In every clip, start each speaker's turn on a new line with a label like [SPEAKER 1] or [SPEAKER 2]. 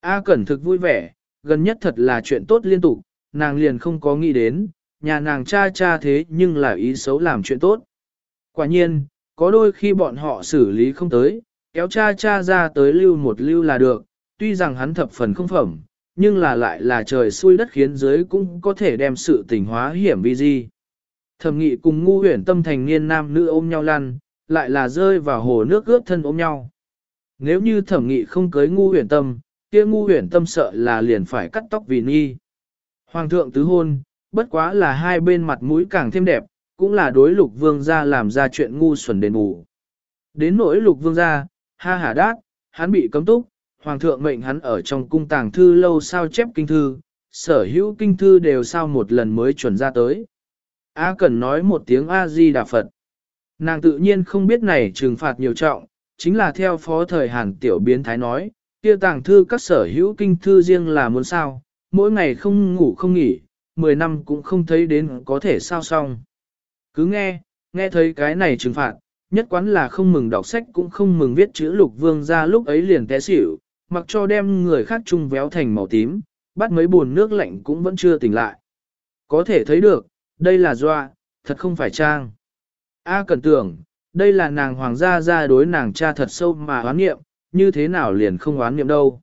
[SPEAKER 1] A Cẩn thực vui vẻ, gần nhất thật là chuyện tốt liên tục, nàng liền không có nghĩ đến, nhà nàng cha cha thế nhưng là ý xấu làm chuyện tốt. Quả nhiên, có đôi khi bọn họ xử lý không tới, kéo cha cha ra tới lưu một lưu là được, tuy rằng hắn thập phần không phẩm, nhưng là lại là trời xui đất khiến dưới cũng có thể đem sự tình hóa hiểm vi di. Thẩm nghị cùng ngu huyển tâm thành niên nam nữ ôm nhau lăn, lại là rơi vào hồ nước ướt thân ôm nhau. Nếu như thẩm nghị không cưới ngu huyển tâm, kia ngu huyển tâm sợ là liền phải cắt tóc vì nghi. Hoàng thượng tứ hôn, bất quá là hai bên mặt mũi càng thêm đẹp, cũng là đối lục vương gia làm ra chuyện ngu xuẩn đền bù. Đến nỗi lục vương gia, ha hà đát, hắn bị cấm túc, hoàng thượng mệnh hắn ở trong cung tàng thư lâu sao chép kinh thư, sở hữu kinh thư đều sao một lần mới chuẩn ra tới. A cần nói một tiếng A-di Đà Phật. Nàng tự nhiên không biết này trừng phạt nhiều trọng, chính là theo phó thời Hàn Tiểu Biến Thái nói, kia tàng thư các sở hữu kinh thư riêng là muốn sao, mỗi ngày không ngủ không nghỉ, 10 năm cũng không thấy đến có thể sao xong. Cứ nghe, nghe thấy cái này trừng phạt, nhất quán là không mừng đọc sách cũng không mừng viết chữ lục vương ra lúc ấy liền té xỉu, mặc cho đem người khác chung véo thành màu tím, bắt mấy buồn nước lạnh cũng vẫn chưa tỉnh lại. Có thể thấy được, đây là doa, thật không phải trang. A cần tưởng, đây là nàng hoàng gia gia đối nàng cha thật sâu mà oán nghiệm, như thế nào liền không oán nghiệm đâu.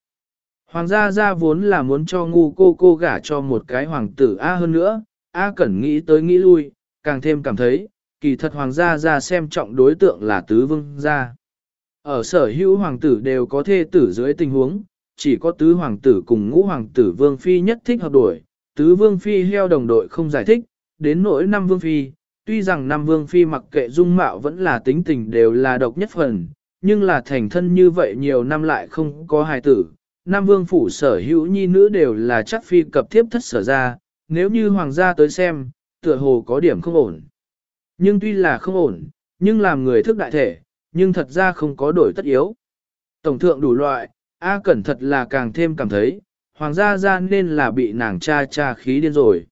[SPEAKER 1] Hoàng gia gia vốn là muốn cho ngu cô cô gả cho một cái hoàng tử A hơn nữa, A cẩn nghĩ tới nghĩ lui, càng thêm cảm thấy, kỳ thật hoàng gia gia xem trọng đối tượng là tứ vương gia. Ở sở hữu hoàng tử đều có thê tử dưới tình huống, chỉ có tứ hoàng tử cùng ngũ hoàng tử vương phi nhất thích hợp đổi, tứ vương phi heo đồng đội không giải thích, đến nỗi năm vương phi, tuy rằng năm vương phi mặc kệ dung mạo vẫn là tính tình đều là độc nhất phần, nhưng là thành thân như vậy nhiều năm lại không có hài tử. Nam vương phủ sở hữu nhi nữ đều là chắc phi cập thiếp thất sở ra, nếu như hoàng gia tới xem, tựa hồ có điểm không ổn. Nhưng tuy là không ổn, nhưng làm người thức đại thể, nhưng thật ra không có đổi tất yếu. Tổng thượng đủ loại, A Cẩn thật là càng thêm cảm thấy, hoàng gia ra nên là bị nàng cha cha khí điên rồi.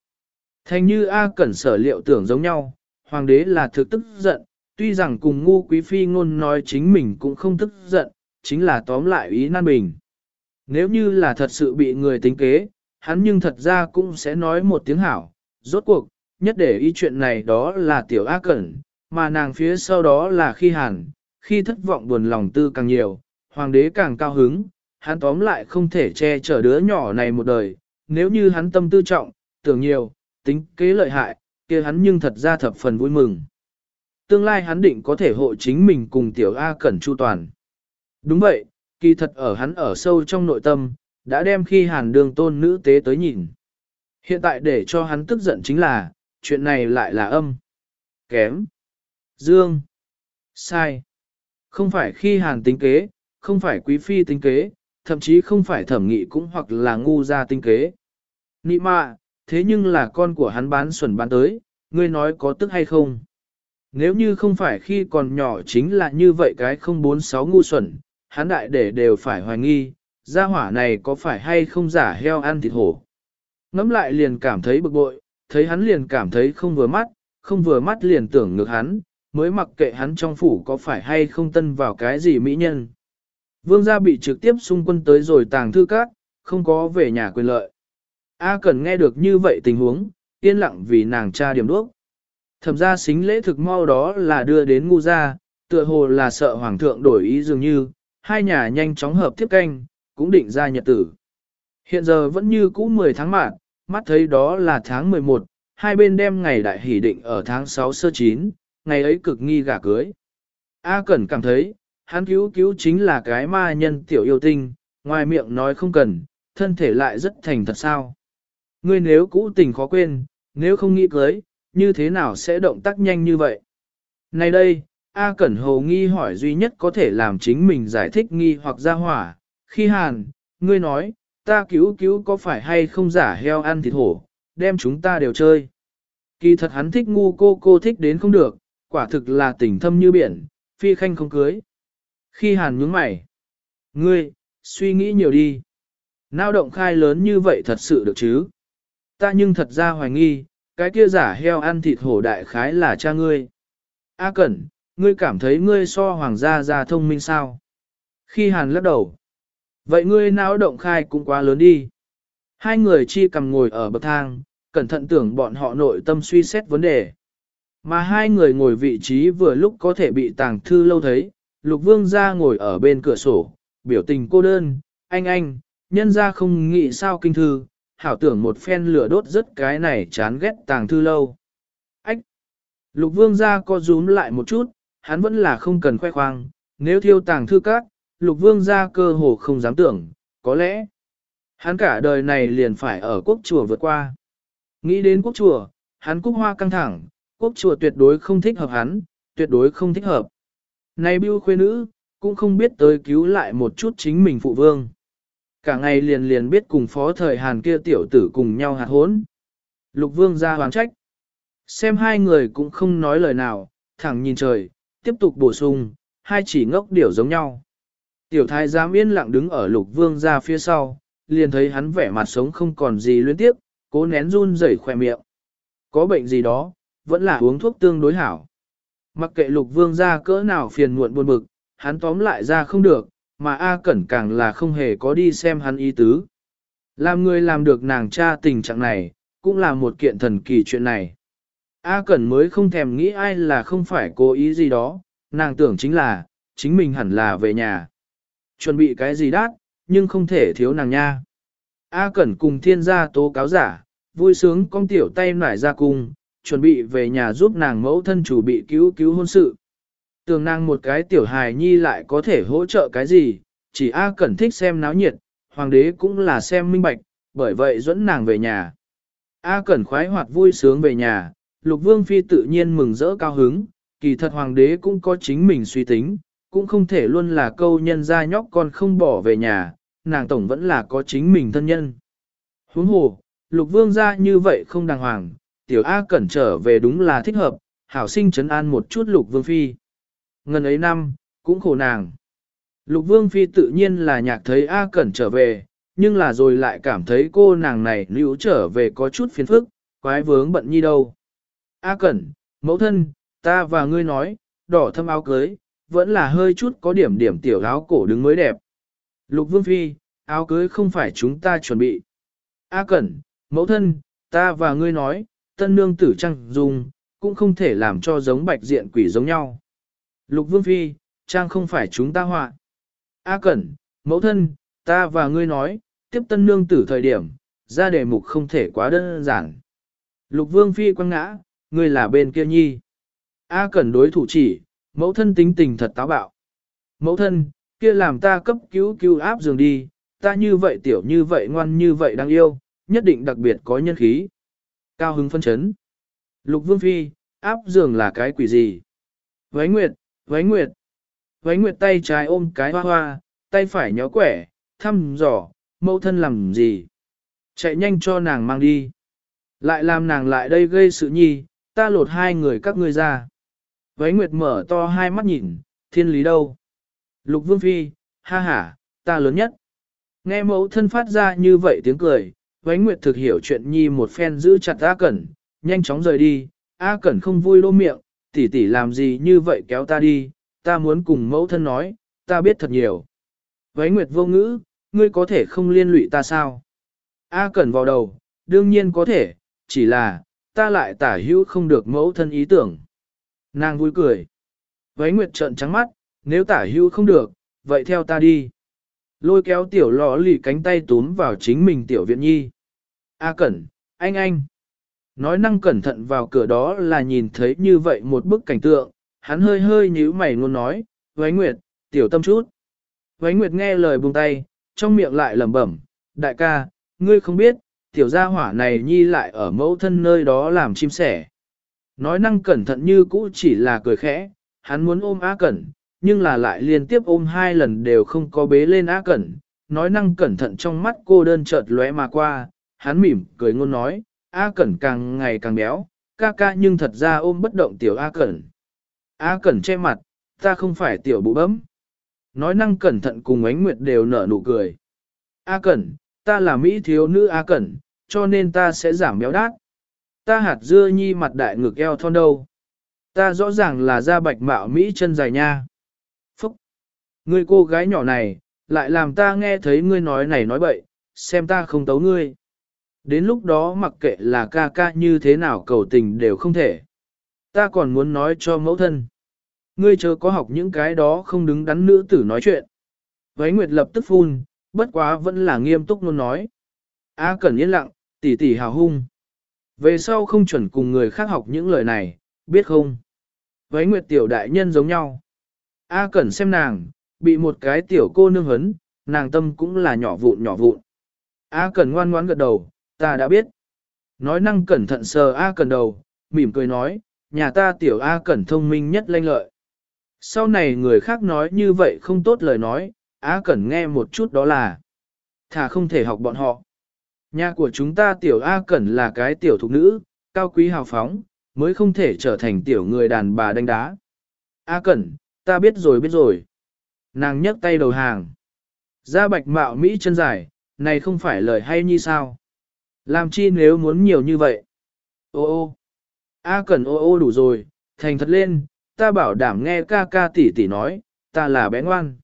[SPEAKER 1] Thành như A Cẩn sở liệu tưởng giống nhau, hoàng đế là thực tức giận, tuy rằng cùng ngu quý phi ngôn nói chính mình cũng không tức giận, chính là tóm lại ý nan bình. Nếu như là thật sự bị người tính kế, hắn nhưng thật ra cũng sẽ nói một tiếng hảo, rốt cuộc, nhất để ý chuyện này đó là tiểu Ác Cẩn, mà nàng phía sau đó là khi hàn, khi thất vọng buồn lòng tư càng nhiều, hoàng đế càng cao hứng, hắn tóm lại không thể che chở đứa nhỏ này một đời, nếu như hắn tâm tư trọng, tưởng nhiều, tính kế lợi hại, kia hắn nhưng thật ra thập phần vui mừng. Tương lai hắn định có thể hộ chính mình cùng tiểu A Cẩn chu toàn. Đúng vậy, kỳ thật ở hắn ở sâu trong nội tâm, đã đem khi hàn đường tôn nữ tế tới nhìn. Hiện tại để cho hắn tức giận chính là, chuyện này lại là âm. Kém. Dương. Sai. Không phải khi hàn tính kế, không phải quý phi tính kế, thậm chí không phải thẩm nghị cũng hoặc là ngu ra tính kế. Nị mạ, thế nhưng là con của hắn bán xuẩn bán tới, ngươi nói có tức hay không? Nếu như không phải khi còn nhỏ chính là như vậy cái không bốn sáu ngu xuẩn, hắn đại để đều phải hoài nghi, gia hỏa này có phải hay không giả heo ăn thịt hổ. Ngắm lại liền cảm thấy bực bội, thấy hắn liền cảm thấy không vừa mắt, không vừa mắt liền tưởng ngược hắn, mới mặc kệ hắn trong phủ có phải hay không tân vào cái gì mỹ nhân. Vương gia bị trực tiếp xung quân tới rồi tàng thư cát, không có về nhà quyền lợi. A cần nghe được như vậy tình huống, yên lặng vì nàng cha điểm đuốc. Thẩm ra xính lễ thực mau đó là đưa đến ngu gia, tựa hồ là sợ hoàng thượng đổi ý dường như, hai nhà nhanh chóng hợp tiếp canh, cũng định ra nhật tử. Hiện giờ vẫn như cũ 10 tháng mạng, mắt thấy đó là tháng 11, hai bên đem ngày đại hỷ định ở tháng 6 sơ 9, ngày ấy cực nghi gả cưới. A Cẩn cảm thấy, hắn cứu cứu chính là cái ma nhân tiểu yêu tinh, ngoài miệng nói không cần, thân thể lại rất thành thật sao. Ngươi nếu cũ tình khó quên, nếu không nghĩ cưới, như thế nào sẽ động tác nhanh như vậy? Này đây, A Cẩn Hồ nghi hỏi duy nhất có thể làm chính mình giải thích nghi hoặc ra hỏa. Khi hàn, ngươi nói, ta cứu cứu có phải hay không giả heo ăn thịt hổ, đem chúng ta đều chơi. Kỳ thật hắn thích ngu cô cô thích đến không được, quả thực là tình thâm như biển, phi khanh không cưới. Khi hàn nhướng mày, ngươi, suy nghĩ nhiều đi. Nao động khai lớn như vậy thật sự được chứ? Ta nhưng thật ra hoài nghi, cái kia giả heo ăn thịt hổ đại khái là cha ngươi. A Cẩn, ngươi cảm thấy ngươi so hoàng gia gia thông minh sao? Khi hàn lắc đầu, Vậy ngươi não động khai cũng quá lớn đi. Hai người chi cầm ngồi ở bậc thang, cẩn thận tưởng bọn họ nội tâm suy xét vấn đề. Mà hai người ngồi vị trí vừa lúc có thể bị tàng thư lâu thấy, lục vương ra ngồi ở bên cửa sổ, biểu tình cô đơn, anh anh, nhân ra không nghĩ sao kinh thư, hảo tưởng một phen lửa đốt rất cái này chán ghét tàng thư lâu. Ách! Lục vương ra co rúm lại một chút, hắn vẫn là không cần khoe khoang, nếu thiêu tàng thư các, lục vương ra cơ hồ không dám tưởng, có lẽ, hắn cả đời này liền phải ở quốc chùa vượt qua. Nghĩ đến quốc chùa, hắn cúc hoa căng thẳng, quốc chùa tuyệt đối không thích hợp hắn, tuyệt đối không thích hợp. Này bưu khuê nữ, cũng không biết tới cứu lại một chút chính mình phụ vương. Cả ngày liền liền biết cùng phó thời Hàn kia tiểu tử cùng nhau hạt hốn. Lục vương ra hoàng trách. Xem hai người cũng không nói lời nào, thẳng nhìn trời, tiếp tục bổ sung, hai chỉ ngốc điểu giống nhau. Tiểu thái giám yên lặng đứng ở lục vương ra phía sau, liền thấy hắn vẻ mặt sống không còn gì luyến tiếp, cố nén run rẩy khỏe miệng. Có bệnh gì đó, vẫn là uống thuốc tương đối hảo. Mặc kệ lục vương ra cỡ nào phiền muộn buồn bực, hắn tóm lại ra không được, mà A Cẩn càng là không hề có đi xem hắn ý tứ. Làm người làm được nàng cha tình trạng này, cũng là một kiện thần kỳ chuyện này. A Cẩn mới không thèm nghĩ ai là không phải cố ý gì đó, nàng tưởng chính là, chính mình hẳn là về nhà. Chuẩn bị cái gì đắt, nhưng không thể thiếu nàng nha. A Cẩn cùng thiên gia tố cáo giả, vui sướng con tiểu tay nải ra cung, chuẩn bị về nhà giúp nàng mẫu thân chủ bị cứu cứu hôn sự. Tường nàng một cái tiểu hài nhi lại có thể hỗ trợ cái gì, chỉ A Cẩn thích xem náo nhiệt, hoàng đế cũng là xem minh bạch, bởi vậy dẫn nàng về nhà. A Cẩn khoái hoạt vui sướng về nhà, Lục Vương Phi tự nhiên mừng rỡ cao hứng, kỳ thật hoàng đế cũng có chính mình suy tính, cũng không thể luôn là câu nhân ra nhóc con không bỏ về nhà, nàng tổng vẫn là có chính mình thân nhân. Huống hồ, Lục Vương ra như vậy không đàng hoàng, tiểu A Cẩn trở về đúng là thích hợp, hảo sinh trấn an một chút Lục Vương Phi. Ngân ấy năm, cũng khổ nàng. Lục Vương Phi tự nhiên là nhạc thấy A Cẩn trở về, nhưng là rồi lại cảm thấy cô nàng này lưu trở về có chút phiền phức, quái vướng bận nhi đâu. A Cẩn, mẫu thân, ta và ngươi nói, đỏ thâm áo cưới, vẫn là hơi chút có điểm điểm tiểu áo cổ đứng mới đẹp. Lục Vương Phi, áo cưới không phải chúng ta chuẩn bị. A Cẩn, mẫu thân, ta và ngươi nói, tân nương tử trăng dùng, cũng không thể làm cho giống bạch diện quỷ giống nhau. Lục Vương Phi, trang không phải chúng ta họa. A Cẩn, mẫu thân, ta và ngươi nói, tiếp tân nương tử thời điểm, ra đề mục không thể quá đơn giản. Lục Vương Phi quăng ngã, ngươi là bên kia nhi. A Cẩn đối thủ chỉ, mẫu thân tính tình thật táo bạo. Mẫu thân, kia làm ta cấp cứu cứu áp giường đi, ta như vậy tiểu như vậy ngoan như vậy đáng yêu, nhất định đặc biệt có nhân khí. Cao hứng phân chấn. Lục Vương Phi, áp giường là cái quỷ gì? Vánh Nguyệt, Vánh Nguyệt. Vánh Nguyệt tay trái ôm cái hoa hoa, tay phải nhó quẻ, thăm dò, mẫu thân làm gì? Chạy nhanh cho nàng mang đi. Lại làm nàng lại đây gây sự nhi, ta lột hai người các ngươi ra. Vánh Nguyệt mở to hai mắt nhìn, thiên lý đâu? Lục Vương Phi, ha ha, ta lớn nhất. Nghe mẫu thân phát ra như vậy tiếng cười, Vánh Nguyệt thực hiểu chuyện nhi một phen giữ chặt A Cẩn, nhanh chóng rời đi. A Cẩn không vui lô miệng, tỷ tỷ làm gì như vậy kéo ta đi, ta muốn cùng mẫu thân nói, ta biết thật nhiều. Vánh Nguyệt vô ngữ, ngươi có thể không liên lụy ta sao? A Cẩn vào đầu, đương nhiên có thể, chỉ là, ta lại tả hữu không được mẫu thân ý tưởng. Nàng vui cười. Vánh Nguyệt trợn trắng mắt, nếu tả hữu không được, vậy theo ta đi. Lôi kéo tiểu lò lì cánh tay túm vào chính mình tiểu viện nhi. A Cẩn, anh anh. Nói năng cẩn thận vào cửa đó là nhìn thấy như vậy một bức cảnh tượng, hắn hơi hơi nhíu mày luôn nói, Vánh Nguyệt, tiểu tâm chút. Vánh Nguyệt nghe lời buông tay, trong miệng lại lẩm bẩm, đại ca, ngươi không biết, tiểu gia hỏa này nhi lại ở mẫu thân nơi đó làm chim sẻ. Nói năng cẩn thận như cũ chỉ là cười khẽ, hắn muốn ôm á Cẩn, nhưng là lại liên tiếp ôm hai lần đều không có bế lên á Cẩn. Nói năng cẩn thận trong mắt cô đơn chợt lóe mà qua, hắn mỉm cười ngôn nói, A Cẩn càng ngày càng béo, ca ca nhưng thật ra ôm bất động tiểu A Cẩn. A Cẩn che mặt, ta không phải tiểu bụ bấm. Nói năng cẩn thận cùng ánh nguyệt đều nở nụ cười. A Cẩn, ta là Mỹ thiếu nữ A Cẩn, cho nên ta sẽ giảm béo đát. Ta hạt dưa nhi mặt đại ngực eo thon đâu. Ta rõ ràng là da bạch mạo Mỹ chân dài nha. Phúc! Người cô gái nhỏ này, lại làm ta nghe thấy ngươi nói này nói bậy, xem ta không tấu ngươi. Đến lúc đó mặc kệ là ca ca như thế nào cầu tình đều không thể. Ta còn muốn nói cho mẫu thân. Ngươi chớ có học những cái đó không đứng đắn nữ tử nói chuyện. Váy Nguyệt lập tức phun, bất quá vẫn là nghiêm túc luôn nói. A Cần yên lặng, tỉ tỉ hào hung. Về sau không chuẩn cùng người khác học những lời này, biết không? Váy Nguyệt tiểu đại nhân giống nhau. A Cẩn xem nàng, bị một cái tiểu cô nương hấn, nàng tâm cũng là nhỏ vụn nhỏ vụn. A Cẩn ngoan ngoãn gật đầu, ta đã biết. Nói năng cẩn thận sờ A Cẩn đầu, mỉm cười nói, nhà ta tiểu A Cẩn thông minh nhất lanh lợi. Sau này người khác nói như vậy không tốt lời nói, A Cẩn nghe một chút đó là, thà không thể học bọn họ. Nhà của chúng ta tiểu A Cẩn là cái tiểu thục nữ, cao quý hào phóng, mới không thể trở thành tiểu người đàn bà đánh đá. A Cẩn, ta biết rồi biết rồi. Nàng nhấc tay đầu hàng. Ra bạch mạo Mỹ chân dài, này không phải lời hay như sao. Làm chi nếu muốn nhiều như vậy? Ô ô, A cần ô ô đủ rồi, thành thật lên, ta bảo đảm nghe ca ca tỷ tỷ nói, ta là bé ngoan.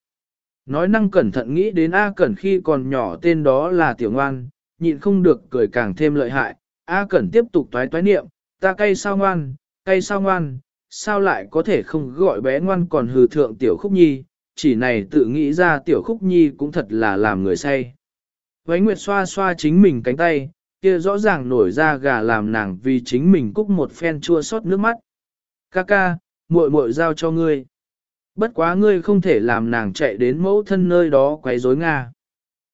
[SPEAKER 1] Nói năng cẩn thận nghĩ đến A Cẩn khi còn nhỏ tên đó là tiểu ngoan, nhịn không được cười càng thêm lợi hại. A Cẩn tiếp tục toái toái niệm, ta cay sao ngoan, cay sao ngoan, sao lại có thể không gọi bé ngoan còn hừ thượng tiểu khúc nhi, chỉ này tự nghĩ ra tiểu khúc nhi cũng thật là làm người say. Vánh Nguyệt xoa xoa chính mình cánh tay, kia rõ ràng nổi ra gà làm nàng vì chính mình cúc một phen chua xót nước mắt. Ca ca, muội muội giao cho ngươi. Bất quá ngươi không thể làm nàng chạy đến mẫu thân nơi đó quấy rối Nga.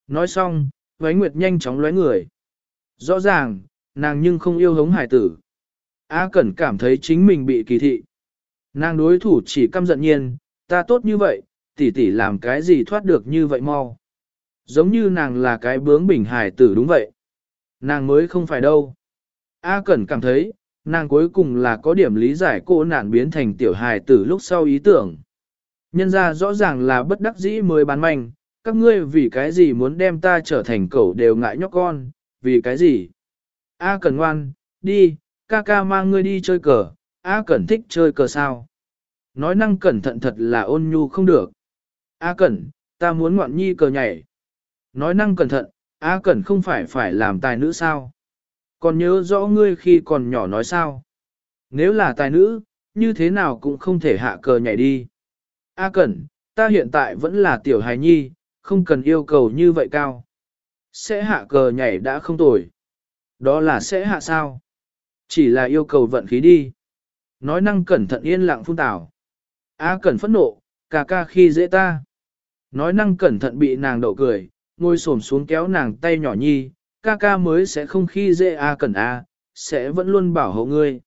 [SPEAKER 1] Nói xong, Vánh Nguyệt nhanh chóng lóe người. Rõ ràng, nàng nhưng không yêu hống hải tử. A Cẩn cảm thấy chính mình bị kỳ thị. Nàng đối thủ chỉ căm giận nhiên, ta tốt như vậy, tỷ tỷ làm cái gì thoát được như vậy mau. Giống như nàng là cái bướng bình hải tử đúng vậy. Nàng mới không phải đâu. A Cẩn cảm thấy, nàng cuối cùng là có điểm lý giải cô nạn biến thành tiểu hài tử lúc sau ý tưởng. Nhân ra rõ ràng là bất đắc dĩ mới bán manh, các ngươi vì cái gì muốn đem ta trở thành cẩu đều ngại nhóc con, vì cái gì? A Cẩn ngoan, đi, ca ca mang ngươi đi chơi cờ, A Cẩn thích chơi cờ sao? Nói năng cẩn thận thật là ôn nhu không được. A Cẩn, ta muốn ngoạn nhi cờ nhảy. Nói năng cẩn thận, A Cẩn không phải phải làm tài nữ sao? Còn nhớ rõ ngươi khi còn nhỏ nói sao? Nếu là tài nữ, như thế nào cũng không thể hạ cờ nhảy đi. A Cẩn, ta hiện tại vẫn là tiểu hài nhi, không cần yêu cầu như vậy cao. Sẽ hạ cờ nhảy đã không tồi. Đó là sẽ hạ sao? Chỉ là yêu cầu vận khí đi. Nói năng cẩn thận yên lặng phun tảo. A Cẩn phẫn nộ, ca ca khi dễ ta. Nói năng cẩn thận bị nàng đậu cười, ngồi xổm xuống kéo nàng tay nhỏ nhi, ca ca mới sẽ không khi dễ A Cẩn A, sẽ vẫn luôn bảo hộ ngươi.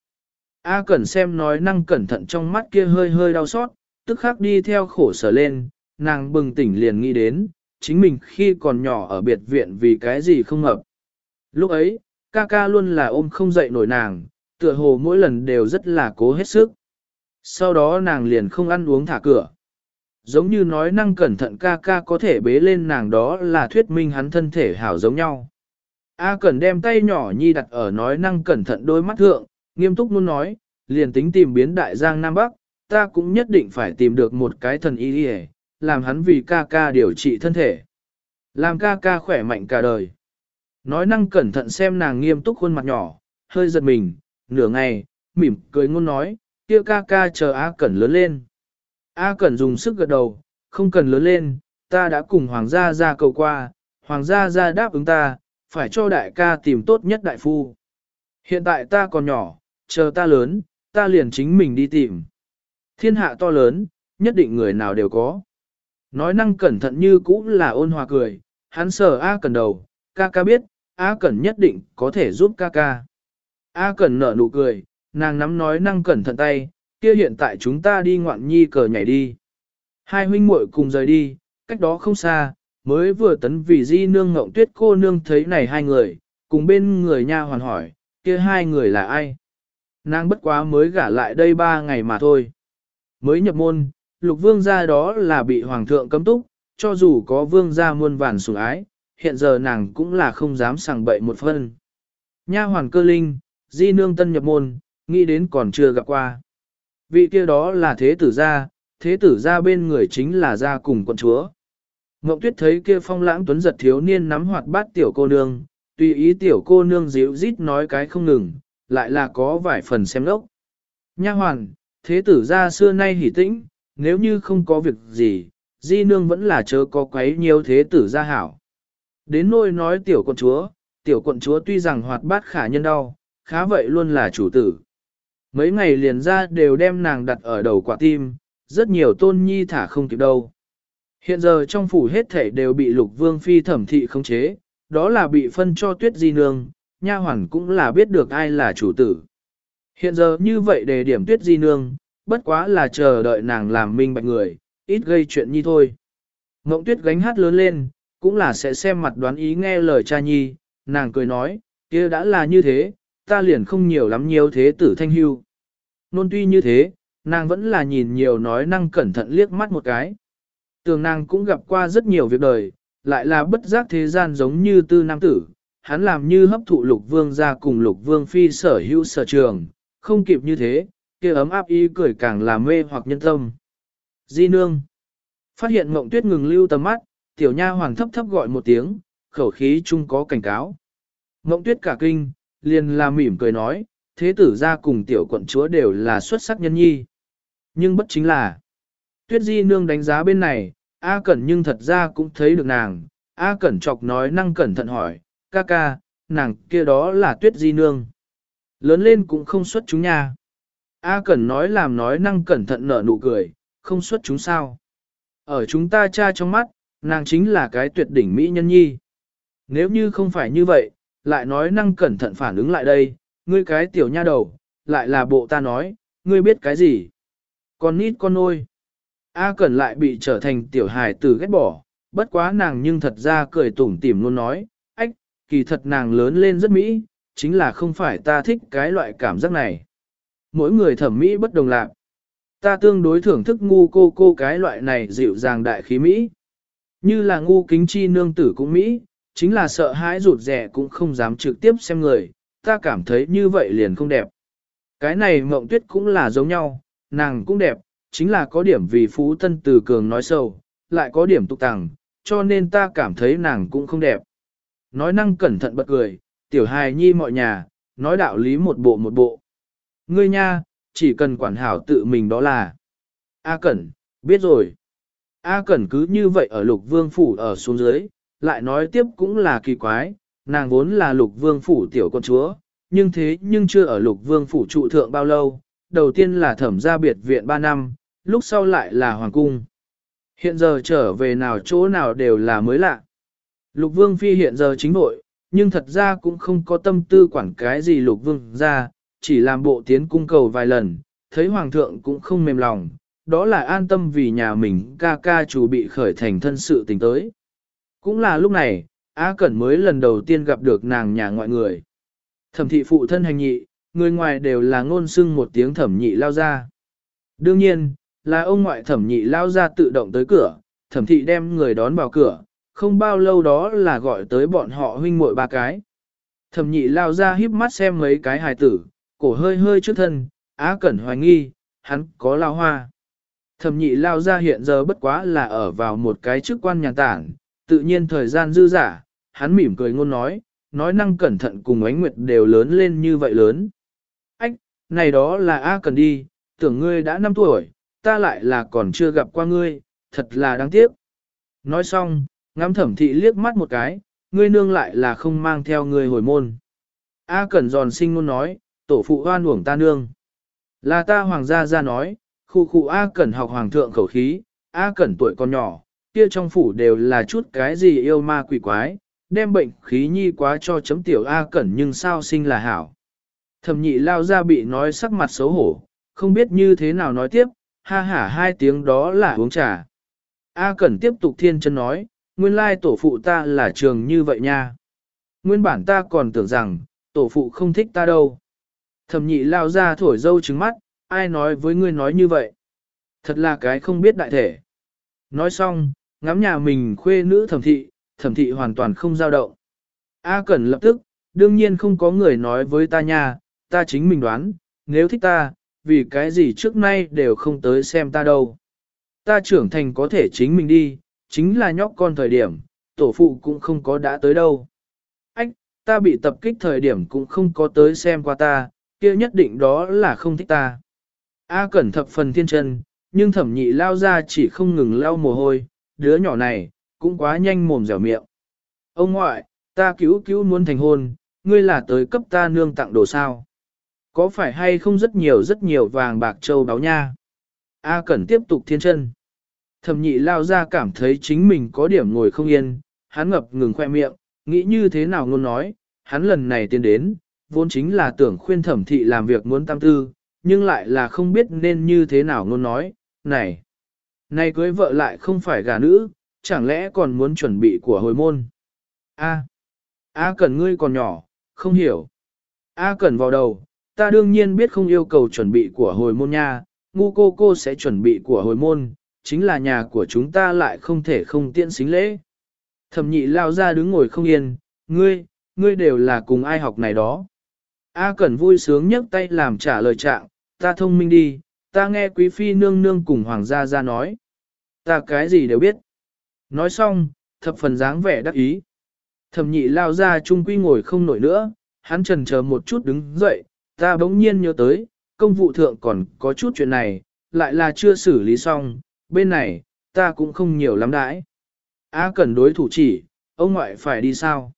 [SPEAKER 1] A Cẩn xem nói năng cẩn thận trong mắt kia hơi hơi đau xót, tức khắc đi theo khổ sở lên, nàng bừng tỉnh liền nghĩ đến, chính mình khi còn nhỏ ở biệt viện vì cái gì không hợp. Lúc ấy, ca ca luôn là ôm không dậy nổi nàng, tựa hồ mỗi lần đều rất là cố hết sức. Sau đó nàng liền không ăn uống thả cửa. Giống như nói năng cẩn thận ca ca có thể bế lên nàng đó là thuyết minh hắn thân thể hảo giống nhau. A Cẩn đem tay nhỏ nhi đặt ở nói năng cẩn thận đôi mắt thượng, nghiêm túc luôn nói, liền tính tìm biến đại giang Nam Bắc, ta cũng nhất định phải tìm được một cái thần y đi làm hắn vì ca ca điều trị thân thể. Làm ca ca khỏe mạnh cả đời. Nói năng cẩn thận xem nàng nghiêm túc khuôn mặt nhỏ, hơi giật mình, nửa ngày, mỉm cười ngôn nói, kia ca ca chờ A Cẩn lớn lên. A Cẩn dùng sức gật đầu, không cần lớn lên, ta đã cùng Hoàng gia ra cầu qua, Hoàng gia ra đáp ứng ta, phải cho đại ca tìm tốt nhất đại phu. Hiện tại ta còn nhỏ, chờ ta lớn, ta liền chính mình đi tìm. Thiên hạ to lớn, nhất định người nào đều có. Nói năng cẩn thận như cũ là ôn hòa cười, hắn sờ A Cẩn đầu, ca ca biết, A Cẩn nhất định có thể giúp ca ca. A Cẩn nở nụ cười, nàng nắm nói năng cẩn thận tay, kia hiện tại chúng ta đi ngoạn nhi cờ nhảy đi. Hai huynh muội cùng rời đi, cách đó không xa, mới vừa tấn vì di nương ngộng tuyết cô nương thấy này hai người, cùng bên người nha hoàn hỏi, kia hai người là ai? Nàng bất quá mới gả lại đây ba ngày mà thôi. Mới nhập môn, lục vương gia đó là bị hoàng thượng cấm túc, cho dù có vương gia muôn vàn sủng ái, hiện giờ nàng cũng là không dám sàng bậy một phân. Nha hoàn cơ linh, di nương tân nhập môn, nghĩ đến còn chưa gặp qua. Vị kia đó là thế tử gia, thế tử gia bên người chính là gia cùng quận chúa. Ngộng tuyết thấy kia phong lãng tuấn giật thiếu niên nắm hoạt bát tiểu cô nương, tùy ý tiểu cô nương dịu rít nói cái không ngừng, lại là có vài phần xem lốc. Nha hoàn, thế tử gia xưa nay hỉ tĩnh, nếu như không có việc gì, di nương vẫn là chớ có quấy nhiều thế tử gia hảo. Đến nôi nói tiểu quận chúa, tiểu quận chúa tuy rằng hoạt bát khả nhân đau, khá vậy luôn là chủ tử. Mấy ngày liền ra đều đem nàng đặt ở đầu quả tim, rất nhiều tôn nhi thả không kịp đâu. Hiện giờ trong phủ hết thể đều bị lục vương phi thẩm thị khống chế, đó là bị phân cho tuyết di nương, nha hoàn cũng là biết được ai là chủ tử. Hiện giờ như vậy đề điểm tuyết di nương, bất quá là chờ đợi nàng làm minh bạch người, ít gây chuyện nhi thôi. Ngộng tuyết gánh hát lớn lên, cũng là sẽ xem mặt đoán ý nghe lời cha nhi, nàng cười nói, kia đã là như thế, ta liền không nhiều lắm nhiều thế tử thanh hưu. Nôn tuy như thế, nàng vẫn là nhìn nhiều nói năng cẩn thận liếc mắt một cái. Tường nàng cũng gặp qua rất nhiều việc đời, lại là bất giác thế gian giống như tư nam tử, hắn làm như hấp thụ lục vương ra cùng lục vương phi sở hữu sở trường, không kịp như thế, kia ấm áp y cười càng là mê hoặc nhân tâm. Di nương. Phát hiện mộng tuyết ngừng lưu tầm mắt, tiểu nha hoàng thấp thấp gọi một tiếng, khẩu khí chung có cảnh cáo. Mộng tuyết cả kinh, liền là mỉm cười nói, thế tử ra cùng tiểu quận chúa đều là xuất sắc nhân nhi. Nhưng bất chính là, tuyết di nương đánh giá bên này, A Cẩn nhưng thật ra cũng thấy được nàng, A Cẩn chọc nói năng cẩn thận hỏi, ca ca, nàng kia đó là tuyết di nương. Lớn lên cũng không xuất chúng nha. A Cẩn nói làm nói năng cẩn thận nở nụ cười, không xuất chúng sao. Ở chúng ta cha trong mắt, nàng chính là cái tuyệt đỉnh mỹ nhân nhi. Nếu như không phải như vậy, lại nói năng cẩn thận phản ứng lại đây, ngươi cái tiểu nha đầu, lại là bộ ta nói, ngươi biết cái gì? Con nít con nôi. A Cẩn lại bị trở thành tiểu hài tử ghét bỏ, bất quá nàng nhưng thật ra cười tủm tỉm luôn nói, ách, kỳ thật nàng lớn lên rất mỹ, chính là không phải ta thích cái loại cảm giác này. Mỗi người thẩm mỹ bất đồng lạc. Ta tương đối thưởng thức ngu cô cô cái loại này dịu dàng đại khí mỹ. Như là ngu kính chi nương tử cũng mỹ, chính là sợ hãi rụt rẻ cũng không dám trực tiếp xem người, ta cảm thấy như vậy liền không đẹp. Cái này mộng tuyết cũng là giống nhau, nàng cũng đẹp, chính là có điểm vì phú tân từ cường nói sâu, lại có điểm tục tàng, cho nên ta cảm thấy nàng cũng không đẹp. Nói năng cẩn thận bật cười, tiểu hài nhi mọi nhà, nói đạo lý một bộ một bộ. Ngươi nha, chỉ cần quản hảo tự mình đó là. A Cẩn, biết rồi. A Cẩn cứ như vậy ở lục vương phủ ở xuống dưới, lại nói tiếp cũng là kỳ quái, nàng vốn là lục vương phủ tiểu con chúa, nhưng thế nhưng chưa ở lục vương phủ trụ thượng bao lâu, đầu tiên là thẩm gia biệt viện 3 năm, lúc sau lại là hoàng cung. Hiện giờ trở về nào chỗ nào đều là mới lạ. Lục vương phi hiện giờ chính nội, nhưng thật ra cũng không có tâm tư quản cái gì lục vương ra, chỉ làm bộ tiến cung cầu vài lần, thấy hoàng thượng cũng không mềm lòng, đó là an tâm vì nhà mình ca ca chủ bị khởi thành thân sự tình tới. Cũng là lúc này, Á Cẩn mới lần đầu tiên gặp được nàng nhà ngoại người. Thẩm thị phụ thân hành nhị, người ngoài đều là ngôn xưng một tiếng thẩm nhị lao ra. Đương nhiên, là ông ngoại thẩm nhị lao ra tự động tới cửa, thẩm thị đem người đón vào cửa, không bao lâu đó là gọi tới bọn họ huynh muội ba cái. Thẩm nhị lao ra híp mắt xem mấy cái hài tử, cổ hơi hơi trước thân, Á Cẩn hoài nghi, hắn có lao hoa. Thẩm nhị lao ra hiện giờ bất quá là ở vào một cái chức quan nhà tản, tự nhiên thời gian dư giả, hắn mỉm cười ngôn nói, nói năng cẩn thận cùng ánh nguyệt đều lớn lên như vậy lớn. Ách, này đó là A cần đi, tưởng ngươi đã 5 tuổi, ta lại là còn chưa gặp qua ngươi, thật là đáng tiếc. Nói xong, ngắm thẩm thị liếc mắt một cái, ngươi nương lại là không mang theo ngươi hồi môn. A Cẩn giòn sinh ngôn nói, tổ phụ hoan uổng ta nương. Là ta hoàng gia ra nói, khu khu A Cẩn học hoàng thượng khẩu khí, A Cẩn tuổi còn nhỏ, kia trong phủ đều là chút cái gì yêu ma quỷ quái, đem bệnh khí nhi quá cho chấm tiểu A Cẩn nhưng sao sinh là hảo. Thẩm nhị lao ra bị nói sắc mặt xấu hổ, không biết như thế nào nói tiếp, ha hả hai tiếng đó là uống trà. A Cẩn tiếp tục thiên chân nói, nguyên lai tổ phụ ta là trường như vậy nha. Nguyên bản ta còn tưởng rằng, tổ phụ không thích ta đâu. Thẩm nhị lao ra thổi dâu trứng mắt, ai nói với ngươi nói như vậy? Thật là cái không biết đại thể. Nói xong, ngắm nhà mình khuê nữ thẩm thị, thẩm thị hoàn toàn không dao động. A Cẩn lập tức, đương nhiên không có người nói với ta nha, ta chính mình đoán, nếu thích ta, vì cái gì trước nay đều không tới xem ta đâu. Ta trưởng thành có thể chính mình đi, chính là nhóc con thời điểm, tổ phụ cũng không có đã tới đâu. Ách, ta bị tập kích thời điểm cũng không có tới xem qua ta, kia nhất định đó là không thích ta. A cẩn thập phần thiên chân, nhưng thẩm nhị lao ra chỉ không ngừng lao mồ hôi, đứa nhỏ này, cũng quá nhanh mồm dẻo miệng. Ông ngoại, ta cứu cứu muốn thành hôn, ngươi là tới cấp ta nương tặng đồ sao. Có phải hay không rất nhiều rất nhiều vàng bạc châu báo nha? A Cẩn tiếp tục thiên chân. Thẩm nhị lao ra cảm thấy chính mình có điểm ngồi không yên, hắn ngập ngừng khoe miệng, nghĩ như thế nào ngôn nói, hắn lần này tiến đến, vốn chính là tưởng khuyên thẩm thị làm việc muốn tam tư, nhưng lại là không biết nên như thế nào ngôn nói, này, này cưới vợ lại không phải gà nữ, chẳng lẽ còn muốn chuẩn bị của hồi môn. A, A cần ngươi còn nhỏ, không hiểu. A cần vào đầu, ta đương nhiên biết không yêu cầu chuẩn bị của hồi môn nha, ngu cô cô sẽ chuẩn bị của hồi môn, chính là nhà của chúng ta lại không thể không tiện xính lễ. Thẩm nhị lao ra đứng ngồi không yên, ngươi, ngươi đều là cùng ai học này đó. A Cẩn vui sướng nhấc tay làm trả lời trạng, ta thông minh đi, ta nghe quý phi nương nương cùng hoàng gia ra nói. Ta cái gì đều biết. Nói xong, thập phần dáng vẻ đắc ý. Thẩm nhị lao ra trung quy ngồi không nổi nữa, hắn trần chờ một chút đứng dậy, ta bỗng nhiên nhớ tới, công vụ thượng còn có chút chuyện này, lại là chưa xử lý xong, bên này, ta cũng không nhiều lắm đãi. A cần đối thủ chỉ, ông ngoại phải đi sao?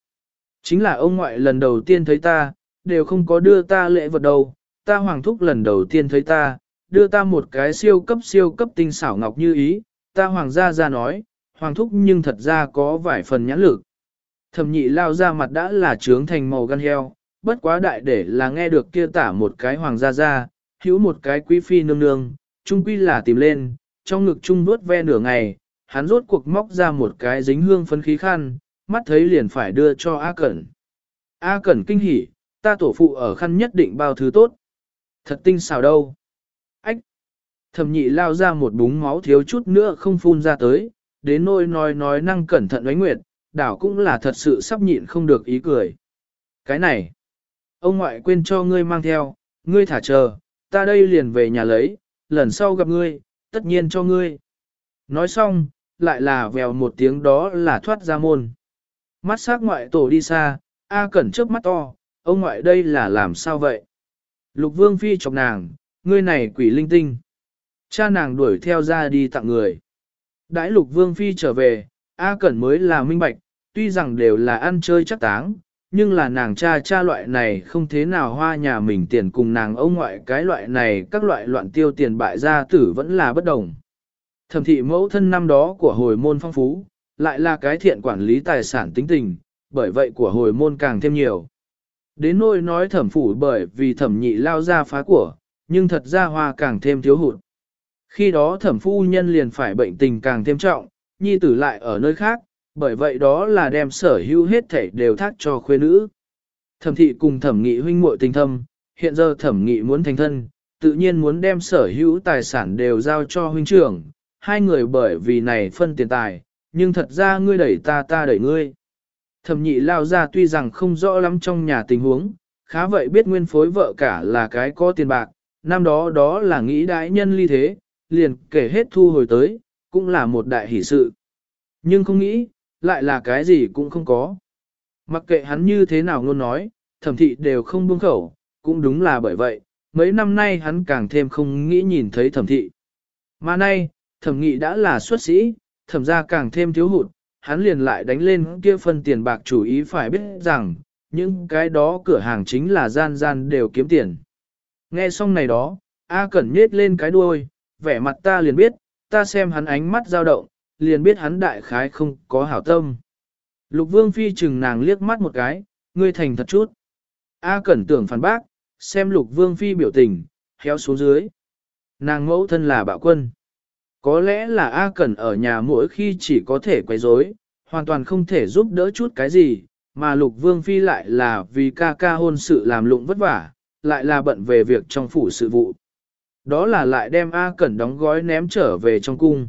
[SPEAKER 1] Chính là ông ngoại lần đầu tiên thấy ta, đều không có đưa ta lễ vật đâu, ta hoàng thúc lần đầu tiên thấy ta, đưa ta một cái siêu cấp siêu cấp tinh xảo ngọc như ý, ta hoàng gia ra nói, hoàng thúc nhưng thật ra có vài phần nhãn lực. Thẩm nhị lao ra mặt đã là trướng thành màu gan heo, bất quá đại để là nghe được kia tả một cái hoàng gia ra, hữu một cái quý phi nương nương, trung quy là tìm lên, trong ngực trung vuốt ve nửa ngày, hắn rốt cuộc móc ra một cái dính hương phấn khí khăn, mắt thấy liền phải đưa cho A Cẩn. A Cẩn kinh hỉ, ta tổ phụ ở khăn nhất định bao thứ tốt. Thật tinh xảo đâu. Thẩm nhị lao ra một búng máu thiếu chút nữa không phun ra tới, đến nôi nói nói năng cẩn thận đánh nguyệt, đảo cũng là thật sự sắp nhịn không được ý cười. Cái này, ông ngoại quên cho ngươi mang theo, ngươi thả chờ, ta đây liền về nhà lấy, lần sau gặp ngươi, tất nhiên cho ngươi. Nói xong, lại là vèo một tiếng đó là thoát ra môn. Mắt sắc ngoại tổ đi xa, A Cẩn trước mắt to, ông ngoại đây là làm sao vậy? Lục Vương Phi chọc nàng, ngươi này quỷ linh tinh. Cha nàng đuổi theo ra đi tặng người. Đãi Lục Vương Phi trở về, A Cẩn mới là minh bạch, tuy rằng đều là ăn chơi chắc táng, nhưng là nàng cha cha loại này không thế nào hoa nhà mình tiền cùng nàng ông ngoại cái loại này các loại loạn tiêu tiền bại gia tử vẫn là bất đồng. Thẩm thị mẫu thân năm đó của hồi môn phong phú, lại là cái thiện quản lý tài sản tính tình, bởi vậy của hồi môn càng thêm nhiều. Đến nỗi nói thẩm phủ bởi vì thẩm nhị lao ra phá của, nhưng thật ra hoa càng thêm thiếu hụt. Khi đó thẩm phu nhân liền phải bệnh tình càng thêm trọng, nhi tử lại ở nơi khác, bởi vậy đó là đem sở hữu hết thảy đều thác cho khuê nữ. Thẩm thị cùng thẩm nghị huynh muội tình thâm, hiện giờ thẩm nghị muốn thành thân, tự nhiên muốn đem sở hữu tài sản đều giao cho huynh trưởng, hai người bởi vì này phân tiền tài, nhưng thật ra ngươi đẩy ta ta đẩy ngươi. Thẩm nhị lao ra tuy rằng không rõ lắm trong nhà tình huống, khá vậy biết nguyên phối vợ cả là cái có tiền bạc, năm đó đó là nghĩ đại nhân ly thế, liền kể hết thu hồi tới, cũng là một đại hỷ sự. Nhưng không nghĩ, lại là cái gì cũng không có. Mặc kệ hắn như thế nào luôn nói, thẩm thị đều không buông khẩu, cũng đúng là bởi vậy, mấy năm nay hắn càng thêm không nghĩ nhìn thấy thẩm thị. Mà nay, thẩm nghị đã là xuất sĩ, thẩm ra càng thêm thiếu hụt, hắn liền lại đánh lên kia phần tiền bạc chủ ý phải biết rằng, những cái đó cửa hàng chính là gian gian đều kiếm tiền. Nghe xong này đó, A Cẩn nhết lên cái đuôi, vẻ mặt ta liền biết, ta xem hắn ánh mắt dao động, liền biết hắn đại khái không có hảo tâm. Lục vương phi chừng nàng liếc mắt một cái, ngươi thành thật chút. A cẩn tưởng phản bác, xem lục vương phi biểu tình, héo xuống dưới. Nàng mẫu thân là bạo quân. Có lẽ là A cẩn ở nhà mỗi khi chỉ có thể quấy rối, hoàn toàn không thể giúp đỡ chút cái gì, mà lục vương phi lại là vì ca ca hôn sự làm lụng vất vả, lại là bận về việc trong phủ sự vụ. Đó là lại đem A cẩn đóng gói ném trở về trong cung.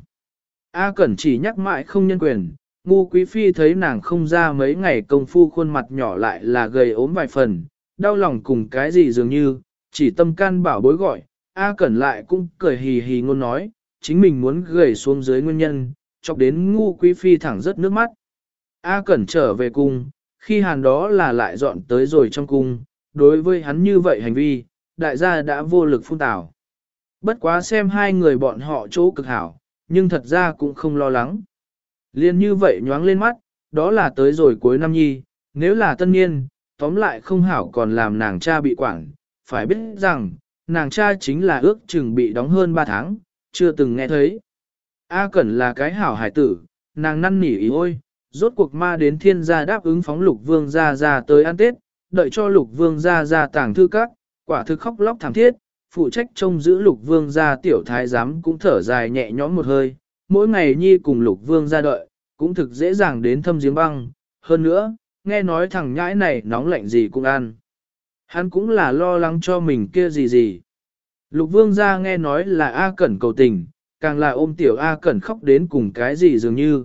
[SPEAKER 1] A Cẩn chỉ nhắc mãi không nhân quyền, ngu quý phi thấy nàng không ra mấy ngày công phu khuôn mặt nhỏ lại là gầy ốm vài phần, đau lòng cùng cái gì dường như, chỉ tâm can bảo bối gọi, A Cẩn lại cũng cười hì hì ngôn nói, chính mình muốn gầy xuống dưới nguyên nhân, chọc đến ngu quý phi thẳng rớt nước mắt. A Cẩn trở về cung, khi hàn đó là lại dọn tới rồi trong cung, đối với hắn như vậy hành vi, đại gia đã vô lực phun tảo. Bất quá xem hai người bọn họ chỗ cực hảo, nhưng thật ra cũng không lo lắng. Liên như vậy nhoáng lên mắt, đó là tới rồi cuối năm nhi, nếu là tân niên, tóm lại không hảo còn làm nàng cha bị quản, phải biết rằng, nàng cha chính là ước chừng bị đóng hơn 3 tháng, chưa từng nghe thấy. A Cẩn là cái hảo hải tử, nàng năn nỉ ý ôi, rốt cuộc ma đến thiên gia đáp ứng phóng lục vương gia ra tới ăn tết, đợi cho lục vương gia ra tàng thư các, quả thực khóc lóc thảm thiết, phụ trách trông giữ lục vương gia tiểu thái giám cũng thở dài nhẹ nhõm một hơi, mỗi ngày nhi cùng lục vương gia đợi, cũng thực dễ dàng đến thâm giếng băng, hơn nữa, nghe nói thằng nhãi này nóng lạnh gì cũng ăn. Hắn cũng là lo lắng cho mình kia gì gì. Lục vương gia nghe nói là A Cẩn cầu tình, càng là ôm tiểu A Cẩn khóc đến cùng cái gì dường như.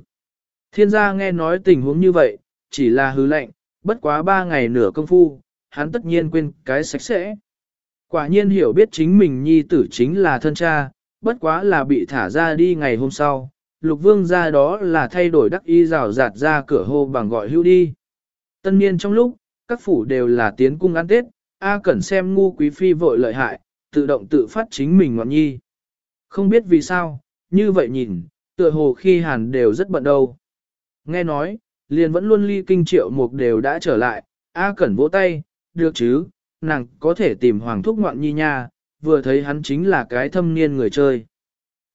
[SPEAKER 1] Thiên gia nghe nói tình huống như vậy, chỉ là hứ lệnh, bất quá ba ngày nửa công phu, hắn tất nhiên quên cái sạch sẽ. Quả nhiên hiểu biết chính mình nhi tử chính là thân cha, bất quá là bị thả ra đi ngày hôm sau, lục vương ra đó là thay đổi đắc y rào rạt ra cửa hô bằng gọi hưu đi. Tân niên trong lúc, các phủ đều là tiến cung ăn tết, A Cẩn xem ngu quý phi vội lợi hại, tự động tự phát chính mình ngọn nhi. Không biết vì sao, như vậy nhìn, tựa hồ khi hàn đều rất bận đâu. Nghe nói, liền vẫn luôn ly kinh triệu mục đều đã trở lại, A Cẩn vỗ tay, được chứ, nàng có thể tìm hoàng thúc ngoạn nhi nha, vừa thấy hắn chính là cái thâm niên người chơi.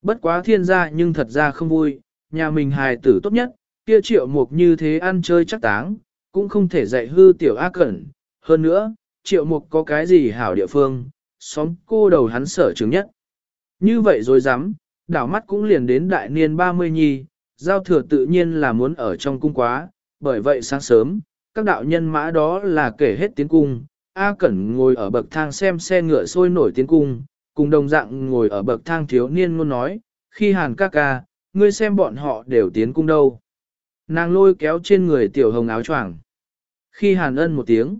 [SPEAKER 1] Bất quá thiên gia nhưng thật ra không vui, nhà mình hài tử tốt nhất, kia triệu mục như thế ăn chơi chắc táng, cũng không thể dạy hư tiểu A Cẩn. Hơn nữa, triệu mục có cái gì hảo địa phương, xóm cô đầu hắn sở chứng nhất. Như vậy rồi dám, đảo mắt cũng liền đến đại niên 30 nhi, giao thừa tự nhiên là muốn ở trong cung quá, bởi vậy sáng sớm, các đạo nhân mã đó là kể hết tiến cung, A Cẩn ngồi ở bậc thang xem xe ngựa sôi nổi tiến cung, cùng đồng dạng ngồi ở bậc thang thiếu niên luôn nói, khi hàn ca ca, ngươi xem bọn họ đều tiến cung đâu. Nàng lôi kéo trên người tiểu hồng áo choàng. Khi hàn ân một tiếng,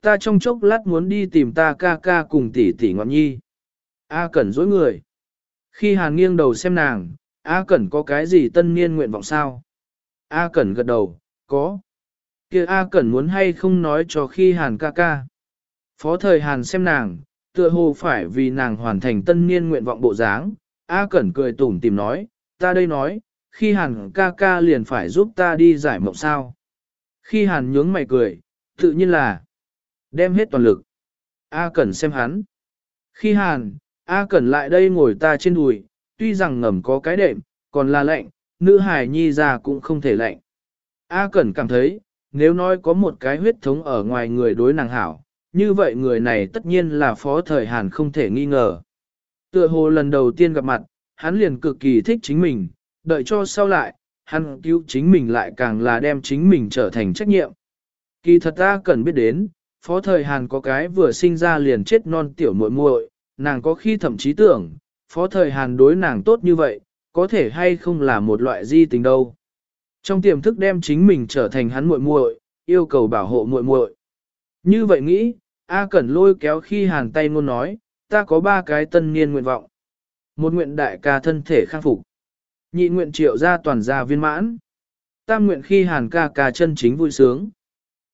[SPEAKER 1] ta trong chốc lát muốn đi tìm ta ca ca cùng tỷ tỷ ngọn nhi. A Cẩn dối người. Khi hàn nghiêng đầu xem nàng, A Cẩn có cái gì tân niên nguyện vọng sao? A Cẩn gật đầu, có kia A Cẩn muốn hay không nói cho khi hàn ca ca. Phó thời hàn xem nàng, tựa hồ phải vì nàng hoàn thành tân niên nguyện vọng bộ dáng. A Cẩn cười tủm tìm nói, ta đây nói, khi hàn ca ca liền phải giúp ta đi giải mộng sao. Khi hàn nhướng mày cười, tự nhiên là đem hết toàn lực. A Cẩn xem hắn. Khi hàn, A Cẩn lại đây ngồi ta trên đùi, tuy rằng ngầm có cái đệm, còn là lạnh, nữ hài nhi già cũng không thể lạnh. A Cẩn cảm thấy, nếu nói có một cái huyết thống ở ngoài người đối nàng hảo, như vậy người này tất nhiên là phó thời Hàn không thể nghi ngờ. Tựa hồ lần đầu tiên gặp mặt, hắn liền cực kỳ thích chính mình, đợi cho sau lại, hắn cứu chính mình lại càng là đem chính mình trở thành trách nhiệm. Kỳ thật ta cần biết đến, phó thời Hàn có cái vừa sinh ra liền chết non tiểu muội muội, nàng có khi thậm chí tưởng, phó thời Hàn đối nàng tốt như vậy, có thể hay không là một loại di tình đâu. Trong tiềm thức đem chính mình trở thành hắn muội muội, yêu cầu bảo hộ muội muội. Như vậy nghĩ, A Cẩn lôi kéo khi Hàn tay ngôn nói, ta có ba cái tân niên nguyện vọng. Một nguyện đại ca thân thể khang phục. Nhị nguyện triệu gia toàn gia viên mãn. Tam nguyện khi Hàn ca ca chân chính vui sướng.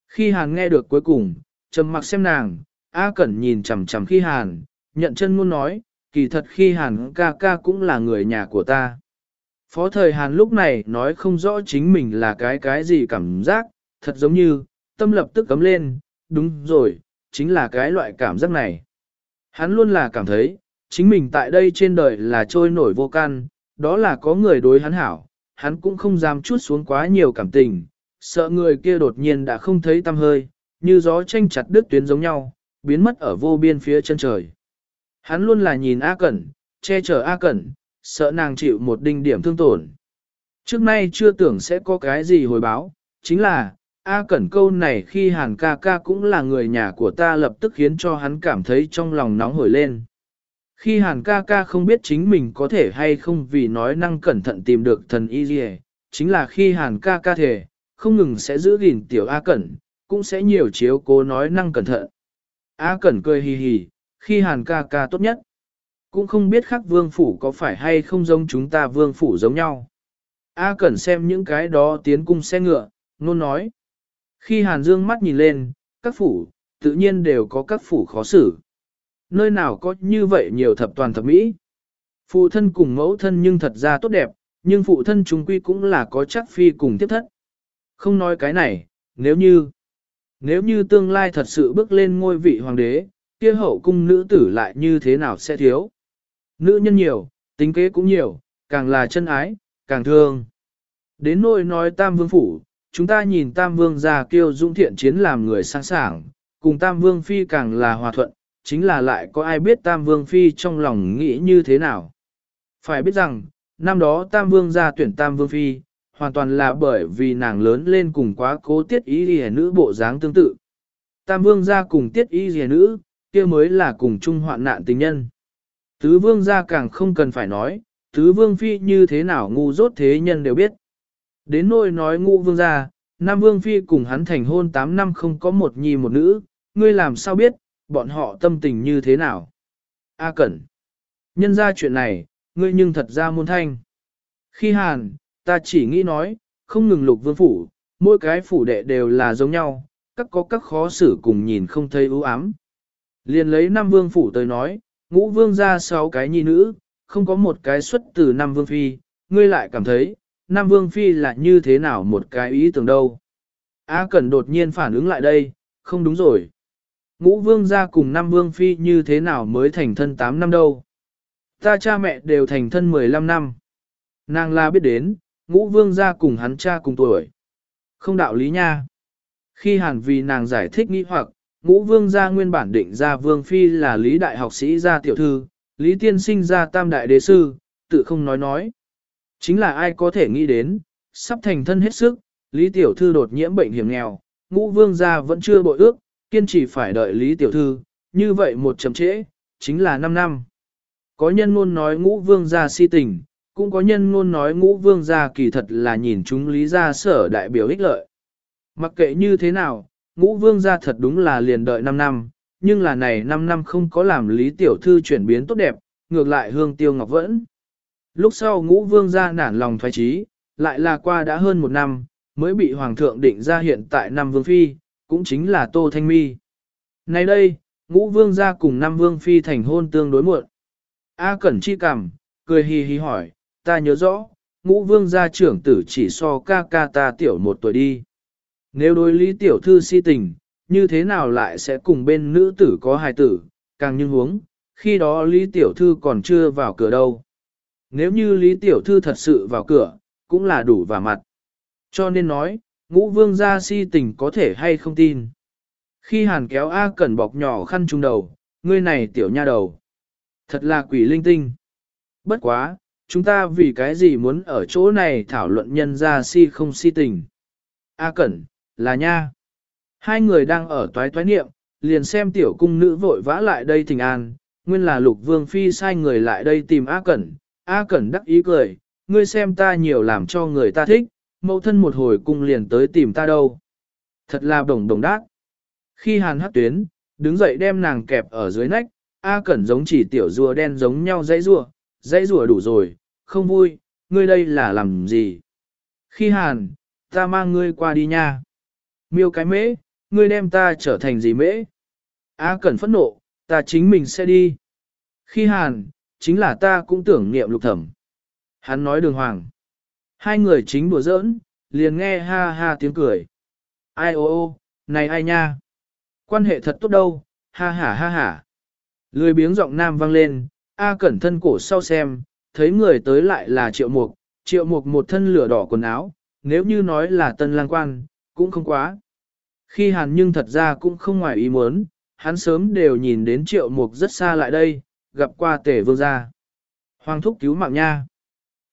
[SPEAKER 1] Khi Hàn nghe được cuối cùng, trầm mặc xem nàng, A Cẩn nhìn chằm chằm khi Hàn, nhận chân ngôn nói, kỳ thật khi Hàn ca ca cũng là người nhà của ta. Phó thời Hàn lúc này nói không rõ chính mình là cái cái gì cảm giác, thật giống như, tâm lập tức cấm lên, đúng rồi, chính là cái loại cảm giác này. Hắn luôn là cảm thấy, chính mình tại đây trên đời là trôi nổi vô can, đó là có người đối hắn hảo, hắn cũng không dám chút xuống quá nhiều cảm tình, sợ người kia đột nhiên đã không thấy tâm hơi, như gió tranh chặt đứt tuyến giống nhau, biến mất ở vô biên phía chân trời. Hắn luôn là nhìn A Cẩn, che chở A Cẩn, sợ nàng chịu một đinh điểm thương tổn. Trước nay chưa tưởng sẽ có cái gì hồi báo, chính là, A Cẩn câu này khi Hàn ca ca cũng là người nhà của ta lập tức khiến cho hắn cảm thấy trong lòng nóng hổi lên. Khi Hàn ca ca không biết chính mình có thể hay không vì nói năng cẩn thận tìm được thần y gì chính là khi Hàn ca ca thể, không ngừng sẽ giữ gìn tiểu A Cẩn, cũng sẽ nhiều chiếu cố nói năng cẩn thận. A Cẩn cười hì hì, khi hàn ca ca tốt nhất. Cũng không biết khắc vương phủ có phải hay không giống chúng ta vương phủ giống nhau. A Cẩn xem những cái đó tiến cung xe ngựa, nôn nói. Khi Hàn Dương mắt nhìn lên, các phủ, tự nhiên đều có các phủ khó xử. Nơi nào có như vậy nhiều thập toàn thập mỹ. Phụ thân cùng mẫu thân nhưng thật ra tốt đẹp, nhưng phụ thân chúng quy cũng là có chắc phi cùng tiếp thất. Không nói cái này, nếu như, nếu như tương lai thật sự bước lên ngôi vị hoàng đế, kia hậu cung nữ tử lại như thế nào sẽ thiếu. Nữ nhân nhiều, tính kế cũng nhiều, càng là chân ái, càng thương. Đến nỗi nói tam vương phủ, chúng ta nhìn tam vương ra kêu dũng thiện chiến làm người sáng sảng, cùng tam vương phi càng là hòa thuận, chính là lại có ai biết tam vương phi trong lòng nghĩ như thế nào. Phải biết rằng, năm đó tam vương ra tuyển tam vương phi, hoàn toàn là bởi vì nàng lớn lên cùng quá cố tiết ý rìa nữ bộ dáng tương tự. Tam vương ra cùng tiết ý rìa nữ, kia mới là cùng chung hoạn nạn tình nhân. Tứ vương ra càng không cần phải nói, tứ vương phi như thế nào ngu dốt thế nhân đều biết. Đến nỗi nói ngu vương ra, Nam vương phi cùng hắn thành hôn 8 năm không có một nhi một nữ, ngươi làm sao biết, bọn họ tâm tình như thế nào. A Cẩn. Nhân ra chuyện này, ngươi nhưng thật ra môn thanh. Khi hàn, ta chỉ nghĩ nói, không ngừng lục vương phủ, mỗi cái phủ đệ đều là giống nhau, các có các khó xử cùng nhìn không thấy ưu ám. Liền lấy Nam vương phủ tới nói, ngũ vương ra sáu cái nhi nữ, không có một cái xuất từ Nam vương phi, ngươi lại cảm thấy, Nam vương phi là như thế nào một cái ý tưởng đâu. A Cẩn đột nhiên phản ứng lại đây, không đúng rồi. Ngũ vương ra cùng Nam vương phi như thế nào mới thành thân 8 năm đâu. Ta cha mẹ đều thành thân 15 năm. Nàng la biết đến, ngũ vương ra cùng hắn cha cùng tuổi. Không đạo lý nha. Khi hàn vì nàng giải thích nghi hoặc, ngũ vương gia nguyên bản định ra vương phi là lý đại học sĩ gia tiểu thư, lý tiên sinh gia tam đại đế sư, tự không nói nói. Chính là ai có thể nghĩ đến, sắp thành thân hết sức, lý tiểu thư đột nhiễm bệnh hiểm nghèo, ngũ vương gia vẫn chưa bội ước, kiên trì phải đợi lý tiểu thư, như vậy một chậm trễ, chính là 5 năm. Có nhân ngôn nói ngũ vương gia si tình, cũng có nhân ngôn nói ngũ vương gia kỳ thật là nhìn chúng lý gia sở đại biểu ích lợi. Mặc kệ như thế nào, ngũ vương gia thật đúng là liền đợi 5 năm, nhưng là này 5 năm không có làm lý tiểu thư chuyển biến tốt đẹp, ngược lại hương tiêu ngọc vẫn. Lúc sau ngũ vương gia nản lòng thoái trí, lại là qua đã hơn một năm, mới bị hoàng thượng định ra hiện tại năm vương phi, cũng chính là Tô Thanh Mi. Nay đây, ngũ vương gia cùng năm vương phi thành hôn tương đối muộn. A Cẩn chi cảm, cười hì hì hỏi, ta nhớ rõ, ngũ vương gia trưởng tử chỉ so ca ca ta tiểu một tuổi đi. Nếu đối lý tiểu thư si tình, như thế nào lại sẽ cùng bên nữ tử có hài tử, càng như huống, khi đó lý tiểu thư còn chưa vào cửa đâu. Nếu như lý tiểu thư thật sự vào cửa, cũng là đủ vào mặt. Cho nên nói, ngũ vương gia si tình có thể hay không tin. Khi hàn kéo A cẩn bọc nhỏ khăn trung đầu, ngươi này tiểu nha đầu. Thật là quỷ linh tinh. Bất quá, chúng ta vì cái gì muốn ở chỗ này thảo luận nhân gia si không si tình. A cẩn, là nha. Hai người đang ở toái toái niệm, liền xem tiểu cung nữ vội vã lại đây thỉnh an, nguyên là lục vương phi sai người lại đây tìm A cẩn. A cẩn đắc ý cười, ngươi xem ta nhiều làm cho người ta thích, mẫu thân một hồi cung liền tới tìm ta đâu. Thật là đồng đồng đác. Khi hàn hát tuyến, đứng dậy đem nàng kẹp ở dưới nách, A Cẩn giống chỉ tiểu rùa đen giống nhau dãy rùa, dãy rùa đủ rồi, không vui, ngươi đây là làm gì? Khi hàn, ta mang ngươi qua đi nha. Miêu cái mễ, ngươi đem ta trở thành gì mễ? A Cẩn phẫn nộ, ta chính mình sẽ đi. Khi hàn, chính là ta cũng tưởng niệm lục thẩm. Hắn nói đường hoàng. Hai người chính đùa giỡn, liền nghe ha ha tiếng cười. Ai ô ô, này ai nha? Quan hệ thật tốt đâu, ha ha ha ha. Lười biếng giọng nam vang lên, A cẩn thân cổ sau xem, thấy người tới lại là triệu mục, triệu mục một thân lửa đỏ quần áo, nếu như nói là tân lang quan, cũng không quá. Khi hàn nhưng thật ra cũng không ngoài ý muốn, hắn sớm đều nhìn đến triệu mục rất xa lại đây, gặp qua tể vương gia. Hoàng thúc cứu mạng nha.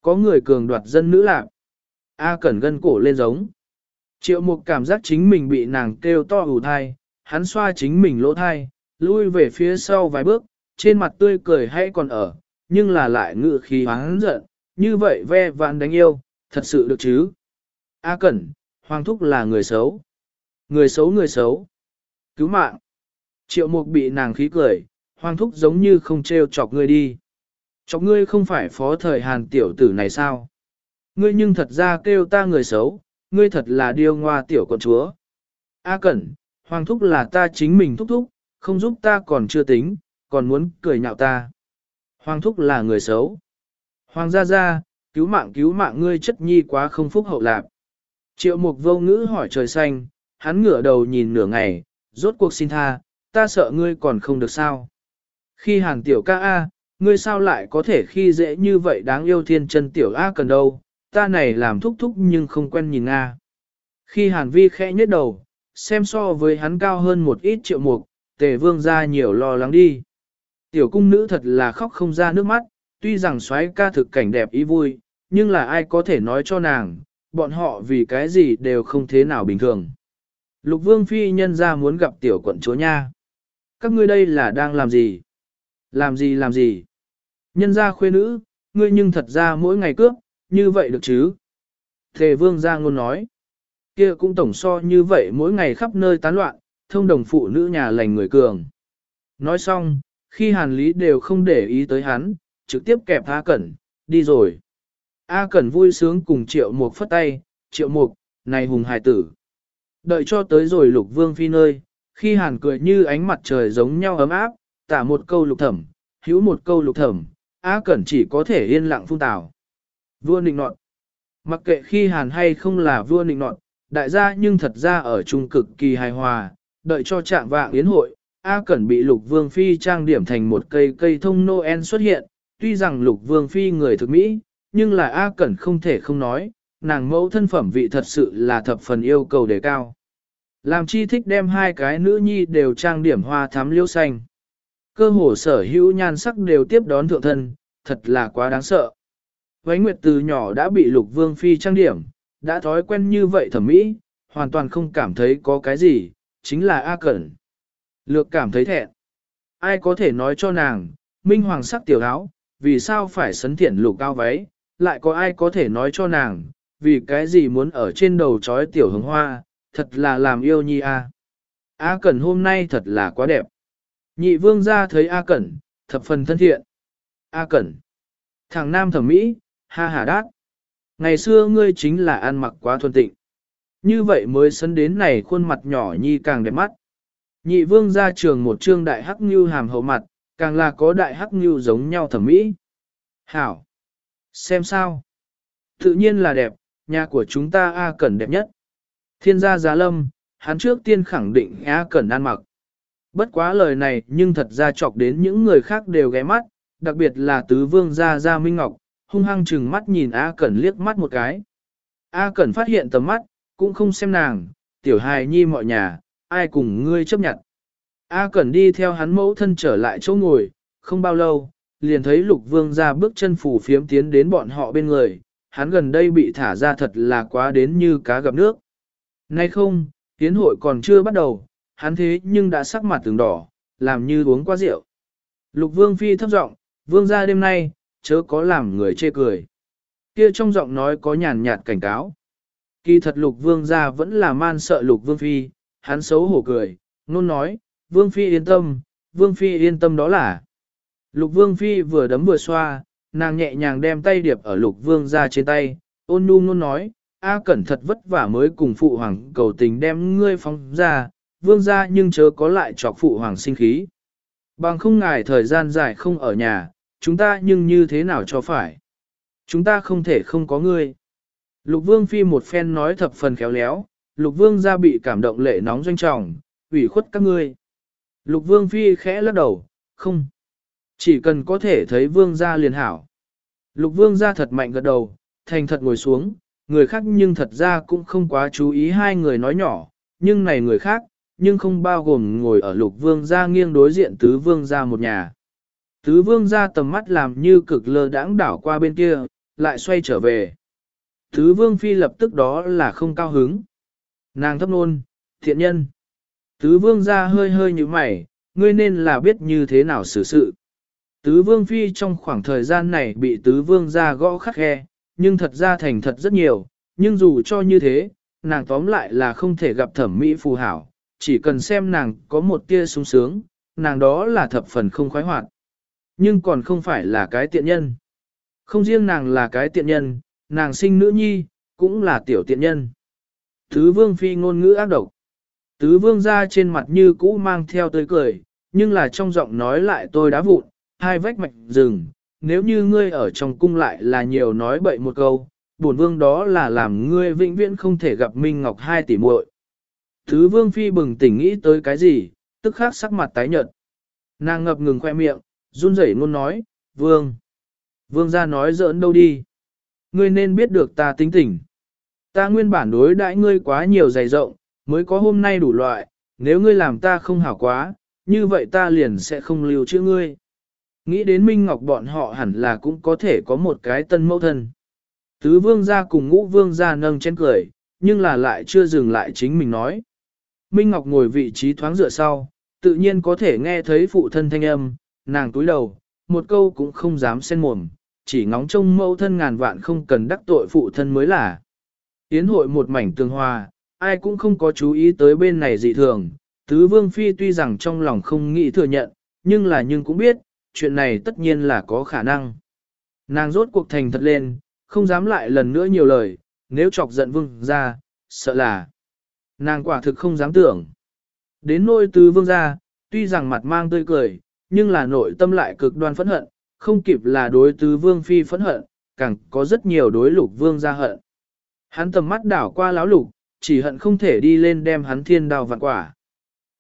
[SPEAKER 1] Có người cường đoạt dân nữ lạc. A cẩn gân cổ lên giống. Triệu mục cảm giác chính mình bị nàng kêu to ủ thai, hắn xoa chính mình lỗ thai, lui về phía sau vài bước, trên mặt tươi cười hay còn ở, nhưng là lại ngự khí hắn giận, như vậy ve vạn đánh yêu, thật sự được chứ. A cẩn, hoàng thúc là người xấu. Người xấu người xấu. Cứu mạng. Triệu mục bị nàng khí cười, hoàng thúc giống như không treo chọc ngươi đi. Chọc ngươi không phải phó thời hàn tiểu tử này sao? Ngươi nhưng thật ra kêu ta người xấu, ngươi thật là điêu ngoa tiểu con chúa. A Cẩn, Hoàng Thúc là ta chính mình thúc thúc, không giúp ta còn chưa tính, còn muốn cười nhạo ta. Hoàng Thúc là người xấu. Hoàng gia gia, cứu mạng cứu mạng ngươi chất nhi quá không phúc hậu lạc. Triệu mục vô ngữ hỏi trời xanh, hắn ngửa đầu nhìn nửa ngày, rốt cuộc xin tha, ta sợ ngươi còn không được sao. Khi hàng tiểu ca A, ngươi sao lại có thể khi dễ như vậy đáng yêu thiên chân tiểu A cần đâu, ta này làm thúc thúc nhưng không quen nhìn A. Khi hàn vi khẽ nhếch đầu, xem so với hắn cao hơn một ít triệu mục, tề vương ra nhiều lo lắng đi. Tiểu cung nữ thật là khóc không ra nước mắt, tuy rằng xoáy ca thực cảnh đẹp ý vui, nhưng là ai có thể nói cho nàng, bọn họ vì cái gì đều không thế nào bình thường. Lục vương phi nhân ra muốn gặp tiểu quận chúa nha. Các ngươi đây là đang làm gì? Làm gì làm gì? Nhân ra khuê nữ, ngươi nhưng thật ra mỗi ngày cướp, như vậy được chứ? Thề vương ra ngôn nói. kia cũng tổng so như vậy mỗi ngày khắp nơi tán loạn, thông đồng phụ nữ nhà lành người cường. Nói xong, khi hàn lý đều không để ý tới hắn, trực tiếp kẹp tha Cẩn, đi rồi. A Cẩn vui sướng cùng triệu mục phất tay, triệu mục, này hùng hài tử. Đợi cho tới rồi lục vương phi nơi, khi hàn cười như ánh mặt trời giống nhau ấm áp, tả một câu lục thẩm, hữu một câu lục thẩm, A Cẩn chỉ có thể yên lặng phun tào. Vua nịnh nọt. Mặc kệ khi hàn hay không là vua nịnh nọt, đại gia nhưng thật ra ở trung cực kỳ hài hòa, đợi cho trạng vạng yến hội, A Cẩn bị lục vương phi trang điểm thành một cây cây thông Noel xuất hiện, tuy rằng lục vương phi người thực mỹ, nhưng là A Cẩn không thể không nói, nàng mẫu thân phẩm vị thật sự là thập phần yêu cầu đề cao. Làm chi thích đem hai cái nữ nhi đều trang điểm hoa thắm liêu xanh. Cơ hồ sở hữu nhan sắc đều tiếp đón thượng thân, thật là quá đáng sợ. Vánh Nguyệt từ nhỏ đã bị lục vương phi trang điểm, đã thói quen như vậy thẩm mỹ, hoàn toàn không cảm thấy có cái gì, chính là A Cẩn. Lược cảm thấy thẹn. Ai có thể nói cho nàng, minh hoàng sắc tiểu áo, vì sao phải sấn thiện lục cao váy, lại có ai có thể nói cho nàng, vì cái gì muốn ở trên đầu trói tiểu hồng hoa, thật là làm yêu nhi a. A Cẩn hôm nay thật là quá đẹp. Nhị vương ra thấy A Cẩn, thập phần thân thiện. A Cẩn. Thằng nam thẩm mỹ, ha hà đát. Ngày xưa ngươi chính là ăn mặc quá thuần tịnh. Như vậy mới sấn đến này khuôn mặt nhỏ nhi càng đẹp mắt. Nhị vương ra trường một trương đại hắc như hàm hậu mặt, càng là có đại hắc như giống nhau thẩm mỹ. Hảo! Xem sao? Tự nhiên là đẹp, nhà của chúng ta A Cẩn đẹp nhất. Thiên gia giá lâm, hắn trước tiên khẳng định A Cẩn ăn mặc. Bất quá lời này nhưng thật ra chọc đến những người khác đều ghé mắt, đặc biệt là tứ vương gia gia Minh Ngọc, hung hăng chừng mắt nhìn A Cẩn liếc mắt một cái. A Cẩn phát hiện tầm mắt, cũng không xem nàng, tiểu hài nhi mọi nhà, ai cùng ngươi chấp nhận. A Cẩn đi theo hắn mẫu thân trở lại chỗ ngồi, không bao lâu, liền thấy lục vương ra bước chân phủ phiếm tiến đến bọn họ bên người, hắn gần đây bị thả ra thật là quá đến như cá gặp nước. Nay không, tiến hội còn chưa bắt đầu, hắn thế nhưng đã sắc mặt từng đỏ, làm như uống quá rượu. Lục vương phi thấp giọng, vương ra đêm nay, chớ có làm người chê cười. Kia trong giọng nói có nhàn nhạt cảnh cáo. Kỳ thật lục vương ra vẫn là man sợ lục vương phi, hắn xấu hổ cười, nôn nói, vương phi yên tâm, vương phi yên tâm đó là. Lục vương phi vừa đấm vừa xoa, nàng nhẹ nhàng đem tay điệp ở lục vương ra trên tay, ôn nhu luôn nói, A cẩn thật vất vả mới cùng phụ hoàng cầu tình đem ngươi phóng ra, vương ra nhưng chớ có lại chọc phụ hoàng sinh khí. Bằng không ngài thời gian dài không ở nhà, chúng ta nhưng như thế nào cho phải. Chúng ta không thể không có ngươi. Lục vương phi một phen nói thập phần khéo léo, lục vương ra bị cảm động lệ nóng doanh trọng, ủy khuất các ngươi. Lục vương phi khẽ lắc đầu, không. Chỉ cần có thể thấy vương gia liền hảo. Lục vương gia thật mạnh gật đầu, thành thật ngồi xuống, người khác nhưng thật ra cũng không quá chú ý hai người nói nhỏ, nhưng này người khác, nhưng không bao gồm ngồi ở lục vương gia nghiêng đối diện tứ vương gia một nhà. Tứ vương gia tầm mắt làm như cực lơ đãng đảo qua bên kia, lại xoay trở về. Tứ vương phi lập tức đó là không cao hứng. Nàng thấp nôn, thiện nhân. Tứ vương gia hơi hơi như mày, ngươi nên là biết như thế nào xử sự. Tứ vương phi trong khoảng thời gian này bị tứ vương gia gõ khắc khe, nhưng thật ra thành thật rất nhiều, nhưng dù cho như thế, nàng tóm lại là không thể gặp thẩm mỹ phù hảo, chỉ cần xem nàng có một tia sung sướng, nàng đó là thập phần không khoái hoạt. Nhưng còn không phải là cái tiện nhân. Không riêng nàng là cái tiện nhân, nàng sinh nữ nhi, cũng là tiểu tiện nhân. Tứ vương phi ngôn ngữ ác độc. Tứ vương ra trên mặt như cũ mang theo tươi cười, nhưng là trong giọng nói lại tôi đã vụn, hai vách mạch rừng. Nếu như ngươi ở trong cung lại là nhiều nói bậy một câu, bổn vương đó là làm ngươi vĩnh viễn không thể gặp Minh Ngọc hai tỷ muội. thứ vương phi bừng tỉnh nghĩ tới cái gì, tức khắc sắc mặt tái nhợt. Nàng ngập ngừng khoe miệng, run rẩy luôn nói, vương. Vương ra nói giỡn đâu đi. Ngươi nên biết được ta tính tình. Ta nguyên bản đối đãi ngươi quá nhiều dày rộng, mới có hôm nay đủ loại, nếu ngươi làm ta không hảo quá, như vậy ta liền sẽ không lưu chữ ngươi. Nghĩ đến Minh Ngọc bọn họ hẳn là cũng có thể có một cái tân mẫu thân. Tứ vương gia cùng ngũ vương gia nâng chén cười, nhưng là lại chưa dừng lại chính mình nói. Minh Ngọc ngồi vị trí thoáng dựa sau, tự nhiên có thể nghe thấy phụ thân thanh âm, nàng túi đầu, một câu cũng không dám xen mồm, chỉ ngóng trông mẫu thân ngàn vạn không cần đắc tội phụ thân mới là. Yến hội một mảnh tương hòa, ai cũng không có chú ý tới bên này dị thường, tứ vương phi tuy rằng trong lòng không nghĩ thừa nhận, nhưng là nhưng cũng biết, chuyện này tất nhiên là có khả năng. Nàng rốt cuộc thành thật lên, không dám lại lần nữa nhiều lời, nếu chọc giận vương ra, sợ là. Nàng quả thực không dám tưởng. Đến nôi tứ vương ra, tuy rằng mặt mang tươi cười, nhưng là nội tâm lại cực đoan phẫn hận, không kịp là đối tứ vương phi phẫn hận, càng có rất nhiều đối lục vương ra hận. Hắn tầm mắt đảo qua láo lục, chỉ hận không thể đi lên đem hắn thiên đào vạn quả.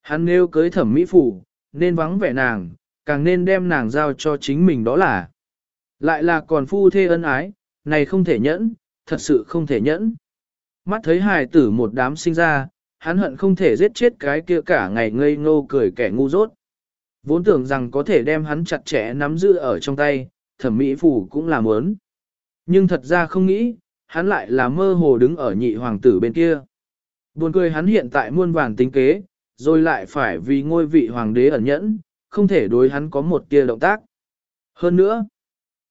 [SPEAKER 1] Hắn nêu cưới thẩm mỹ phủ, nên vắng vẻ nàng, càng nên đem nàng giao cho chính mình đó là. Lại là còn phu thê ân ái, này không thể nhẫn, thật sự không thể nhẫn. Mắt thấy hài tử một đám sinh ra, hắn hận không thể giết chết cái kia cả ngày ngây ngô cười kẻ ngu dốt. Vốn tưởng rằng có thể đem hắn chặt chẽ nắm giữ ở trong tay, thẩm mỹ phủ cũng là muốn. Nhưng thật ra không nghĩ, hắn lại là mơ hồ đứng ở nhị hoàng tử bên kia. Buồn cười hắn hiện tại muôn vàng tính kế, rồi lại phải vì ngôi vị hoàng đế ẩn nhẫn, không thể đối hắn có một tia động tác. Hơn nữa,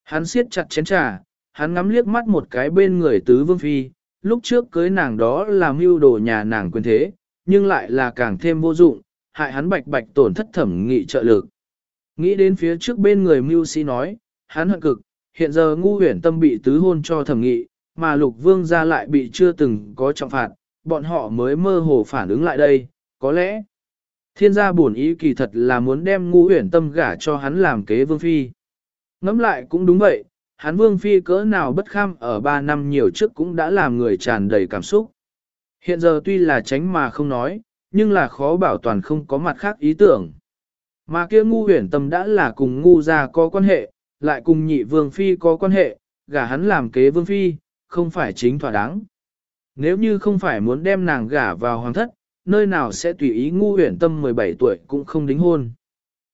[SPEAKER 1] hắn siết chặt chén trà, hắn ngắm liếc mắt một cái bên người tứ vương phi, lúc trước cưới nàng đó là mưu đồ nhà nàng quyền thế, nhưng lại là càng thêm vô dụng, hại hắn bạch bạch tổn thất thẩm nghị trợ lực. Nghĩ đến phía trước bên người mưu sĩ nói, hắn hận cực, hiện giờ ngu huyển tâm bị tứ hôn cho thẩm nghị, mà lục vương ra lại bị chưa từng có trọng phạt, bọn họ mới mơ hồ phản ứng lại đây, có lẽ thiên gia buồn ý kỳ thật là muốn đem ngũ huyển tâm gả cho hắn làm kế vương phi. Ngắm lại cũng đúng vậy, hắn vương phi cỡ nào bất kham ở 3 năm nhiều trước cũng đã làm người tràn đầy cảm xúc. Hiện giờ tuy là tránh mà không nói, nhưng là khó bảo toàn không có mặt khác ý tưởng. Mà kia ngu huyển tâm đã là cùng ngu gia có quan hệ, lại cùng nhị vương phi có quan hệ, gả hắn làm kế vương phi, không phải chính thỏa đáng. Nếu như không phải muốn đem nàng gả vào hoàng thất, nơi nào sẽ tùy ý ngu huyển tâm 17 tuổi cũng không đính hôn.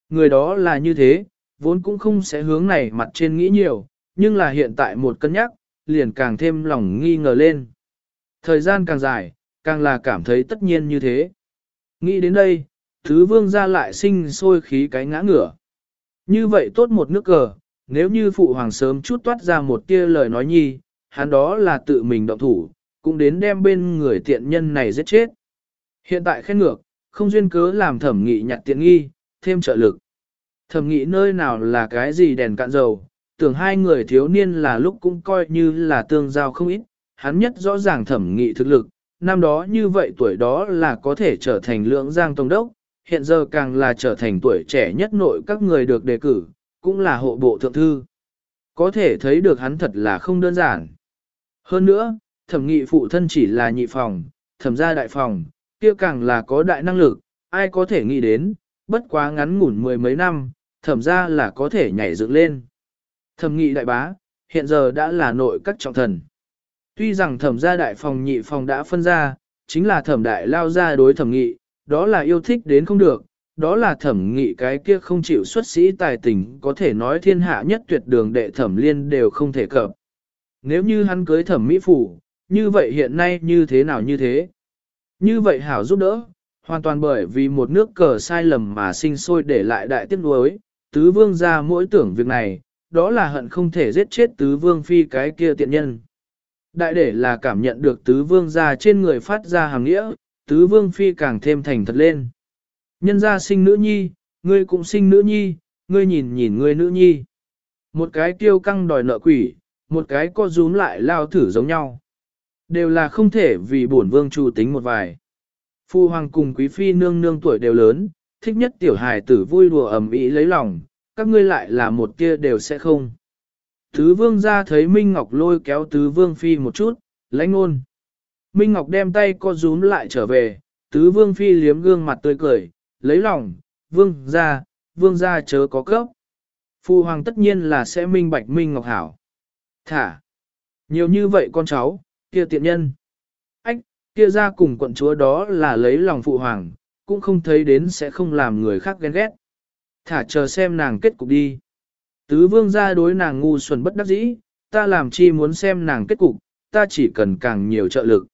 [SPEAKER 1] Người đó là như thế, vốn cũng không sẽ hướng này mặt trên nghĩ nhiều, nhưng là hiện tại một cân nhắc, liền càng thêm lòng nghi ngờ lên. Thời gian càng dài, càng là cảm thấy tất nhiên như thế. Nghĩ đến đây, thứ vương ra lại sinh sôi khí cái ngã ngửa. Như vậy tốt một nước cờ, nếu như phụ hoàng sớm chút toát ra một tia lời nói nhi, hắn đó là tự mình động thủ, cũng đến đem bên người tiện nhân này giết chết. Hiện tại khen ngược, không duyên cớ làm thẩm nghị nhặt tiện nghi, thêm trợ lực. Thẩm nghị nơi nào là cái gì đèn cạn dầu, tưởng hai người thiếu niên là lúc cũng coi như là tương giao không ít, hắn nhất rõ ràng thẩm nghị thực lực, năm đó như vậy tuổi đó là có thể trở thành lưỡng giang tổng đốc, hiện giờ càng là trở thành tuổi trẻ nhất nội các người được đề cử, cũng là hộ bộ thượng thư. Có thể thấy được hắn thật là không đơn giản. Hơn nữa, thẩm nghị phụ thân chỉ là nhị phòng, thẩm gia đại phòng, kia càng là có đại năng lực, ai có thể nghĩ đến, bất quá ngắn ngủn mười mấy năm, thẩm gia là có thể nhảy dựng lên. Thẩm nghị đại bá, hiện giờ đã là nội các trọng thần. Tuy rằng thẩm gia đại phòng nhị phòng đã phân ra, chính là thẩm đại lao ra đối thẩm nghị, đó là yêu thích đến không được, đó là thẩm nghị cái kia không chịu xuất sĩ tài tình có thể nói thiên hạ nhất tuyệt đường đệ thẩm liên đều không thể cập. Nếu như hắn cưới thẩm mỹ phủ, như vậy hiện nay như thế nào như thế? Như vậy hảo giúp đỡ, hoàn toàn bởi vì một nước cờ sai lầm mà sinh sôi để lại đại tiếc nuối, tứ vương ra mỗi tưởng việc này, đó là hận không thể giết chết tứ vương phi cái kia tiện nhân. Đại để là cảm nhận được tứ vương ra trên người phát ra hàng nghĩa, tứ vương phi càng thêm thành thật lên. Nhân gia sinh nữ nhi, ngươi cũng sinh nữ nhi, ngươi nhìn nhìn ngươi nữ nhi. Một cái tiêu căng đòi nợ quỷ, Một cái co rúm lại lao thử giống nhau. Đều là không thể vì bổn vương chủ tính một vài. Phu hoàng cùng quý phi nương nương tuổi đều lớn, thích nhất tiểu hài tử vui đùa ầm ĩ lấy lòng, các ngươi lại là một kia đều sẽ không. Tứ vương ra thấy Minh Ngọc lôi kéo tứ vương phi một chút, lãnh ngôn. Minh Ngọc đem tay co rúm lại trở về, tứ vương phi liếm gương mặt tươi cười, lấy lòng, vương ra, vương ra chớ có cấp. Phu hoàng tất nhiên là sẽ minh bạch Minh Ngọc hảo. Thả. Nhiều như vậy con cháu, kia tiện nhân. Ách, kia ra cùng quận chúa đó là lấy lòng phụ hoàng, cũng không thấy đến sẽ không làm người khác ghen ghét. Thả chờ xem nàng kết cục đi. Tứ vương ra đối nàng ngu xuẩn bất đắc dĩ, ta làm chi muốn xem nàng kết cục, ta chỉ cần càng nhiều trợ lực.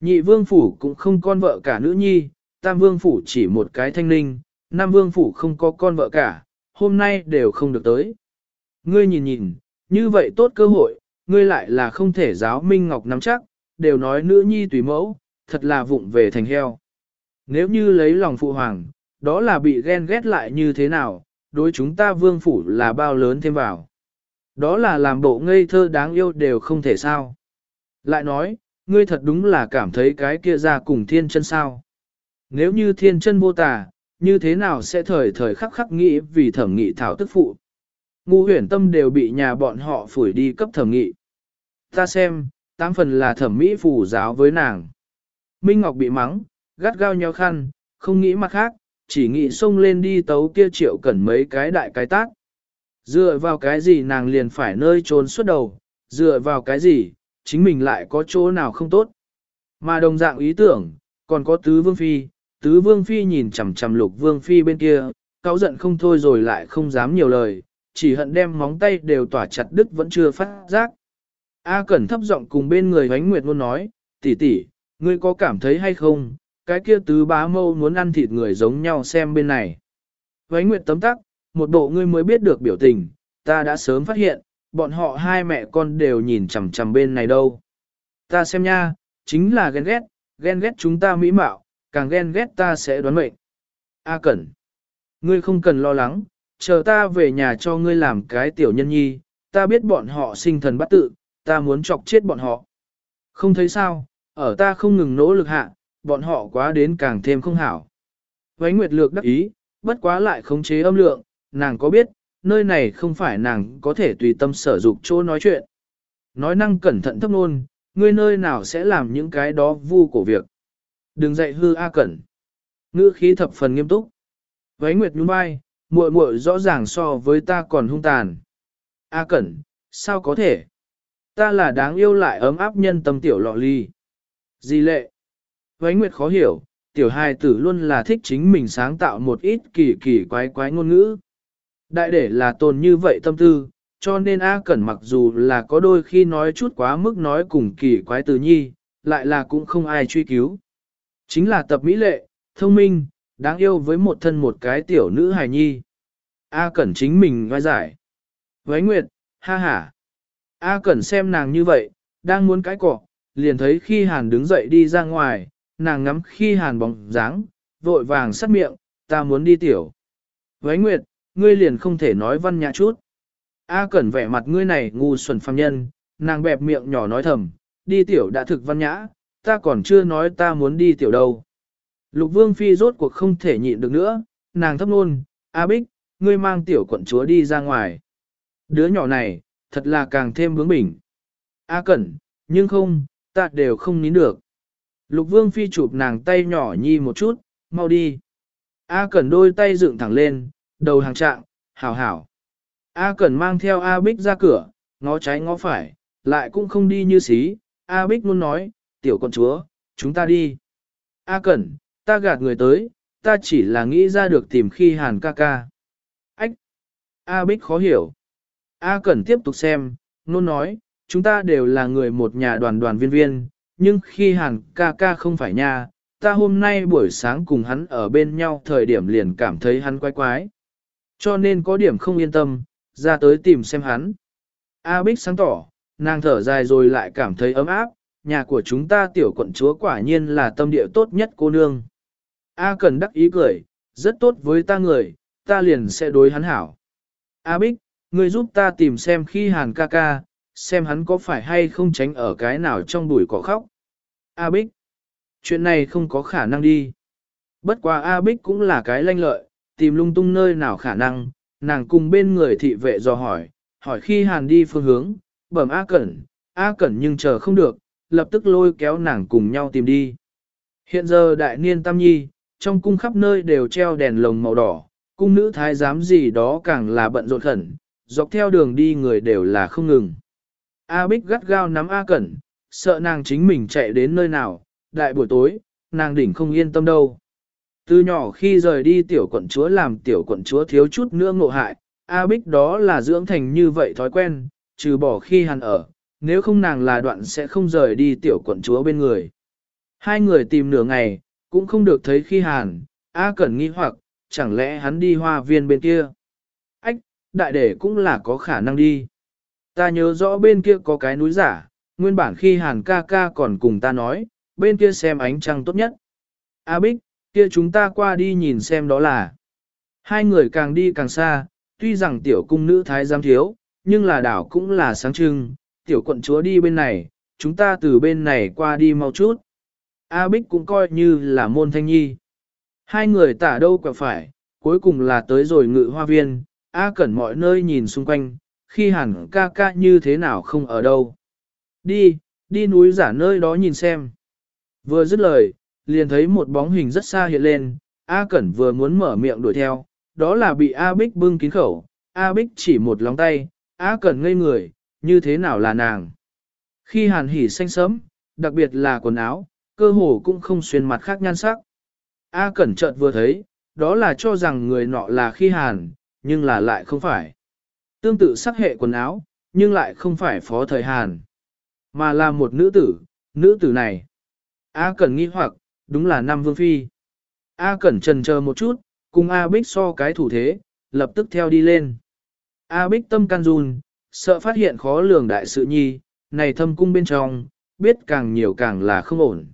[SPEAKER 1] Nhị vương phủ cũng không con vợ cả nữ nhi, tam vương phủ chỉ một cái thanh ninh, nam vương phủ không có con vợ cả, hôm nay đều không được tới. Ngươi nhìn nhìn, như vậy tốt cơ hội, ngươi lại là không thể giáo minh ngọc nắm chắc, đều nói nữ nhi tùy mẫu, thật là vụng về thành heo. Nếu như lấy lòng phụ hoàng, đó là bị ghen ghét lại như thế nào, đối chúng ta vương phủ là bao lớn thêm vào. Đó là làm bộ ngây thơ đáng yêu đều không thể sao. Lại nói, ngươi thật đúng là cảm thấy cái kia ra cùng thiên chân sao. Nếu như thiên chân vô tà, như thế nào sẽ thời thời khắc khắc nghĩ vì thẩm nghị thảo tức phụ. Ngu huyền tâm đều bị nhà bọn họ phủi đi cấp thẩm nghị. Ta xem, tám phần là thẩm mỹ phù giáo với nàng. Minh Ngọc bị mắng, gắt gao nhau khăn, không nghĩ mặt khác, chỉ nghĩ xông lên đi tấu kia triệu cẩn mấy cái đại cái tác. Dựa vào cái gì nàng liền phải nơi trốn suốt đầu, dựa vào cái gì, chính mình lại có chỗ nào không tốt. Mà đồng dạng ý tưởng, còn có tứ vương phi, tứ vương phi nhìn chằm chằm lục vương phi bên kia, cáu giận không thôi rồi lại không dám nhiều lời, chỉ hận đem móng tay đều tỏa chặt đứt vẫn chưa phát giác. A Cẩn thấp giọng cùng bên người Hoánh Nguyệt luôn nói, tỷ tỷ, ngươi có cảm thấy hay không, cái kia tứ bá mâu muốn ăn thịt người giống nhau xem bên này. Hoánh Nguyệt tấm tắc, một bộ ngươi mới biết được biểu tình, ta đã sớm phát hiện, bọn họ hai mẹ con đều nhìn chằm chằm bên này đâu. Ta xem nha, chính là ghen ghét, ghen ghét chúng ta mỹ mạo, càng ghen ghét ta sẽ đoán mệnh. A Cẩn, ngươi không cần lo lắng, chờ ta về nhà cho ngươi làm cái tiểu nhân nhi, ta biết bọn họ sinh thần bắt tự, ta muốn chọc chết bọn họ. Không thấy sao, ở ta không ngừng nỗ lực hạ, bọn họ quá đến càng thêm không hảo. Vánh Nguyệt Lược đắc ý, bất quá lại khống chế âm lượng, nàng có biết, nơi này không phải nàng có thể tùy tâm sở dục chỗ nói chuyện. Nói năng cẩn thận thấp nôn, ngươi nơi nào sẽ làm những cái đó vu cổ việc. Đừng dạy hư A Cẩn. Ngữ khí thập phần nghiêm túc. Váy Nguyệt nhún vai, muội muội rõ ràng so với ta còn hung tàn. A Cẩn, sao có thể? Ta là đáng yêu lại ấm áp nhân tâm tiểu lọ ly. Di lệ? Vánh Nguyệt khó hiểu, tiểu hài tử luôn là thích chính mình sáng tạo một ít kỳ kỳ quái quái ngôn ngữ. Đại để là tồn như vậy tâm tư, cho nên A Cẩn mặc dù là có đôi khi nói chút quá mức nói cùng kỳ quái từ nhi, lại là cũng không ai truy cứu. Chính là tập mỹ lệ, thông minh, đáng yêu với một thân một cái tiểu nữ hài nhi. A Cẩn chính mình vai giải. Váy Nguyệt, ha ha. A Cẩn xem nàng như vậy, đang muốn cái cọ, liền thấy khi Hàn đứng dậy đi ra ngoài, nàng ngắm khi Hàn bóng dáng, vội vàng sắt miệng, ta muốn đi tiểu. Váy Nguyệt, ngươi liền không thể nói văn nhã chút. A Cẩn vẻ mặt ngươi này ngu xuẩn phàm nhân, nàng bẹp miệng nhỏ nói thầm, đi tiểu đã thực văn nhã, ta còn chưa nói ta muốn đi tiểu đâu. Lục Vương Phi rốt cuộc không thể nhịn được nữa, nàng thấp nôn, A Bích, ngươi mang tiểu quận chúa đi ra ngoài. Đứa nhỏ này, thật là càng thêm bướng bỉnh. A Cẩn, nhưng không, ta đều không nín được. Lục Vương Phi chụp nàng tay nhỏ nhi một chút, mau đi. A Cẩn đôi tay dựng thẳng lên, đầu hàng trạng, hảo hảo. A Cẩn mang theo A Bích ra cửa, ngó trái ngó phải, lại cũng không đi như xí. A Bích luôn nói, tiểu con chúa, chúng ta đi. A Cẩn, ta gạt người tới, ta chỉ là nghĩ ra được tìm khi hàn ca ca. Ách! A Bích khó hiểu. A Cẩn tiếp tục xem, nôn nói, chúng ta đều là người một nhà đoàn đoàn viên viên, nhưng khi hàn ca ca không phải nha, ta hôm nay buổi sáng cùng hắn ở bên nhau thời điểm liền cảm thấy hắn quái quái. Cho nên có điểm không yên tâm, ra tới tìm xem hắn. A Bích sáng tỏ, nàng thở dài rồi lại cảm thấy ấm áp, nhà của chúng ta tiểu quận chúa quả nhiên là tâm địa tốt nhất cô nương. A Cần đắc ý cười, rất tốt với ta người, ta liền sẽ đối hắn hảo. A Bích, ngươi giúp ta tìm xem khi hàn ca ca, xem hắn có phải hay không tránh ở cái nào trong bụi cỏ khóc. A Bích, chuyện này không có khả năng đi. Bất quá A Bích cũng là cái lanh lợi, tìm lung tung nơi nào khả năng, nàng cùng bên người thị vệ dò hỏi, hỏi khi Hàn đi phương hướng, bẩm A Cẩn, A Cẩn nhưng chờ không được, lập tức lôi kéo nàng cùng nhau tìm đi. Hiện giờ đại niên tam nhi, trong cung khắp nơi đều treo đèn lồng màu đỏ, cung nữ thái giám gì đó càng là bận rộn khẩn, dọc theo đường đi người đều là không ngừng. A Bích gắt gao nắm A Cẩn, sợ nàng chính mình chạy đến nơi nào, đại buổi tối, nàng đỉnh không yên tâm đâu. Từ nhỏ khi rời đi tiểu quận chúa làm tiểu quận chúa thiếu chút nữa ngộ hại, A Bích đó là dưỡng thành như vậy thói quen, trừ bỏ khi hàn ở, nếu không nàng là đoạn sẽ không rời đi tiểu quận chúa bên người. Hai người tìm nửa ngày, cũng không được thấy khi hàn, A Cẩn nghi hoặc, chẳng lẽ hắn đi hoa viên bên kia. Ách, đại đệ cũng là có khả năng đi. Ta nhớ rõ bên kia có cái núi giả, nguyên bản khi hàn ca ca còn cùng ta nói, bên kia xem ánh trăng tốt nhất. A Bích, kia chúng ta qua đi nhìn xem đó là. Hai người càng đi càng xa, tuy rằng tiểu cung nữ thái giám thiếu, nhưng là đảo cũng là sáng trưng, tiểu quận chúa đi bên này, chúng ta từ bên này qua đi mau chút. A Bích cũng coi như là môn thanh nhi. Hai người tả đâu quẹo phải, cuối cùng là tới rồi ngự hoa viên, A Cẩn mọi nơi nhìn xung quanh, khi hẳn ca ca như thế nào không ở đâu. Đi, đi núi giả nơi đó nhìn xem. Vừa dứt lời, liền thấy một bóng hình rất xa hiện lên, A Cẩn vừa muốn mở miệng đuổi theo, đó là bị A Bích bưng kín khẩu, A Bích chỉ một lóng tay, A Cẩn ngây người, như thế nào là nàng. Khi hàn hỉ xanh sớm, đặc biệt là quần áo, cơ hồ cũng không xuyên mặt khác nhan sắc. A Cẩn chợt vừa thấy, đó là cho rằng người nọ là khi hàn, nhưng là lại không phải. Tương tự sắc hệ quần áo, nhưng lại không phải phó thời hàn, mà là một nữ tử, nữ tử này. A Cẩn nghi hoặc, đúng là Nam Vương Phi. A Cẩn trần chờ một chút, cùng A Bích so cái thủ thế, lập tức theo đi lên. A Bích tâm can run, sợ phát hiện khó lường đại sự nhi, này thâm cung bên trong, biết càng nhiều càng là không ổn.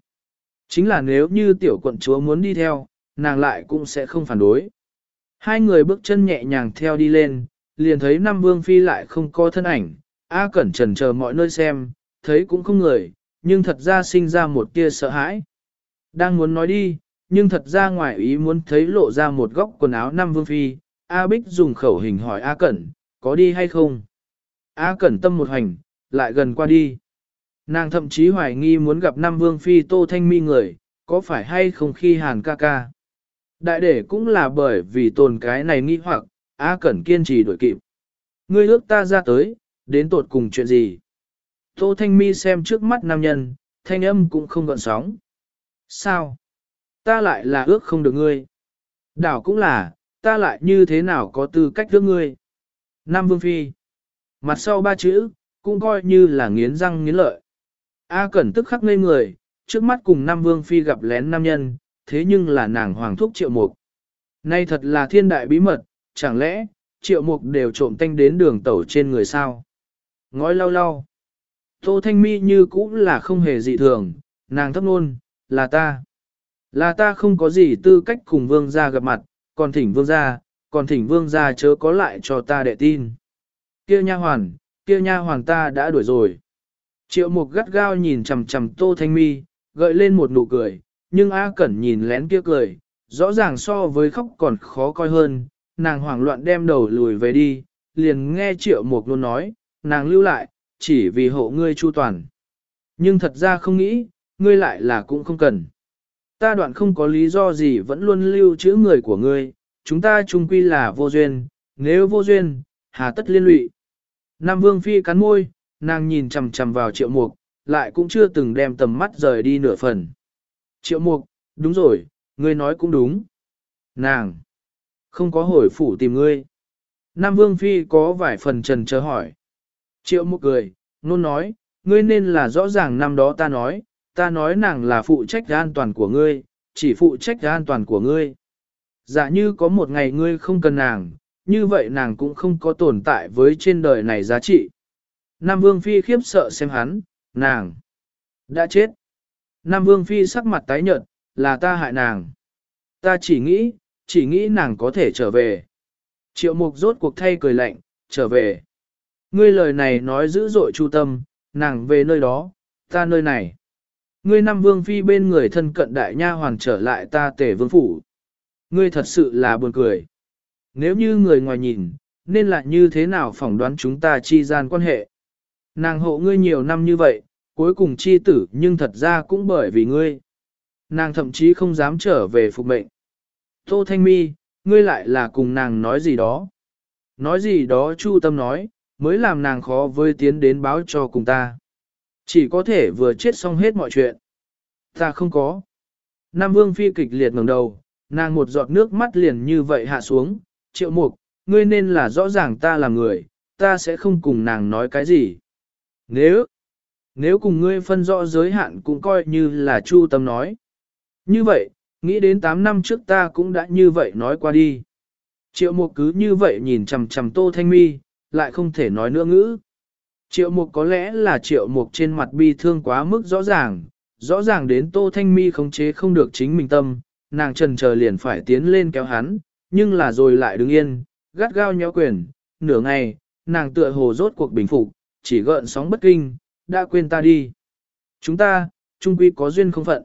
[SPEAKER 1] Chính là nếu như tiểu quận chúa muốn đi theo, nàng lại cũng sẽ không phản đối. Hai người bước chân nhẹ nhàng theo đi lên, liền thấy Nam Vương Phi lại không có thân ảnh, A Cẩn trần chờ mọi nơi xem, thấy cũng không người, nhưng thật ra sinh ra một tia sợ hãi. Đang muốn nói đi, nhưng thật ra ngoài ý muốn thấy lộ ra một góc quần áo Nam Vương Phi, A Bích dùng khẩu hình hỏi A Cẩn, có đi hay không? A Cẩn tâm một hành, lại gần qua đi. Nàng thậm chí hoài nghi muốn gặp Nam Vương Phi Tô Thanh Mi người, có phải hay không khi hàn ca ca. Đại đệ cũng là bởi vì tồn cái này nghi hoặc, A Cẩn kiên trì đổi kịp. Ngươi ước ta ra tới, đến tột cùng chuyện gì? Tô Thanh Mi xem trước mắt nam nhân, thanh âm cũng không gợn sóng. Sao? Ta lại là ước không được ngươi. Đảo cũng là, ta lại như thế nào có tư cách ước ngươi. Nam Vương Phi. Mặt sau ba chữ, cũng coi như là nghiến răng nghiến lợi. A Cẩn tức khắc ngây người, trước mắt cùng Nam Vương Phi gặp lén nam nhân, thế nhưng là nàng hoàng thúc triệu mục. Nay thật là thiên đại bí mật, chẳng lẽ, triệu mục đều trộm tanh đến đường tẩu trên người sao? Ngói lau lau. Tô Thanh Mi như cũng là không hề dị thường, nàng thấp luôn, là ta. Là ta không có gì tư cách cùng vương gia gặp mặt, còn thỉnh vương gia, còn thỉnh vương gia chớ có lại cho ta đệ tin. Kia nha hoàn, kia nha hoàn ta đã đuổi rồi. Triệu mục gắt gao nhìn chằm chằm tô thanh mi, gợi lên một nụ cười, nhưng A Cẩn nhìn lén kia cười, rõ ràng so với khóc còn khó coi hơn, nàng hoảng loạn đem đầu lùi về đi, liền nghe triệu mục luôn nói, nàng lưu lại, chỉ vì hộ ngươi chu toàn. Nhưng thật ra không nghĩ, ngươi lại là cũng không cần. Ta đoạn không có lý do gì vẫn luôn lưu trữ người của ngươi, chúng ta chung quy là vô duyên, nếu vô duyên, hà tất liên lụy. Nam Vương Phi cắn môi, nàng nhìn chằm chằm vào triệu mục, lại cũng chưa từng đem tầm mắt rời đi nửa phần. Triệu mục, đúng rồi, ngươi nói cũng đúng. Nàng, không có hồi phủ tìm ngươi. Nam Vương Phi có vài phần trần chờ hỏi. Triệu mục cười, nôn nói, ngươi nên là rõ ràng năm đó ta nói, ta nói nàng là phụ trách an toàn của ngươi, chỉ phụ trách an toàn của ngươi. Giả dạ như có một ngày ngươi không cần nàng, như vậy nàng cũng không có tồn tại với trên đời này giá trị. Nam Vương Phi khiếp sợ xem hắn, nàng đã chết. Nam Vương Phi sắc mặt tái nhợt, là ta hại nàng. Ta chỉ nghĩ, chỉ nghĩ nàng có thể trở về. Triệu mục rốt cuộc thay cười lạnh, trở về. Ngươi lời này nói dữ dội chu tâm, nàng về nơi đó, ta nơi này. Ngươi Nam vương phi bên người thân cận đại nha hoàng trở lại ta tể vương phủ. Ngươi thật sự là buồn cười. Nếu như người ngoài nhìn, nên là như thế nào phỏng đoán chúng ta chi gian quan hệ. Nàng hộ ngươi nhiều năm như vậy, cuối cùng chi tử nhưng thật ra cũng bởi vì ngươi. Nàng thậm chí không dám trở về phục mệnh. Tô Thanh Mi, ngươi lại là cùng nàng nói gì đó. Nói gì đó Chu Tâm nói, mới làm nàng khó với tiến đến báo cho cùng ta. Chỉ có thể vừa chết xong hết mọi chuyện. Ta không có. Nam Vương Phi kịch liệt ngẩng đầu, nàng một giọt nước mắt liền như vậy hạ xuống. Triệu mục, ngươi nên là rõ ràng ta là người, ta sẽ không cùng nàng nói cái gì. Nếu, nếu cùng ngươi phân rõ giới hạn cũng coi như là Chu Tâm nói. Như vậy, nghĩ đến 8 năm trước ta cũng đã như vậy nói qua đi. Triệu mục cứ như vậy nhìn chằm chằm tô thanh mi, lại không thể nói nữa ngữ. Triệu mục có lẽ là triệu mục trên mặt bi thương quá mức rõ ràng, rõ ràng đến tô thanh mi khống chế không được chính mình tâm, nàng trần chờ liền phải tiến lên kéo hắn, nhưng là rồi lại đứng yên, gắt gao nhéo quyền, nửa ngày, nàng tựa hồ rốt cuộc bình phục, chỉ gợn sóng bất kinh, đã quên ta đi. Chúng ta, chung quy có duyên không phận.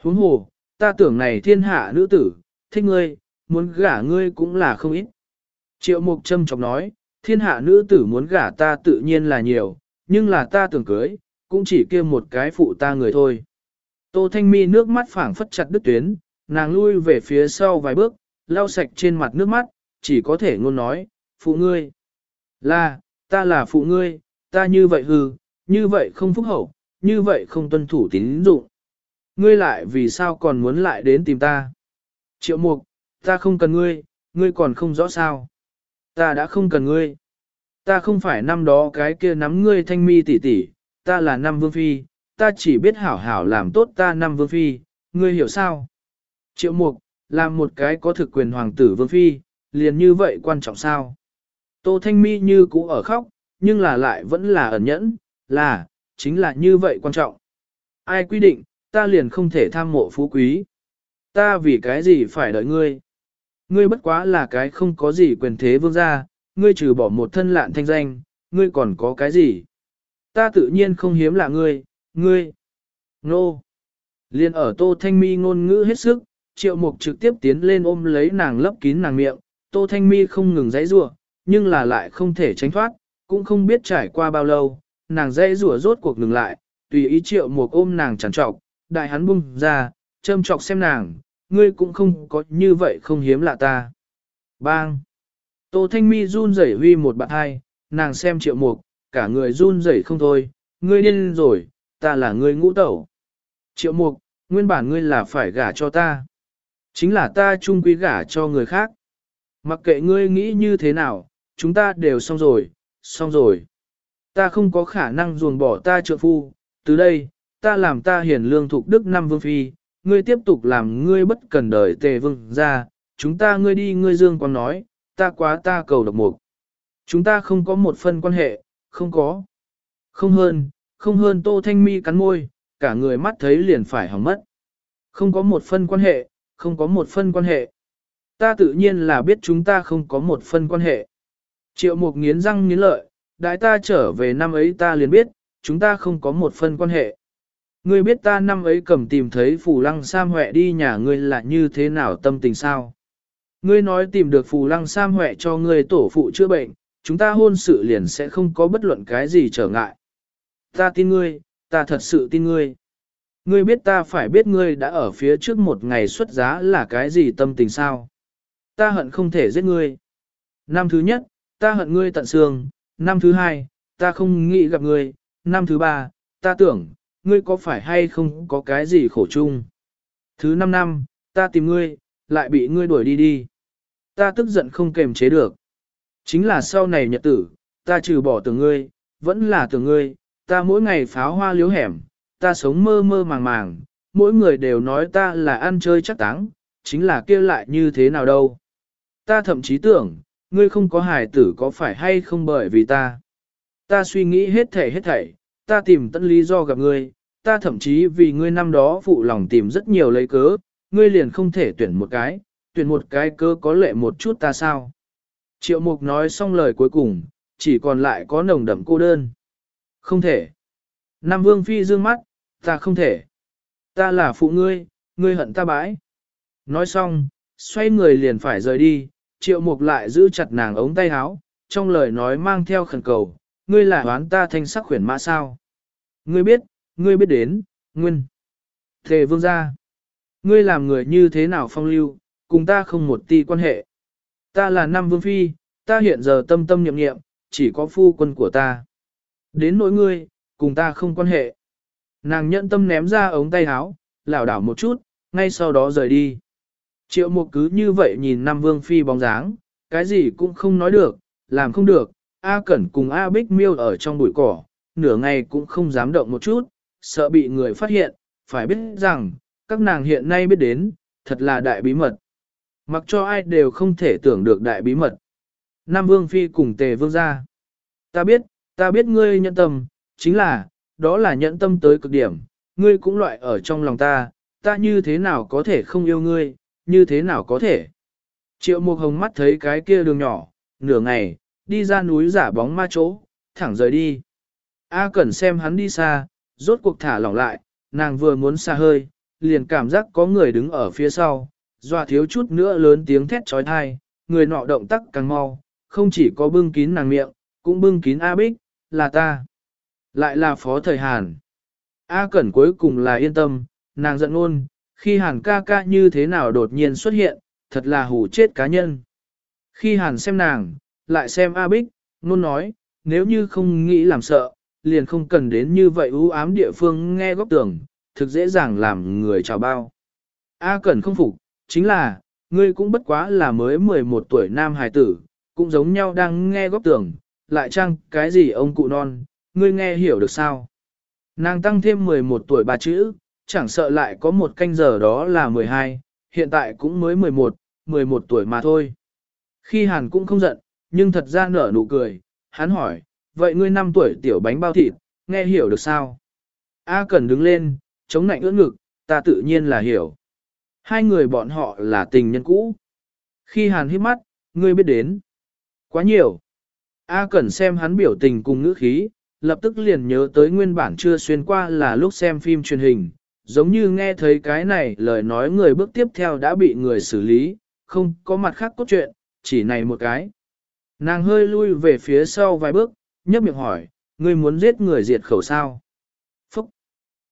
[SPEAKER 1] Huống hồ, ta tưởng này thiên hạ nữ tử, thích ngươi, muốn gả ngươi cũng là không ít. Triệu Mục Trâm chọc nói, thiên hạ nữ tử muốn gả ta tự nhiên là nhiều, nhưng là ta tưởng cưới, cũng chỉ kia một cái phụ ta người thôi. Tô Thanh Mi nước mắt phảng phất chặt đứt tuyến, nàng lui về phía sau vài bước, lau sạch trên mặt nước mắt, chỉ có thể ngôn nói, phụ ngươi. Là, ta là phụ ngươi, ta như vậy hư, như vậy không phúc hậu, như vậy không tuân thủ tín dụng. Ngươi lại vì sao còn muốn lại đến tìm ta? Triệu mục, ta không cần ngươi, ngươi còn không rõ sao. Ta đã không cần ngươi. Ta không phải năm đó cái kia nắm ngươi thanh mi tỷ tỷ, ta là năm vương phi, ta chỉ biết hảo hảo làm tốt ta năm vương phi, ngươi hiểu sao? Triệu mục, làm một cái có thực quyền hoàng tử vương phi, liền như vậy quan trọng sao? Tô thanh mi như cũ ở khóc, nhưng là lại vẫn là ẩn nhẫn, là, chính là như vậy quan trọng. Ai quy định, ta liền không thể tham mộ phú quý. Ta vì cái gì phải đợi ngươi? Ngươi bất quá là cái không có gì quyền thế vương gia, ngươi trừ bỏ một thân lạn thanh danh, ngươi còn có cái gì? Ta tự nhiên không hiếm lạ ngươi, ngươi. Nô. No. Liên ở tô thanh mi ngôn ngữ hết sức, triệu mục trực tiếp tiến lên ôm lấy nàng lấp kín nàng miệng, tô thanh mi không ngừng giãy rủa nhưng là lại không thể tránh thoát, cũng không biết trải qua bao lâu, nàng dây rủa rốt cuộc ngừng lại, tùy ý triệu một ôm nàng chẳng trọc, đại hắn bung ra, châm trọc xem nàng, ngươi cũng không có như vậy không hiếm lạ ta. Bang! Tô Thanh Mi run rẩy huy một bạn hai, nàng xem triệu mục, cả người run rẩy không thôi, ngươi điên rồi, ta là ngươi ngũ tẩu. Triệu mục, nguyên bản ngươi là phải gả cho ta. Chính là ta chung quý gả cho người khác. Mặc kệ ngươi nghĩ như thế nào, chúng ta đều xong rồi, xong rồi. Ta không có khả năng ruồn bỏ ta trợ phu, từ đây, ta làm ta hiền lương thục đức năm vương phi, ngươi tiếp tục làm ngươi bất cần đời tề vương ra, chúng ta ngươi đi ngươi dương còn nói, ta quá ta cầu độc mục. Chúng ta không có một phân quan hệ, không có. Không hơn, không hơn tô thanh mi cắn môi, cả người mắt thấy liền phải hỏng mất. Không có một phân quan hệ, không có một phân quan hệ. Ta tự nhiên là biết chúng ta không có một phân quan hệ. Triệu mục nghiến răng nghiến lợi, đại ta trở về năm ấy ta liền biết, chúng ta không có một phân quan hệ. Ngươi biết ta năm ấy cầm tìm thấy phù lăng sam huệ đi nhà ngươi là như thế nào tâm tình sao? Ngươi nói tìm được phù lăng sam huệ cho ngươi tổ phụ chữa bệnh, chúng ta hôn sự liền sẽ không có bất luận cái gì trở ngại. Ta tin ngươi, ta thật sự tin ngươi. Ngươi biết ta phải biết ngươi đã ở phía trước một ngày xuất giá là cái gì tâm tình sao? Ta hận không thể giết ngươi. Năm thứ nhất, ta hận ngươi tận xương, năm thứ hai, ta không nghĩ gặp ngươi, năm thứ ba, ta tưởng, ngươi có phải hay không có cái gì khổ chung. Thứ năm năm, ta tìm ngươi, lại bị ngươi đuổi đi đi. Ta tức giận không kềm chế được. Chính là sau này nhật tử, ta trừ bỏ tưởng ngươi, vẫn là tưởng ngươi, ta mỗi ngày pháo hoa liếu hẻm, ta sống mơ mơ màng màng, mỗi người đều nói ta là ăn chơi chắc táng, chính là kia lại như thế nào đâu. Ta thậm chí tưởng, ngươi không có hài tử có phải hay không bởi vì ta. Ta suy nghĩ hết thảy hết thảy, ta tìm tận lý do gặp ngươi, ta thậm chí vì ngươi năm đó phụ lòng tìm rất nhiều lấy cớ, ngươi liền không thể tuyển một cái, tuyển một cái cơ có lệ một chút ta sao. Triệu mục nói xong lời cuối cùng, chỉ còn lại có nồng đậm cô đơn. Không thể. Nam Vương Phi dương mắt, ta không thể. Ta là phụ ngươi, ngươi hận ta bãi. Nói xong, xoay người liền phải rời đi, triệu mục lại giữ chặt nàng ống tay áo, trong lời nói mang theo khẩn cầu, ngươi là đoán ta thanh sắc khuyển mã sao. Ngươi biết, ngươi biết đến, nguyên. Thề vương gia. Ngươi làm người như thế nào phong lưu, cùng ta không một ti quan hệ. Ta là Nam Vương Phi, ta hiện giờ tâm tâm nhậm nghiệm, chỉ có phu quân của ta. Đến nỗi ngươi, cùng ta không quan hệ. Nàng nhận tâm ném ra ống tay áo, lảo đảo một chút, ngay sau đó rời đi. Triệu mục cứ như vậy nhìn Nam Vương Phi bóng dáng, cái gì cũng không nói được, làm không được, A Cẩn cùng A Bích miêu ở trong bụi cỏ, nửa ngày cũng không dám động một chút, sợ bị người phát hiện, phải biết rằng, các nàng hiện nay biết đến, thật là đại bí mật. Mặc cho ai đều không thể tưởng được đại bí mật. Nam Vương Phi cùng Tề Vương ra. Ta biết, ta biết ngươi nhận tâm, chính là, đó là nhận tâm tới cực điểm, ngươi cũng loại ở trong lòng ta, ta như thế nào có thể không yêu ngươi, như thế nào có thể. Triệu Mục Hồng mắt thấy cái kia đường nhỏ, nửa ngày, đi ra núi giả bóng ma chỗ, thẳng rời đi. A Cẩn xem hắn đi xa, rốt cuộc thả lỏng lại, nàng vừa muốn xa hơi, liền cảm giác có người đứng ở phía sau, doa thiếu chút nữa lớn tiếng thét trói thai, người nọ động tác càng mau, không chỉ có bưng kín nàng miệng, cũng bưng kín A Bích, là ta. Lại là phó thời Hàn. A Cẩn cuối cùng là yên tâm, nàng giận luôn, khi Hàn ca ca như thế nào đột nhiên xuất hiện, thật là hủ chết cá nhân. Khi Hàn xem nàng, lại xem A Bích, luôn nói, nếu như không nghĩ làm sợ, liền không cần đến như vậy u ám địa phương nghe góc tường, thực dễ dàng làm người chào bao. A Cẩn không phục, chính là, ngươi cũng bất quá là mới 11 tuổi nam hài tử, cũng giống nhau đang nghe góc tường, lại chăng cái gì ông cụ non, ngươi nghe hiểu được sao? Nàng tăng thêm 11 tuổi ba chữ, chẳng sợ lại có một canh giờ đó là 12, hiện tại cũng mới 11, 11 tuổi mà thôi. Khi Hàn cũng không giận, nhưng thật ra nở nụ cười, hắn hỏi, vậy ngươi năm tuổi tiểu bánh bao thịt, nghe hiểu được sao? A Cẩn đứng lên, chống nạnh ưỡn ngực, ta tự nhiên là hiểu. Hai người bọn họ là tình nhân cũ. Khi Hàn hít mắt, ngươi biết đến. Quá nhiều. A Cẩn xem hắn biểu tình cùng ngữ khí, lập tức liền nhớ tới nguyên bản chưa xuyên qua là lúc xem phim truyền hình, giống như nghe thấy cái này lời nói người bước tiếp theo đã bị người xử lý, không có mặt khác cốt truyện, chỉ này một cái. Nàng hơi lui về phía sau vài bước, nhấp miệng hỏi, ngươi muốn giết người diệt khẩu sao? Phúc!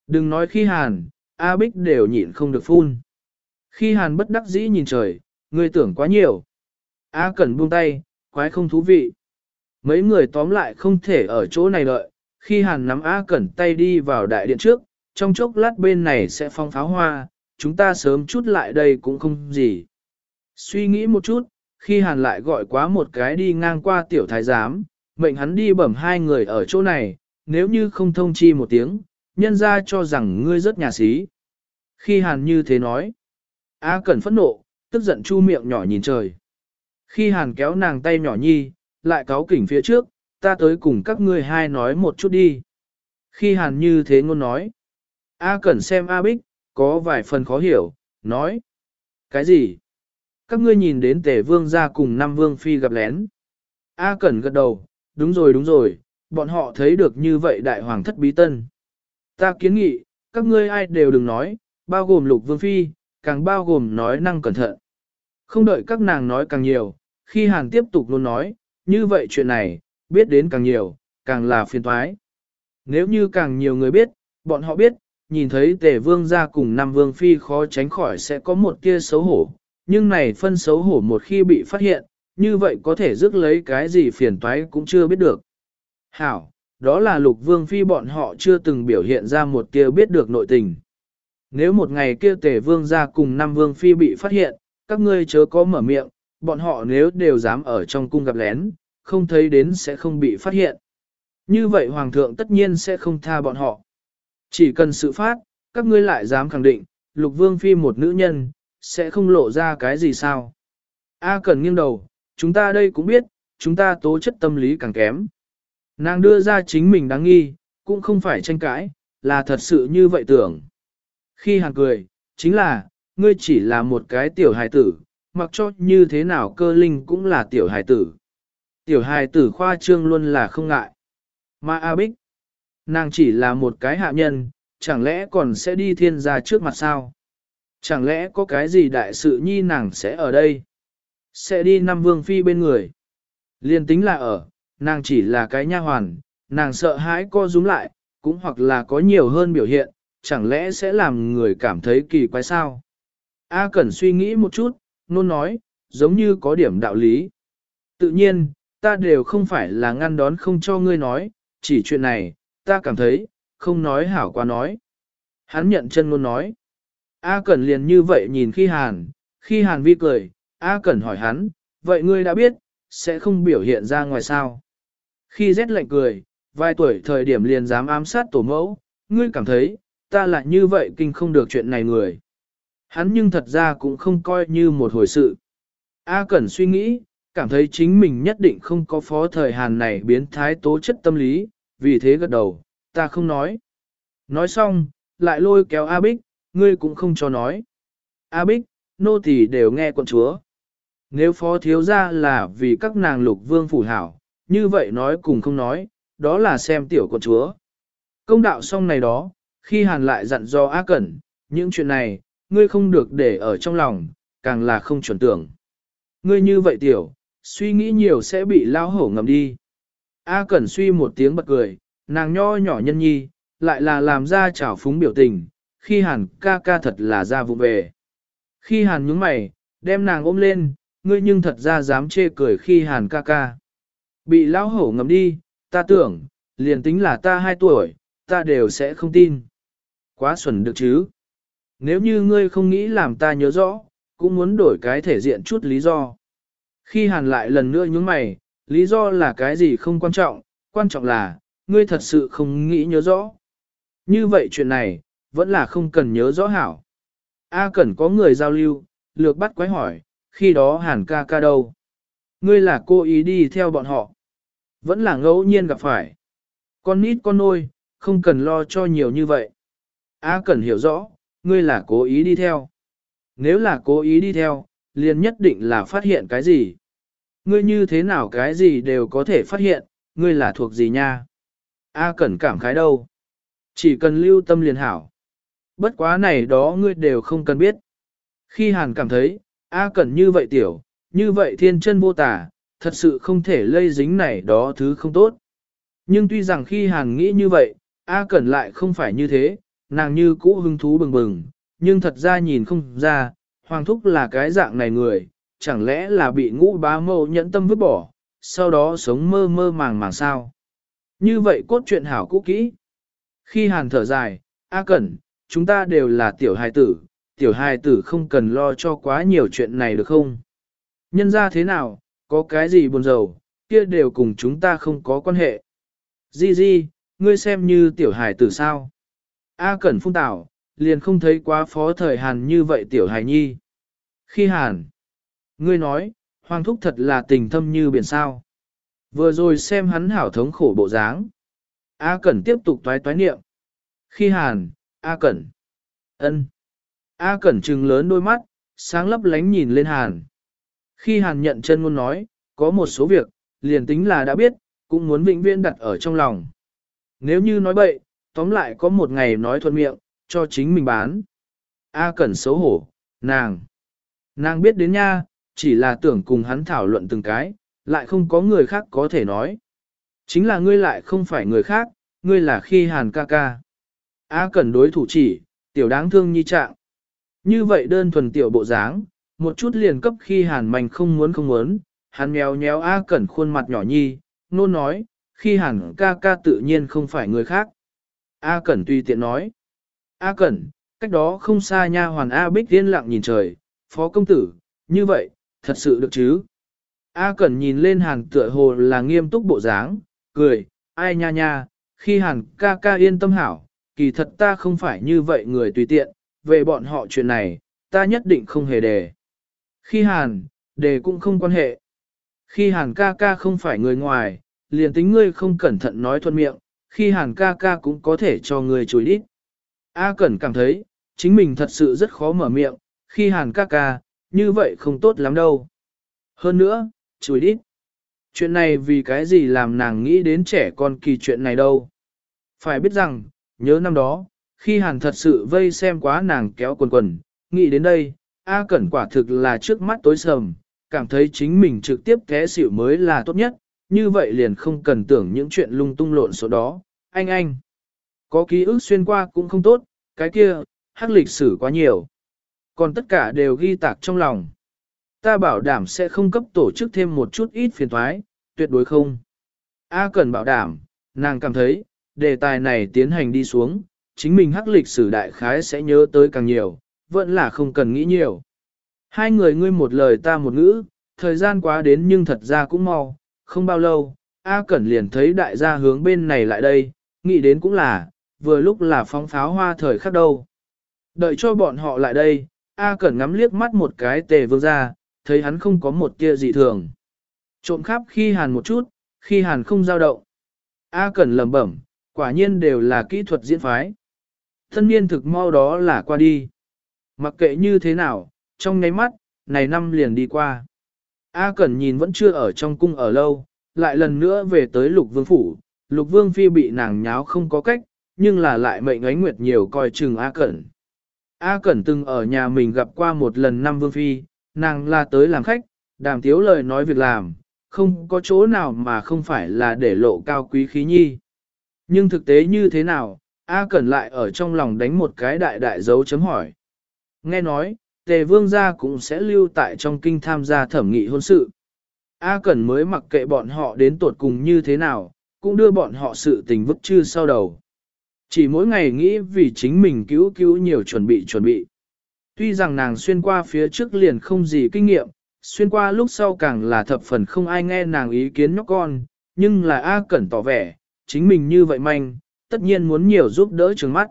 [SPEAKER 1] Đừng nói khi hàn, A Bích đều nhịn không được phun. Khi hàn bất đắc dĩ nhìn trời, ngươi tưởng quá nhiều. A Cẩn buông tay, quái không thú vị. Mấy người tóm lại không thể ở chỗ này đợi, khi hàn nắm A Cẩn tay đi vào đại điện trước, trong chốc lát bên này sẽ phong pháo hoa, chúng ta sớm chút lại đây cũng không gì. Suy nghĩ một chút, khi hàn lại gọi quá một cái đi ngang qua tiểu thái giám, mệnh hắn đi bẩm hai người ở chỗ này, nếu như không thông chi một tiếng, nhân ra cho rằng ngươi rất nhà sĩ. Khi hàn như thế nói, A Cẩn phẫn nộ, tức giận chu miệng nhỏ nhìn trời. Khi hàn kéo nàng tay nhỏ nhi, lại cáo kỉnh phía trước, ta tới cùng các ngươi hai nói một chút đi. Khi hàn như thế ngôn nói, A Cẩn xem A Bích, có vài phần khó hiểu, nói. Cái gì? Các ngươi nhìn đến tể vương ra cùng năm vương phi gặp lén. A Cẩn gật đầu, đúng rồi đúng rồi, bọn họ thấy được như vậy đại hoàng thất bí tân. Ta kiến nghị, các ngươi ai đều đừng nói, bao gồm lục vương phi, càng bao gồm nói năng cẩn thận. Không đợi các nàng nói càng nhiều, khi hàng tiếp tục luôn nói, như vậy chuyện này, biết đến càng nhiều, càng là phiền toái. Nếu như càng nhiều người biết, bọn họ biết, nhìn thấy tề vương ra cùng năm vương phi khó tránh khỏi sẽ có một kia xấu hổ, nhưng này phân xấu hổ một khi bị phát hiện, như vậy có thể rước lấy cái gì phiền toái cũng chưa biết được. Hảo, đó là lục vương phi bọn họ chưa từng biểu hiện ra một kia biết được nội tình. Nếu một ngày kia tề vương ra cùng năm vương phi bị phát hiện, các ngươi chớ có mở miệng, bọn họ nếu đều dám ở trong cung gặp lén, không thấy đến sẽ không bị phát hiện. Như vậy hoàng thượng tất nhiên sẽ không tha bọn họ. Chỉ cần sự phát, các ngươi lại dám khẳng định, lục vương phi một nữ nhân, sẽ không lộ ra cái gì sao. A cần nghiêng đầu, chúng ta đây cũng biết, chúng ta tố chất tâm lý càng kém. Nàng đưa ra chính mình đáng nghi, cũng không phải tranh cãi, là thật sự như vậy tưởng. Khi hàng cười, chính là, ngươi chỉ là một cái tiểu hài tử, mặc cho như thế nào cơ linh cũng là tiểu hài tử. Tiểu hài tử khoa trương luôn là không ngại. Mà A Bích, nàng chỉ là một cái hạ nhân, chẳng lẽ còn sẽ đi thiên gia trước mặt sao? Chẳng lẽ có cái gì đại sự nhi nàng sẽ ở đây? Sẽ đi năm vương phi bên người. Liên tính là ở, nàng chỉ là cái nha hoàn, nàng sợ hãi co rúm lại, cũng hoặc là có nhiều hơn biểu hiện, chẳng lẽ sẽ làm người cảm thấy kỳ quái sao? A Cẩn suy nghĩ một chút, nôn nói, giống như có điểm đạo lý. Tự nhiên, ta đều không phải là ngăn đón không cho ngươi nói, chỉ chuyện này, ta cảm thấy, không nói hảo qua nói. Hắn nhận chân ngôn nói. A Cẩn liền như vậy nhìn khi Hàn, khi Hàn vi cười, A Cẩn hỏi hắn, vậy ngươi đã biết, sẽ không biểu hiện ra ngoài sao. Khi rét lạnh cười, vài tuổi thời điểm liền dám ám sát tổ mẫu, ngươi cảm thấy, ta lại như vậy kinh không được chuyện này người. Hắn nhưng thật ra cũng không coi như một hồi sự. A Cẩn suy nghĩ, cảm thấy chính mình nhất định không có phó thời Hàn này biến thái tố chất tâm lý, vì thế gật đầu, ta không nói. Nói xong, lại lôi kéo A Bích, ngươi cũng không cho nói. A Bích, nô tỳ đều nghe quận chúa. Nếu phó thiếu ra là vì các nàng lục vương phủ hảo, như vậy nói cùng không nói, đó là xem tiểu quận chúa. Công đạo xong này đó, khi hàn lại dặn do A Cẩn, những chuyện này, ngươi không được để ở trong lòng, càng là không chuẩn tưởng. Ngươi như vậy tiểu, suy nghĩ nhiều sẽ bị lao hổ ngầm đi. A Cẩn suy một tiếng bật cười, nàng nho nhỏ nhân nhi, lại là làm ra trào phúng biểu tình, khi hàn ca ca thật là ra vụ về. Khi hàn nhướng mày, đem nàng ôm lên, ngươi nhưng thật ra dám chê cười khi hàn ca ca. Bị lão hổ ngầm đi, ta tưởng, liền tính là ta hai tuổi, ta đều sẽ không tin. Quá xuẩn được chứ. Nếu như ngươi không nghĩ làm ta nhớ rõ, cũng muốn đổi cái thể diện chút lý do. Khi hàn lại lần nữa nhướng mày, lý do là cái gì không quan trọng, quan trọng là, ngươi thật sự không nghĩ nhớ rõ. Như vậy chuyện này, vẫn là không cần nhớ rõ hảo. A cần có người giao lưu, lược bắt quái hỏi, khi đó hàn ca ca đâu? Ngươi là cô ý đi theo bọn họ. Vẫn là ngẫu nhiên gặp phải. Con nít con nôi, không cần lo cho nhiều như vậy. A cần hiểu rõ, ngươi là cố ý đi theo. Nếu là cố ý đi theo, liền nhất định là phát hiện cái gì. Ngươi như thế nào cái gì đều có thể phát hiện, ngươi là thuộc gì nha? A cẩn cảm khái đâu? Chỉ cần lưu tâm liền hảo. Bất quá này đó ngươi đều không cần biết. Khi Hàn cảm thấy, A cẩn như vậy tiểu, như vậy thiên chân vô tả, thật sự không thể lây dính này đó thứ không tốt. Nhưng tuy rằng khi Hàn nghĩ như vậy, A cẩn lại không phải như thế, nàng như cũ hứng thú bừng bừng, nhưng thật ra nhìn không ra, Hoàng Thúc là cái dạng này người, chẳng lẽ là bị ngũ bá mâu nhẫn tâm vứt bỏ, sau đó sống mơ mơ màng màng sao. Như vậy cốt truyện hảo cũ kỹ. Khi hàn thở dài, A Cẩn, chúng ta đều là tiểu hài tử, tiểu hài tử không cần lo cho quá nhiều chuyện này được không? Nhân ra thế nào, có cái gì buồn rầu, kia đều cùng chúng ta không có quan hệ. Di Di, ngươi xem như tiểu hài tử sao? A Cẩn phung tảo, liền không thấy quá phó thời hàn như vậy tiểu hài nhi. Khi hàn, ngươi nói, hoàng thúc thật là tình thâm như biển sao. Vừa rồi xem hắn hảo thống khổ bộ dáng. A Cẩn tiếp tục toái toái niệm. Khi hàn, A Cẩn. ân. A Cẩn trừng lớn đôi mắt, sáng lấp lánh nhìn lên hàn. Khi hàn nhận chân ngôn nói, có một số việc, liền tính là đã biết, cũng muốn vĩnh viễn đặt ở trong lòng. Nếu như nói bậy, tóm lại có một ngày nói thuận miệng, cho chính mình bán. A Cẩn xấu hổ, nàng. Nàng biết đến nha, chỉ là tưởng cùng hắn thảo luận từng cái, lại không có người khác có thể nói. Chính là ngươi lại không phải người khác, ngươi là khi hàn ca ca. A Cần đối thủ chỉ, tiểu đáng thương như trạng. Như vậy đơn thuần tiểu bộ dáng, một chút liền cấp khi hàn mạnh không muốn không muốn, hắn mèo nhéo A Cẩn khuôn mặt nhỏ nhi, nôn nói, khi hàn ca ca tự nhiên không phải người khác. A Cẩn tùy tiện nói. A Cẩn, cách đó không xa nha hoàn A Bích tiên lặng nhìn trời, phó công tử, như vậy, thật sự được chứ? A Cẩn nhìn lên hàn tựa hồ là nghiêm túc bộ dáng, cười, ai nha nha, khi hàn ca ca yên tâm hảo, kỳ thật ta không phải như vậy người tùy tiện, về bọn họ chuyện này, ta nhất định không hề đề. Khi hàn, đề cũng không quan hệ. Khi hàn ca ca không phải người ngoài, liền tính ngươi không cẩn thận nói thuận miệng, khi hàn ca ca cũng có thể cho ngươi chối đít. A Cẩn cảm thấy, chính mình thật sự rất khó mở miệng, khi hàn ca ca, như vậy không tốt lắm đâu. Hơn nữa, chùi đít. Chuyện này vì cái gì làm nàng nghĩ đến trẻ con kỳ chuyện này đâu. Phải biết rằng, nhớ năm đó, khi hàn thật sự vây xem quá nàng kéo quần quần, nghĩ đến đây, A Cẩn quả thực là trước mắt tối sầm, cảm thấy chính mình trực tiếp té xỉu mới là tốt nhất, như vậy liền không cần tưởng những chuyện lung tung lộn số đó. Anh anh, có ký ức xuyên qua cũng không tốt, cái kia, hắc lịch sử quá nhiều. Còn tất cả đều ghi tạc trong lòng. Ta bảo đảm sẽ không cấp tổ chức thêm một chút ít phiền thoái, tuyệt đối không. A cần bảo đảm, nàng cảm thấy, đề tài này tiến hành đi xuống, chính mình hắc lịch sử đại khái sẽ nhớ tới càng nhiều, vẫn là không cần nghĩ nhiều. Hai người ngươi một lời ta một ngữ, thời gian quá đến nhưng thật ra cũng mau, không bao lâu, A Cẩn liền thấy đại gia hướng bên này lại đây, nghĩ đến cũng là, vừa lúc là phóng pháo hoa thời khắc đâu. Đợi cho bọn họ lại đây, A Cẩn ngắm liếc mắt một cái tề vương ra, thấy hắn không có một tia dị thường. Trộm khắp khi hàn một chút, khi hàn không giao động. A Cẩn lẩm bẩm, quả nhiên đều là kỹ thuật diễn phái. Thân niên thực mau đó là qua đi. Mặc kệ như thế nào, trong nháy mắt, này năm liền đi qua. A Cẩn nhìn vẫn chưa ở trong cung ở lâu, lại lần nữa về tới lục vương phủ. Lục vương phi bị nàng nháo không có cách, nhưng là lại mệnh ánh nguyệt nhiều coi chừng A Cẩn. A Cẩn từng ở nhà mình gặp qua một lần năm vương phi, nàng là tới làm khách, đàm tiếu lời nói việc làm, không có chỗ nào mà không phải là để lộ cao quý khí nhi. Nhưng thực tế như thế nào, A Cẩn lại ở trong lòng đánh một cái đại đại dấu chấm hỏi. Nghe nói, tề vương gia cũng sẽ lưu tại trong kinh tham gia thẩm nghị hôn sự. A Cẩn mới mặc kệ bọn họ đến tột cùng như thế nào, cũng đưa bọn họ sự tình vức chư sau đầu. Chỉ mỗi ngày nghĩ vì chính mình cứu cứu nhiều chuẩn bị chuẩn bị. Tuy rằng nàng xuyên qua phía trước liền không gì kinh nghiệm, xuyên qua lúc sau càng là thập phần không ai nghe nàng ý kiến nhóc con, nhưng là A Cẩn tỏ vẻ, chính mình như vậy manh, tất nhiên muốn nhiều giúp đỡ trường mắt.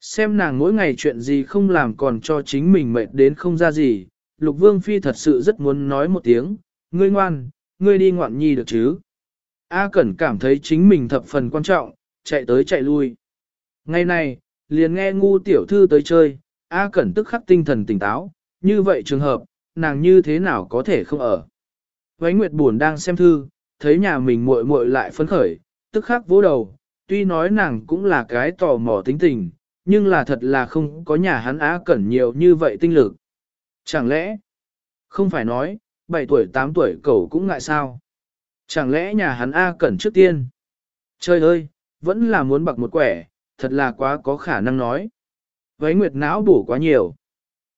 [SPEAKER 1] Xem nàng mỗi ngày chuyện gì không làm còn cho chính mình mệt đến không ra gì, Lục Vương Phi thật sự rất muốn nói một tiếng, ngươi ngoan, ngươi đi ngoạn nhi được chứ. A Cẩn cảm thấy chính mình thập phần quan trọng, chạy tới chạy lui. Ngày này, liền nghe ngu tiểu thư tới chơi, A Cẩn tức khắc tinh thần tỉnh táo, như vậy trường hợp, nàng như thế nào có thể không ở. Vánh Nguyệt buồn đang xem thư, thấy nhà mình muội muội lại phấn khởi, tức khắc vỗ đầu, tuy nói nàng cũng là cái tò mò tính tình, nhưng là thật là không có nhà hắn A Cẩn nhiều như vậy tinh lực. Chẳng lẽ, không phải nói, 7 tuổi 8 tuổi cậu cũng ngại sao? Chẳng lẽ nhà hắn A Cẩn trước tiên? Trời ơi, vẫn là muốn bạc một quẻ, thật là quá có khả năng nói. Váy nguyệt não bổ quá nhiều.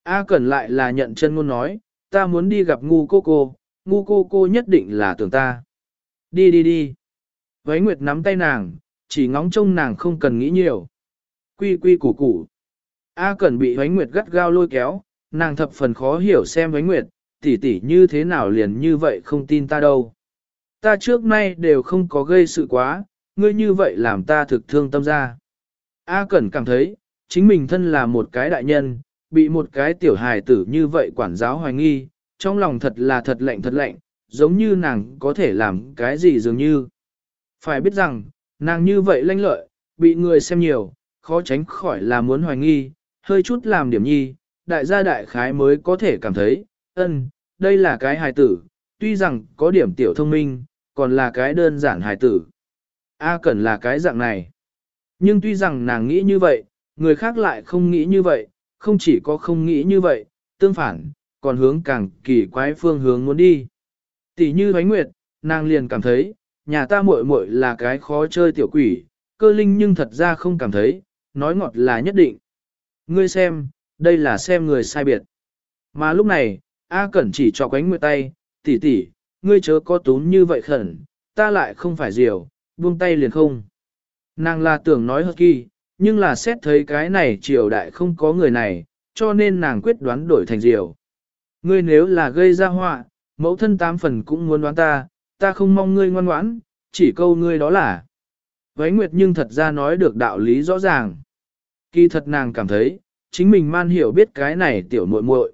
[SPEAKER 1] A Cẩn lại là nhận chân ngôn nói, ta muốn đi gặp ngu cô cô, ngu cô cô nhất định là tưởng ta. Đi đi đi. Váy nguyệt nắm tay nàng, chỉ ngóng trông nàng không cần nghĩ nhiều. Quy quy củ củ. A Cẩn bị váy nguyệt gắt gao lôi kéo, nàng thập phần khó hiểu xem váy nguyệt, tỷ tỷ như thế nào liền như vậy không tin ta đâu. Ta trước nay đều không có gây sự quá, ngươi như vậy làm ta thực thương tâm ra. A Cẩn cảm thấy, chính mình thân là một cái đại nhân, bị một cái tiểu hài tử như vậy quản giáo hoài nghi, trong lòng thật là thật lạnh thật lạnh, giống như nàng có thể làm cái gì dường như. Phải biết rằng, nàng như vậy lanh lợi, bị người xem nhiều, khó tránh khỏi là muốn hoài nghi, hơi chút làm điểm nhi, đại gia đại khái mới có thể cảm thấy, ân, đây là cái hài tử, tuy rằng có điểm tiểu thông minh, còn là cái đơn giản hài tử. A cần là cái dạng này. Nhưng tuy rằng nàng nghĩ như vậy, người khác lại không nghĩ như vậy, không chỉ có không nghĩ như vậy, tương phản, còn hướng càng kỳ quái phương hướng muốn đi. Tỷ như Huánh Nguyệt, nàng liền cảm thấy, nhà ta muội muội là cái khó chơi tiểu quỷ, cơ linh nhưng thật ra không cảm thấy, nói ngọt là nhất định. Ngươi xem, đây là xem người sai biệt. Mà lúc này, A Cẩn chỉ cho quánh Nguyệt tay, tỷ tỷ, ngươi chớ có tún như vậy khẩn, ta lại không phải diều, buông tay liền không. Nàng là tưởng nói hợp kỳ, nhưng là xét thấy cái này triều đại không có người này, cho nên nàng quyết đoán đổi thành diều. Ngươi nếu là gây ra họa, mẫu thân tám phần cũng muốn đoán ta, ta không mong ngươi ngoan ngoãn, chỉ câu ngươi đó là. Vấy Nguyệt nhưng thật ra nói được đạo lý rõ ràng. Kỳ thật nàng cảm thấy, chính mình man hiểu biết cái này tiểu muội muội.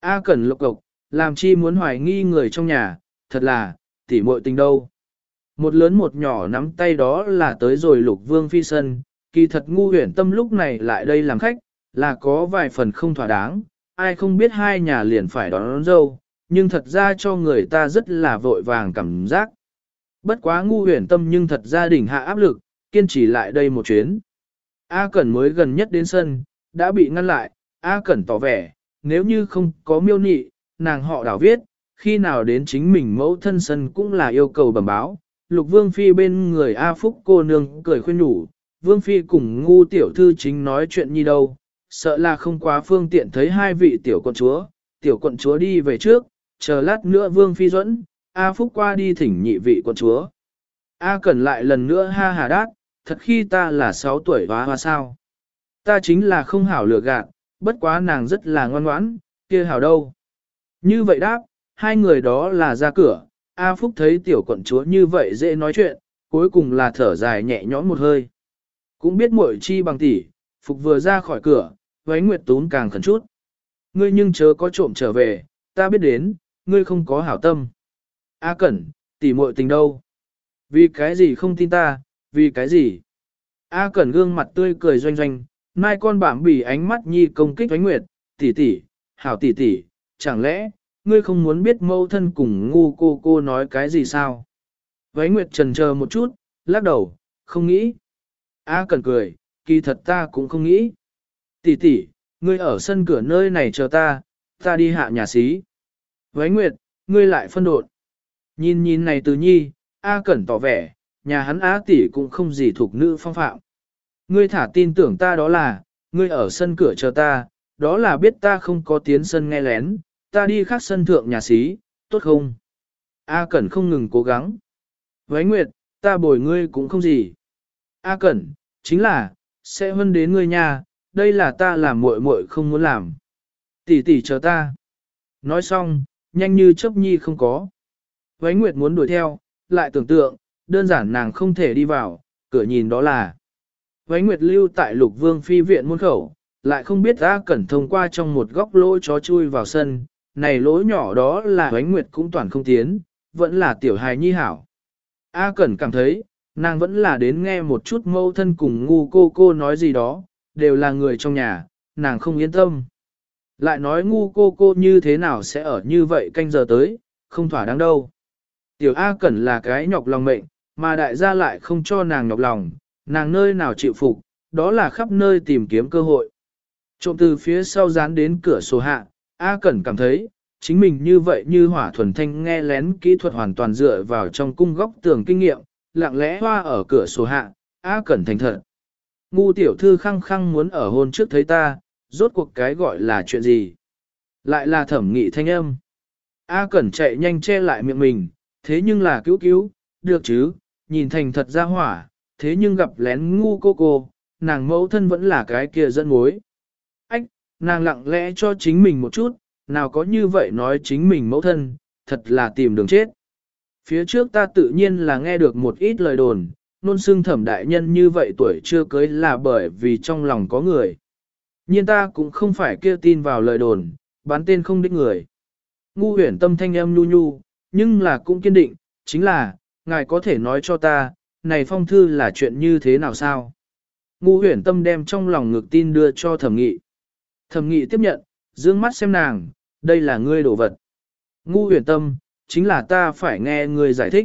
[SPEAKER 1] A cần lục cộc, làm chi muốn hoài nghi người trong nhà, thật là, tỉ muội tình đâu. Một lớn một nhỏ nắm tay đó là tới rồi lục vương phi sân, kỳ thật ngu huyển tâm lúc này lại đây làm khách, là có vài phần không thỏa đáng, ai không biết hai nhà liền phải đón, đón dâu, nhưng thật ra cho người ta rất là vội vàng cảm giác. Bất quá ngu huyền tâm nhưng thật ra đỉnh hạ áp lực, kiên trì lại đây một chuyến. A Cẩn mới gần nhất đến sân, đã bị ngăn lại, A Cẩn tỏ vẻ, nếu như không có miêu nị, nàng họ đảo viết, khi nào đến chính mình mẫu thân sân cũng là yêu cầu bẩm báo. Lục Vương Phi bên người A Phúc cô nương cười khuyên nhủ, Vương Phi cùng ngu tiểu thư chính nói chuyện như đâu, sợ là không quá phương tiện thấy hai vị tiểu quận chúa, tiểu quận chúa đi về trước, chờ lát nữa Vương Phi dẫn, A Phúc qua đi thỉnh nhị vị quận chúa. A Cẩn lại lần nữa ha hà đát, thật khi ta là 6 tuổi hóa hoa sao. Ta chính là không hảo lừa gạt, bất quá nàng rất là ngoan ngoãn, kia hảo đâu. Như vậy đáp, hai người đó là ra cửa, A Phúc thấy tiểu quận chúa như vậy dễ nói chuyện, cuối cùng là thở dài nhẹ nhõm một hơi. Cũng biết muội chi bằng tỷ, Phục vừa ra khỏi cửa, váy nguyệt tún càng khẩn chút. Ngươi nhưng chớ có trộm trở về, ta biết đến, ngươi không có hảo tâm. A Cẩn, tỷ muội tình đâu? Vì cái gì không tin ta, vì cái gì? A Cẩn gương mặt tươi cười doanh doanh, mai con bảm bỉ ánh mắt nhi công kích váy Nguyệt, tỷ tỷ, hảo tỷ tỷ, chẳng lẽ, ngươi không muốn biết mâu thân cùng ngu cô cô nói cái gì sao? Vánh Nguyệt trần chờ một chút, lắc đầu, không nghĩ. A Cần cười, kỳ thật ta cũng không nghĩ. Tỷ tỷ, ngươi ở sân cửa nơi này chờ ta, ta đi hạ nhà xí. Vánh Nguyệt, ngươi lại phân đột. Nhìn nhìn này từ nhi, A Cẩn tỏ vẻ, nhà hắn Á tỷ cũng không gì thuộc nữ phong phạm. Ngươi thả tin tưởng ta đó là, ngươi ở sân cửa chờ ta, đó là biết ta không có tiến sân nghe lén, ta đi khác sân thượng nhà xí, tốt không? A Cẩn không ngừng cố gắng. Với Nguyệt, ta bồi ngươi cũng không gì. A Cẩn, chính là, sẽ hơn đến ngươi nhà, đây là ta làm muội muội không muốn làm. Tỷ tỷ chờ ta. Nói xong, nhanh như chớp nhi không có. Với Nguyệt muốn đuổi theo, lại tưởng tượng, đơn giản nàng không thể đi vào, cửa nhìn đó là. Với Nguyệt lưu tại lục vương phi viện môn khẩu, lại không biết A Cẩn thông qua trong một góc lỗ chó chui vào sân, này lỗ nhỏ đó là ánh Nguyệt cũng toàn không tiến, vẫn là tiểu hài nhi hảo. A Cẩn cảm thấy, nàng vẫn là đến nghe một chút mâu thân cùng ngu cô cô nói gì đó, đều là người trong nhà, nàng không yên tâm. Lại nói ngu cô cô như thế nào sẽ ở như vậy canh giờ tới, không thỏa đáng đâu. Tiểu A Cẩn là cái nhọc lòng mệnh, mà đại gia lại không cho nàng nhọc lòng, nàng nơi nào chịu phục, đó là khắp nơi tìm kiếm cơ hội. Trộm từ phía sau dán đến cửa sổ hạ, A Cẩn cảm thấy, chính mình như vậy như hỏa thuần thanh nghe lén kỹ thuật hoàn toàn dựa vào trong cung góc tường kinh nghiệm, lặng lẽ hoa ở cửa sổ hạ, A Cẩn thành thật. Ngu tiểu thư khăng khăng muốn ở hôn trước thấy ta, rốt cuộc cái gọi là chuyện gì? Lại là thẩm nghị thanh âm. A Cẩn chạy nhanh che lại miệng mình, thế nhưng là cứu cứu, được chứ, nhìn thành thật ra hỏa, thế nhưng gặp lén ngu cô cô, nàng mẫu thân vẫn là cái kia dẫn mối. Nàng lặng lẽ cho chính mình một chút, nào có như vậy nói chính mình mẫu thân, thật là tìm đường chết. Phía trước ta tự nhiên là nghe được một ít lời đồn, nôn xương thẩm đại nhân như vậy tuổi chưa cưới là bởi vì trong lòng có người. Nhưng ta cũng không phải kia tin vào lời đồn, bán tên không đích người. Ngu huyển tâm thanh em nhu nhu, nhưng là cũng kiên định, chính là, ngài có thể nói cho ta, này phong thư là chuyện như thế nào sao? Ngu huyển tâm đem trong lòng ngược tin đưa cho thẩm nghị. Thẩm nghị tiếp nhận, dương mắt xem nàng, đây là ngươi đồ vật. Ngu huyền tâm, chính là ta phải nghe ngươi giải thích.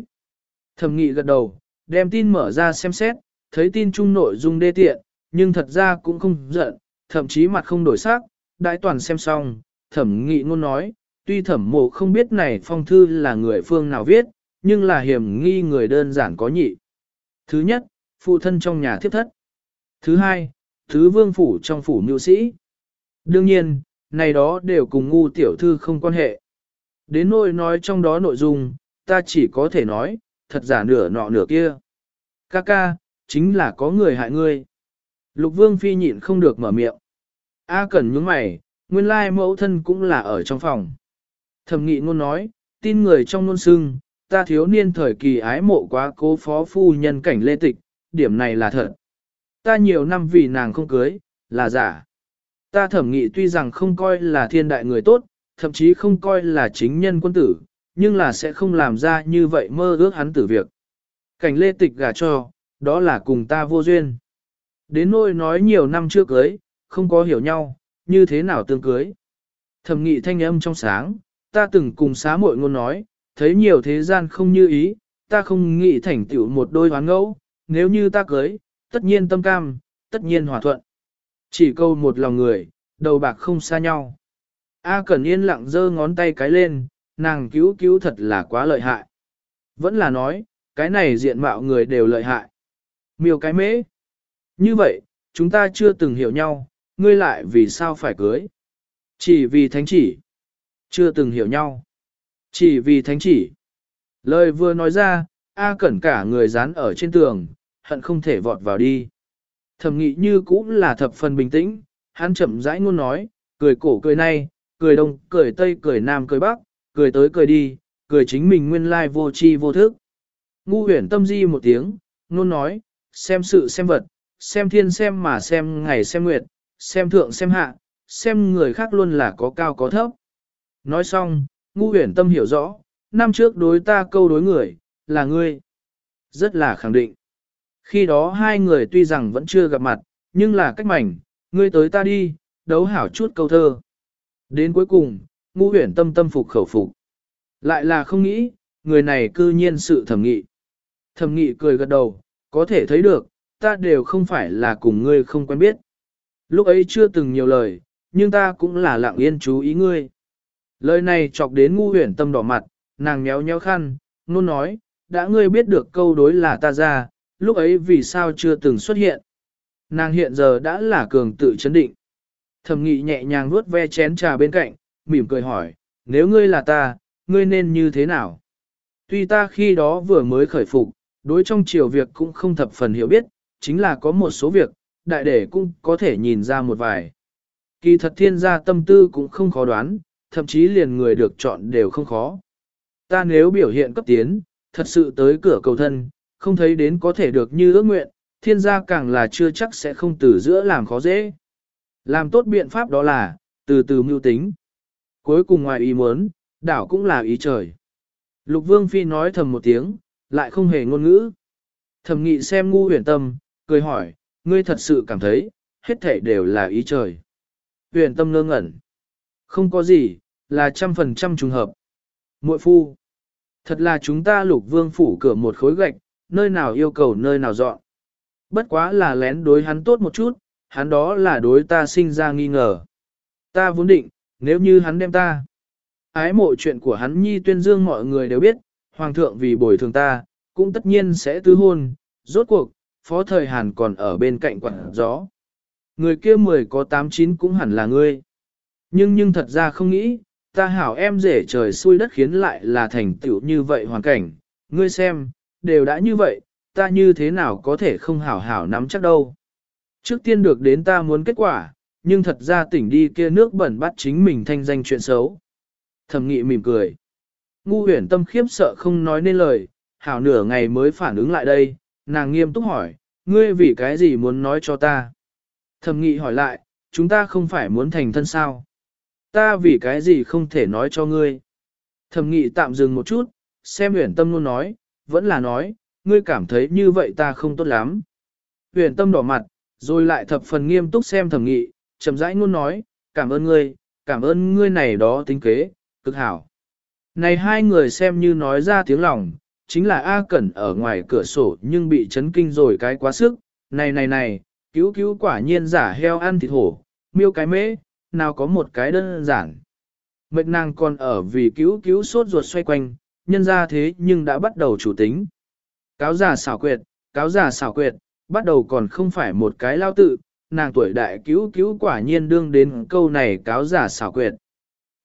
[SPEAKER 1] Thẩm nghị gật đầu, đem tin mở ra xem xét, thấy tin chung nội dung đê tiện, nhưng thật ra cũng không giận, thậm chí mặt không đổi sắc, đại toàn xem xong, thẩm nghị ngôn nói, tuy thẩm mộ không biết này phong thư là người phương nào viết, nhưng là hiểm nghi người đơn giản có nhị. Thứ nhất, phụ thân trong nhà thiếp thất. Thứ hai, thứ vương phủ trong phủ mưu sĩ. Đương nhiên, này đó đều cùng ngu tiểu thư không quan hệ. Đến nỗi nói trong đó nội dung, ta chỉ có thể nói, thật giả nửa nọ nửa kia. Ca ca, chính là có người hại ngươi. Lục vương phi nhịn không được mở miệng. A cẩn nhướng mày, nguyên lai mẫu thân cũng là ở trong phòng. Thẩm nghị ngôn nói, tin người trong ngôn sưng, ta thiếu niên thời kỳ ái mộ quá cố phó phu nhân cảnh lê tịch, điểm này là thật. Ta nhiều năm vì nàng không cưới, là giả. Ta thẩm nghị tuy rằng không coi là thiên đại người tốt, thậm chí không coi là chính nhân quân tử, nhưng là sẽ không làm ra như vậy mơ ước hắn tử việc. Cảnh lê tịch gả cho, đó là cùng ta vô duyên. Đến nỗi nói nhiều năm trước cưới, không có hiểu nhau, như thế nào tương cưới. Thẩm nghị thanh âm trong sáng, ta từng cùng xá muội ngôn nói, thấy nhiều thế gian không như ý, ta không nghĩ thành tựu một đôi hoán ngẫu, nếu như ta cưới, tất nhiên tâm cam, tất nhiên hòa thuận. Chỉ câu một lòng người, đầu bạc không xa nhau. A Cẩn yên lặng giơ ngón tay cái lên, nàng cứu cứu thật là quá lợi hại. Vẫn là nói, cái này diện mạo người đều lợi hại. Miêu cái mễ. Như vậy, chúng ta chưa từng hiểu nhau, ngươi lại vì sao phải cưới. Chỉ vì thánh chỉ. Chưa từng hiểu nhau. Chỉ vì thánh chỉ. Lời vừa nói ra, A Cẩn cả người dán ở trên tường, hận không thể vọt vào đi. Thẩm nghị như cũng là thập phần bình tĩnh, hắn chậm rãi ngôn nói, cười cổ cười nay, cười đông, cười tây, cười nam, cười bắc, cười tới cười đi, cười chính mình nguyên lai vô tri vô thức. Ngu huyển tâm di một tiếng, ngôn nói, xem sự xem vật, xem thiên xem mà xem ngày xem nguyệt, xem thượng xem hạ, xem người khác luôn là có cao có thấp. Nói xong, ngu huyển tâm hiểu rõ, năm trước đối ta câu đối người, là ngươi. Rất là khẳng định. Khi đó hai người tuy rằng vẫn chưa gặp mặt, nhưng là cách mảnh, ngươi tới ta đi, đấu hảo chút câu thơ. Đến cuối cùng, Ngũ huyển tâm tâm phục khẩu phục. Lại là không nghĩ, người này cư nhiên sự thẩm nghị. Thẩm nghị cười gật đầu, có thể thấy được, ta đều không phải là cùng ngươi không quen biết. Lúc ấy chưa từng nhiều lời, nhưng ta cũng là lặng yên chú ý ngươi. Lời này chọc đến ngu huyển tâm đỏ mặt, nàng méo nhéo khăn, nôn nói, đã ngươi biết được câu đối là ta ra, lúc ấy vì sao chưa từng xuất hiện. Nàng hiện giờ đã là cường tự chấn định. Thẩm nghị nhẹ nhàng vuốt ve chén trà bên cạnh, mỉm cười hỏi, nếu ngươi là ta, ngươi nên như thế nào? Tuy ta khi đó vừa mới khởi phục, đối trong chiều việc cũng không thập phần hiểu biết, chính là có một số việc, đại để cũng có thể nhìn ra một vài. Kỳ thật thiên gia tâm tư cũng không khó đoán, thậm chí liền người được chọn đều không khó. Ta nếu biểu hiện cấp tiến, thật sự tới cửa cầu thân, không thấy đến có thể được như ước nguyện, thiên gia càng là chưa chắc sẽ không từ giữa làm khó dễ. Làm tốt biện pháp đó là, từ từ mưu tính. Cuối cùng ngoài ý muốn, đảo cũng là ý trời. Lục Vương Phi nói thầm một tiếng, lại không hề ngôn ngữ. Thẩm nghị xem ngu huyền tâm, cười hỏi, ngươi thật sự cảm thấy, hết thảy đều là ý trời. Huyền tâm ngơ ngẩn. Không có gì, là trăm phần trăm trùng hợp. Muội phu. Thật là chúng ta lục vương phủ cửa một khối gạch, nơi nào yêu cầu nơi nào dọn. Bất quá là lén đối hắn tốt một chút, hắn đó là đối ta sinh ra nghi ngờ. Ta vốn định, nếu như hắn đem ta. Ái mộ chuyện của hắn nhi tuyên dương mọi người đều biết, hoàng thượng vì bồi thường ta, cũng tất nhiên sẽ tứ hôn, rốt cuộc, phó thời Hàn còn ở bên cạnh quảng gió. Người kia mười có tám chín cũng hẳn là ngươi. Nhưng nhưng thật ra không nghĩ, ta hảo em rể trời xui đất khiến lại là thành tựu như vậy hoàn cảnh. Ngươi xem, đều đã như vậy, ta như thế nào có thể không hảo hảo nắm chắc đâu. Trước tiên được đến ta muốn kết quả, nhưng thật ra tỉnh đi kia nước bẩn bắt chính mình thanh danh chuyện xấu. Thẩm nghị mỉm cười. Ngu huyển tâm khiếp sợ không nói nên lời, hảo nửa ngày mới phản ứng lại đây, nàng nghiêm túc hỏi, ngươi vì cái gì muốn nói cho ta? Thẩm nghị hỏi lại, chúng ta không phải muốn thành thân sao? Ta vì cái gì không thể nói cho ngươi? Thẩm nghị tạm dừng một chút, xem huyển tâm luôn nói, vẫn là nói, ngươi cảm thấy như vậy ta không tốt lắm. Huyền tâm đỏ mặt, rồi lại thập phần nghiêm túc xem thẩm nghị, chậm rãi luôn nói, cảm ơn ngươi, cảm ơn ngươi này đó tính kế, cực hảo. Này hai người xem như nói ra tiếng lòng, chính là A Cẩn ở ngoài cửa sổ nhưng bị chấn kinh rồi cái quá sức, này này này, cứu cứu quả nhiên giả heo ăn thịt hổ, miêu cái mễ, nào có một cái đơn giản. Mệnh nàng còn ở vì cứu cứu sốt ruột xoay quanh, nhân ra thế nhưng đã bắt đầu chủ tính. Cáo giả xảo quyệt, cáo giả xảo quyệt, bắt đầu còn không phải một cái lao tự, nàng tuổi đại cứu cứu quả nhiên đương đến câu này cáo giả xảo quyệt.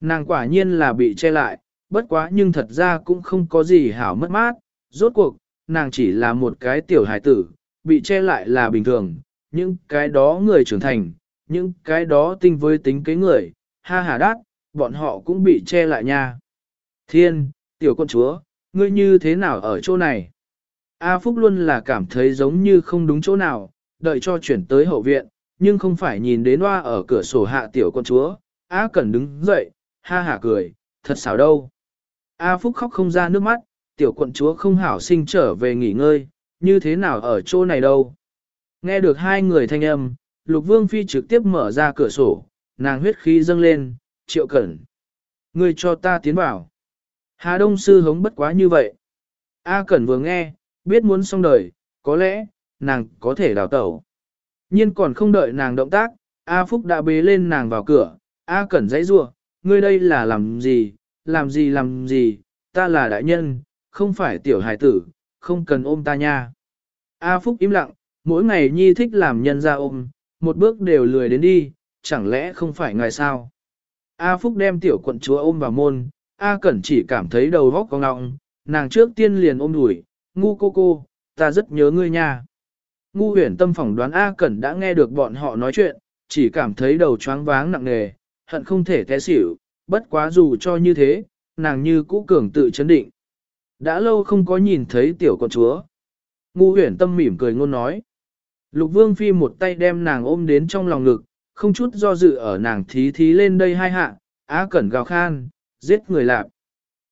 [SPEAKER 1] Nàng quả nhiên là bị che lại, bất quá nhưng thật ra cũng không có gì hảo mất mát, rốt cuộc, nàng chỉ là một cái tiểu hài tử, bị che lại là bình thường, những cái đó người trưởng thành, những cái đó tinh với tính kế người, ha hà đát, bọn họ cũng bị che lại nha. Thiên, tiểu con chúa, ngươi như thế nào ở chỗ này? A Phúc luôn là cảm thấy giống như không đúng chỗ nào, đợi cho chuyển tới hậu viện, nhưng không phải nhìn đến hoa ở cửa sổ hạ tiểu con chúa. A Cẩn đứng dậy, ha hả cười, thật xảo đâu. A Phúc khóc không ra nước mắt, tiểu quận chúa không hảo sinh trở về nghỉ ngơi, như thế nào ở chỗ này đâu. Nghe được hai người thanh âm, Lục Vương Phi trực tiếp mở ra cửa sổ, nàng huyết khí dâng lên, triệu cẩn. Ngươi cho ta tiến vào. Hà Đông Sư hống bất quá như vậy. A Cẩn vừa nghe, biết muốn xong đời, có lẽ, nàng có thể đào tẩu. nhiên còn không đợi nàng động tác, A Phúc đã bế lên nàng vào cửa, A Cẩn dãy rua, ngươi đây là làm gì, làm gì làm gì, ta là đại nhân, không phải tiểu hải tử, không cần ôm ta nha. A Phúc im lặng, mỗi ngày nhi thích làm nhân ra ôm, một bước đều lười đến đi, chẳng lẽ không phải ngài sao? A Phúc đem tiểu quận chúa ôm vào môn, A Cẩn chỉ cảm thấy đầu góc có ngọng, nàng trước tiên liền ôm đuổi, ngu cô cô, ta rất nhớ ngươi nha. Ngu huyền tâm phỏng đoán A Cẩn đã nghe được bọn họ nói chuyện, chỉ cảm thấy đầu choáng váng nặng nề, hận không thể té xỉu, bất quá dù cho như thế, nàng như cũ cường tự chấn định. Đã lâu không có nhìn thấy tiểu con chúa. Ngu huyền tâm mỉm cười ngôn nói. Lục vương phi một tay đem nàng ôm đến trong lòng ngực, không chút do dự ở nàng thí thí lên đây hai hạ, á cẩn gào khan, giết người lạp.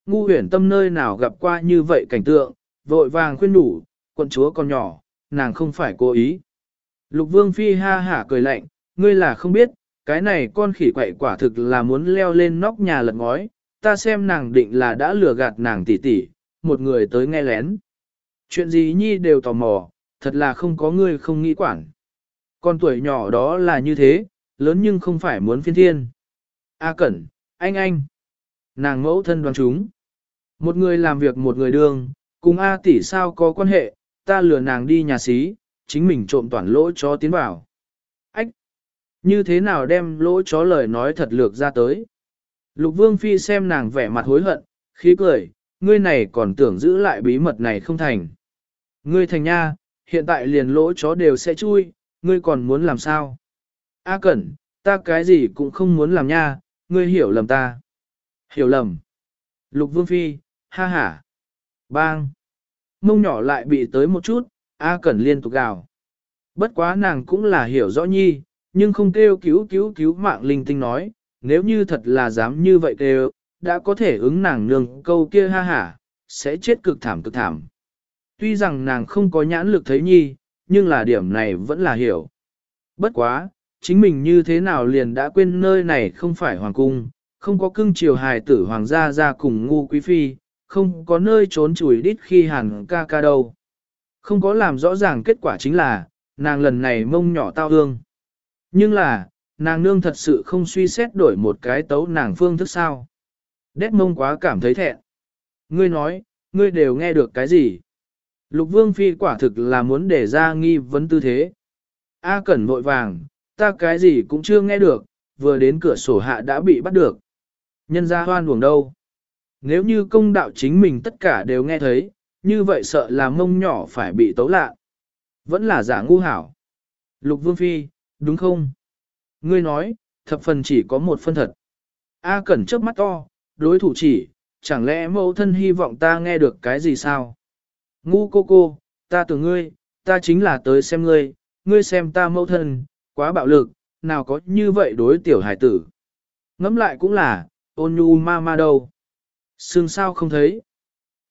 [SPEAKER 1] Ngu huyển tâm nơi nào gặp qua như vậy cảnh tượng, vội vàng khuyên đủ, quận chúa còn nhỏ, nàng không phải cố ý. Lục vương phi ha hả cười lạnh, ngươi là không biết, cái này con khỉ quậy quả thực là muốn leo lên nóc nhà lật ngói, ta xem nàng định là đã lừa gạt nàng tỉ tỉ, một người tới nghe lén. Chuyện gì nhi đều tò mò, thật là không có ngươi không nghĩ quản. Con tuổi nhỏ đó là như thế, lớn nhưng không phải muốn phiên thiên. A Cẩn, anh anh. Nàng mẫu thân đoán chúng. Một người làm việc một người đương, cùng A tỷ sao có quan hệ, ta lừa nàng đi nhà xí, chính mình trộm toàn lỗ chó tiến vào. Ách! Như thế nào đem lỗ chó lời nói thật lược ra tới? Lục Vương Phi xem nàng vẻ mặt hối hận, khí cười, ngươi này còn tưởng giữ lại bí mật này không thành. Ngươi thành nha, hiện tại liền lỗ chó đều sẽ chui, ngươi còn muốn làm sao? A Cẩn, ta cái gì cũng không muốn làm nha, ngươi hiểu lầm ta. Hiểu lầm. Lục Vương Phi, ha ha. Bang. Mông nhỏ lại bị tới một chút, A Cẩn liên tục gào. Bất quá nàng cũng là hiểu rõ nhi, nhưng không kêu cứu cứu cứu mạng linh tinh nói, nếu như thật là dám như vậy kêu, đã có thể ứng nàng nương câu kia ha hả, sẽ chết cực thảm cực thảm. Tuy rằng nàng không có nhãn lực thấy nhi, nhưng là điểm này vẫn là hiểu. Bất quá, chính mình như thế nào liền đã quên nơi này không phải hoàng cung, không có cưng chiều hài tử hoàng gia ra cùng ngu quý phi, không có nơi trốn chùi đít khi hàn ca ca đâu. Không có làm rõ ràng kết quả chính là, nàng lần này mông nhỏ tao hương. Nhưng là, nàng nương thật sự không suy xét đổi một cái tấu nàng phương thức sao. Đét mông quá cảm thấy thẹn. Ngươi nói, ngươi đều nghe được cái gì? Lục vương phi quả thực là muốn để ra nghi vấn tư thế. A cẩn vội vàng, ta cái gì cũng chưa nghe được, vừa đến cửa sổ hạ đã bị bắt được. Nhân ra hoan buồng đâu? Nếu như công đạo chính mình tất cả đều nghe thấy, như vậy sợ là mông nhỏ phải bị tấu lạ. Vẫn là giả ngu hảo. Lục vương phi, đúng không? Ngươi nói, thập phần chỉ có một phân thật. A cẩn trước mắt to, đối thủ chỉ, chẳng lẽ mẫu thân hy vọng ta nghe được cái gì sao? Ngu cô cô, ta tưởng ngươi, ta chính là tới xem ngươi, ngươi xem ta mẫu thân, quá bạo lực, nào có như vậy đối tiểu hải tử. Ngẫm lại cũng là, ôn nhu ma ma đâu. Sương sao không thấy.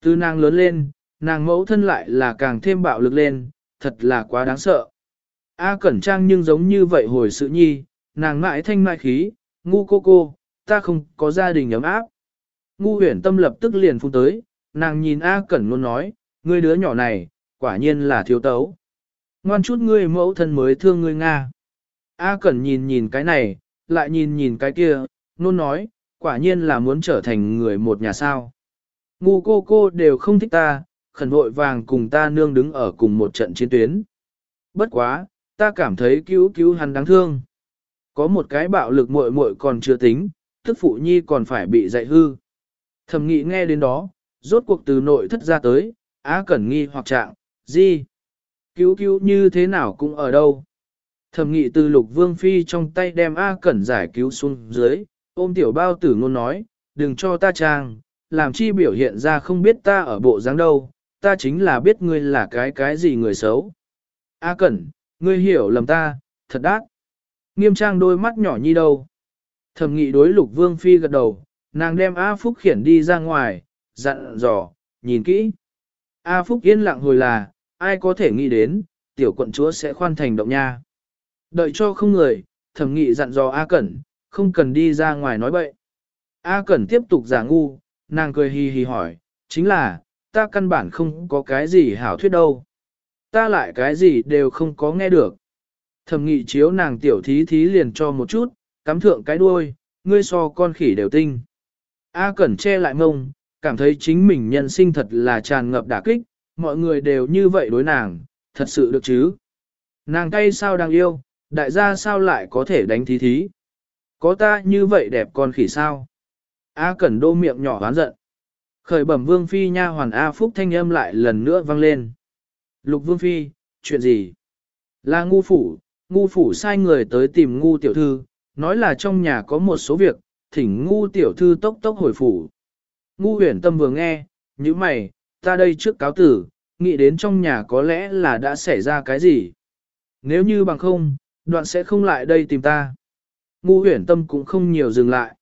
[SPEAKER 1] Từ nàng lớn lên, nàng mẫu thân lại là càng thêm bạo lực lên, thật là quá đáng sợ. A Cẩn Trang nhưng giống như vậy hồi sự nhi, nàng mãi thanh mai khí, ngu cô cô, ta không có gia đình ấm áp. Ngu huyển tâm lập tức liền phun tới, nàng nhìn A Cẩn luôn nói, ngươi đứa nhỏ này, quả nhiên là thiếu tấu. Ngoan chút ngươi mẫu thân mới thương ngươi Nga. A Cẩn nhìn nhìn cái này, lại nhìn nhìn cái kia, luôn nói, quả nhiên là muốn trở thành người một nhà sao. Ngu cô cô đều không thích ta, khẩn vội vàng cùng ta nương đứng ở cùng một trận chiến tuyến. Bất quá, ta cảm thấy cứu cứu hắn đáng thương. Có một cái bạo lực muội muội còn chưa tính, tức phụ nhi còn phải bị dạy hư. Thẩm nghị nghe đến đó, rốt cuộc từ nội thất ra tới, á cẩn nghi hoặc trạng, gì? Cứu cứu như thế nào cũng ở đâu? Thẩm nghị từ lục vương phi trong tay đem A cẩn giải cứu xuống dưới, ôm tiểu bao tử ngôn nói, đừng cho ta trang, làm chi biểu hiện ra không biết ta ở bộ dáng đâu, ta chính là biết ngươi là cái cái gì người xấu. A cẩn, ngươi hiểu lầm ta, thật đát. Nghiêm trang đôi mắt nhỏ nhi đâu. Thẩm nghị đối lục vương phi gật đầu, nàng đem A Phúc khiển đi ra ngoài, dặn dò, nhìn kỹ. A Phúc yên lặng hồi là, ai có thể nghĩ đến, tiểu quận chúa sẽ khoan thành động nha. Đợi cho không người, thẩm nghị dặn dò A Cẩn, không cần đi ra ngoài nói bậy. A Cẩn tiếp tục giả ngu, nàng cười hì hì hỏi, chính là, ta căn bản không có cái gì hảo thuyết đâu. Ta lại cái gì đều không có nghe được. Thẩm nghị chiếu nàng tiểu thí thí liền cho một chút, cắm thượng cái đuôi, ngươi so con khỉ đều tinh. A Cẩn che lại mông, cảm thấy chính mình nhân sinh thật là tràn ngập đả kích, mọi người đều như vậy đối nàng, thật sự được chứ. Nàng tay sao đang yêu, đại gia sao lại có thể đánh thí thí. Có ta như vậy đẹp con khỉ sao? A Cẩn đô miệng nhỏ hoán giận. Khởi bẩm Vương Phi nha hoàn A Phúc thanh âm lại lần nữa vang lên. Lục Vương Phi, chuyện gì? Là ngu phủ, ngu phủ sai người tới tìm ngu tiểu thư, nói là trong nhà có một số việc, thỉnh ngu tiểu thư tốc tốc hồi phủ. Ngu huyền tâm vừa nghe, như mày, ta đây trước cáo tử, nghĩ đến trong nhà có lẽ là đã xảy ra cái gì. Nếu như bằng không, đoạn sẽ không lại đây tìm ta. Ngu huyền tâm cũng không nhiều dừng lại.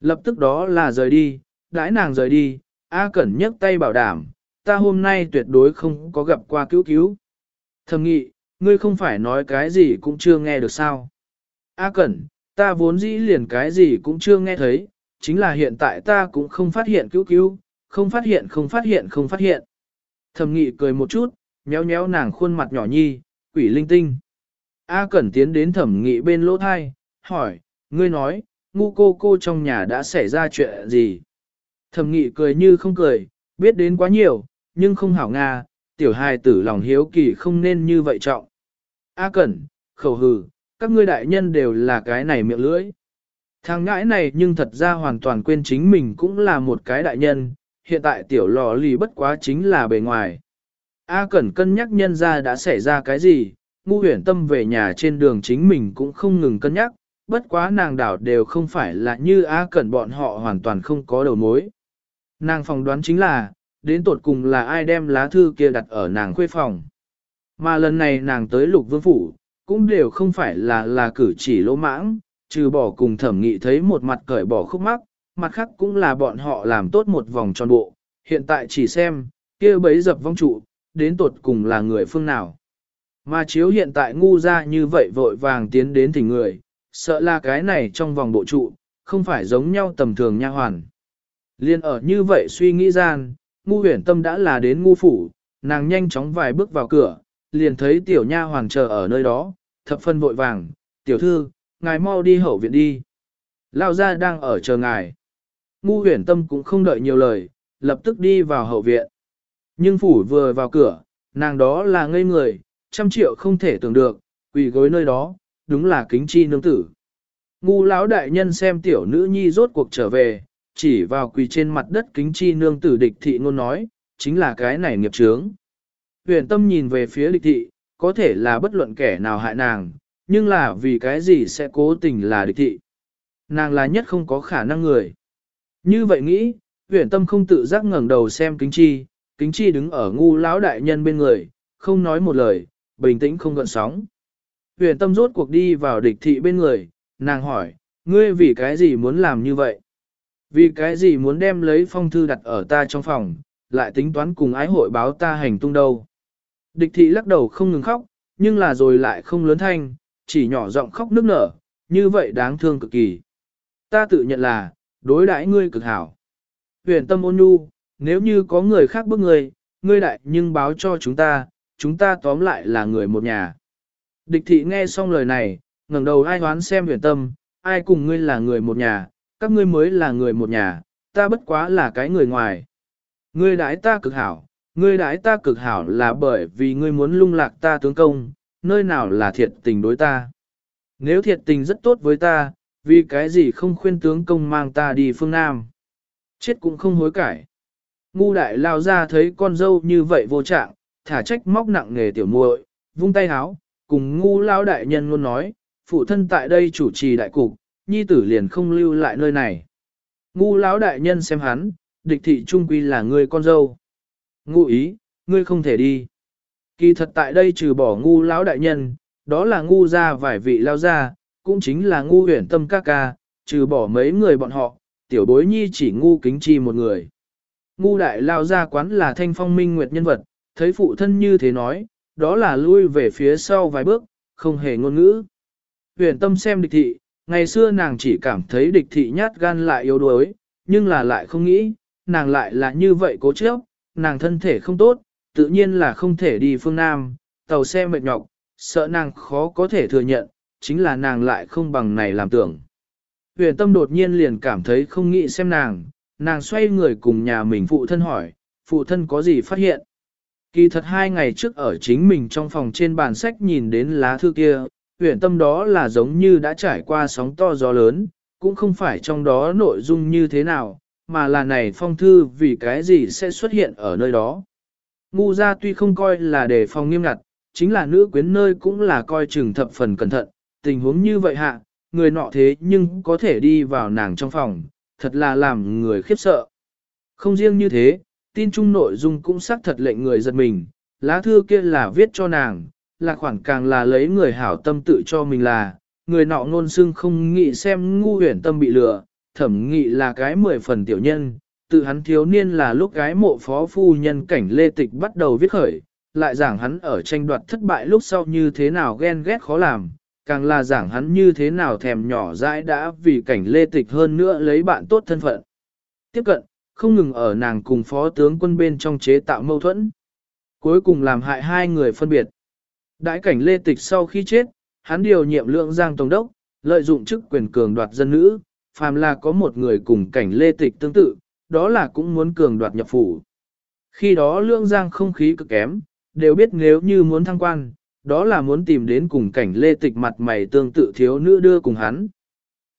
[SPEAKER 1] Lập tức đó là rời đi, đãi nàng rời đi, A Cẩn nhấc tay bảo đảm, ta hôm nay tuyệt đối không có gặp qua cứu cứu. Thầm nghị, ngươi không phải nói cái gì cũng chưa nghe được sao. A Cẩn, ta vốn dĩ liền cái gì cũng chưa nghe thấy, chính là hiện tại ta cũng không phát hiện cứu cứu, không phát hiện không phát hiện không phát hiện. Thầm nghị cười một chút, nhéo nhéo nàng khuôn mặt nhỏ nhi, quỷ linh tinh. A Cẩn tiến đến thẩm nghị bên lỗ thai, hỏi, ngươi nói, ngu cô cô trong nhà đã xảy ra chuyện gì? Thẩm nghị cười như không cười, biết đến quá nhiều, nhưng không hảo nga, tiểu hài tử lòng hiếu kỳ không nên như vậy trọng. A Cẩn, khẩu hừ, các ngươi đại nhân đều là cái này miệng lưỡi. Thằng ngãi này nhưng thật ra hoàn toàn quên chính mình cũng là một cái đại nhân, hiện tại tiểu lò lì bất quá chính là bề ngoài. A Cẩn cân nhắc nhân ra đã xảy ra cái gì, ngu huyển tâm về nhà trên đường chính mình cũng không ngừng cân nhắc, bất quá nàng đảo đều không phải là như A Cẩn bọn họ hoàn toàn không có đầu mối. Nàng phòng đoán chính là, đến tột cùng là ai đem lá thư kia đặt ở nàng khuê phòng. Mà lần này nàng tới lục vương phủ, cũng đều không phải là là cử chỉ lỗ mãng, trừ bỏ cùng thẩm nghị thấy một mặt cởi bỏ khúc mắc, mặt khác cũng là bọn họ làm tốt một vòng tròn bộ, hiện tại chỉ xem, kia bấy dập vong trụ, đến tột cùng là người phương nào. Mà chiếu hiện tại ngu ra như vậy vội vàng tiến đến thỉnh người, sợ là cái này trong vòng bộ trụ, không phải giống nhau tầm thường nha hoàn. Liên ở như vậy suy nghĩ gian, ngu huyển tâm đã là đến ngu phủ, nàng nhanh chóng vài bước vào cửa, liền thấy tiểu nha hoàng chờ ở nơi đó, thập phân vội vàng, tiểu thư, ngài mau đi hậu viện đi. Lao gia đang ở chờ ngài. Ngu huyển tâm cũng không đợi nhiều lời, lập tức đi vào hậu viện. Nhưng phủ vừa vào cửa, nàng đó là ngây người, trăm triệu không thể tưởng được, quỳ gối nơi đó, đúng là kính chi nương tử. Ngu lão đại nhân xem tiểu nữ nhi rốt cuộc trở về, chỉ vào quỳ trên mặt đất kính chi nương tử địch thị ngôn nói, chính là cái này nghiệp chướng. Huyền tâm nhìn về phía địch thị, có thể là bất luận kẻ nào hại nàng, nhưng là vì cái gì sẽ cố tình là địch thị. Nàng là nhất không có khả năng người. Như vậy nghĩ, huyền tâm không tự giác ngẩng đầu xem kính chi, kính chi đứng ở ngu lão đại nhân bên người, không nói một lời, bình tĩnh không gợn sóng. Huyền tâm rốt cuộc đi vào địch thị bên người, nàng hỏi, ngươi vì cái gì muốn làm như vậy? Vì cái gì muốn đem lấy phong thư đặt ở ta trong phòng, lại tính toán cùng ái hội báo ta hành tung đâu? Địch thị lắc đầu không ngừng khóc, nhưng là rồi lại không lớn thanh, chỉ nhỏ giọng khóc nức nở, như vậy đáng thương cực kỳ. Ta tự nhận là, đối đãi ngươi cực hảo. Huyền tâm ôn nhu, nếu như có người khác bức ngươi, ngươi đại nhưng báo cho chúng ta, chúng ta tóm lại là người một nhà. Địch thị nghe xong lời này, ngẩng đầu ai hoán xem huyền tâm, ai cùng ngươi là người một nhà, các ngươi mới là người một nhà, ta bất quá là cái người ngoài. Ngươi đãi ta cực hảo, ngươi đãi ta cực hảo là bởi vì ngươi muốn lung lạc ta tướng công, nơi nào là thiệt tình đối ta. Nếu thiệt tình rất tốt với ta, vì cái gì không khuyên tướng công mang ta đi phương Nam. Chết cũng không hối cải. Ngu đại lao ra thấy con dâu như vậy vô trạng, thả trách móc nặng nghề tiểu muội, vung tay háo, cùng ngu lao đại nhân luôn nói, phụ thân tại đây chủ trì đại cục, nhi tử liền không lưu lại nơi này. Ngu lão đại nhân xem hắn, địch thị trung quy là người con dâu. Ngu ý, ngươi không thể đi. Kỳ thật tại đây trừ bỏ ngu lão đại nhân, đó là ngu ra vài vị lao ra, cũng chính là ngu huyền tâm các ca, trừ bỏ mấy người bọn họ, tiểu bối nhi chỉ ngu kính chi một người. Ngu đại lao ra quán là thanh phong minh nguyệt nhân vật, thấy phụ thân như thế nói, đó là lui về phía sau vài bước, không hề ngôn ngữ. Huyền tâm xem địch thị, Ngày xưa nàng chỉ cảm thấy địch thị nhát gan lại yếu đuối, nhưng là lại không nghĩ, nàng lại là như vậy cố chấp, nàng thân thể không tốt, tự nhiên là không thể đi phương Nam, tàu xe mệt nhọc, sợ nàng khó có thể thừa nhận, chính là nàng lại không bằng này làm tưởng. Huyền tâm đột nhiên liền cảm thấy không nghĩ xem nàng, nàng xoay người cùng nhà mình phụ thân hỏi, phụ thân có gì phát hiện. Kỳ thật hai ngày trước ở chính mình trong phòng trên bàn sách nhìn đến lá thư kia, huyện tâm đó là giống như đã trải qua sóng to gió lớn, cũng không phải trong đó nội dung như thế nào, mà là này phong thư vì cái gì sẽ xuất hiện ở nơi đó. Ngu ra tuy không coi là đề phòng nghiêm ngặt, chính là nữ quyến nơi cũng là coi chừng thập phần cẩn thận, tình huống như vậy hạ, người nọ thế nhưng có thể đi vào nàng trong phòng, thật là làm người khiếp sợ. Không riêng như thế, tin chung nội dung cũng xác thật lệnh người giật mình, lá thư kia là viết cho nàng, là khoản càng là lấy người hảo tâm tự cho mình là, người nọ ngôn xưng không nghĩ xem ngu huyển tâm bị lừa, thẩm nghị là cái mười phần tiểu nhân, tự hắn thiếu niên là lúc gái mộ phó phu nhân cảnh lê tịch bắt đầu viết khởi, lại giảng hắn ở tranh đoạt thất bại lúc sau như thế nào ghen ghét khó làm, càng là giảng hắn như thế nào thèm nhỏ dãi đã vì cảnh lê tịch hơn nữa lấy bạn tốt thân phận. Tiếp cận, không ngừng ở nàng cùng phó tướng quân bên trong chế tạo mâu thuẫn. Cuối cùng làm hại hai người phân biệt. Đại cảnh lê tịch sau khi chết, hắn điều nhiệm lượng giang tổng đốc, lợi dụng chức quyền cường đoạt dân nữ, phàm là có một người cùng cảnh lê tịch tương tự, đó là cũng muốn cường đoạt nhập phủ. Khi đó lương giang không khí cực kém, đều biết nếu như muốn thăng quan, đó là muốn tìm đến cùng cảnh lê tịch mặt mày tương tự thiếu nữ đưa cùng hắn.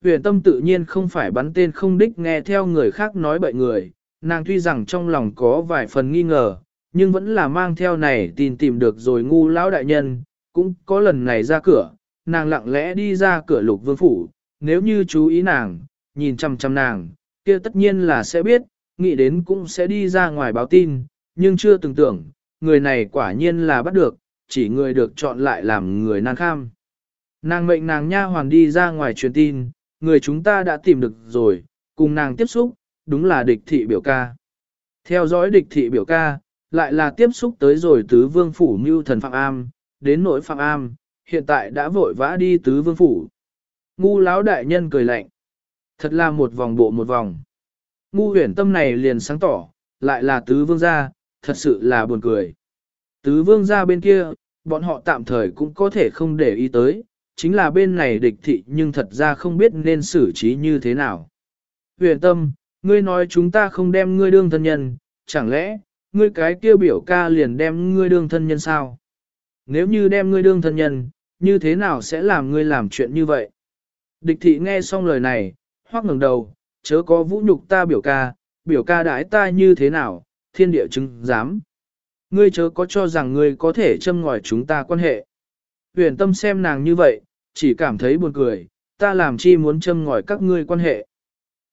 [SPEAKER 1] Huyền tâm tự nhiên không phải bắn tên không đích nghe theo người khác nói bậy người, nàng tuy rằng trong lòng có vài phần nghi ngờ, nhưng vẫn là mang theo này tìm tìm được rồi ngu lão đại nhân, cũng có lần này ra cửa, nàng lặng lẽ đi ra cửa lục vương phủ, nếu như chú ý nàng, nhìn chăm chăm nàng, kia tất nhiên là sẽ biết, nghĩ đến cũng sẽ đi ra ngoài báo tin, nhưng chưa từng tưởng, người này quả nhiên là bắt được, chỉ người được chọn lại làm người nàng kham. Nàng mệnh nàng nha hoàn đi ra ngoài truyền tin, người chúng ta đã tìm được rồi, cùng nàng tiếp xúc, đúng là địch thị biểu ca. Theo dõi địch thị biểu ca, lại là tiếp xúc tới rồi tứ vương phủ mưu thần Phạm Am, đến nỗi Phạm Am, hiện tại đã vội vã đi tứ vương phủ. Ngu lão đại nhân cười lạnh. Thật là một vòng bộ một vòng. Ngu huyền tâm này liền sáng tỏ, lại là tứ vương gia, thật sự là buồn cười. Tứ vương gia bên kia, bọn họ tạm thời cũng có thể không để ý tới, chính là bên này địch thị nhưng thật ra không biết nên xử trí như thế nào. Huyền tâm, ngươi nói chúng ta không đem ngươi đương thân nhân, chẳng lẽ, ngươi cái kia biểu ca liền đem ngươi đương thân nhân sao? Nếu như đem ngươi đương thân nhân, như thế nào sẽ làm ngươi làm chuyện như vậy? Địch thị nghe xong lời này, hoắc ngẩng đầu, chớ có vũ nhục ta biểu ca, biểu ca đãi ta như thế nào, thiên địa chứng dám. Ngươi chớ có cho rằng ngươi có thể châm ngòi chúng ta quan hệ. Huyền tâm xem nàng như vậy, chỉ cảm thấy buồn cười, ta làm chi muốn châm ngòi các ngươi quan hệ.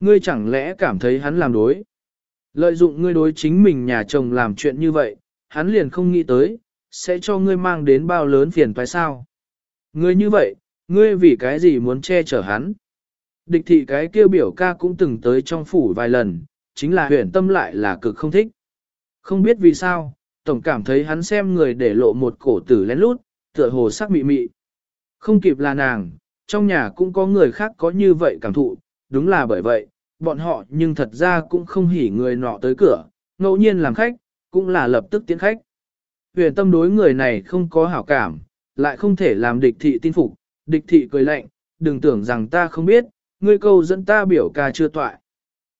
[SPEAKER 1] Ngươi chẳng lẽ cảm thấy hắn làm đối. Lợi dụng ngươi đối chính mình nhà chồng làm chuyện như vậy, hắn liền không nghĩ tới, sẽ cho ngươi mang đến bao lớn phiền phải sao. Ngươi như vậy, ngươi vì cái gì muốn che chở hắn. Địch thị cái kêu biểu ca cũng từng tới trong phủ vài lần, chính là huyền tâm lại là cực không thích. Không biết vì sao, tổng cảm thấy hắn xem người để lộ một cổ tử lén lút, tựa hồ sắc mị mị. Không kịp là nàng, trong nhà cũng có người khác có như vậy cảm thụ, đúng là bởi vậy, bọn họ nhưng thật ra cũng không hỉ người nọ tới cửa, ngẫu nhiên làm khách, cũng là lập tức tiến khách. Huyền tâm đối người này không có hảo cảm, lại không thể làm địch thị tin phục, địch thị cười lạnh, đừng tưởng rằng ta không biết, ngươi câu dẫn ta biểu ca chưa toại.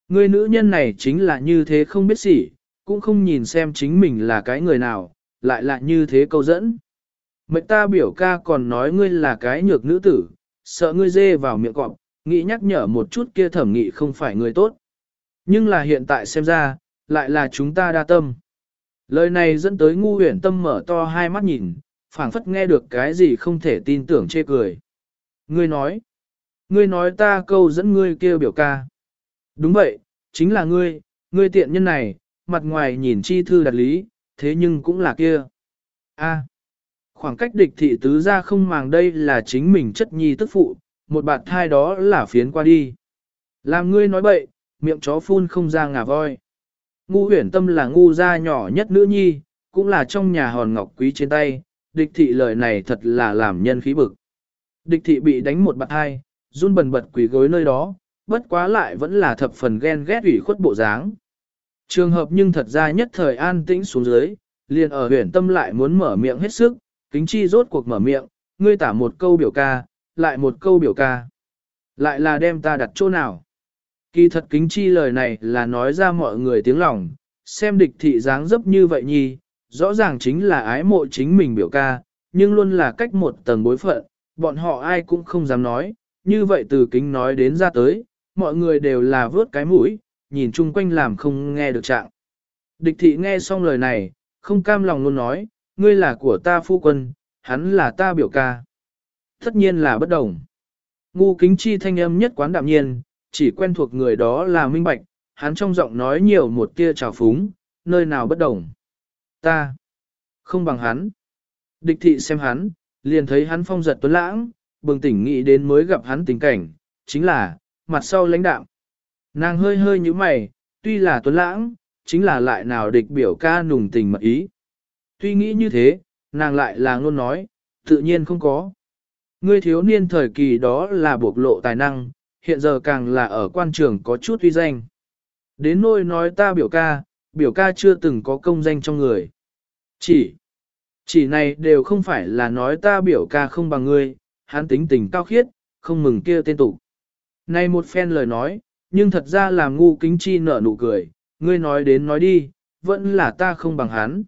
[SPEAKER 1] Ngươi nữ nhân này chính là như thế không biết gì, cũng không nhìn xem chính mình là cái người nào, lại là như thế câu dẫn. Mệnh ta biểu ca còn nói ngươi là cái nhược nữ tử, sợ ngươi dê vào miệng cọp, nghĩ nhắc nhở một chút kia thẩm nghị không phải người tốt. Nhưng là hiện tại xem ra, lại là chúng ta đa tâm. Lời này dẫn tới ngu huyển tâm mở to hai mắt nhìn, phảng phất nghe được cái gì không thể tin tưởng chê cười. Ngươi nói, ngươi nói ta câu dẫn ngươi kêu biểu ca. Đúng vậy, chính là ngươi, ngươi tiện nhân này, mặt ngoài nhìn chi thư đặt lý, thế nhưng cũng là kia. A khoảng cách địch thị tứ ra không màng đây là chính mình chất nhi tức phụ, một bạt thai đó là phiến qua đi. Làm ngươi nói bậy, miệng chó phun không ra ngà voi. Ngu huyển tâm là ngu gia nhỏ nhất nữ nhi, cũng là trong nhà hòn ngọc quý trên tay, địch thị lời này thật là làm nhân khí bực. Địch thị bị đánh một bạt hai, run bần bật quỷ gối nơi đó, bất quá lại vẫn là thập phần ghen ghét ủy khuất bộ dáng. Trường hợp nhưng thật ra nhất thời an tĩnh xuống dưới, liền ở huyển tâm lại muốn mở miệng hết sức, kính chi rốt cuộc mở miệng, ngươi tả một câu biểu ca, lại một câu biểu ca. Lại là đem ta đặt chỗ nào? Kỳ thật kính chi lời này là nói ra mọi người tiếng lòng, xem địch thị dáng dấp như vậy nhi, rõ ràng chính là ái mộ chính mình biểu ca, nhưng luôn là cách một tầng bối phận, bọn họ ai cũng không dám nói, như vậy từ kính nói đến ra tới, mọi người đều là vớt cái mũi, nhìn chung quanh làm không nghe được trạng. Địch thị nghe xong lời này, không cam lòng luôn nói, ngươi là của ta phu quân, hắn là ta biểu ca. Tất nhiên là bất đồng. Ngu kính chi thanh âm nhất quán đạm nhiên, chỉ quen thuộc người đó là minh bạch, hắn trong giọng nói nhiều một tia trào phúng, nơi nào bất đồng. Ta, không bằng hắn. Địch thị xem hắn, liền thấy hắn phong giật tuấn lãng, bừng tỉnh nghĩ đến mới gặp hắn tình cảnh, chính là, mặt sau lãnh đạo. Nàng hơi hơi như mày, tuy là tuấn lãng, chính là lại nào địch biểu ca nùng tình mật ý. Tuy nghĩ như thế, nàng lại là luôn nói, tự nhiên không có. Ngươi thiếu niên thời kỳ đó là bộc lộ tài năng, hiện giờ càng là ở quan trường có chút uy danh. Đến nôi nói ta biểu ca, biểu ca chưa từng có công danh trong người. Chỉ, chỉ này đều không phải là nói ta biểu ca không bằng ngươi, hắn tính tình cao khiết, không mừng kia tên tục. Này một phen lời nói, nhưng thật ra là ngu kính chi nở nụ cười, ngươi nói đến nói đi, vẫn là ta không bằng hắn.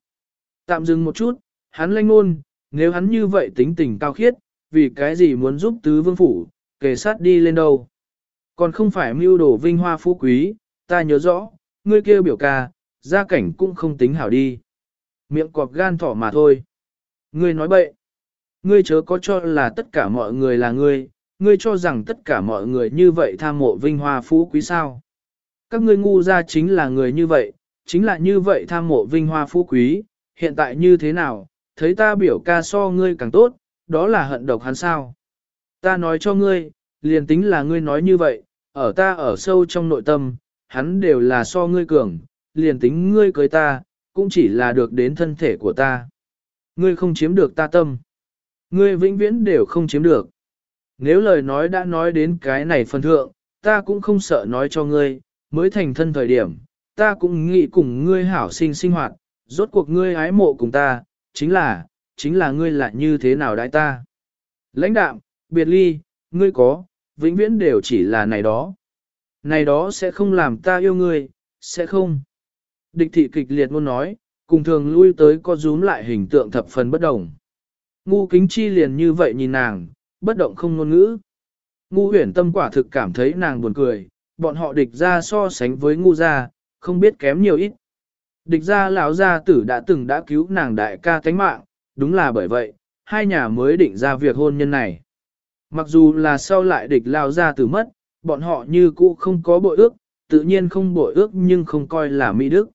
[SPEAKER 1] Tạm dừng một chút, hắn lanh ngôn, nếu hắn như vậy tính tình cao khiết, vì cái gì muốn giúp tứ vương phủ, kề sát đi lên đâu. Còn không phải mưu đồ vinh hoa phú quý, ta nhớ rõ, ngươi kêu biểu ca, gia cảnh cũng không tính hảo đi. Miệng cọp gan thỏ mà thôi. Ngươi nói bậy. Ngươi chớ có cho là tất cả mọi người là ngươi, ngươi cho rằng tất cả mọi người như vậy tham mộ vinh hoa phú quý sao. Các ngươi ngu ra chính là người như vậy, chính là như vậy tham mộ vinh hoa phú quý, hiện tại như thế nào, thấy ta biểu ca so ngươi càng tốt, đó là hận độc hắn sao. Ta nói cho ngươi, liền tính là ngươi nói như vậy, ở ta ở sâu trong nội tâm, hắn đều là so ngươi cường, liền tính ngươi cưới ta, cũng chỉ là được đến thân thể của ta. Ngươi không chiếm được ta tâm. Ngươi vĩnh viễn đều không chiếm được. Nếu lời nói đã nói đến cái này phần thượng, ta cũng không sợ nói cho ngươi, mới thành thân thời điểm, ta cũng nghĩ cùng ngươi hảo sinh sinh hoạt, rốt cuộc ngươi ái mộ cùng ta, chính là, chính là ngươi lại như thế nào đại ta. Lãnh đạm, biệt ly, ngươi có, vĩnh viễn đều chỉ là này đó. Này đó sẽ không làm ta yêu ngươi, sẽ không. Địch thị kịch liệt muốn nói, cùng thường lui tới có rúm lại hình tượng thập phần bất đồng. Ngu kính chi liền như vậy nhìn nàng, bất động không ngôn ngữ. Ngu huyển tâm quả thực cảm thấy nàng buồn cười, bọn họ địch ra so sánh với ngu gia, không biết kém nhiều ít. Địch gia lão gia tử đã từng đã cứu nàng đại ca tánh mạng, đúng là bởi vậy, hai nhà mới định ra việc hôn nhân này. Mặc dù là sau lại địch lao gia tử mất, bọn họ như cũ không có bội ước, tự nhiên không bội ước nhưng không coi là mỹ đức.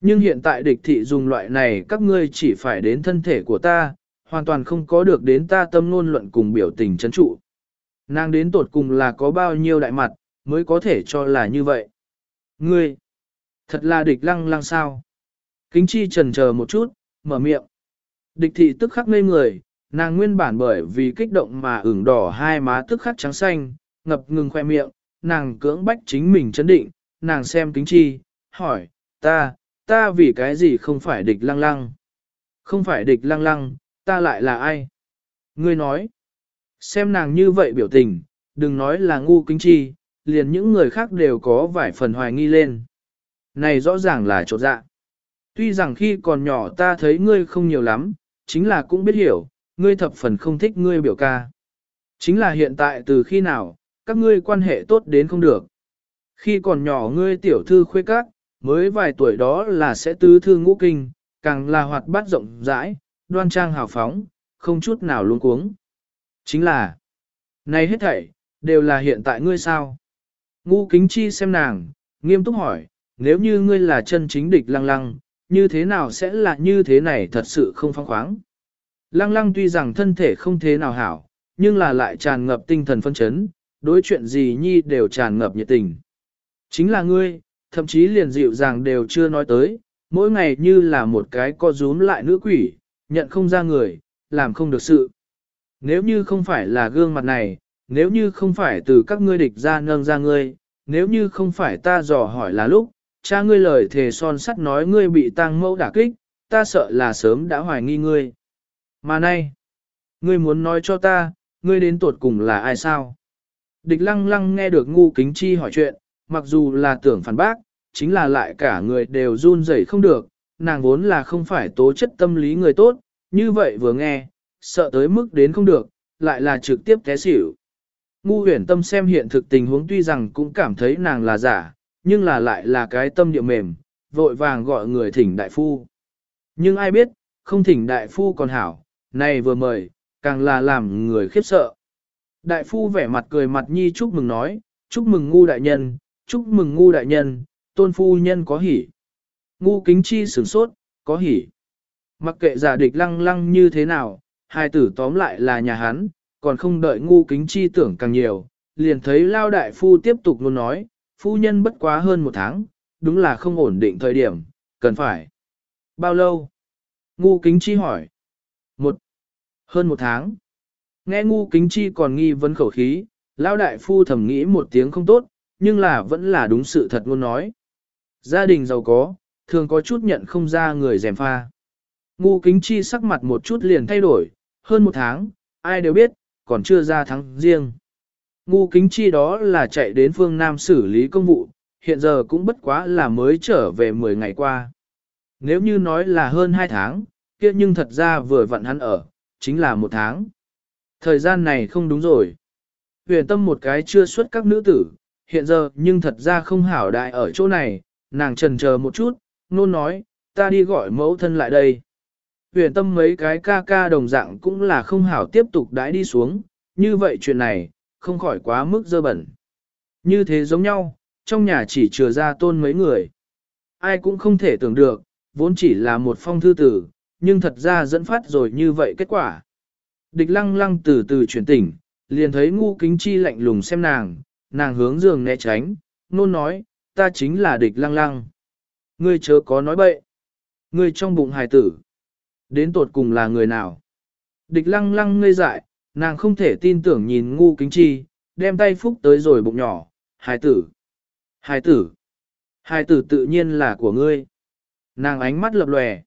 [SPEAKER 1] Nhưng hiện tại địch thị dùng loại này các ngươi chỉ phải đến thân thể của ta, hoàn toàn không có được đến ta tâm ngôn luận cùng biểu tình chấn trụ. Nàng đến tột cùng là có bao nhiêu đại mặt, mới có thể cho là như vậy. Ngươi, thật là địch lăng lăng sao. Kính chi trần chờ một chút, mở miệng. Địch thị tức khắc ngây người, nàng nguyên bản bởi vì kích động mà ửng đỏ hai má tức khắc trắng xanh, ngập ngừng khoe miệng, nàng cưỡng bách chính mình chấn định, nàng xem kính chi, hỏi, ta, ta vì cái gì không phải địch lăng lăng? Không phải địch lăng lăng, ta lại là ai? Ngươi nói, xem nàng như vậy biểu tình, đừng nói là ngu kính chi, liền những người khác đều có vài phần hoài nghi lên. Này rõ ràng là trột dạ. Tuy rằng khi còn nhỏ ta thấy ngươi không nhiều lắm, chính là cũng biết hiểu, ngươi thập phần không thích ngươi biểu ca. Chính là hiện tại từ khi nào, các ngươi quan hệ tốt đến không được. Khi còn nhỏ ngươi tiểu thư khuê các, mới vài tuổi đó là sẽ tứ thư ngũ kinh, càng là hoạt bát rộng rãi, đoan trang hào phóng, không chút nào luống cuống. Chính là, này hết thảy, đều là hiện tại ngươi sao? Ngu kính chi xem nàng, nghiêm túc hỏi, nếu như ngươi là chân chính địch lăng lăng, như thế nào sẽ là như thế này thật sự không phong khoáng. Lăng lăng tuy rằng thân thể không thế nào hảo, nhưng là lại tràn ngập tinh thần phân chấn, đối chuyện gì nhi đều tràn ngập nhiệt tình. Chính là ngươi, thậm chí liền dịu dàng đều chưa nói tới, mỗi ngày như là một cái co rúm lại nữ quỷ, nhận không ra người, làm không được sự. Nếu như không phải là gương mặt này, nếu như không phải từ các ngươi địch ra nâng ra ngươi, nếu như không phải ta dò hỏi là lúc, cha ngươi lời thề son sắt nói ngươi bị tang mẫu đả kích, ta sợ là sớm đã hoài nghi ngươi. Mà nay, ngươi muốn nói cho ta, ngươi đến tuột cùng là ai sao? Địch lăng lăng nghe được ngu kính chi hỏi chuyện, mặc dù là tưởng phản bác, chính là lại cả người đều run rẩy không được, nàng vốn là không phải tố chất tâm lý người tốt, như vậy vừa nghe, sợ tới mức đến không được, lại là trực tiếp té xỉu. Ngu huyền tâm xem hiện thực tình huống tuy rằng cũng cảm thấy nàng là giả, nhưng là lại là cái tâm địa mềm, vội vàng gọi người thỉnh đại phu. Nhưng ai biết, không thỉnh đại phu còn hảo, này vừa mời, càng là làm người khiếp sợ. Đại phu vẻ mặt cười mặt nhi chúc mừng nói, chúc mừng ngu đại nhân, chúc mừng ngu đại nhân, tôn phu nhân có hỉ. Ngu kính chi sửng sốt, có hỉ. Mặc kệ giả địch lăng lăng như thế nào, hai tử tóm lại là nhà hắn, còn không đợi ngu kính chi tưởng càng nhiều, liền thấy lao đại phu tiếp tục luôn nói, phu nhân bất quá hơn một tháng, đúng là không ổn định thời điểm, cần phải. Bao lâu? Ngu kính chi hỏi. Một. Hơn một tháng. Nghe ngu kính chi còn nghi vấn khẩu khí, lao đại phu thầm nghĩ một tiếng không tốt, nhưng là vẫn là đúng sự thật luôn nói. Gia đình giàu có, thường có chút nhận không ra người dèm pha. Ngu kính chi sắc mặt một chút liền thay đổi, hơn một tháng, ai đều biết, còn chưa ra tháng riêng. Ngu kính chi đó là chạy đến phương Nam xử lý công vụ, hiện giờ cũng bất quá là mới trở về 10 ngày qua. Nếu như nói là hơn 2 tháng, kia nhưng thật ra vừa vặn hắn ở, chính là một tháng. Thời gian này không đúng rồi. Huyền tâm một cái chưa xuất các nữ tử, hiện giờ nhưng thật ra không hảo đại ở chỗ này, nàng trần chờ một chút, nôn nói, ta đi gọi mẫu thân lại đây. Huyền tâm mấy cái ca ca đồng dạng cũng là không hảo tiếp tục đãi đi xuống, như vậy chuyện này, không khỏi quá mức dơ bẩn. Như thế giống nhau, trong nhà chỉ chừa ra tôn mấy người. Ai cũng không thể tưởng được, vốn chỉ là một phong thư tử, nhưng thật ra dẫn phát rồi như vậy kết quả. Địch lăng lăng từ từ chuyển tỉnh, liền thấy ngu kính chi lạnh lùng xem nàng, nàng hướng giường né tránh, nôn nói, ta chính là địch lăng lăng. Ngươi chớ có nói bậy. Ngươi trong bụng hài tử. Đến tột cùng là người nào? Địch lăng lăng ngây dại, nàng không thể tin tưởng nhìn ngu kính chi, đem tay phúc tới rồi bụng nhỏ, hài tử. Hài tử. Hài tử tự nhiên là của ngươi. Nàng ánh mắt lập lòe.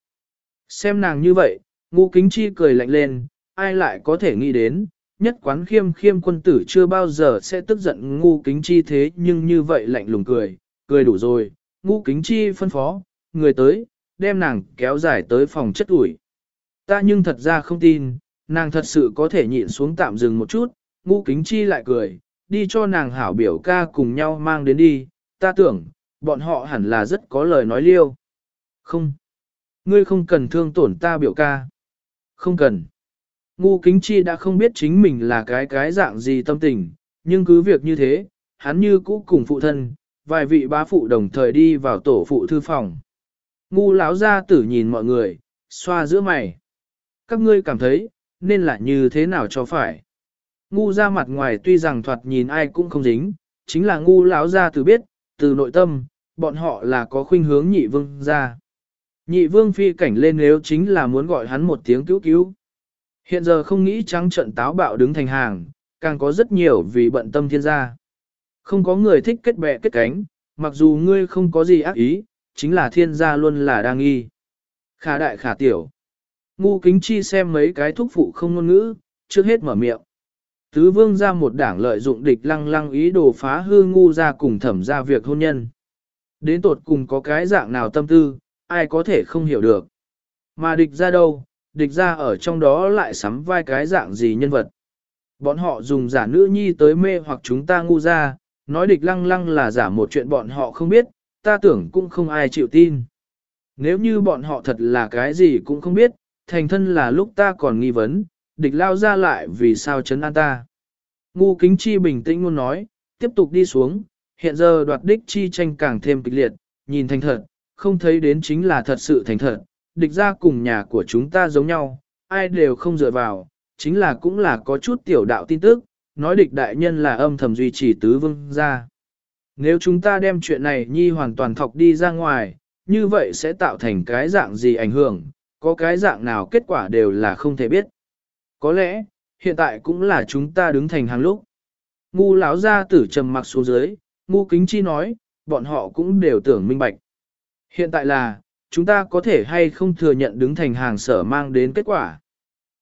[SPEAKER 1] Xem nàng như vậy, ngu kính chi cười lạnh lên, ai lại có thể nghĩ đến, nhất quán khiêm khiêm quân tử chưa bao giờ sẽ tức giận ngu kính chi thế nhưng như vậy lạnh lùng cười, cười đủ rồi, ngu kính chi phân phó, người tới, đem nàng kéo dài tới phòng chất ủi. Ta nhưng thật ra không tin, nàng thật sự có thể nhịn xuống tạm dừng một chút, Ngũ kính chi lại cười, đi cho nàng hảo biểu ca cùng nhau mang đến đi, ta tưởng, bọn họ hẳn là rất có lời nói liêu. Không, ngươi không cần thương tổn ta biểu ca. Không cần. Ngu kính chi đã không biết chính mình là cái cái dạng gì tâm tình, nhưng cứ việc như thế, hắn như cũ cùng phụ thân, vài vị bá phụ đồng thời đi vào tổ phụ thư phòng. Ngu lão gia tử nhìn mọi người, xoa giữa mày. Các ngươi cảm thấy, nên là như thế nào cho phải. Ngu ra mặt ngoài tuy rằng thoạt nhìn ai cũng không dính, chính là ngu lão gia từ biết, từ nội tâm, bọn họ là có khuynh hướng nhị vương ra. Nhị vương phi cảnh lên nếu chính là muốn gọi hắn một tiếng cứu cứu. Hiện giờ không nghĩ trắng trận táo bạo đứng thành hàng, càng có rất nhiều vì bận tâm thiên gia. Không có người thích kết bè kết cánh, mặc dù ngươi không có gì ác ý, chính là thiên gia luôn là đang nghi. Khả đại khả tiểu. Ngu kính chi xem mấy cái thúc phụ không ngôn ngữ, trước hết mở miệng. Tứ vương ra một đảng lợi dụng địch lăng lăng ý đồ phá hư ngu ra cùng thẩm ra việc hôn nhân. Đến tột cùng có cái dạng nào tâm tư, ai có thể không hiểu được. Mà địch ra đâu, địch ra ở trong đó lại sắm vai cái dạng gì nhân vật. Bọn họ dùng giả nữ nhi tới mê hoặc chúng ta ngu ra, nói địch lăng lăng là giả một chuyện bọn họ không biết, ta tưởng cũng không ai chịu tin. Nếu như bọn họ thật là cái gì cũng không biết, thành thân là lúc ta còn nghi vấn, địch lao ra lại vì sao chấn an ta. Ngu kính chi bình tĩnh luôn nói, tiếp tục đi xuống, hiện giờ đoạt đích chi tranh càng thêm kịch liệt, nhìn thành thật, không thấy đến chính là thật sự thành thật, địch ra cùng nhà của chúng ta giống nhau, ai đều không dựa vào, chính là cũng là có chút tiểu đạo tin tức, nói địch đại nhân là âm thầm duy trì tứ vương ra. Nếu chúng ta đem chuyện này nhi hoàn toàn thọc đi ra ngoài, như vậy sẽ tạo thành cái dạng gì ảnh hưởng, có cái dạng nào kết quả đều là không thể biết. Có lẽ, hiện tại cũng là chúng ta đứng thành hàng lúc. Ngu lão gia tử trầm mặc xuống dưới, ngu kính chi nói, bọn họ cũng đều tưởng minh bạch. Hiện tại là, chúng ta có thể hay không thừa nhận đứng thành hàng sở mang đến kết quả.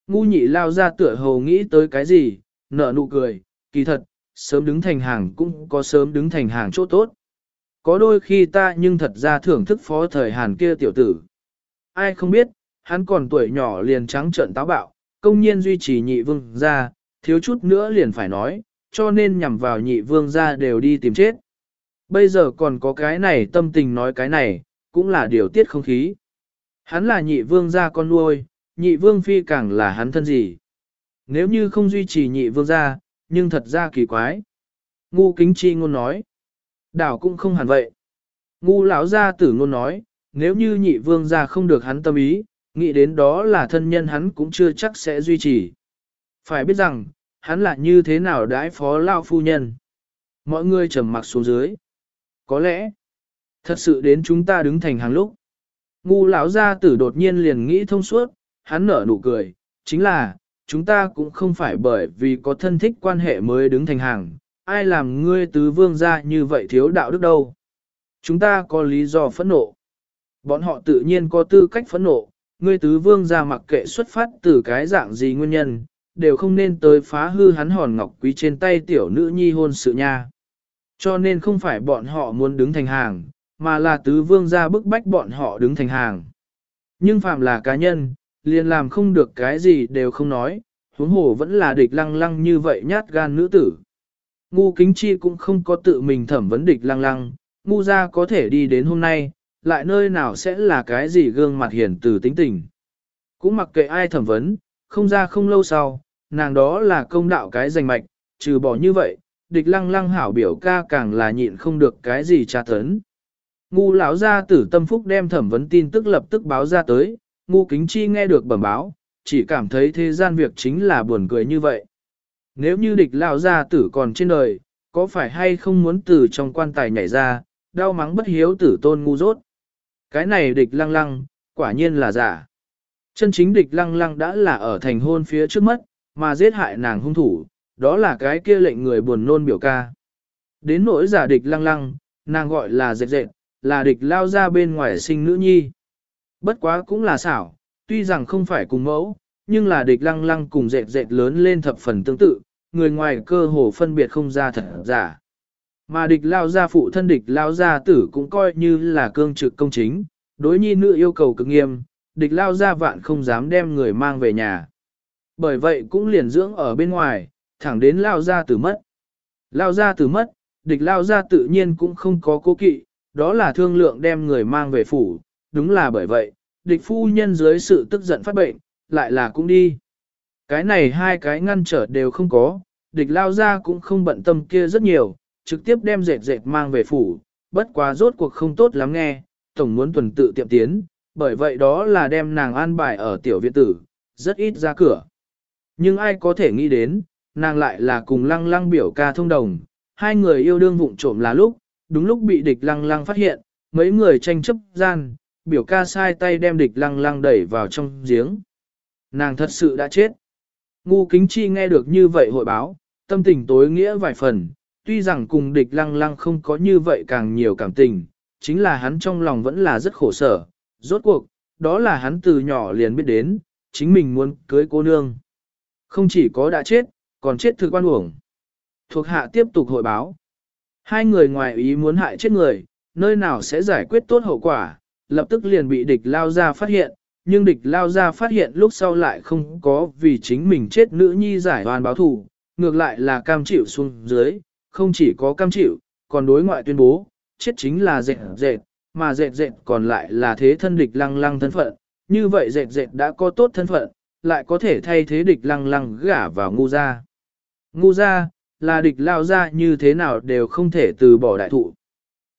[SPEAKER 1] Ngu nhị lao ra tựa hồ nghĩ tới cái gì, nở nụ cười, kỳ thật, sớm đứng thành hàng cũng có sớm đứng thành hàng chỗ tốt. Có đôi khi ta nhưng thật ra thưởng thức phó thời Hàn kia tiểu tử. Ai không biết, hắn còn tuổi nhỏ liền trắng trợn táo bạo, công nhiên duy trì nhị vương gia thiếu chút nữa liền phải nói, cho nên nhằm vào nhị vương gia đều đi tìm chết. Bây giờ còn có cái này tâm tình nói cái này, cũng là điều tiết không khí. Hắn là nhị vương gia con nuôi, nhị vương phi càng là hắn thân gì. Nếu như không duy trì nhị vương gia, nhưng thật ra kỳ quái. Ngu kính chi ngôn nói. Đảo cũng không hẳn vậy. Ngu lão gia tử ngôn nói, nếu như nhị vương gia không được hắn tâm ý, nghĩ đến đó là thân nhân hắn cũng chưa chắc sẽ duy trì. Phải biết rằng, hắn là như thế nào đãi phó lao phu nhân. Mọi người trầm mặc xuống dưới. Có lẽ, thật sự đến chúng ta đứng thành hàng lúc. Ngu lão gia tử đột nhiên liền nghĩ thông suốt, hắn nở nụ cười, chính là, chúng ta cũng không phải bởi vì có thân thích quan hệ mới đứng thành hàng, ai làm ngươi tứ vương gia như vậy thiếu đạo đức đâu. Chúng ta có lý do phẫn nộ. Bọn họ tự nhiên có tư cách phẫn nộ, ngươi tứ vương gia mặc kệ xuất phát từ cái dạng gì nguyên nhân, đều không nên tới phá hư hắn hòn ngọc quý trên tay tiểu nữ nhi hôn sự nha. Cho nên không phải bọn họ muốn đứng thành hàng, mà là tứ vương gia bức bách bọn họ đứng thành hàng. Nhưng phạm là cá nhân, liền làm không được cái gì đều không nói, huống hồ vẫn là địch lăng lăng như vậy nhát gan nữ tử. Ngu kính chi cũng không có tự mình thẩm vấn địch lăng lăng, ngu ra có thể đi đến hôm nay, lại nơi nào sẽ là cái gì gương mặt hiền từ tính tình. Cũng mặc kệ ai thẩm vấn, không ra không lâu sau, nàng đó là công đạo cái danh mạch, trừ bỏ như vậy, địch lăng lăng hảo biểu ca càng là nhịn không được cái gì tra tấn. Ngu lão gia tử tâm phúc đem thẩm vấn tin tức lập tức báo ra tới, ngu kính chi nghe được bẩm báo, chỉ cảm thấy thế gian việc chính là buồn cười như vậy. Nếu như địch lão gia tử còn trên đời, có phải hay không muốn từ trong quan tài nhảy ra, đau mắng bất hiếu tử tôn ngu dốt. Cái này địch lăng lăng, quả nhiên là giả. Chân chính địch lăng lăng đã là ở thành hôn phía trước mất, mà giết hại nàng hung thủ, đó là cái kia lệnh người buồn nôn biểu ca. Đến nỗi giả địch lăng lăng, nàng gọi là dệt dệt, là địch lao ra bên ngoài sinh nữ nhi. Bất quá cũng là xảo, tuy rằng không phải cùng mẫu, nhưng là địch lăng lăng cùng dệt dệt lớn lên thập phần tương tự, người ngoài cơ hồ phân biệt không ra thật giả. Mà địch lao gia phụ thân địch lao gia tử cũng coi như là cương trực công chính, đối nhi nữ yêu cầu cực nghiêm, địch lao gia vạn không dám đem người mang về nhà. Bởi vậy cũng liền dưỡng ở bên ngoài, thẳng đến lao gia tử mất. Lao gia tử mất, địch lao gia tự nhiên cũng không có cố kỵ, đó là thương lượng đem người mang về phủ, đúng là bởi vậy, địch phu nhân dưới sự tức giận phát bệnh, lại là cũng đi. Cái này hai cái ngăn trở đều không có, địch lao gia cũng không bận tâm kia rất nhiều, trực tiếp đem dệt dệt mang về phủ, bất quá rốt cuộc không tốt lắm nghe, tổng muốn tuần tự tiệm tiến, bởi vậy đó là đem nàng an bài ở tiểu viện tử, rất ít ra cửa. Nhưng ai có thể nghĩ đến, nàng lại là cùng lăng lăng biểu ca thông đồng, hai người yêu đương vụng trộm là lúc, đúng lúc bị địch lăng lăng phát hiện, mấy người tranh chấp gian, biểu ca sai tay đem địch lăng lăng đẩy vào trong giếng. Nàng thật sự đã chết. Ngu kính chi nghe được như vậy hội báo, tâm tình tối nghĩa vài phần, tuy rằng cùng địch lăng lăng không có như vậy càng nhiều cảm tình, chính là hắn trong lòng vẫn là rất khổ sở. Rốt cuộc, đó là hắn từ nhỏ liền biết đến, chính mình muốn cưới cô nương. Không chỉ có đã chết, còn chết thực quan uổng. Thuộc hạ tiếp tục hội báo. Hai người ngoài ý muốn hại chết người, nơi nào sẽ giải quyết tốt hậu quả, lập tức liền bị địch lao ra phát hiện, nhưng địch lao ra phát hiện lúc sau lại không có vì chính mình chết nữ nhi giải hoàn báo thù, ngược lại là cam chịu xuống dưới, không chỉ có cam chịu, còn đối ngoại tuyên bố, chết chính là dệt dệt, mà dệt dệt còn lại là thế thân địch lăng lăng thân phận, như vậy dệt dệt đã có tốt thân phận, lại có thể thay thế địch lăng lăng gả vào ngu gia. Ngu gia, là địch lao gia như thế nào đều không thể từ bỏ đại thụ.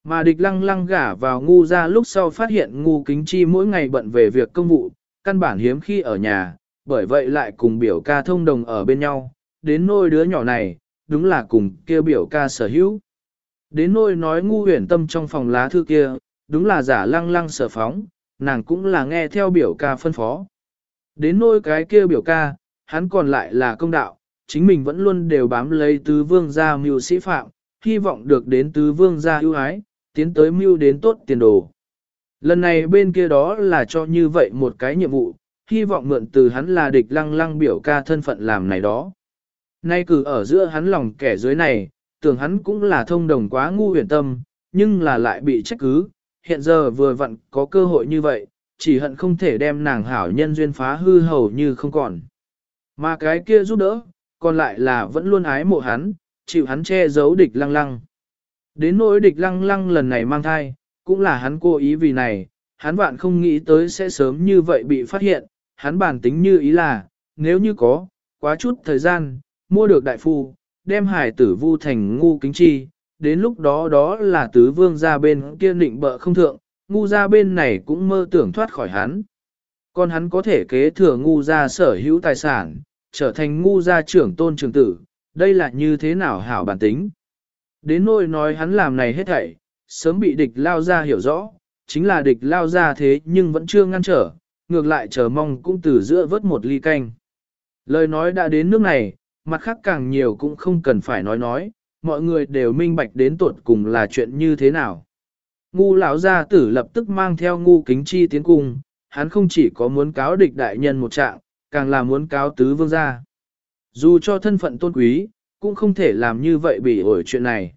[SPEAKER 1] Mà địch lăng lăng gả vào ngu gia lúc sau phát hiện ngu kính chi mỗi ngày bận về việc công vụ, căn bản hiếm khi ở nhà, bởi vậy lại cùng biểu ca thông đồng ở bên nhau, đến nôi đứa nhỏ này, đúng là cùng kia biểu ca sở hữu. Đến nôi nói ngu huyền tâm trong phòng lá thư kia, đúng là giả lăng lăng sở phóng, nàng cũng là nghe theo biểu ca phân phó. Đến nôi cái kia biểu ca, hắn còn lại là công đạo, chính mình vẫn luôn đều bám lấy tứ vương gia mưu sĩ phạm, hy vọng được đến tứ vương gia ưu ái, tiến tới mưu đến tốt tiền đồ. Lần này bên kia đó là cho như vậy một cái nhiệm vụ, hy vọng mượn từ hắn là địch lăng lăng biểu ca thân phận làm này đó. Nay cử ở giữa hắn lòng kẻ dưới này, tưởng hắn cũng là thông đồng quá ngu huyền tâm, nhưng là lại bị trách cứ, hiện giờ vừa vặn có cơ hội như vậy, chỉ hận không thể đem nàng hảo nhân duyên phá hư hầu như không còn. Mà cái kia giúp đỡ, còn lại là vẫn luôn ái mộ hắn, chịu hắn che giấu địch lăng lăng. Đến nỗi địch lăng lăng lần này mang thai, cũng là hắn cố ý vì này, hắn vạn không nghĩ tới sẽ sớm như vậy bị phát hiện, hắn bản tính như ý là, nếu như có, quá chút thời gian, mua được đại phu, đem hải tử vu thành ngu kính chi, đến lúc đó đó là tứ vương ra bên kia định bợ không thượng, ngu ra bên này cũng mơ tưởng thoát khỏi hắn. Còn hắn có thể kế thừa ngu ra sở hữu tài sản, trở thành ngu gia trưởng tôn trường tử, đây là như thế nào hảo bản tính. Đến nỗi nói hắn làm này hết thảy, sớm bị địch lao ra hiểu rõ, chính là địch lao ra thế nhưng vẫn chưa ngăn trở, ngược lại chờ mong cũng từ giữa vớt một ly canh. Lời nói đã đến nước này, mặt khác càng nhiều cũng không cần phải nói nói, mọi người đều minh bạch đến tuột cùng là chuyện như thế nào. Ngu lão gia tử lập tức mang theo ngu kính chi tiến cung, hắn không chỉ có muốn cáo địch đại nhân một trạng, càng là muốn cáo tứ vương gia. Dù cho thân phận tôn quý, cũng không thể làm như vậy bị ổi chuyện này.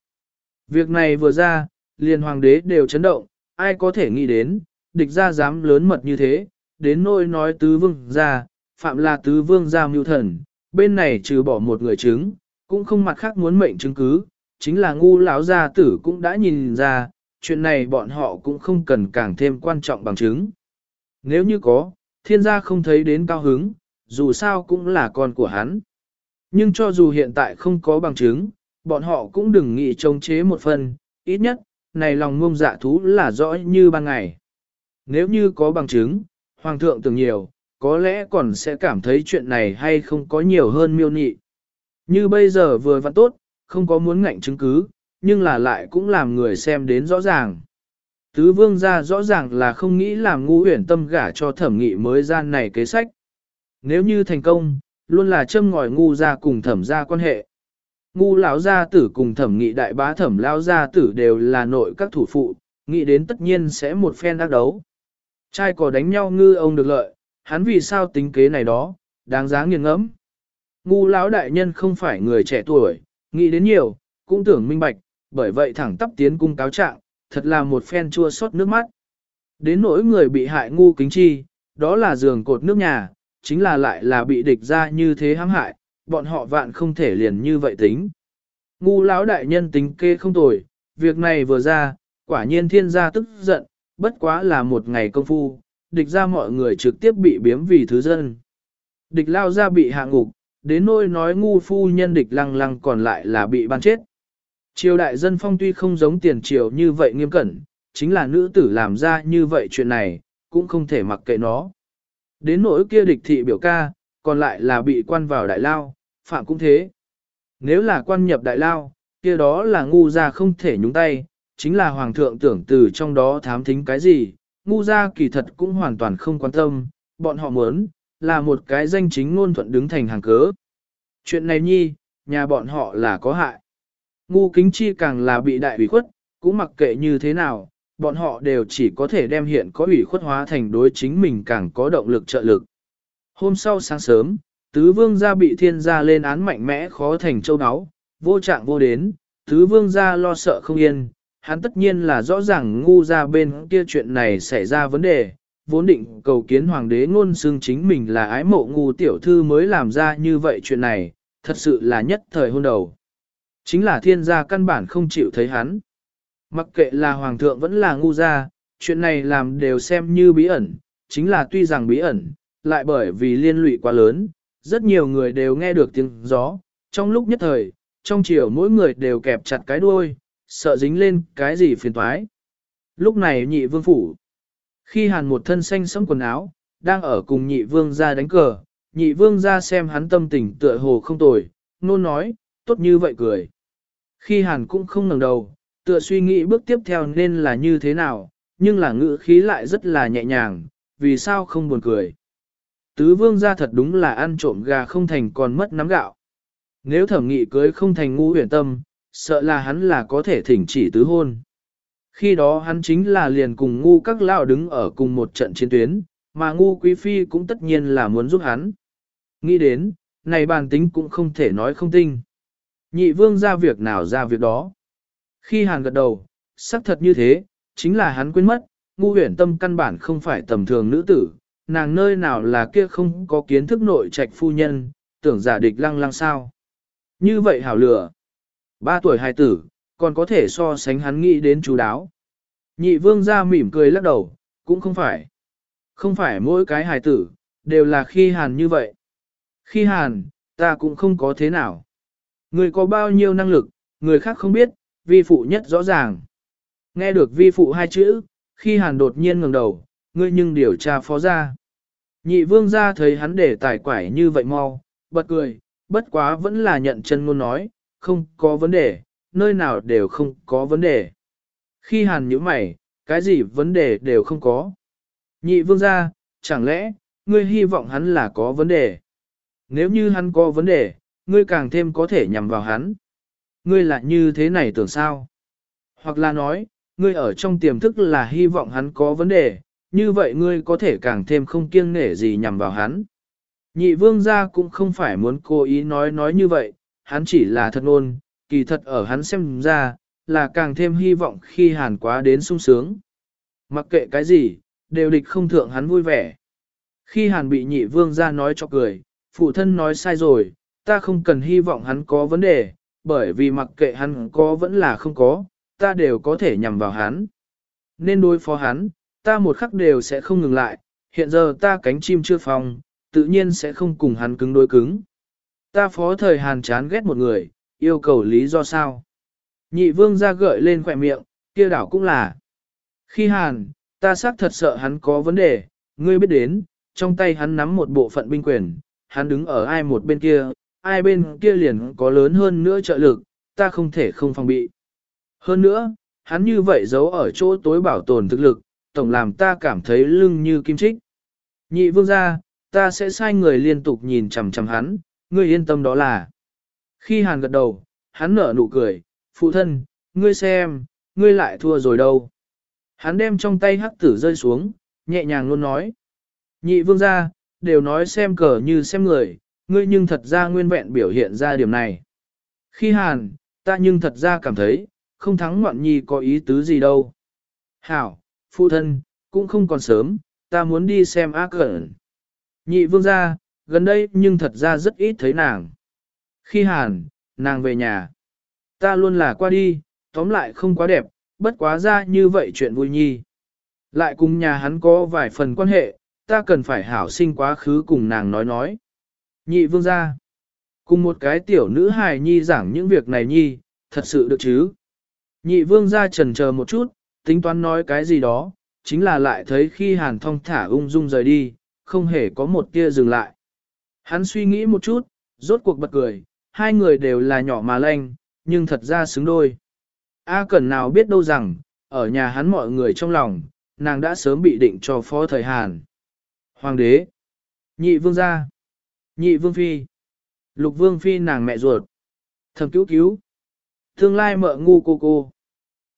[SPEAKER 1] Việc này vừa ra, liền hoàng đế đều chấn động, ai có thể nghĩ đến, địch gia dám lớn mật như thế, đến nỗi nói tứ vương gia, phạm là tứ vương gia mưu thần, bên này trừ bỏ một người chứng, cũng không mặt khác muốn mệnh chứng cứ, chính là ngu lão gia tử cũng đã nhìn ra, chuyện này bọn họ cũng không cần càng thêm quan trọng bằng chứng. Nếu như có, thiên gia không thấy đến cao hứng, dù sao cũng là con của hắn. Nhưng cho dù hiện tại không có bằng chứng, bọn họ cũng đừng nghĩ chống chế một phần, ít nhất, này lòng ngông dạ thú là rõ như ban ngày. Nếu như có bằng chứng, Hoàng thượng tưởng nhiều, có lẽ còn sẽ cảm thấy chuyện này hay không có nhiều hơn miêu nị. Như bây giờ vừa vặn tốt, không có muốn ngạnh chứng cứ, nhưng là lại cũng làm người xem đến rõ ràng. Tứ vương gia rõ ràng là không nghĩ làm ngu huyển tâm gả cho thẩm nghị mới gian này kế sách. Nếu như thành công, luôn là châm ngòi ngu ra cùng thẩm gia quan hệ. Ngu lão gia tử cùng thẩm nghị đại bá thẩm lão gia tử đều là nội các thủ phụ, nghĩ đến tất nhiên sẽ một phen đắc đấu. Trai có đánh nhau ngư ông được lợi, hắn vì sao tính kế này đó, đáng giá nghiền ngẫm. Ngu lão đại nhân không phải người trẻ tuổi, nghĩ đến nhiều, cũng tưởng minh bạch, bởi vậy thẳng tắp tiến cung cáo trạng, thật là một phen chua xót nước mắt. Đến nỗi người bị hại ngu kính chi, đó là giường cột nước nhà, chính là lại là bị địch ra như thế hãm hại, bọn họ vạn không thể liền như vậy tính. Ngu lão đại nhân tính kê không tồi, việc này vừa ra, quả nhiên thiên gia tức giận, bất quá là một ngày công phu, địch ra mọi người trực tiếp bị biếm vì thứ dân. Địch lao ra bị hạ ngục, đến nỗi nói ngu phu nhân địch lăng lăng còn lại là bị ban chết. Triều đại dân phong tuy không giống tiền triều như vậy nghiêm cẩn, chính là nữ tử làm ra như vậy chuyện này, cũng không thể mặc kệ nó. Đến nỗi kia địch thị biểu ca, còn lại là bị quan vào đại lao, phạm cũng thế. Nếu là quan nhập đại lao, kia đó là ngu ra không thể nhúng tay, chính là hoàng thượng tưởng từ trong đó thám thính cái gì, ngu ra kỳ thật cũng hoàn toàn không quan tâm, bọn họ muốn, là một cái danh chính ngôn thuận đứng thành hàng cớ. Chuyện này nhi, nhà bọn họ là có hại. Ngu kính chi càng là bị đại ủy khuất, cũng mặc kệ như thế nào, bọn họ đều chỉ có thể đem hiện có ủy khuất hóa thành đối chính mình càng có động lực trợ lực. Hôm sau sáng sớm, tứ vương gia bị thiên gia lên án mạnh mẽ khó thành châu áo, vô trạng vô đến, tứ vương gia lo sợ không yên, hắn tất nhiên là rõ ràng ngu ra bên kia chuyện này xảy ra vấn đề, vốn định cầu kiến hoàng đế ngôn xương chính mình là ái mộ ngu tiểu thư mới làm ra như vậy chuyện này, thật sự là nhất thời hôn đầu. Chính là thiên gia căn bản không chịu thấy hắn. Mặc kệ là hoàng thượng vẫn là ngu gia, chuyện này làm đều xem như bí ẩn, chính là tuy rằng bí ẩn, lại bởi vì liên lụy quá lớn, rất nhiều người đều nghe được tiếng gió, trong lúc nhất thời, trong chiều mỗi người đều kẹp chặt cái đuôi, sợ dính lên cái gì phiền toái. Lúc này nhị vương phủ, khi hàn một thân xanh sẫm quần áo, đang ở cùng nhị vương ra đánh cờ, nhị vương ra xem hắn tâm tình tựa hồ không tồi, nôn nói, tốt như vậy cười. Khi hàn cũng không ngẩng đầu, tựa suy nghĩ bước tiếp theo nên là như thế nào, nhưng là ngữ khí lại rất là nhẹ nhàng, vì sao không buồn cười. Tứ vương ra thật đúng là ăn trộm gà không thành còn mất nắm gạo. Nếu thẩm nghị cưới không thành ngu huyền tâm, sợ là hắn là có thể thỉnh chỉ tứ hôn. Khi đó hắn chính là liền cùng ngu các lão đứng ở cùng một trận chiến tuyến, mà ngu quý phi cũng tất nhiên là muốn giúp hắn. Nghĩ đến, này bàn tính cũng không thể nói không tinh. Nhị vương ra việc nào ra việc đó. Khi hàn gật đầu, xác thật như thế, chính là hắn quên mất, ngu huyển tâm căn bản không phải tầm thường nữ tử, nàng nơi nào là kia không có kiến thức nội trạch phu nhân, tưởng giả địch lăng lăng sao. Như vậy hảo lửa. Ba tuổi hài tử, còn có thể so sánh hắn nghĩ đến chú đáo. Nhị vương ra mỉm cười lắc đầu, cũng không phải. Không phải mỗi cái hài tử, đều là khi hàn như vậy. Khi hàn, ta cũng không có thế nào. Người có bao nhiêu năng lực, người khác không biết, vi phụ nhất rõ ràng. Nghe được vi phụ hai chữ, khi hàn đột nhiên ngẩng đầu, ngươi nhưng điều tra phó ra. Nhị vương ra thấy hắn để tài quải như vậy mau, bật cười, bất quá vẫn là nhận chân ngôn nói, không có vấn đề, nơi nào đều không có vấn đề. Khi hàn nhíu mày, cái gì vấn đề đều không có. Nhị vương gia, chẳng lẽ, ngươi hy vọng hắn là có vấn đề? Nếu như hắn có vấn đề, ngươi càng thêm có thể nhằm vào hắn. Ngươi lại như thế này tưởng sao? Hoặc là nói, ngươi ở trong tiềm thức là hy vọng hắn có vấn đề, như vậy ngươi có thể càng thêm không kiêng nể gì nhằm vào hắn. Nhị vương gia cũng không phải muốn cố ý nói nói như vậy, hắn chỉ là thật ngôn, kỳ thật ở hắn xem ra, là càng thêm hy vọng khi hàn quá đến sung sướng. Mặc kệ cái gì, đều địch không thượng hắn vui vẻ. Khi hàn bị nhị vương ra nói cho cười, phụ thân nói sai rồi, ta không cần hy vọng hắn có vấn đề, bởi vì mặc kệ hắn có vẫn là không có, ta đều có thể nhằm vào hắn. Nên đối phó hắn, ta một khắc đều sẽ không ngừng lại, hiện giờ ta cánh chim chưa phòng, tự nhiên sẽ không cùng hắn cứng đối cứng. Ta phó thời hàn chán ghét một người, yêu cầu lý do sao? Nhị vương ra gợi lên khỏe miệng, kia đảo cũng là. Khi hàn, ta xác thật sợ hắn có vấn đề, ngươi biết đến, trong tay hắn nắm một bộ phận binh quyền, hắn đứng ở ai một bên kia, ai bên kia liền có lớn hơn nữa trợ lực, ta không thể không phòng bị. Hơn nữa, hắn như vậy giấu ở chỗ tối bảo tồn thực lực, tổng làm ta cảm thấy lưng như kim trích. Nhị vương gia, ta sẽ sai người liên tục nhìn chằm chằm hắn, ngươi yên tâm đó là. Khi hàn gật đầu, hắn nở nụ cười, phụ thân, ngươi xem, ngươi lại thua rồi đâu. Hắn đem trong tay hắc tử rơi xuống, nhẹ nhàng luôn nói. Nhị vương gia, đều nói xem cờ như xem người, ngươi nhưng thật ra nguyên vẹn biểu hiện ra điểm này. Khi hàn, ta nhưng thật ra cảm thấy, không thắng ngoạn nhi có ý tứ gì đâu. Hảo, phụ thân, cũng không còn sớm, ta muốn đi xem ác cẩn. Nhị vương gia, gần đây nhưng thật ra rất ít thấy nàng. Khi hàn, nàng về nhà. Ta luôn là qua đi, tóm lại không quá đẹp, bất quá ra như vậy chuyện vui nhi. Lại cùng nhà hắn có vài phần quan hệ, ta cần phải hảo sinh quá khứ cùng nàng nói nói. Nhị vương gia, cùng một cái tiểu nữ hài nhi giảng những việc này nhi, thật sự được chứ. Nhị vương gia trần chờ một chút, tính toán nói cái gì đó, chính là lại thấy khi hàn thong thả ung dung rời đi, không hề có một tia dừng lại. Hắn suy nghĩ một chút, rốt cuộc bật cười, hai người đều là nhỏ mà lanh, nhưng thật ra xứng đôi. A Cẩn nào biết đâu rằng, ở nhà hắn mọi người trong lòng, nàng đã sớm bị định cho phó thời Hàn. Hoàng đế, nhị vương gia, nhị vương phi, lục vương phi nàng mẹ ruột, thầm cứu cứu, tương lai mợ ngu cô cô.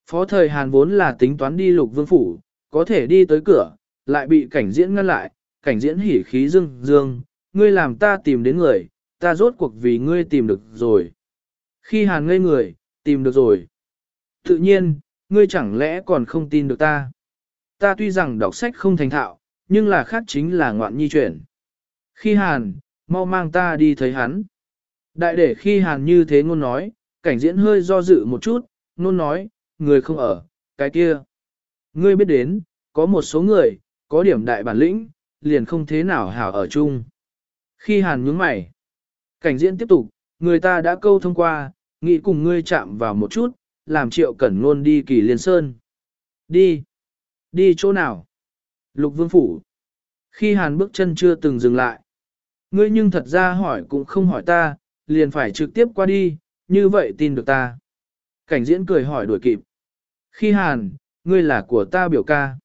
[SPEAKER 1] Phó thời Hàn vốn là tính toán đi lục vương phủ, có thể đi tới cửa, lại bị cảnh diễn ngăn lại, cảnh diễn hỉ khí dương dương, ngươi làm ta tìm đến người, ta rốt cuộc vì ngươi tìm được rồi. Khi Hàn ngây người, tìm được rồi. Tự nhiên, ngươi chẳng lẽ còn không tin được ta. Ta tuy rằng đọc sách không thành thạo, nhưng là khác chính là ngoạn nhi chuyển. Khi Hàn, mau mang ta đi thấy hắn. Đại để khi Hàn như thế ngôn nói, cảnh diễn hơi do dự một chút, ngôn nói, người không ở, cái kia. Ngươi biết đến, có một số người, có điểm đại bản lĩnh, liền không thế nào hảo ở chung. Khi Hàn nhướng mày, cảnh diễn tiếp tục, người ta đã câu thông qua, nghĩ cùng ngươi chạm vào một chút, làm triệu cẩn ngôn đi kỳ liên sơn. Đi. Đi chỗ nào? Lục vương phủ. Khi Hàn bước chân chưa từng dừng lại. Ngươi nhưng thật ra hỏi cũng không hỏi ta, liền phải trực tiếp qua đi, như vậy tin được ta. Cảnh diễn cười hỏi đuổi kịp. Khi Hàn, ngươi là của ta biểu ca.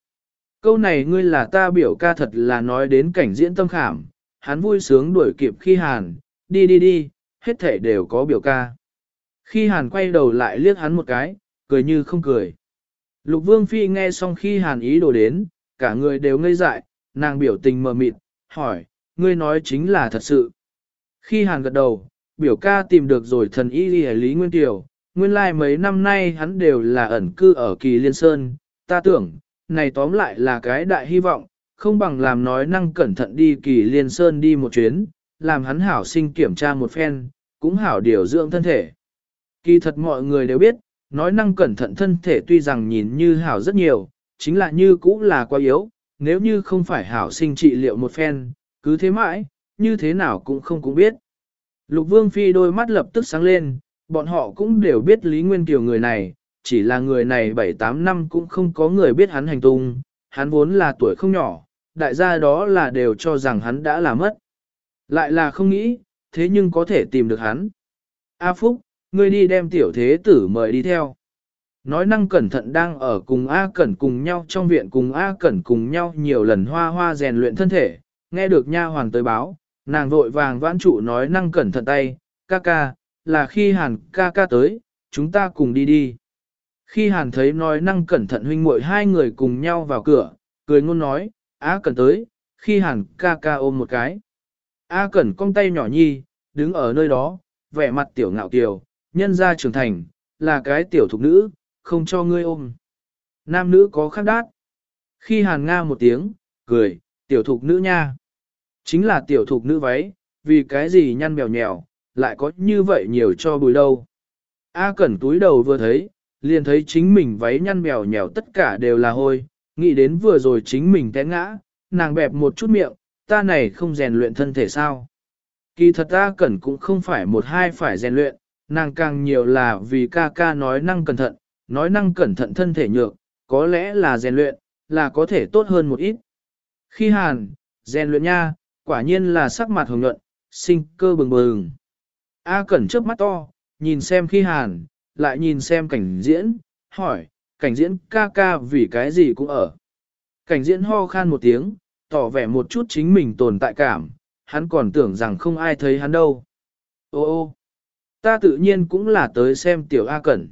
[SPEAKER 1] Câu này ngươi là ta biểu ca thật là nói đến cảnh diễn tâm khảm, hắn vui sướng đuổi kịp khi Hàn, đi đi đi, hết thể đều có biểu ca. Khi Hàn quay đầu lại liếc hắn một cái, cười như không cười. Lục Vương Phi nghe xong khi Hàn ý đồ đến, cả người đều ngây dại, nàng biểu tình mờ mịt, hỏi, ngươi nói chính là thật sự. Khi Hàn gật đầu, biểu ca tìm được rồi thần y lý, lý Nguyên Tiểu, nguyên lai like mấy năm nay hắn đều là ẩn cư ở Kỳ Liên Sơn, ta tưởng, này tóm lại là cái đại hy vọng, không bằng làm nói năng cẩn thận đi Kỳ Liên Sơn đi một chuyến, làm hắn hảo sinh kiểm tra một phen, cũng hảo điều dưỡng thân thể. Kỳ thật mọi người đều biết, nói năng cẩn thận thân thể tuy rằng nhìn như hảo rất nhiều, chính là như cũ là quá yếu, nếu như không phải hảo sinh trị liệu một phen, cứ thế mãi, như thế nào cũng không cũng biết. Lục Vương Phi đôi mắt lập tức sáng lên, bọn họ cũng đều biết Lý Nguyên Kiều người này, chỉ là người này 7-8 năm cũng không có người biết hắn hành tung, hắn vốn là tuổi không nhỏ, đại gia đó là đều cho rằng hắn đã là mất. Lại là không nghĩ, thế nhưng có thể tìm được hắn. A Phúc, ngươi đi đem tiểu thế tử mời đi theo. Nói năng cẩn thận đang ở cùng A Cẩn cùng nhau trong viện cùng A Cẩn cùng nhau nhiều lần hoa hoa rèn luyện thân thể, nghe được nha hoàng tới báo, nàng vội vàng vãn trụ nói năng cẩn thận tay, ca ca, là khi hàn ca ca tới, chúng ta cùng đi đi. Khi hàn thấy nói năng cẩn thận huynh muội hai người cùng nhau vào cửa, cười ngôn nói, A Cẩn tới, khi hàn ca ca ôm một cái. A Cẩn cong tay nhỏ nhi, đứng ở nơi đó, vẻ mặt tiểu ngạo kiều, nhân gia trưởng thành, là cái tiểu thục nữ, không cho ngươi ôm. Nam nữ có khác đát. Khi hàn nga một tiếng, cười, tiểu thục nữ nha. Chính là tiểu thục nữ váy, vì cái gì nhăn bèo nhèo, lại có như vậy nhiều cho bùi đâu. A cẩn túi đầu vừa thấy, liền thấy chính mình váy nhăn bèo nhèo tất cả đều là hôi, nghĩ đến vừa rồi chính mình té ngã, nàng bẹp một chút miệng, ta này không rèn luyện thân thể sao. Kỳ thật ta cẩn cũng không phải một hai phải rèn luyện, nàng càng nhiều là vì ca ca nói năng cẩn thận, nói năng cẩn thận thân thể nhược, có lẽ là rèn luyện, là có thể tốt hơn một ít. Khi hàn, rèn luyện nha, quả nhiên là sắc mặt hồng nhuận, sinh cơ bừng bừng. A cẩn trước mắt to, nhìn xem khi hàn, lại nhìn xem cảnh diễn, hỏi, cảnh diễn ca ca vì cái gì cũng ở. Cảnh diễn ho khan một tiếng, tỏ vẻ một chút chính mình tồn tại cảm, hắn còn tưởng rằng không ai thấy hắn đâu. Ô ô, ta tự nhiên cũng là tới xem tiểu A Cẩn.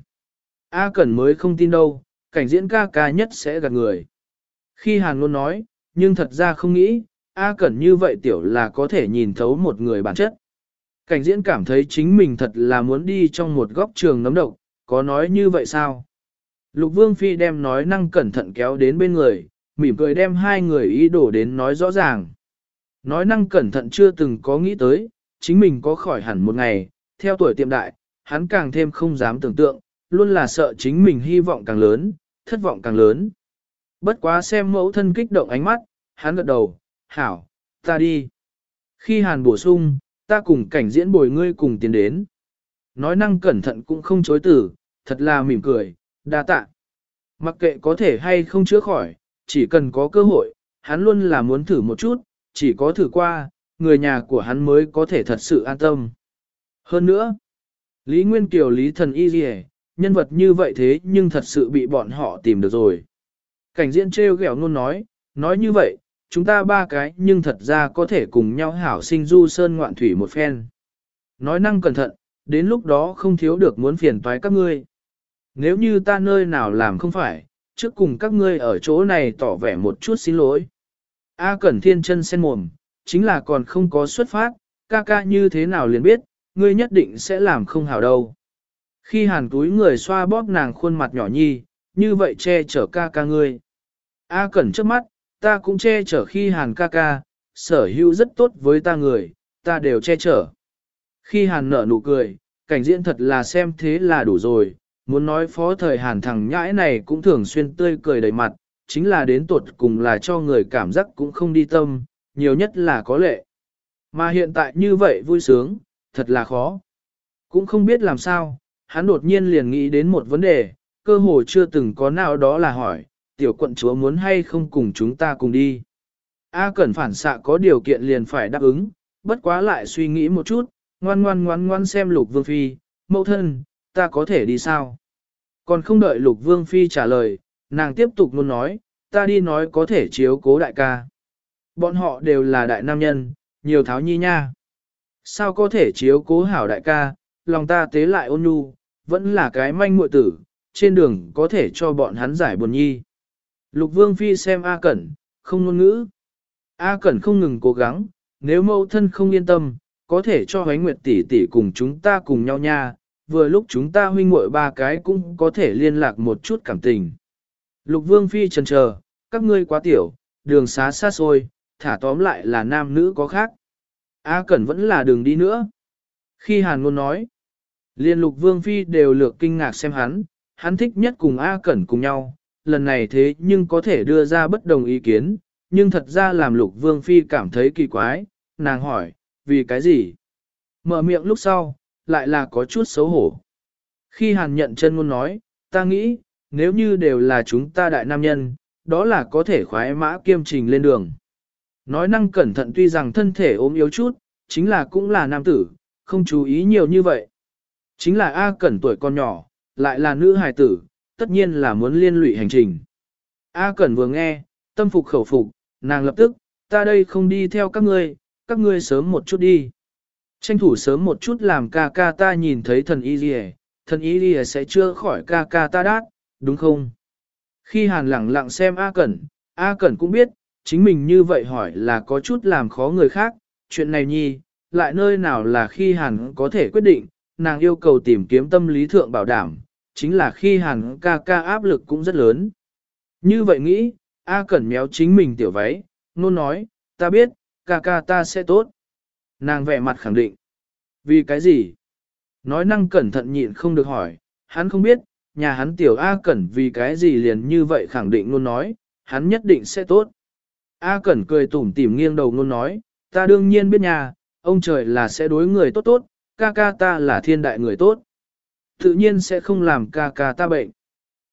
[SPEAKER 1] A Cẩn mới không tin đâu, cảnh diễn ca ca nhất sẽ gạt người. Khi Hàn luôn nói, nhưng thật ra không nghĩ, A Cẩn như vậy tiểu là có thể nhìn thấu một người bản chất. Cảnh diễn cảm thấy chính mình thật là muốn đi trong một góc trường nấm độc, có nói như vậy sao? Lục Vương Phi đem nói năng cẩn thận kéo đến bên người, mỉm cười đem hai người ý đổ đến nói rõ ràng. Nói năng cẩn thận chưa từng có nghĩ tới, chính mình có khỏi hẳn một ngày, theo tuổi tiệm đại, hắn càng thêm không dám tưởng tượng, luôn là sợ chính mình hy vọng càng lớn, thất vọng càng lớn. Bất quá xem mẫu thân kích động ánh mắt, hắn gật đầu, hảo, ta đi. Khi hàn bổ sung, ta cùng cảnh diễn bồi ngươi cùng tiến đến. Nói năng cẩn thận cũng không chối từ, thật là mỉm cười, đa tạ. Mặc kệ có thể hay không chữa khỏi, chỉ cần có cơ hội, hắn luôn là muốn thử một chút, chỉ có thử qua, người nhà của hắn mới có thể thật sự an tâm. Hơn nữa, Lý Nguyên Kiều Lý Thần Y Dì nhân vật như vậy thế nhưng thật sự bị bọn họ tìm được rồi. Cảnh diễn trêu ghẹo luôn nói, nói như vậy, chúng ta ba cái nhưng thật ra có thể cùng nhau hảo sinh du sơn ngoạn thủy một phen. Nói năng cẩn thận, đến lúc đó không thiếu được muốn phiền toái các ngươi. Nếu như ta nơi nào làm không phải, trước cùng các ngươi ở chỗ này tỏ vẻ một chút xin lỗi. A Cẩn Thiên chân sen mồm, chính là còn không có xuất phát, ca ca như thế nào liền biết, ngươi nhất định sẽ làm không hảo đâu. Khi hàn túi người xoa bóp nàng khuôn mặt nhỏ nhi, như vậy che chở ca ca ngươi. A Cẩn trước mắt, ta cũng che chở khi hàn ca ca, sở hữu rất tốt với ta người, ta đều che chở. Khi hàn nở nụ cười, cảnh diễn thật là xem thế là đủ rồi, muốn nói phó thời hàn thằng nhãi này cũng thường xuyên tươi cười đầy mặt, chính là đến tuột cùng là cho người cảm giác cũng không đi tâm, nhiều nhất là có lệ. Mà hiện tại như vậy vui sướng, thật là khó. Cũng không biết làm sao, hắn đột nhiên liền nghĩ đến một vấn đề, cơ hồ chưa từng có nào đó là hỏi, tiểu quận chúa muốn hay không cùng chúng ta cùng đi. A Cẩn phản xạ có điều kiện liền phải đáp ứng, bất quá lại suy nghĩ một chút, ngoan ngoan ngoan ngoan xem lục vương phi, mẫu thân, ta có thể đi sao? Còn không đợi lục vương phi trả lời, nàng tiếp tục luôn nói, ta đi nói có thể chiếu cố đại ca. Bọn họ đều là đại nam nhân, nhiều tháo nhi nha. sao có thể chiếu cố hảo đại ca, lòng ta tế lại ôn nhu, vẫn là cái manh muội tử, trên đường có thể cho bọn hắn giải buồn nhi. Lục Vương Phi xem A Cẩn, không ngôn ngữ. A Cẩn không ngừng cố gắng, nếu mẫu thân không yên tâm, có thể cho huế Nguyệt tỷ tỷ cùng chúng ta cùng nhau nha, vừa lúc chúng ta huynh muội ba cái cũng có thể liên lạc một chút cảm tình. Lục Vương Phi trần chờ, các ngươi quá tiểu, đường xá xa xôi, thả tóm lại là nam nữ có khác. A Cẩn vẫn là đường đi nữa. Khi Hàn Ngôn nói, liên lục Vương Phi đều lược kinh ngạc xem hắn, hắn thích nhất cùng A Cẩn cùng nhau, lần này thế nhưng có thể đưa ra bất đồng ý kiến, nhưng thật ra làm lục Vương Phi cảm thấy kỳ quái, nàng hỏi, vì cái gì? Mở miệng lúc sau, lại là có chút xấu hổ. Khi Hàn nhận chân ngôn nói, ta nghĩ, nếu như đều là chúng ta đại nam nhân, đó là có thể khoái mã kiêm trình lên đường. Nói năng cẩn thận tuy rằng thân thể ốm yếu chút, chính là cũng là nam tử, không chú ý nhiều như vậy. Chính là A Cẩn tuổi con nhỏ, lại là nữ hài tử, tất nhiên là muốn liên lụy hành trình. A Cẩn vừa nghe, tâm phục khẩu phục, nàng lập tức, ta đây không đi theo các ngươi, các ngươi sớm một chút đi. Tranh thủ sớm một chút làm ca ca ta nhìn thấy thần y gì thần y gì sẽ chưa khỏi ca ca ta đát, đúng không? Khi hàn lặng lặng xem A Cẩn, A Cẩn cũng biết, chính mình như vậy hỏi là có chút làm khó người khác, chuyện này nhi, lại nơi nào là khi hàn có thể quyết định, nàng yêu cầu tìm kiếm tâm lý thượng bảo đảm, chính là khi hàn ca ca áp lực cũng rất lớn. Như vậy nghĩ, A Cẩn méo chính mình tiểu váy, nôn nói, ta biết, ca ca ta sẽ tốt. Nàng vẻ mặt khẳng định. Vì cái gì? Nói năng cẩn thận nhịn không được hỏi, hắn không biết, nhà hắn tiểu A Cẩn vì cái gì liền như vậy khẳng định luôn nói, hắn nhất định sẽ tốt. A Cẩn cười tủm tỉm nghiêng đầu luôn nói, ta đương nhiên biết nhà, ông trời là sẽ đối người tốt tốt, ca ca ta là thiên đại người tốt. Tự nhiên sẽ không làm ca ca ta bệnh.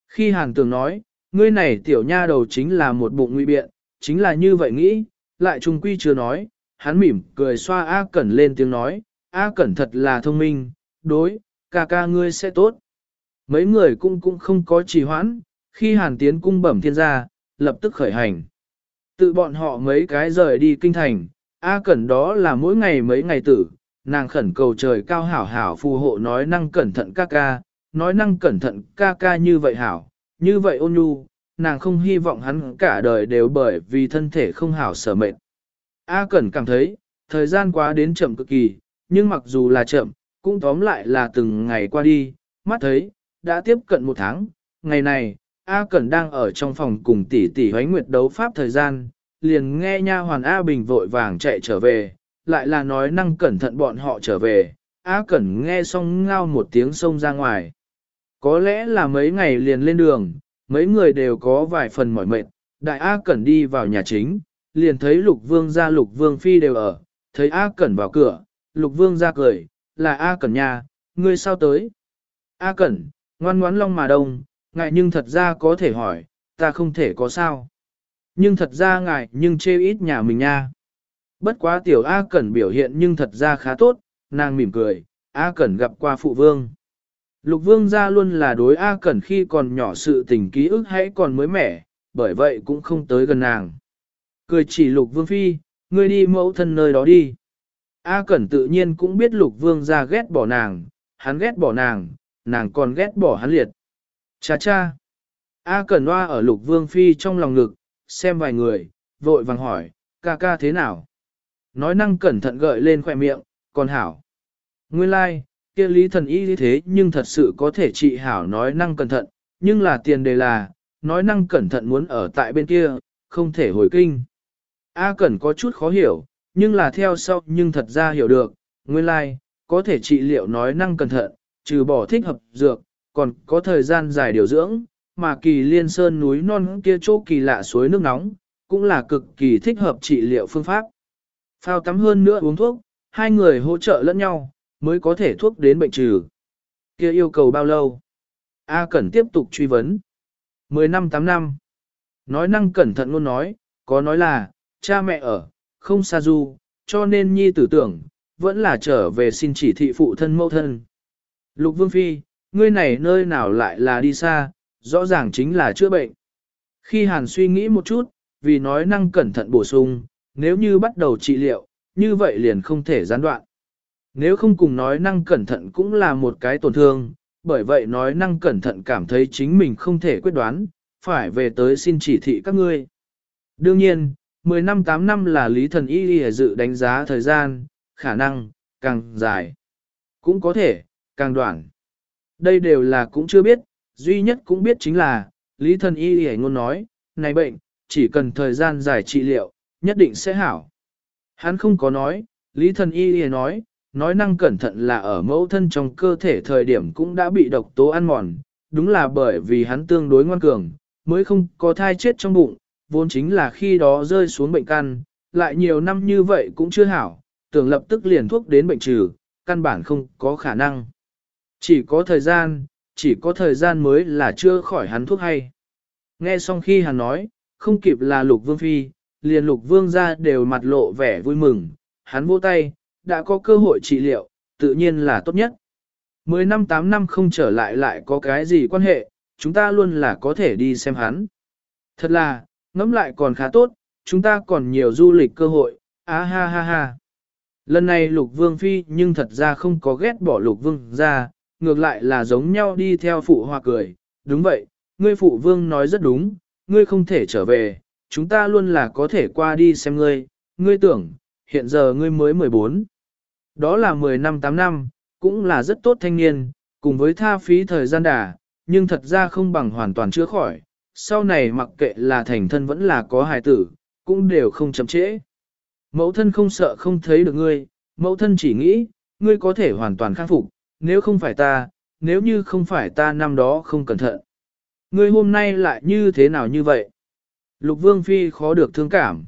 [SPEAKER 1] Khi hàn tường nói, ngươi này tiểu nha đầu chính là một bụng nguy biện, chính là như vậy nghĩ, lại trung quy chưa nói, hắn mỉm cười xoa A Cẩn lên tiếng nói, A Cẩn thật là thông minh, đối, ca ca ngươi sẽ tốt. Mấy người cũng cũng không có trì hoãn, khi hàn tiến cung bẩm thiên gia, lập tức khởi hành. Tự bọn họ mấy cái rời đi kinh thành, A Cẩn đó là mỗi ngày mấy ngày tử, nàng khẩn cầu trời cao hảo hảo phù hộ nói năng cẩn thận ca ca, nói năng cẩn thận ca ca như vậy hảo, như vậy ôn nhu, nàng không hy vọng hắn cả đời đều bởi vì thân thể không hảo sở mệnh. A Cẩn cảm thấy, thời gian quá đến chậm cực kỳ, nhưng mặc dù là chậm, cũng tóm lại là từng ngày qua đi, mắt thấy, đã tiếp cận một tháng, ngày này, A Cẩn đang ở trong phòng cùng tỷ tỷ hoánh nguyệt đấu pháp thời gian, liền nghe nha hoàn A Bình vội vàng chạy trở về, lại là nói năng cẩn thận bọn họ trở về, A Cẩn nghe xong ngao một tiếng xông ra ngoài. Có lẽ là mấy ngày liền lên đường, mấy người đều có vài phần mỏi mệt, đại A Cẩn đi vào nhà chính, liền thấy lục vương ra lục vương phi đều ở, thấy A Cẩn vào cửa, lục vương ra cười, là A Cẩn nhà, ngươi sao tới? A Cẩn, ngoan ngoãn long mà đông, ngại nhưng thật ra có thể hỏi, ta không thể có sao. Nhưng thật ra ngại nhưng chê ít nhà mình nha. Bất quá tiểu A Cẩn biểu hiện nhưng thật ra khá tốt, nàng mỉm cười, A Cẩn gặp qua phụ vương. Lục vương ra luôn là đối A Cẩn khi còn nhỏ sự tình ký ức hãy còn mới mẻ, bởi vậy cũng không tới gần nàng. Cười chỉ lục vương phi, ngươi đi mẫu thân nơi đó đi. A Cẩn tự nhiên cũng biết lục vương ra ghét bỏ nàng, hắn ghét bỏ nàng, nàng còn ghét bỏ hắn liệt. Cha cha. A Cẩn Hoa ở lục vương phi trong lòng ngực, xem vài người, vội vàng hỏi, ca ca thế nào? Nói năng cẩn thận gợi lên khỏe miệng, còn hảo. Nguyên lai, like, kia lý thần y như thế nhưng thật sự có thể trị hảo nói năng cẩn thận, nhưng là tiền đề là, nói năng cẩn thận muốn ở tại bên kia, không thể hồi kinh. A Cẩn có chút khó hiểu, nhưng là theo sau nhưng thật ra hiểu được, nguyên lai, like, có thể trị liệu nói năng cẩn thận, trừ bỏ thích hợp dược, còn có thời gian dài điều dưỡng, mà kỳ liên sơn núi non kia chỗ kỳ lạ suối nước nóng, cũng là cực kỳ thích hợp trị liệu phương pháp. Phao tắm hơn nữa uống thuốc, hai người hỗ trợ lẫn nhau, mới có thể thuốc đến bệnh trừ. Kia yêu cầu bao lâu? A Cẩn tiếp tục truy vấn. 10 năm 8 năm. Nói năng cẩn thận luôn nói, có nói là, cha mẹ ở, không xa du, cho nên nhi tử tưởng, vẫn là trở về xin chỉ thị phụ thân mẫu thân. Lục Vương Phi, ngươi này nơi nào lại là đi xa, rõ ràng chính là chữa bệnh. Khi Hàn suy nghĩ một chút, vì nói năng cẩn thận bổ sung, nếu như bắt đầu trị liệu, như vậy liền không thể gián đoạn. Nếu không cùng nói năng cẩn thận cũng là một cái tổn thương, bởi vậy nói năng cẩn thận cảm thấy chính mình không thể quyết đoán, phải về tới xin chỉ thị các ngươi. Đương nhiên, 10 năm 8 năm là lý thần y y dự đánh giá thời gian, khả năng, càng dài. Cũng có thể, càng đoạn. Đây đều là cũng chưa biết, duy nhất cũng biết chính là, lý thần y y ngôn nói, này bệnh, chỉ cần thời gian dài trị liệu, nhất định sẽ hảo. Hắn không có nói, lý thần y y nói, nói năng cẩn thận là ở mẫu thân trong cơ thể thời điểm cũng đã bị độc tố ăn mòn, đúng là bởi vì hắn tương đối ngoan cường, mới không có thai chết trong bụng, vốn chính là khi đó rơi xuống bệnh căn, lại nhiều năm như vậy cũng chưa hảo, tưởng lập tức liền thuốc đến bệnh trừ, căn bản không có khả năng. Chỉ có thời gian, chỉ có thời gian mới là chưa khỏi hắn thuốc hay. Nghe xong khi hắn nói, không kịp là lục vương phi, liền lục vương ra đều mặt lộ vẻ vui mừng, hắn vỗ tay, đã có cơ hội trị liệu, tự nhiên là tốt nhất. Mười năm tám năm không trở lại lại có cái gì quan hệ, chúng ta luôn là có thể đi xem hắn. Thật là, ngẫm lại còn khá tốt, chúng ta còn nhiều du lịch cơ hội, á ha ha ha. Lần này lục vương phi nhưng thật ra không có ghét bỏ lục vương ra, ngược lại là giống nhau đi theo phụ hoa cười. Đúng vậy, ngươi phụ vương nói rất đúng, ngươi không thể trở về, chúng ta luôn là có thể qua đi xem ngươi, ngươi tưởng, hiện giờ ngươi mới 14. Đó là 10 năm 8 năm, cũng là rất tốt thanh niên, cùng với tha phí thời gian đà, nhưng thật ra không bằng hoàn toàn chữa khỏi, sau này mặc kệ là thành thân vẫn là có hài tử, cũng đều không chậm trễ. Mẫu thân không sợ không thấy được ngươi, mẫu thân chỉ nghĩ, ngươi có thể hoàn toàn khắc phục, nếu không phải ta, nếu như không phải ta năm đó không cẩn thận. Ngươi hôm nay lại như thế nào như vậy? Lục vương phi khó được thương cảm.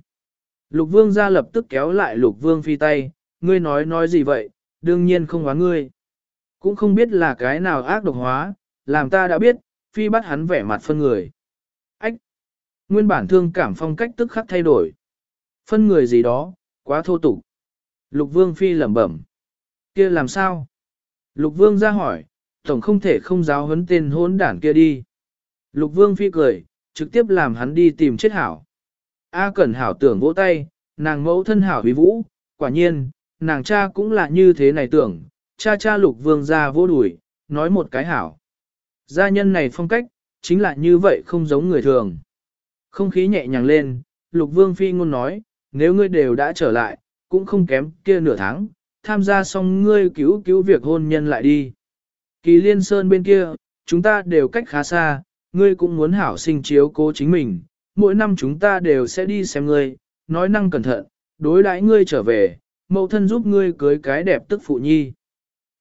[SPEAKER 1] Lục vương ra lập tức kéo lại lục vương phi tay, ngươi nói nói gì vậy, đương nhiên không hóa ngươi. Cũng không biết là cái nào ác độc hóa, làm ta đã biết, phi bắt hắn vẻ mặt phân người. Nguyên bản thương cảm phong cách tức khắc thay đổi. Phân người gì đó, quá thô tục. Lục vương phi lẩm bẩm. kia làm sao? Lục vương ra hỏi, tổng không thể không giáo huấn tên hôn đản kia đi. Lục vương phi cười, trực tiếp làm hắn đi tìm chết hảo. A cẩn hảo tưởng vỗ tay, nàng mẫu thân hảo huy vũ, quả nhiên, nàng cha cũng là như thế này tưởng, cha cha lục vương ra vô đùi, nói một cái hảo. Gia nhân này phong cách, chính là như vậy không giống người thường. Không khí nhẹ nhàng lên, lục vương phi ngôn nói, nếu ngươi đều đã trở lại, cũng không kém kia nửa tháng, tham gia xong ngươi cứu cứu việc hôn nhân lại đi. Kỳ liên sơn bên kia, chúng ta đều cách khá xa, ngươi cũng muốn hảo sinh chiếu cố chính mình, mỗi năm chúng ta đều sẽ đi xem ngươi, nói năng cẩn thận, đối đãi ngươi trở về, mẫu thân giúp ngươi cưới cái đẹp tức phụ nhi.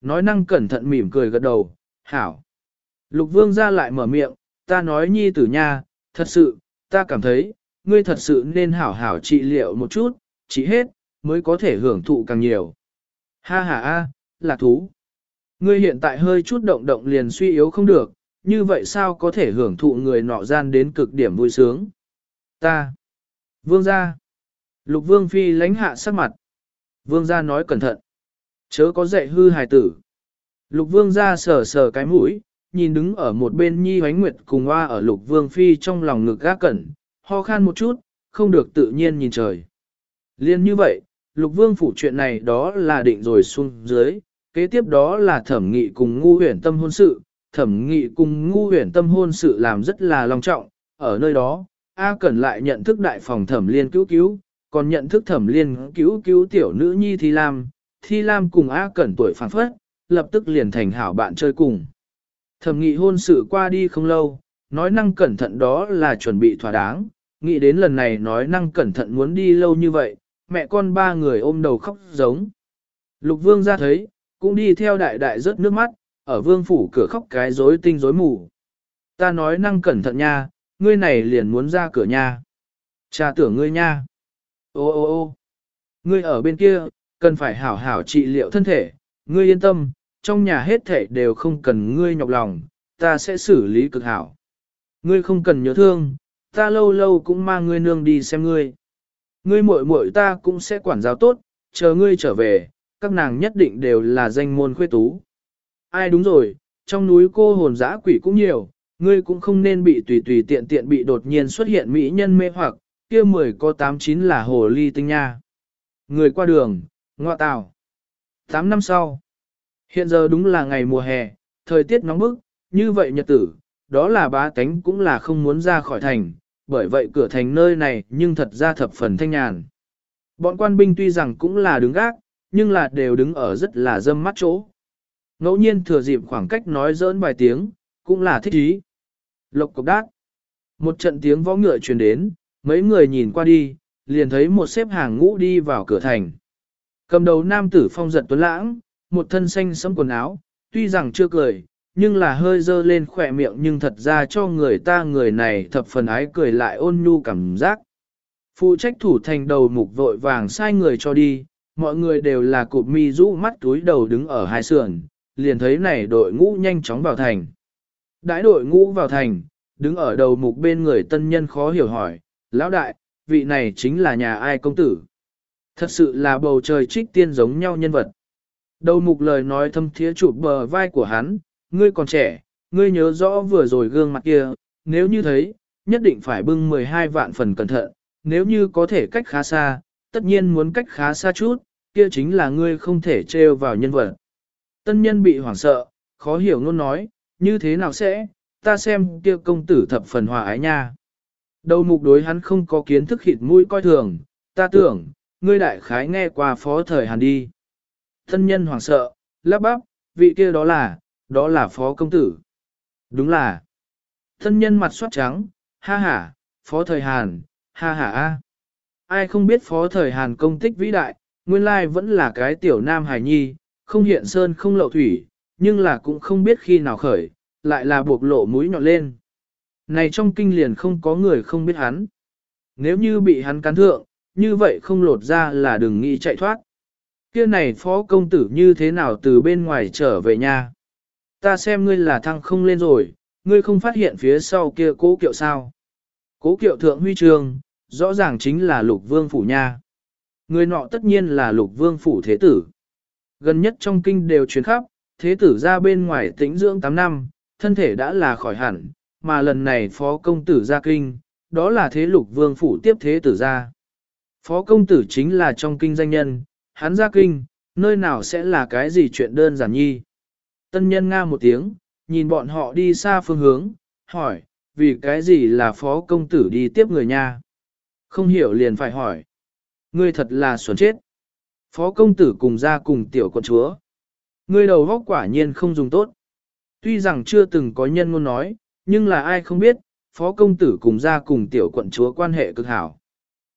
[SPEAKER 1] Nói năng cẩn thận mỉm cười gật đầu, hảo. Lục vương ra lại mở miệng, ta nói nhi tử nha, thật sự, ta cảm thấy, ngươi thật sự nên hảo hảo trị liệu một chút, trị hết, mới có thể hưởng thụ càng nhiều. Ha ha a, là thú. Ngươi hiện tại hơi chút động động liền suy yếu không được, như vậy sao có thể hưởng thụ người nọ gian đến cực điểm vui sướng? Ta. Vương gia. Lục vương phi lánh hạ sắc mặt. Vương gia nói cẩn thận. Chớ có dạy hư hài tử. Lục vương gia sờ sờ cái mũi, nhìn đứng ở một bên nhi hoánh nguyệt cùng hoa ở lục vương phi trong lòng ngực gác cẩn, ho khan một chút, không được tự nhiên nhìn trời. Liên như vậy, lục vương phủ chuyện này đó là định rồi xuống dưới, kế tiếp đó là thẩm nghị cùng ngu huyển tâm hôn sự, thẩm nghị cùng ngu huyển tâm hôn sự làm rất là long trọng, ở nơi đó, A Cẩn lại nhận thức đại phòng thẩm liên cứu cứu, còn nhận thức thẩm liên cứu cứu tiểu nữ nhi Thi Lam, Thi Lam cùng A Cẩn tuổi phản phất, lập tức liền thành hảo bạn chơi cùng. Thẩm nghị hôn sự qua đi không lâu, nói năng cẩn thận đó là chuẩn bị thỏa đáng, nghĩ đến lần này nói năng cẩn thận muốn đi lâu như vậy, mẹ con ba người ôm đầu khóc giống. Lục vương ra thấy, cũng đi theo đại đại rớt nước mắt, ở vương phủ cửa khóc cái rối tinh rối mù. Ta nói năng cẩn thận nha, ngươi này liền muốn ra cửa nha. Cha tưởng ngươi nha. Ô ô ô ngươi ở bên kia, cần phải hảo hảo trị liệu thân thể, ngươi yên tâm, trong nhà hết thể đều không cần ngươi nhọc lòng, ta sẽ xử lý cực hảo. Ngươi không cần nhớ thương, ta lâu lâu cũng mang ngươi nương đi xem ngươi. Ngươi muội muội ta cũng sẽ quản giáo tốt, chờ ngươi trở về, các nàng nhất định đều là danh môn khuê tú. Ai đúng rồi, trong núi cô hồn dã quỷ cũng nhiều, ngươi cũng không nên bị tùy tùy tiện tiện bị đột nhiên xuất hiện mỹ nhân mê hoặc, kia mười có tám chín là hồ ly tinh nha. Người qua đường, ngoa tào. tám năm sau, hiện giờ đúng là ngày mùa hè, thời tiết nóng bức, như vậy nhật tử, đó là bá tánh cũng là không muốn ra khỏi thành, bởi vậy cửa thành nơi này nhưng thật ra thập phần thanh nhàn. Bọn quan binh tuy rằng cũng là đứng gác, nhưng là đều đứng ở rất là dâm mắt chỗ. Ngẫu nhiên thừa dịp khoảng cách nói dỡn vài tiếng, cũng là thích ý. Lộc cục đát. Một trận tiếng võ ngựa truyền đến, mấy người nhìn qua đi, liền thấy một xếp hàng ngũ đi vào cửa thành. Cầm đầu nam tử phong giật tuấn lãng, một thân xanh sẫm quần áo, tuy rằng chưa cười, nhưng là hơi dơ lên khỏe miệng nhưng thật ra cho người ta người này thập phần ái cười lại ôn nhu cảm giác. Phụ trách thủ thành đầu mục vội vàng sai người cho đi, mọi người đều là cụp mi rũ mắt túi đầu đứng ở hai sườn, liền thấy này đội ngũ nhanh chóng vào thành. Đãi đội ngũ vào thành, đứng ở đầu mục bên người tân nhân khó hiểu hỏi, lão đại, vị này chính là nhà ai công tử? Thật sự là bầu trời trích tiên giống nhau nhân vật. Đầu mục lời nói thâm thiế chụp bờ vai của hắn, ngươi còn trẻ, ngươi nhớ rõ vừa rồi gương mặt kia, nếu như thấy, nhất định phải bưng 12 vạn phần cẩn thận, nếu như có thể cách khá xa, tất nhiên muốn cách khá xa chút, kia chính là ngươi không thể trêu vào nhân vật. Tân nhân bị hoảng sợ, khó hiểu ngôn nói, như thế nào sẽ, ta xem kia công tử thập phần hòa ái nha. Đầu mục đối hắn không có kiến thức khịt mũi coi thường, ta tưởng, ngươi đại khái nghe qua phó thời hàn đi thân nhân hoảng sợ, lắp bắp, vị kia đó là, đó là phó công tử. Đúng là. thân nhân mặt soát trắng, ha ha, phó thời hàn, ha ha a. Ai không biết phó thời hàn công tích vĩ đại, nguyên lai vẫn là cái tiểu nam hài nhi, không hiện sơn không lậu thủy, nhưng là cũng không biết khi nào khởi, lại là buộc lộ mũi nhọn lên. Này trong kinh liền không có người không biết hắn. Nếu như bị hắn cắn thượng, như vậy không lột ra là đừng nghĩ chạy thoát. Kia này phó công tử như thế nào từ bên ngoài trở về nhà. Ta xem ngươi là thăng không lên rồi, ngươi không phát hiện phía sau kia cố kiệu sao. Cố kiệu thượng huy trường, rõ ràng chính là lục vương phủ nha. Người nọ tất nhiên là lục vương phủ thế tử. Gần nhất trong kinh đều chuyến khắp, thế tử ra bên ngoài tĩnh dưỡng 8 năm, thân thể đã là khỏi hẳn, mà lần này phó công tử ra kinh, đó là thế lục vương phủ tiếp thế tử ra. Phó công tử chính là trong kinh danh nhân, hắn ra kinh, nơi nào sẽ là cái gì chuyện đơn giản nhi. Tân nhân nga một tiếng, nhìn bọn họ đi xa phương hướng, hỏi, vì cái gì là phó công tử đi tiếp người nha. Không hiểu liền phải hỏi. Ngươi thật là xuẩn chết. Phó công tử cùng ra cùng tiểu con chúa. Ngươi đầu góc quả nhiên không dùng tốt. Tuy rằng chưa từng có nhân ngôn nói, nhưng là ai không biết, phó công tử cùng ra cùng tiểu quận chúa quan hệ cực hảo.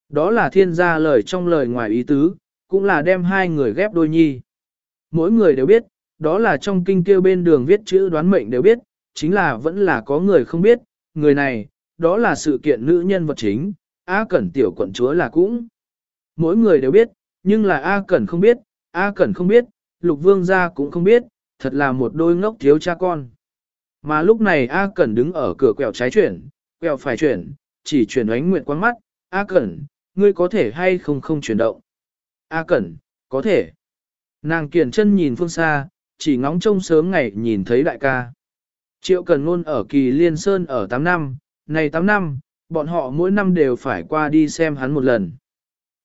[SPEAKER 1] Đó là thiên gia lời trong lời ngoài ý tứ, cũng là đem hai người ghép đôi nhi. Mỗi người đều biết, đó là trong kinh kêu bên đường viết chữ đoán mệnh đều biết, chính là vẫn là có người không biết, người này, đó là sự kiện nữ nhân vật chính, A Cẩn tiểu quận chúa là cũng. Mỗi người đều biết, nhưng là A Cẩn không biết, A Cẩn không biết, Lục Vương gia cũng không biết, thật là một đôi ngốc thiếu cha con. Mà lúc này A Cẩn đứng ở cửa quẹo trái chuyển, quẹo phải chuyển, chỉ chuyển ánh nguyện quang mắt, A Cẩn, ngươi có thể hay không không chuyển động. A Cẩn, có thể. Nàng kiển chân nhìn phương xa, chỉ ngóng trông sớm ngày nhìn thấy đại ca. Triệu Cần luôn ở kỳ liên sơn ở 8 năm, này 8 năm, bọn họ mỗi năm đều phải qua đi xem hắn một lần.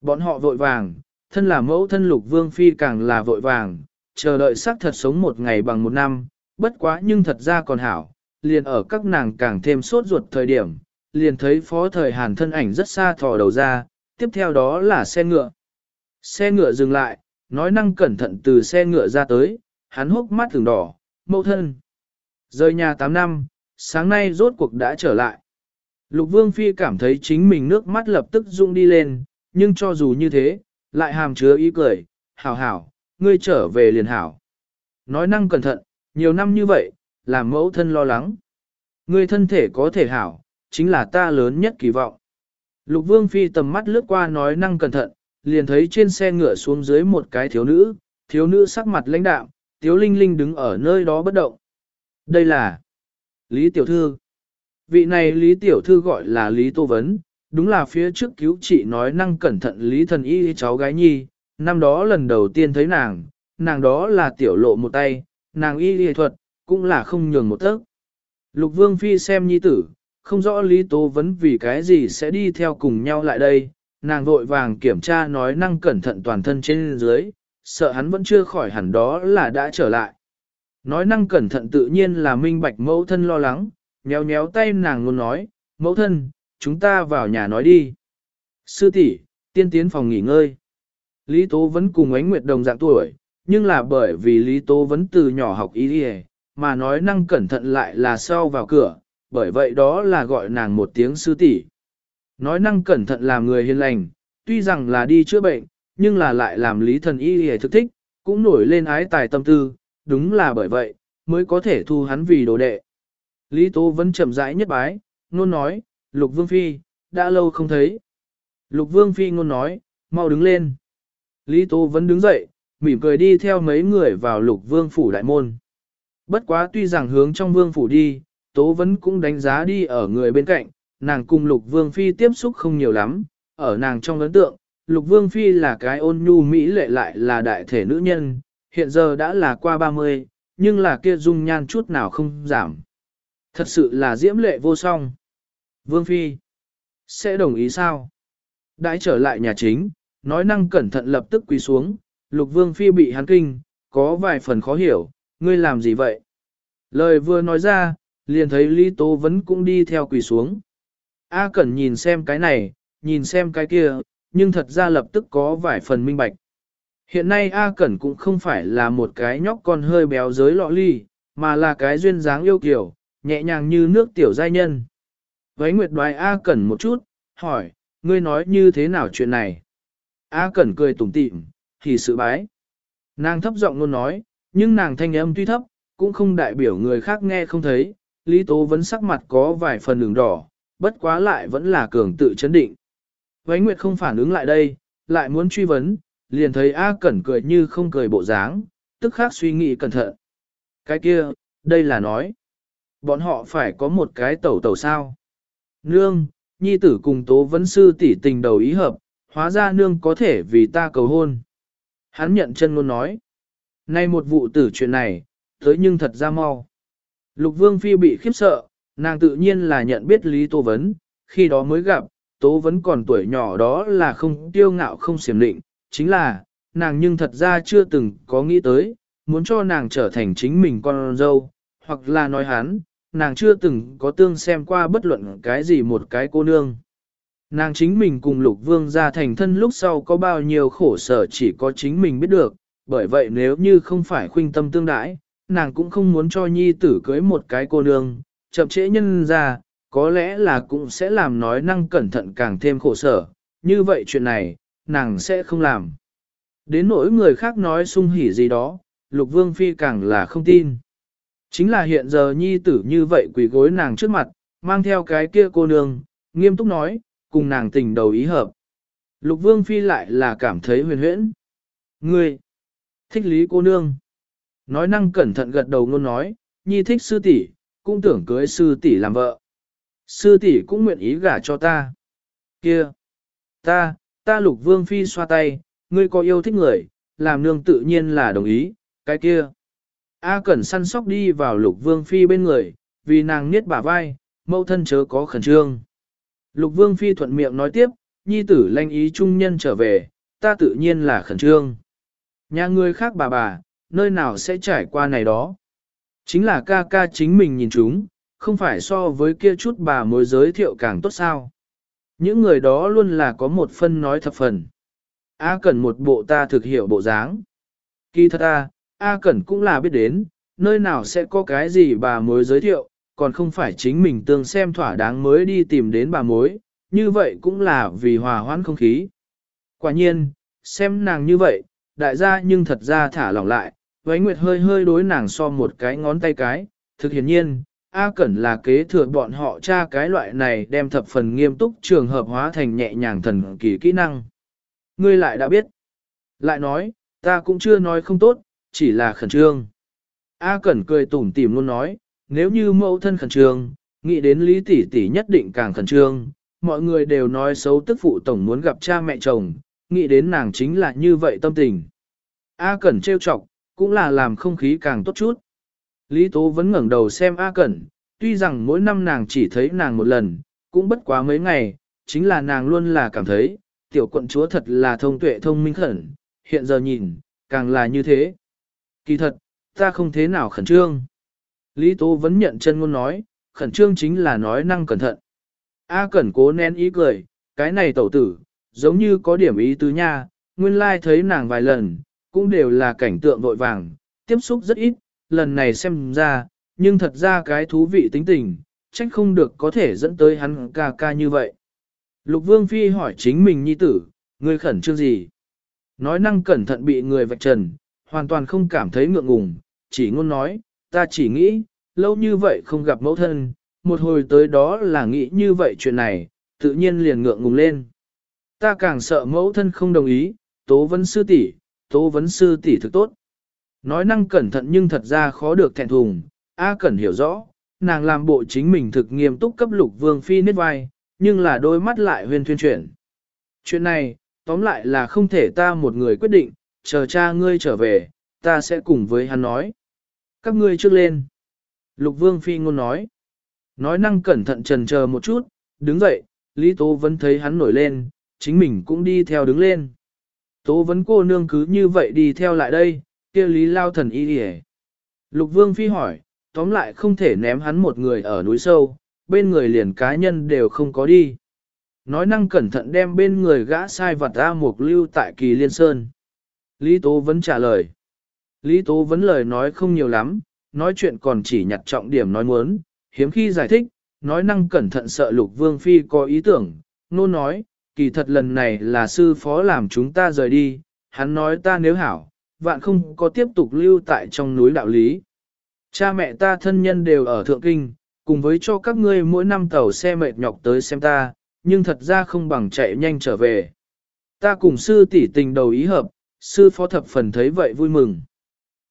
[SPEAKER 1] Bọn họ vội vàng, thân là mẫu thân lục vương phi càng là vội vàng, chờ đợi xác thật sống một ngày bằng một năm, bất quá nhưng thật ra còn hảo, liền ở các nàng càng thêm sốt ruột thời điểm, liền thấy phó thời hàn thân ảnh rất xa thò đầu ra, tiếp theo đó là xe ngựa. Xe ngựa dừng lại, nói năng cẩn thận từ xe ngựa ra tới, hắn hốc mắt thường đỏ, mẫu thân. Rời nhà 8 năm, sáng nay rốt cuộc đã trở lại. Lục Vương Phi cảm thấy chính mình nước mắt lập tức rung đi lên, nhưng cho dù như thế, lại hàm chứa ý cười, hảo hảo, ngươi trở về liền hảo. Nói năng cẩn thận, nhiều năm như vậy, làm mẫu thân lo lắng. Ngươi thân thể có thể hảo, chính là ta lớn nhất kỳ vọng. Lục Vương Phi tầm mắt lướt qua nói năng cẩn thận, liền thấy trên xe ngựa xuống dưới một cái thiếu nữ, thiếu nữ sắc mặt lãnh đạm, Tiếu Linh Linh đứng ở nơi đó bất động. Đây là Lý Tiểu Thư. Vị này Lý Tiểu Thư gọi là Lý Tô Vấn, đúng là phía trước cứu chị nói năng cẩn thận Lý Thần Y cháu gái nhi, năm đó lần đầu tiên thấy nàng, nàng đó là tiểu lộ một tay, nàng y y thuật, cũng là không nhường một tấc. Lục Vương Phi xem nhi tử, không rõ Lý Tô Vấn vì cái gì sẽ đi theo cùng nhau lại đây, nàng vội vàng kiểm tra nói năng cẩn thận toàn thân trên dưới, sợ hắn vẫn chưa khỏi hẳn đó là đã trở lại. Nói năng cẩn thận tự nhiên là minh bạch mẫu thân lo lắng, nhéo nhéo tay nàng luôn nói, mẫu thân, chúng ta vào nhà nói đi. Sư tỷ, tiên tiến phòng nghỉ ngơi. Lý Tố vẫn cùng ánh nguyệt đồng dạng tuổi, nhưng là bởi vì Lý Tố vẫn từ nhỏ học ý đi mà nói năng cẩn thận lại là sau vào cửa, bởi vậy đó là gọi nàng một tiếng sư tỷ. Nói năng cẩn thận làm người hiền lành, tuy rằng là đi chữa bệnh, nhưng là lại làm lý thần y hề thực thích, cũng nổi lên ái tài tâm tư, đúng là bởi vậy, mới có thể thu hắn vì đồ đệ. Lý Tố vẫn chậm rãi nhất bái, ngôn nói, Lục Vương Phi, đã lâu không thấy. Lục Vương Phi ngôn nói, mau đứng lên. Lý Tố vẫn đứng dậy, mỉm cười đi theo mấy người vào Lục Vương Phủ đại môn. Bất quá tuy rằng hướng trong Vương Phủ đi, Tố vẫn cũng đánh giá đi ở người bên cạnh, nàng cùng Lục Vương Phi tiếp xúc không nhiều lắm, ở nàng trong ấn tượng, Lục Vương Phi là cái ôn nhu mỹ lệ lại là đại thể nữ nhân, hiện giờ đã là qua 30, nhưng là kia dung nhan chút nào không giảm. Thật sự là diễm lệ vô song. Vương Phi, sẽ đồng ý sao? Đãi trở lại nhà chính, nói năng cẩn thận lập tức quỳ xuống, Lục Vương Phi bị hắn kinh, có vài phần khó hiểu, ngươi làm gì vậy? Lời vừa nói ra, liền thấy Lý Tố Vấn cũng đi theo quỳ xuống. A Cẩn nhìn xem cái này, nhìn xem cái kia, nhưng thật ra lập tức có vài phần minh bạch. Hiện nay A Cẩn cũng không phải là một cái nhóc con hơi béo giới lọ ly, mà là cái duyên dáng yêu kiểu, nhẹ nhàng như nước tiểu giai nhân. Với Nguyệt đoái A Cẩn một chút, hỏi, ngươi nói như thế nào chuyện này? A Cẩn cười tủm tỉm, thì sự bái. Nàng thấp giọng luôn nói, nhưng nàng thanh âm tuy thấp, cũng không đại biểu người khác nghe không thấy. Lý Tố vẫn sắc mặt có vài phần đường đỏ, bất quá lại vẫn là cường tự chấn định. Vánh Nguyệt không phản ứng lại đây, lại muốn truy vấn, liền thấy A Cẩn cười như không cười bộ dáng, tức khác suy nghĩ cẩn thận. Cái kia, đây là nói. Bọn họ phải có một cái tẩu tẩu sao. Nương, nhi tử cùng tố vấn sư tỷ tình đầu ý hợp, hóa ra nương có thể vì ta cầu hôn. Hắn nhận chân luôn nói. Nay một vụ tử chuyện này, tới nhưng thật ra mau. Lục vương phi bị khiếp sợ, nàng tự nhiên là nhận biết Lý Tô Vấn, khi đó mới gặp, Tố Vấn còn tuổi nhỏ đó là không tiêu ngạo không xiểm định, chính là, nàng nhưng thật ra chưa từng có nghĩ tới, muốn cho nàng trở thành chính mình con dâu, hoặc là nói hắn, nàng chưa từng có tương xem qua bất luận cái gì một cái cô nương. Nàng chính mình cùng lục vương ra thành thân lúc sau có bao nhiêu khổ sở chỉ có chính mình biết được, bởi vậy nếu như không phải khuynh tâm tương đãi, nàng cũng không muốn cho nhi tử cưới một cái cô nương, chậm trễ nhân ra, có lẽ là cũng sẽ làm nói năng cẩn thận càng thêm khổ sở, như vậy chuyện này, nàng sẽ không làm. Đến nỗi người khác nói sung hỉ gì đó, lục vương phi càng là không tin. Chính là hiện giờ nhi tử như vậy quỳ gối nàng trước mặt, mang theo cái kia cô nương, nghiêm túc nói, cùng nàng tình đầu ý hợp. Lục vương phi lại là cảm thấy huyền huyễn. Ngươi, thích lý cô nương. Nói năng cẩn thận gật đầu ngôn nói, nhi thích sư tỷ, cũng tưởng cưới sư tỷ làm vợ. Sư tỷ cũng nguyện ý gả cho ta. Kia, ta, ta lục vương phi xoa tay, ngươi có yêu thích người, làm nương tự nhiên là đồng ý, cái kia. A Cẩn săn sóc đi vào lục vương phi bên người, vì nàng niết bả vai, mẫu thân chớ có khẩn trương. Lục vương phi thuận miệng nói tiếp, nhi tử lanh ý trung nhân trở về, ta tự nhiên là khẩn trương. Nhà người khác bà bà, nơi nào sẽ trải qua này đó. Chính là ca ca chính mình nhìn chúng, không phải so với kia chút bà mối giới thiệu càng tốt sao. Những người đó luôn là có một phân nói thập phần. A Cẩn một bộ ta thực hiểu bộ dáng. Kỳ thật ta, A Cẩn cũng là biết đến, nơi nào sẽ có cái gì bà mối giới thiệu, còn không phải chính mình tương xem thỏa đáng mới đi tìm đến bà mối, như vậy cũng là vì hòa hoãn không khí. Quả nhiên, xem nàng như vậy, đại gia nhưng thật ra thả lỏng lại, Vánh Nguyệt hơi hơi đối nàng so một cái ngón tay cái, thực hiển nhiên, A Cẩn là kế thừa bọn họ cha cái loại này đem thập phần nghiêm túc trường hợp hóa thành nhẹ nhàng thần kỳ kỹ năng. Ngươi lại đã biết. Lại nói, ta cũng chưa nói không tốt, chỉ là khẩn trương. A Cẩn cười tủm tỉm luôn nói, nếu như mẫu thân khẩn trương, nghĩ đến Lý Tỷ Tỷ nhất định càng khẩn trương, mọi người đều nói xấu tức phụ tổng muốn gặp cha mẹ chồng, nghĩ đến nàng chính là như vậy tâm tình. A Cẩn trêu chọc, cũng là làm không khí càng tốt chút. Lý Tố vẫn ngẩng đầu xem A Cẩn, tuy rằng mỗi năm nàng chỉ thấy nàng một lần, cũng bất quá mấy ngày, chính là nàng luôn là cảm thấy, tiểu quận chúa thật là thông tuệ thông minh khẩn, hiện giờ nhìn, càng là như thế. Kỳ thật, ta không thế nào khẩn trương. Lý Tố vẫn nhận chân ngôn nói, khẩn trương chính là nói năng cẩn thận. A cẩn cố nén ý cười, cái này tẩu tử, giống như có điểm ý tứ nha, nguyên lai thấy nàng vài lần, cũng đều là cảnh tượng vội vàng, tiếp xúc rất ít, lần này xem ra, nhưng thật ra cái thú vị tính tình, trách không được có thể dẫn tới hắn ca ca như vậy. Lục Vương Phi hỏi chính mình nhi tử, ngươi khẩn trương gì? Nói năng cẩn thận bị người vạch trần, hoàn toàn không cảm thấy ngượng ngùng, chỉ ngôn nói, ta chỉ nghĩ, lâu như vậy không gặp mẫu thân, một hồi tới đó là nghĩ như vậy chuyện này, tự nhiên liền ngượng ngùng lên. Ta càng sợ mẫu thân không đồng ý, tố vấn sư tỷ, tố vấn sư tỷ thực tốt. Nói năng cẩn thận nhưng thật ra khó được thẹn thùng, A Cẩn hiểu rõ, nàng làm bộ chính mình thực nghiêm túc cấp lục vương phi nết vai, nhưng là đôi mắt lại huyên thuyên chuyển. Chuyện này, tóm lại là không thể ta một người quyết định, chờ cha ngươi trở về, ta sẽ cùng với hắn nói. Các ngươi trước lên. Lục vương phi ngôn nói. Nói năng cẩn thận trần chờ một chút, đứng dậy, Lý Tố vẫn thấy hắn nổi lên, chính mình cũng đi theo đứng lên. Tố vấn cô nương cứ như vậy đi theo lại đây, kia Lý Lao thần y đi Lục Vương Phi hỏi, tóm lại không thể ném hắn một người ở núi sâu, bên người liền cá nhân đều không có đi. Nói năng cẩn thận đem bên người gã sai vật ra một lưu tại kỳ liên sơn. Lý Tố vẫn trả lời. Lý Tố vẫn lời nói không nhiều lắm, nói chuyện còn chỉ nhặt trọng điểm nói muốn, hiếm khi giải thích, nói năng cẩn thận sợ lục vương phi có ý tưởng, nô nói, kỳ thật lần này là sư phó làm chúng ta rời đi, hắn nói ta nếu hảo, vạn không có tiếp tục lưu tại trong núi đạo lý. Cha mẹ ta thân nhân đều ở Thượng Kinh, cùng với cho các ngươi mỗi năm tàu xe mệt nhọc tới xem ta, nhưng thật ra không bằng chạy nhanh trở về. Ta cùng sư tỷ tình đầu ý hợp, sư phó thập phần thấy vậy vui mừng.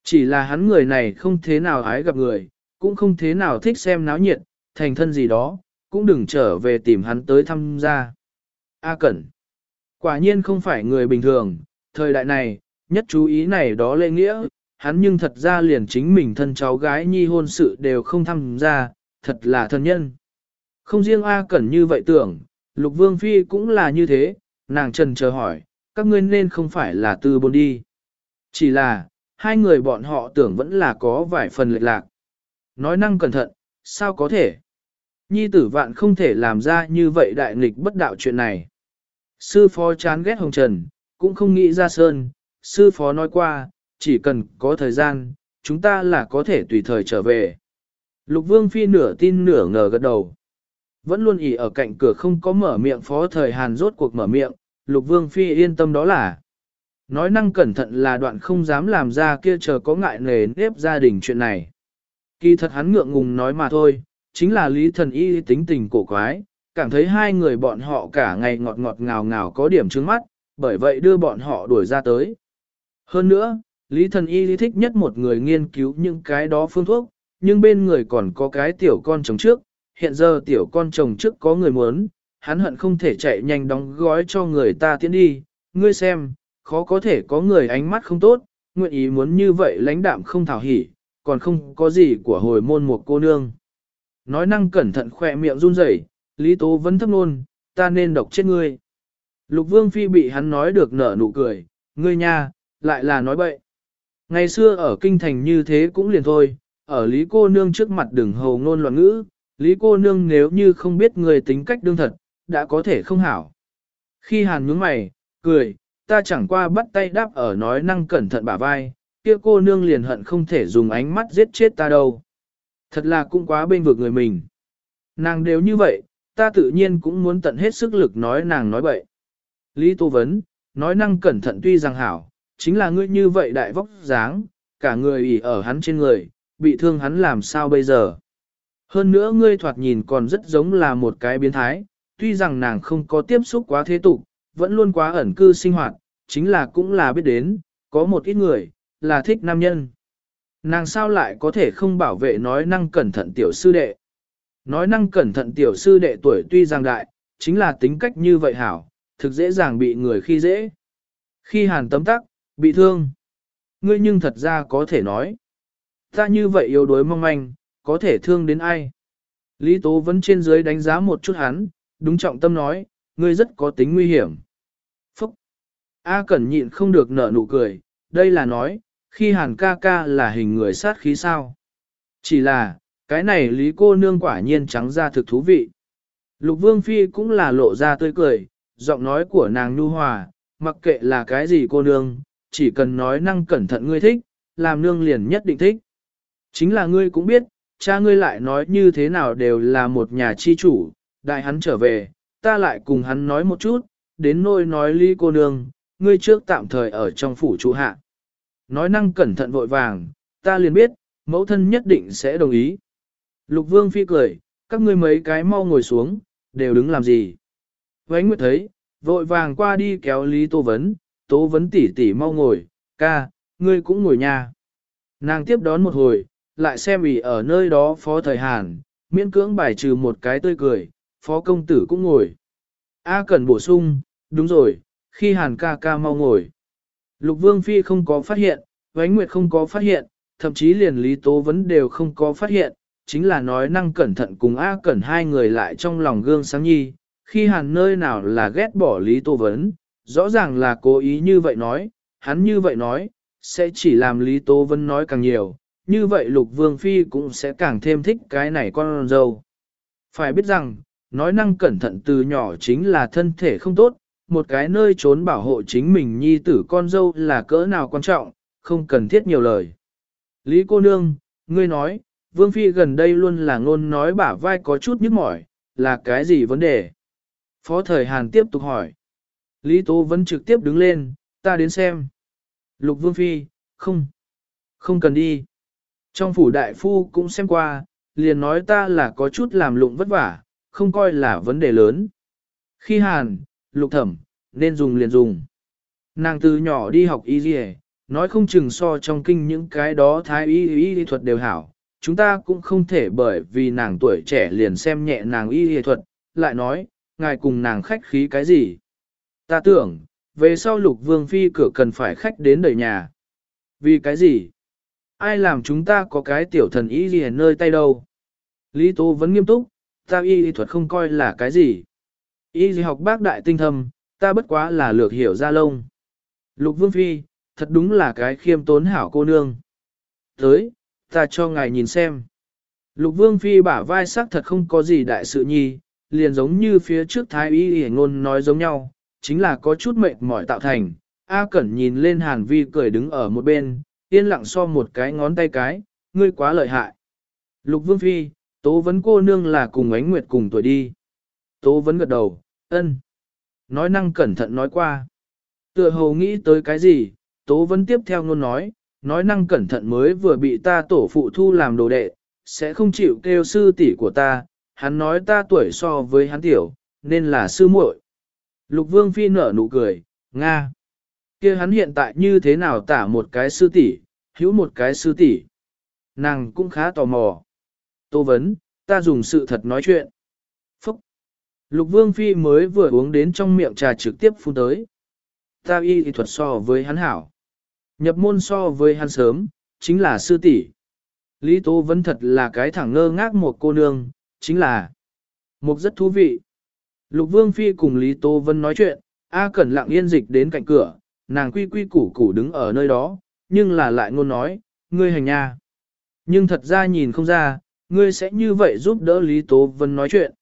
[SPEAKER 1] Chỉ là hắn người này không thế nào ái gặp người, cũng không thế nào thích xem náo nhiệt, thành thân gì đó, cũng đừng trở về tìm hắn tới thăm gia. A Cẩn. Quả nhiên không phải người bình thường, thời đại này, nhất chú ý này đó lễ nghĩa, hắn nhưng thật ra liền chính mình thân cháu gái nhi hôn sự đều không tham gia, thật là thân nhân. Không riêng A Cẩn như vậy tưởng, Lục Vương Phi cũng là như thế, nàng trần chờ hỏi, các ngươi nên không phải là tư bôn đi. Chỉ là, hai người bọn họ tưởng vẫn là có vài phần lệch lạc. Nói năng cẩn thận, sao có thể? Nhi tử vạn không thể làm ra như vậy đại nghịch bất đạo chuyện này. Sư phó chán ghét hồng trần, cũng không nghĩ ra sơn, sư phó nói qua, chỉ cần có thời gian, chúng ta là có thể tùy thời trở về. Lục vương phi nửa tin nửa ngờ gật đầu. Vẫn luôn ỉ ở cạnh cửa không có mở miệng phó thời hàn rốt cuộc mở miệng, lục vương phi yên tâm đó là. Nói năng cẩn thận là đoạn không dám làm ra kia chờ có ngại nề nếp gia đình chuyện này. Kỳ thật hắn ngượng ngùng nói mà thôi, chính là lý thần y tính tình cổ quái, cảm thấy hai người bọn họ cả ngày ngọt ngọt ngào ngào có điểm trước mắt, bởi vậy đưa bọn họ đuổi ra tới. Hơn nữa, lý thần y lý thích nhất một người nghiên cứu những cái đó phương thuốc, nhưng bên người còn có cái tiểu con chồng trước, hiện giờ tiểu con chồng trước có người muốn, hắn hận không thể chạy nhanh đóng gói cho người ta tiến đi, ngươi xem, khó có thể có người ánh mắt không tốt, nguyện ý muốn như vậy lãnh đạm không thảo hỉ, còn không có gì của hồi môn một cô nương. Nói năng cẩn thận khỏe miệng run rẩy, Lý Tố vẫn thấp nôn, ta nên độc chết ngươi. Lục Vương Phi bị hắn nói được nở nụ cười, ngươi nha, lại là nói bậy. Ngày xưa ở kinh thành như thế cũng liền thôi, ở Lý cô nương trước mặt đừng hầu ngôn loạn ngữ, Lý cô nương nếu như không biết người tính cách đương thật, đã có thể không hảo. Khi hàn nhướng mày, cười, ta chẳng qua bắt tay đáp ở nói năng cẩn thận bả vai, kia cô nương liền hận không thể dùng ánh mắt giết chết ta đâu. Thật là cũng quá bên vực người mình. Nàng đều như vậy, ta tự nhiên cũng muốn tận hết sức lực nói nàng nói bậy. Lý Tô Vấn, nói năng cẩn thận tuy rằng hảo, chính là ngươi như vậy đại vóc dáng, cả người ỉ ở hắn trên người, bị thương hắn làm sao bây giờ. Hơn nữa ngươi thoạt nhìn còn rất giống là một cái biến thái, tuy rằng nàng không có tiếp xúc quá thế tục, vẫn luôn quá ẩn cư sinh hoạt, chính là cũng là biết đến, có một ít người, là thích nam nhân. Nàng sao lại có thể không bảo vệ nói năng cẩn thận tiểu sư đệ. Nói năng cẩn thận tiểu sư đệ tuổi tuy rằng đại, chính là tính cách như vậy hảo, thực dễ dàng bị người khi dễ. Khi hàn tấm tắc, bị thương. Ngươi nhưng thật ra có thể nói. Ta như vậy yếu đuối mong manh, có thể thương đến ai. Lý Tố vẫn trên dưới đánh giá một chút hắn, đúng trọng tâm nói, ngươi rất có tính nguy hiểm. Phúc! A Cẩn nhịn không được nở nụ cười, đây là nói, khi hàn ca ca là hình người sát khí sao. Chỉ là, cái này lý cô nương quả nhiên trắng ra thực thú vị. Lục vương phi cũng là lộ ra tươi cười, giọng nói của nàng nhu hòa, mặc kệ là cái gì cô nương, chỉ cần nói năng cẩn thận ngươi thích, làm nương liền nhất định thích. Chính là ngươi cũng biết, cha ngươi lại nói như thế nào đều là một nhà chi chủ, đại hắn trở về, ta lại cùng hắn nói một chút, đến nôi nói ly cô nương, ngươi trước tạm thời ở trong phủ trụ hạ. Nói năng cẩn thận vội vàng, ta liền biết, mẫu thân nhất định sẽ đồng ý. Lục vương phi cười, các ngươi mấy cái mau ngồi xuống, đều đứng làm gì. Vánh Nguyệt thấy, vội vàng qua đi kéo Lý Tô Vấn, Tô Vấn tỉ tỉ mau ngồi, ca, ngươi cũng ngồi nha. Nàng tiếp đón một hồi, lại xem ủy ở nơi đó phó thời Hàn, miễn cưỡng bài trừ một cái tươi cười, phó công tử cũng ngồi. A cần bổ sung, đúng rồi, khi Hàn ca ca mau ngồi. Lục Vương Phi không có phát hiện, Vánh Nguyệt không có phát hiện, thậm chí liền Lý Tố Vấn đều không có phát hiện, chính là nói năng cẩn thận cùng A Cẩn hai người lại trong lòng gương sáng nhi, khi hàn nơi nào là ghét bỏ Lý Tô Vấn, rõ ràng là cố ý như vậy nói, hắn như vậy nói, sẽ chỉ làm Lý Tô Vấn nói càng nhiều, như vậy Lục Vương Phi cũng sẽ càng thêm thích cái này con dâu. Phải biết rằng, nói năng cẩn thận từ nhỏ chính là thân thể không tốt, một cái nơi trốn bảo hộ chính mình nhi tử con dâu là cỡ nào quan trọng, không cần thiết nhiều lời. Lý cô nương, ngươi nói, Vương Phi gần đây luôn là ngôn nói bả vai có chút nhức mỏi, là cái gì vấn đề? Phó thời Hàn tiếp tục hỏi. Lý Tố vẫn trực tiếp đứng lên, ta đến xem. Lục Vương Phi, không, không cần đi. Trong phủ đại phu cũng xem qua, liền nói ta là có chút làm lụng vất vả, không coi là vấn đề lớn. Khi Hàn, lục thẩm, nên dùng liền dùng. Nàng từ nhỏ đi học y dì nói không chừng so trong kinh những cái đó thái y y thuật đều hảo, chúng ta cũng không thể bởi vì nàng tuổi trẻ liền xem nhẹ nàng y y thuật, lại nói, ngài cùng nàng khách khí cái gì. Ta tưởng, về sau lục vương phi cửa cần phải khách đến đời nhà. Vì cái gì? Ai làm chúng ta có cái tiểu thần y gì nơi tay đâu? Lý Tố vẫn nghiêm túc, ta y y thuật không coi là cái gì. Y y học bác đại tinh thâm, ta bất quá là lược hiểu ra lông. Lục vương phi, thật đúng là cái khiêm tốn hảo cô nương. Tới, ta cho ngài nhìn xem. Lục vương phi bả vai sắc thật không có gì đại sự nhi, liền giống như phía trước thái y hề ngôn nói giống nhau, chính là có chút mệt mỏi tạo thành. A Cẩn nhìn lên Hàn Vi cười đứng ở một bên, yên lặng so một cái ngón tay cái, ngươi quá lợi hại. Lục Vương Phi, Tố Vấn cô nương là cùng ánh nguyệt cùng tuổi đi. Tố Vấn gật đầu, ân. Nói năng cẩn thận nói qua. Tựa hồ nghĩ tới cái gì, Tố Vấn tiếp theo ngôn nói, nói năng cẩn thận mới vừa bị ta tổ phụ thu làm đồ đệ, sẽ không chịu kêu sư tỷ của ta, hắn nói ta tuổi so với hắn tiểu, nên là sư muội. Lục Vương Phi nở nụ cười, Nga. kia hắn hiện tại như thế nào tả một cái sư tỷ, hữu một cái sư tỷ. Nàng cũng khá tò mò. Tô vấn, ta dùng sự thật nói chuyện. Phúc. Lục Vương Phi mới vừa uống đến trong miệng trà trực tiếp phun tới. Ta y thuật so với hắn hảo. Nhập môn so với hắn sớm, chính là sư tỷ. Lý Tố vẫn thật là cái thẳng ngơ ngác một cô nương, chính là một rất thú vị. Lục Vương Phi cùng Lý Tố Vân nói chuyện, A Cẩn lặng yên dịch đến cạnh cửa, nàng quy quy củ củ đứng ở nơi đó, nhưng là lại ngôn nói, ngươi hành nha. Nhưng thật ra nhìn không ra, ngươi sẽ như vậy giúp đỡ Lý Tố Vân nói chuyện.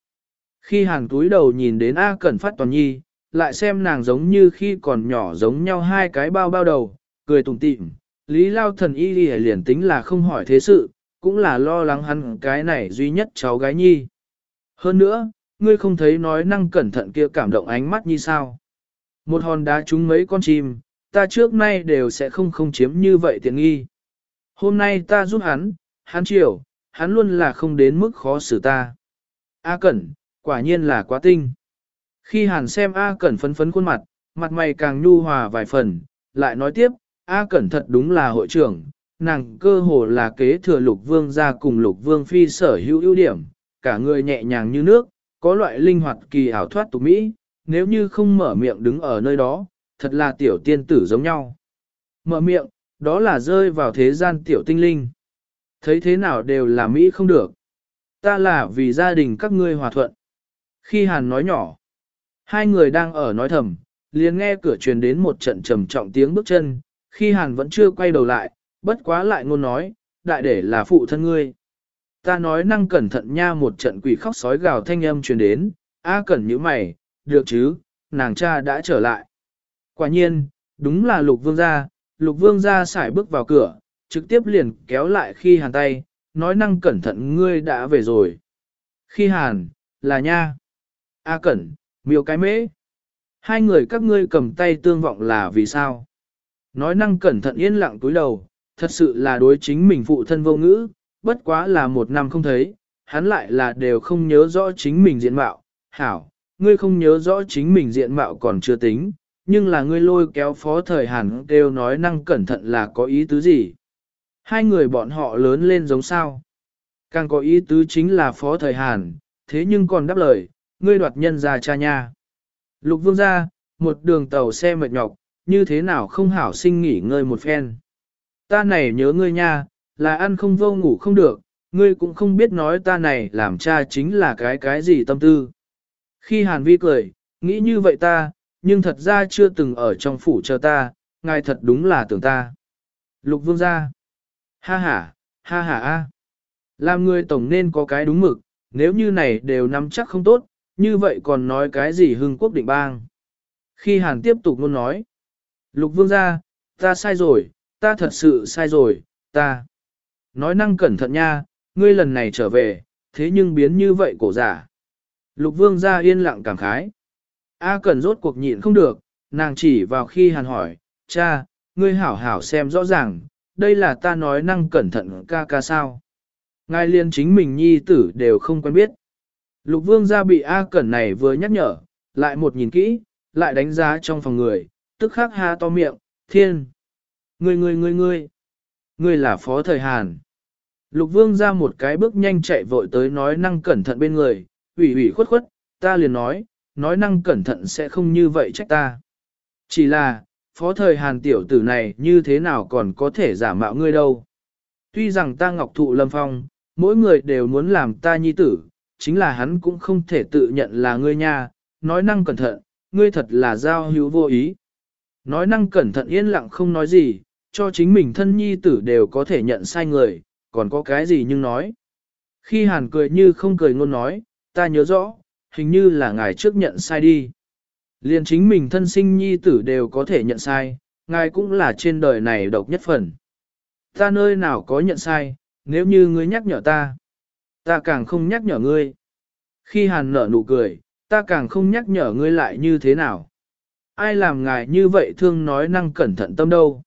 [SPEAKER 1] Khi hàng túi đầu nhìn đến A Cẩn phát toàn nhi, lại xem nàng giống như khi còn nhỏ giống nhau hai cái bao bao đầu, cười tủm tỉm. Lý Lao thần y liền tính là không hỏi thế sự, cũng là lo lắng hắn cái này duy nhất cháu gái nhi. Hơn nữa, ngươi không thấy nói năng cẩn thận kia cảm động ánh mắt như sao. Một hòn đá trúng mấy con chim, ta trước nay đều sẽ không không chiếm như vậy tiện nghi. Hôm nay ta giúp hắn, hắn chịu, hắn luôn là không đến mức khó xử ta. A Cẩn, quả nhiên là quá tinh. Khi hàn xem A Cẩn phấn phấn khuôn mặt, mặt mày càng nhu hòa vài phần, lại nói tiếp, A Cẩn thật đúng là hội trưởng, nàng cơ hồ là kế thừa lục vương ra cùng lục vương phi sở hữu ưu điểm, cả người nhẹ nhàng như nước, có loại linh hoạt kỳ ảo thoát tục mỹ, nếu như không mở miệng đứng ở nơi đó, thật là tiểu tiên tử giống nhau. Mở miệng, đó là rơi vào thế gian tiểu tinh linh. Thấy thế nào đều là Mỹ không được. Ta là vì gia đình các ngươi hòa thuận. Khi Hàn nói nhỏ, hai người đang ở nói thầm, liền nghe cửa truyền đến một trận trầm trọng tiếng bước chân, khi hàn vẫn chưa quay đầu lại, bất quá lại ngôn nói, đại để là phụ thân ngươi. Ta nói năng cẩn thận nha một trận quỷ khóc sói gào thanh âm truyền đến, a cẩn như mày, được chứ, nàng cha đã trở lại. Quả nhiên, đúng là lục vương gia, lục vương gia xài bước vào cửa, trực tiếp liền kéo lại khi hàn tay, nói năng cẩn thận ngươi đã về rồi. Khi hàn, là nha. A cẩn, miêu cái mễ. Hai người các ngươi cầm tay tương vọng là vì sao? Nói năng cẩn thận yên lặng túi đầu, thật sự là đối chính mình phụ thân vô ngữ, bất quá là một năm không thấy, hắn lại là đều không nhớ rõ chính mình diện mạo. Hảo, ngươi không nhớ rõ chính mình diện mạo còn chưa tính, nhưng là ngươi lôi kéo phó thời hàn đều nói năng cẩn thận là có ý tứ gì. Hai người bọn họ lớn lên giống sao. Càng có ý tứ chính là phó thời hàn, thế nhưng còn đáp lời, ngươi đoạt nhân ra cha nha. Lục vương ra, một đường tàu xe mệt nhọc, như thế nào không hảo sinh nghỉ ngơi một phen. Ta này nhớ ngươi nha, là ăn không vô ngủ không được, ngươi cũng không biết nói ta này làm cha chính là cái cái gì tâm tư. Khi Hàn Vi cười, nghĩ như vậy ta, nhưng thật ra chưa từng ở trong phủ chờ ta, ngài thật đúng là tưởng ta. Lục vương ra. Ha ha, ha ha a. Làm người tổng nên có cái đúng mực, nếu như này đều nắm chắc không tốt, như vậy còn nói cái gì hưng quốc định bang. Khi Hàn tiếp tục luôn nói. Lục vương ra, ta sai rồi, ta thật sự sai rồi, ta. Nói năng cẩn thận nha, ngươi lần này trở về, thế nhưng biến như vậy cổ giả. Lục vương ra yên lặng cảm khái. A cần rốt cuộc nhịn không được, nàng chỉ vào khi hàn hỏi, cha, ngươi hảo hảo xem rõ ràng, đây là ta nói năng cẩn thận ca ca sao. Ngài liên chính mình nhi tử đều không quen biết. Lục vương gia bị A cẩn này vừa nhắc nhở, lại một nhìn kỹ, lại đánh giá trong phòng người, tức khắc ha to miệng, thiên. Ngươi ngươi ngươi ngươi, ngươi là phó thời Hàn. Lục vương ra một cái bước nhanh chạy vội tới nói năng cẩn thận bên người, ủy ủy khuất khuất, ta liền nói, nói năng cẩn thận sẽ không như vậy trách ta. Chỉ là, phó thời hàn tiểu tử này như thế nào còn có thể giả mạo ngươi đâu. Tuy rằng ta ngọc thụ lâm phong, mỗi người đều muốn làm ta nhi tử, chính là hắn cũng không thể tự nhận là ngươi nha, nói năng cẩn thận, ngươi thật là giao hữu vô ý. Nói năng cẩn thận yên lặng không nói gì, cho chính mình thân nhi tử đều có thể nhận sai người, còn có cái gì nhưng nói. Khi hàn cười như không cười ngôn nói, ta nhớ rõ, hình như là ngài trước nhận sai đi. Liền chính mình thân sinh nhi tử đều có thể nhận sai, ngài cũng là trên đời này độc nhất phần. Ta nơi nào có nhận sai, nếu như ngươi nhắc nhở ta, ta càng không nhắc nhở ngươi. Khi hàn nở nụ cười, ta càng không nhắc nhở ngươi lại như thế nào. Ai làm ngài như vậy thương nói năng cẩn thận tâm đâu.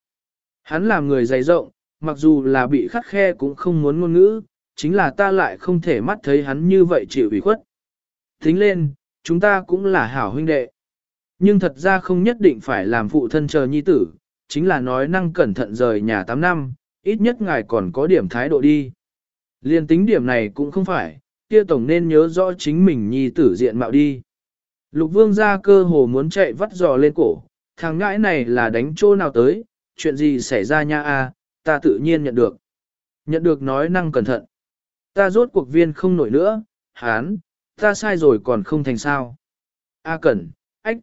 [SPEAKER 1] Hắn làm người dày rộng, mặc dù là bị khắc khe cũng không muốn ngôn ngữ, chính là ta lại không thể mắt thấy hắn như vậy chịu ủy khuất. Tính lên, chúng ta cũng là hảo huynh đệ. Nhưng thật ra không nhất định phải làm phụ thân chờ nhi tử, chính là nói năng cẩn thận rời nhà 8 năm, ít nhất ngài còn có điểm thái độ đi. Liên tính điểm này cũng không phải, kia tổng nên nhớ rõ chính mình nhi tử diện mạo đi. Lục vương ra cơ hồ muốn chạy vắt giò lên cổ, thằng ngãi này là đánh chỗ nào tới, chuyện gì xảy ra nha a, ta tự nhiên nhận được. Nhận được nói năng cẩn thận. Ta rốt cuộc viên không nổi nữa, hán, ta sai rồi còn không thành sao. A cẩn, ách.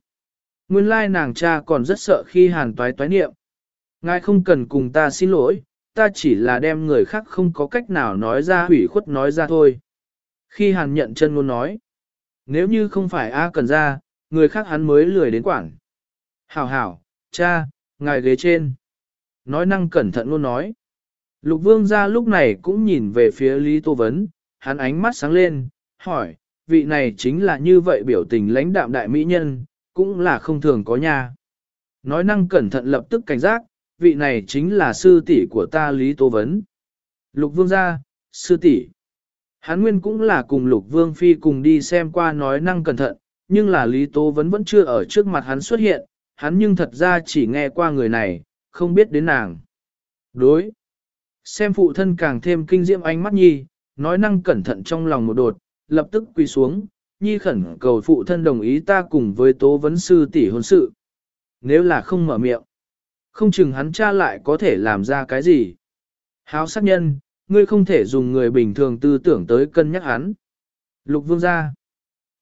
[SPEAKER 1] Nguyên lai nàng cha còn rất sợ khi hàn toái toái niệm. Ngài không cần cùng ta xin lỗi, ta chỉ là đem người khác không có cách nào nói ra hủy khuất nói ra thôi. Khi hàn nhận chân ngôn nói. Nếu như không phải A cần ra, người khác hắn mới lười đến quảng. Hảo hảo, cha, ngài ghế trên. Nói năng cẩn thận luôn nói. Lục vương ra lúc này cũng nhìn về phía Lý Tô Vấn, hắn ánh mắt sáng lên, hỏi, vị này chính là như vậy biểu tình lãnh đạm đại mỹ nhân, cũng là không thường có nha. Nói năng cẩn thận lập tức cảnh giác, vị này chính là sư tỷ của ta Lý Tô Vấn. Lục vương gia, sư tỷ. Hán nguyên cũng là cùng lục vương phi cùng đi xem qua nói năng cẩn thận, nhưng là Lý Tố Vấn vẫn chưa ở trước mặt hắn xuất hiện, hắn nhưng thật ra chỉ nghe qua người này, không biết đến nàng. Đối. Xem phụ thân càng thêm kinh diễm ánh mắt nhi, nói năng cẩn thận trong lòng một đột, lập tức quỳ xuống, nhi khẩn cầu phụ thân đồng ý ta cùng với tố vấn sư tỷ hôn sự. Nếu là không mở miệng, không chừng hắn cha lại có thể làm ra cái gì. Háo sát nhân, ngươi không thể dùng người bình thường tư tưởng tới cân nhắc hắn. Lục vương ra.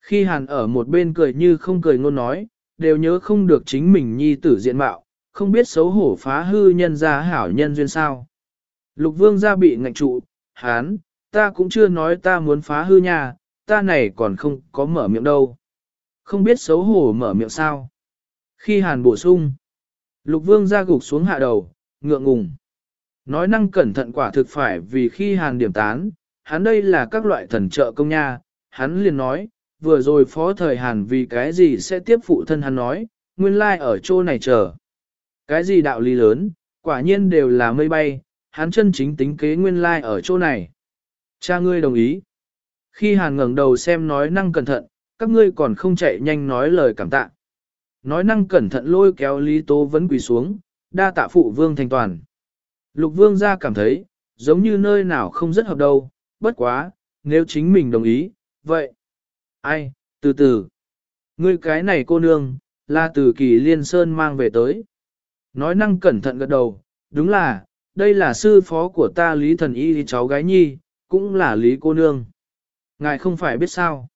[SPEAKER 1] Khi hàn ở một bên cười như không cười ngôn nói, đều nhớ không được chính mình nhi tử diện mạo, không biết xấu hổ phá hư nhân gia hảo nhân duyên sao. Lục vương gia bị ngạnh trụ, hán, ta cũng chưa nói ta muốn phá hư nhà, ta này còn không có mở miệng đâu. Không biết xấu hổ mở miệng sao. Khi hàn bổ sung, lục vương gia gục xuống hạ đầu, ngượng ngùng. Nói năng cẩn thận quả thực phải vì khi hàn điểm tán, hắn đây là các loại thần trợ công nha, hắn liền nói, vừa rồi phó thời hàn vì cái gì sẽ tiếp phụ thân hắn nói, nguyên lai like ở chỗ này chờ. Cái gì đạo lý lớn, quả nhiên đều là mây bay, hắn chân chính tính kế nguyên lai like ở chỗ này. Cha ngươi đồng ý. Khi hàn ngẩng đầu xem nói năng cẩn thận, các ngươi còn không chạy nhanh nói lời cảm tạ. Nói năng cẩn thận lôi kéo Lý Tố vẫn quỳ xuống, đa tạ phụ vương thành toàn. Lục vương gia cảm thấy, giống như nơi nào không rất hợp đâu, bất quá, nếu chính mình đồng ý, vậy. Ai, từ từ. Ngươi cái này cô nương, là từ kỳ liên sơn mang về tới. Nói năng cẩn thận gật đầu, đúng là, đây là sư phó của ta Lý Thần Y cháu gái nhi, cũng là Lý cô nương. Ngài không phải biết sao.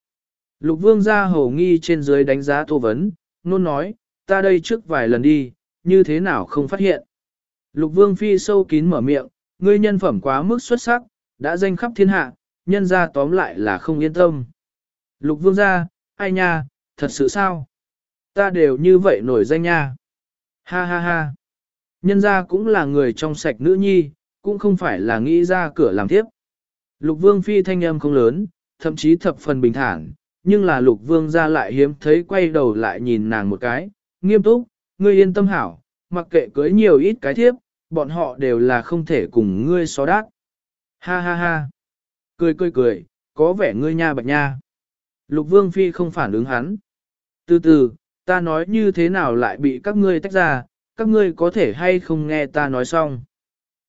[SPEAKER 1] Lục vương gia hầu nghi trên dưới đánh giá tô vấn, nôn nói, ta đây trước vài lần đi, như thế nào không phát hiện. Lục vương phi sâu kín mở miệng, ngươi nhân phẩm quá mức xuất sắc, đã danh khắp thiên hạ, nhân ra tóm lại là không yên tâm. Lục vương ra, ai nha, thật sự sao? Ta đều như vậy nổi danh nha. Ha ha ha. Nhân ra cũng là người trong sạch nữ nhi, cũng không phải là nghĩ ra cửa làm tiếp. Lục vương phi thanh âm không lớn, thậm chí thập phần bình thản, nhưng là lục vương ra lại hiếm thấy quay đầu lại nhìn nàng một cái, nghiêm túc, ngươi yên tâm hảo, mặc kệ cưới nhiều ít cái thiếp, bọn họ đều là không thể cùng ngươi so đát. Ha ha ha. Cười cười cười, có vẻ ngươi nha bạch nha. Lục vương phi không phản ứng hắn. Từ từ, ta nói như thế nào lại bị các ngươi tách ra, các ngươi có thể hay không nghe ta nói xong.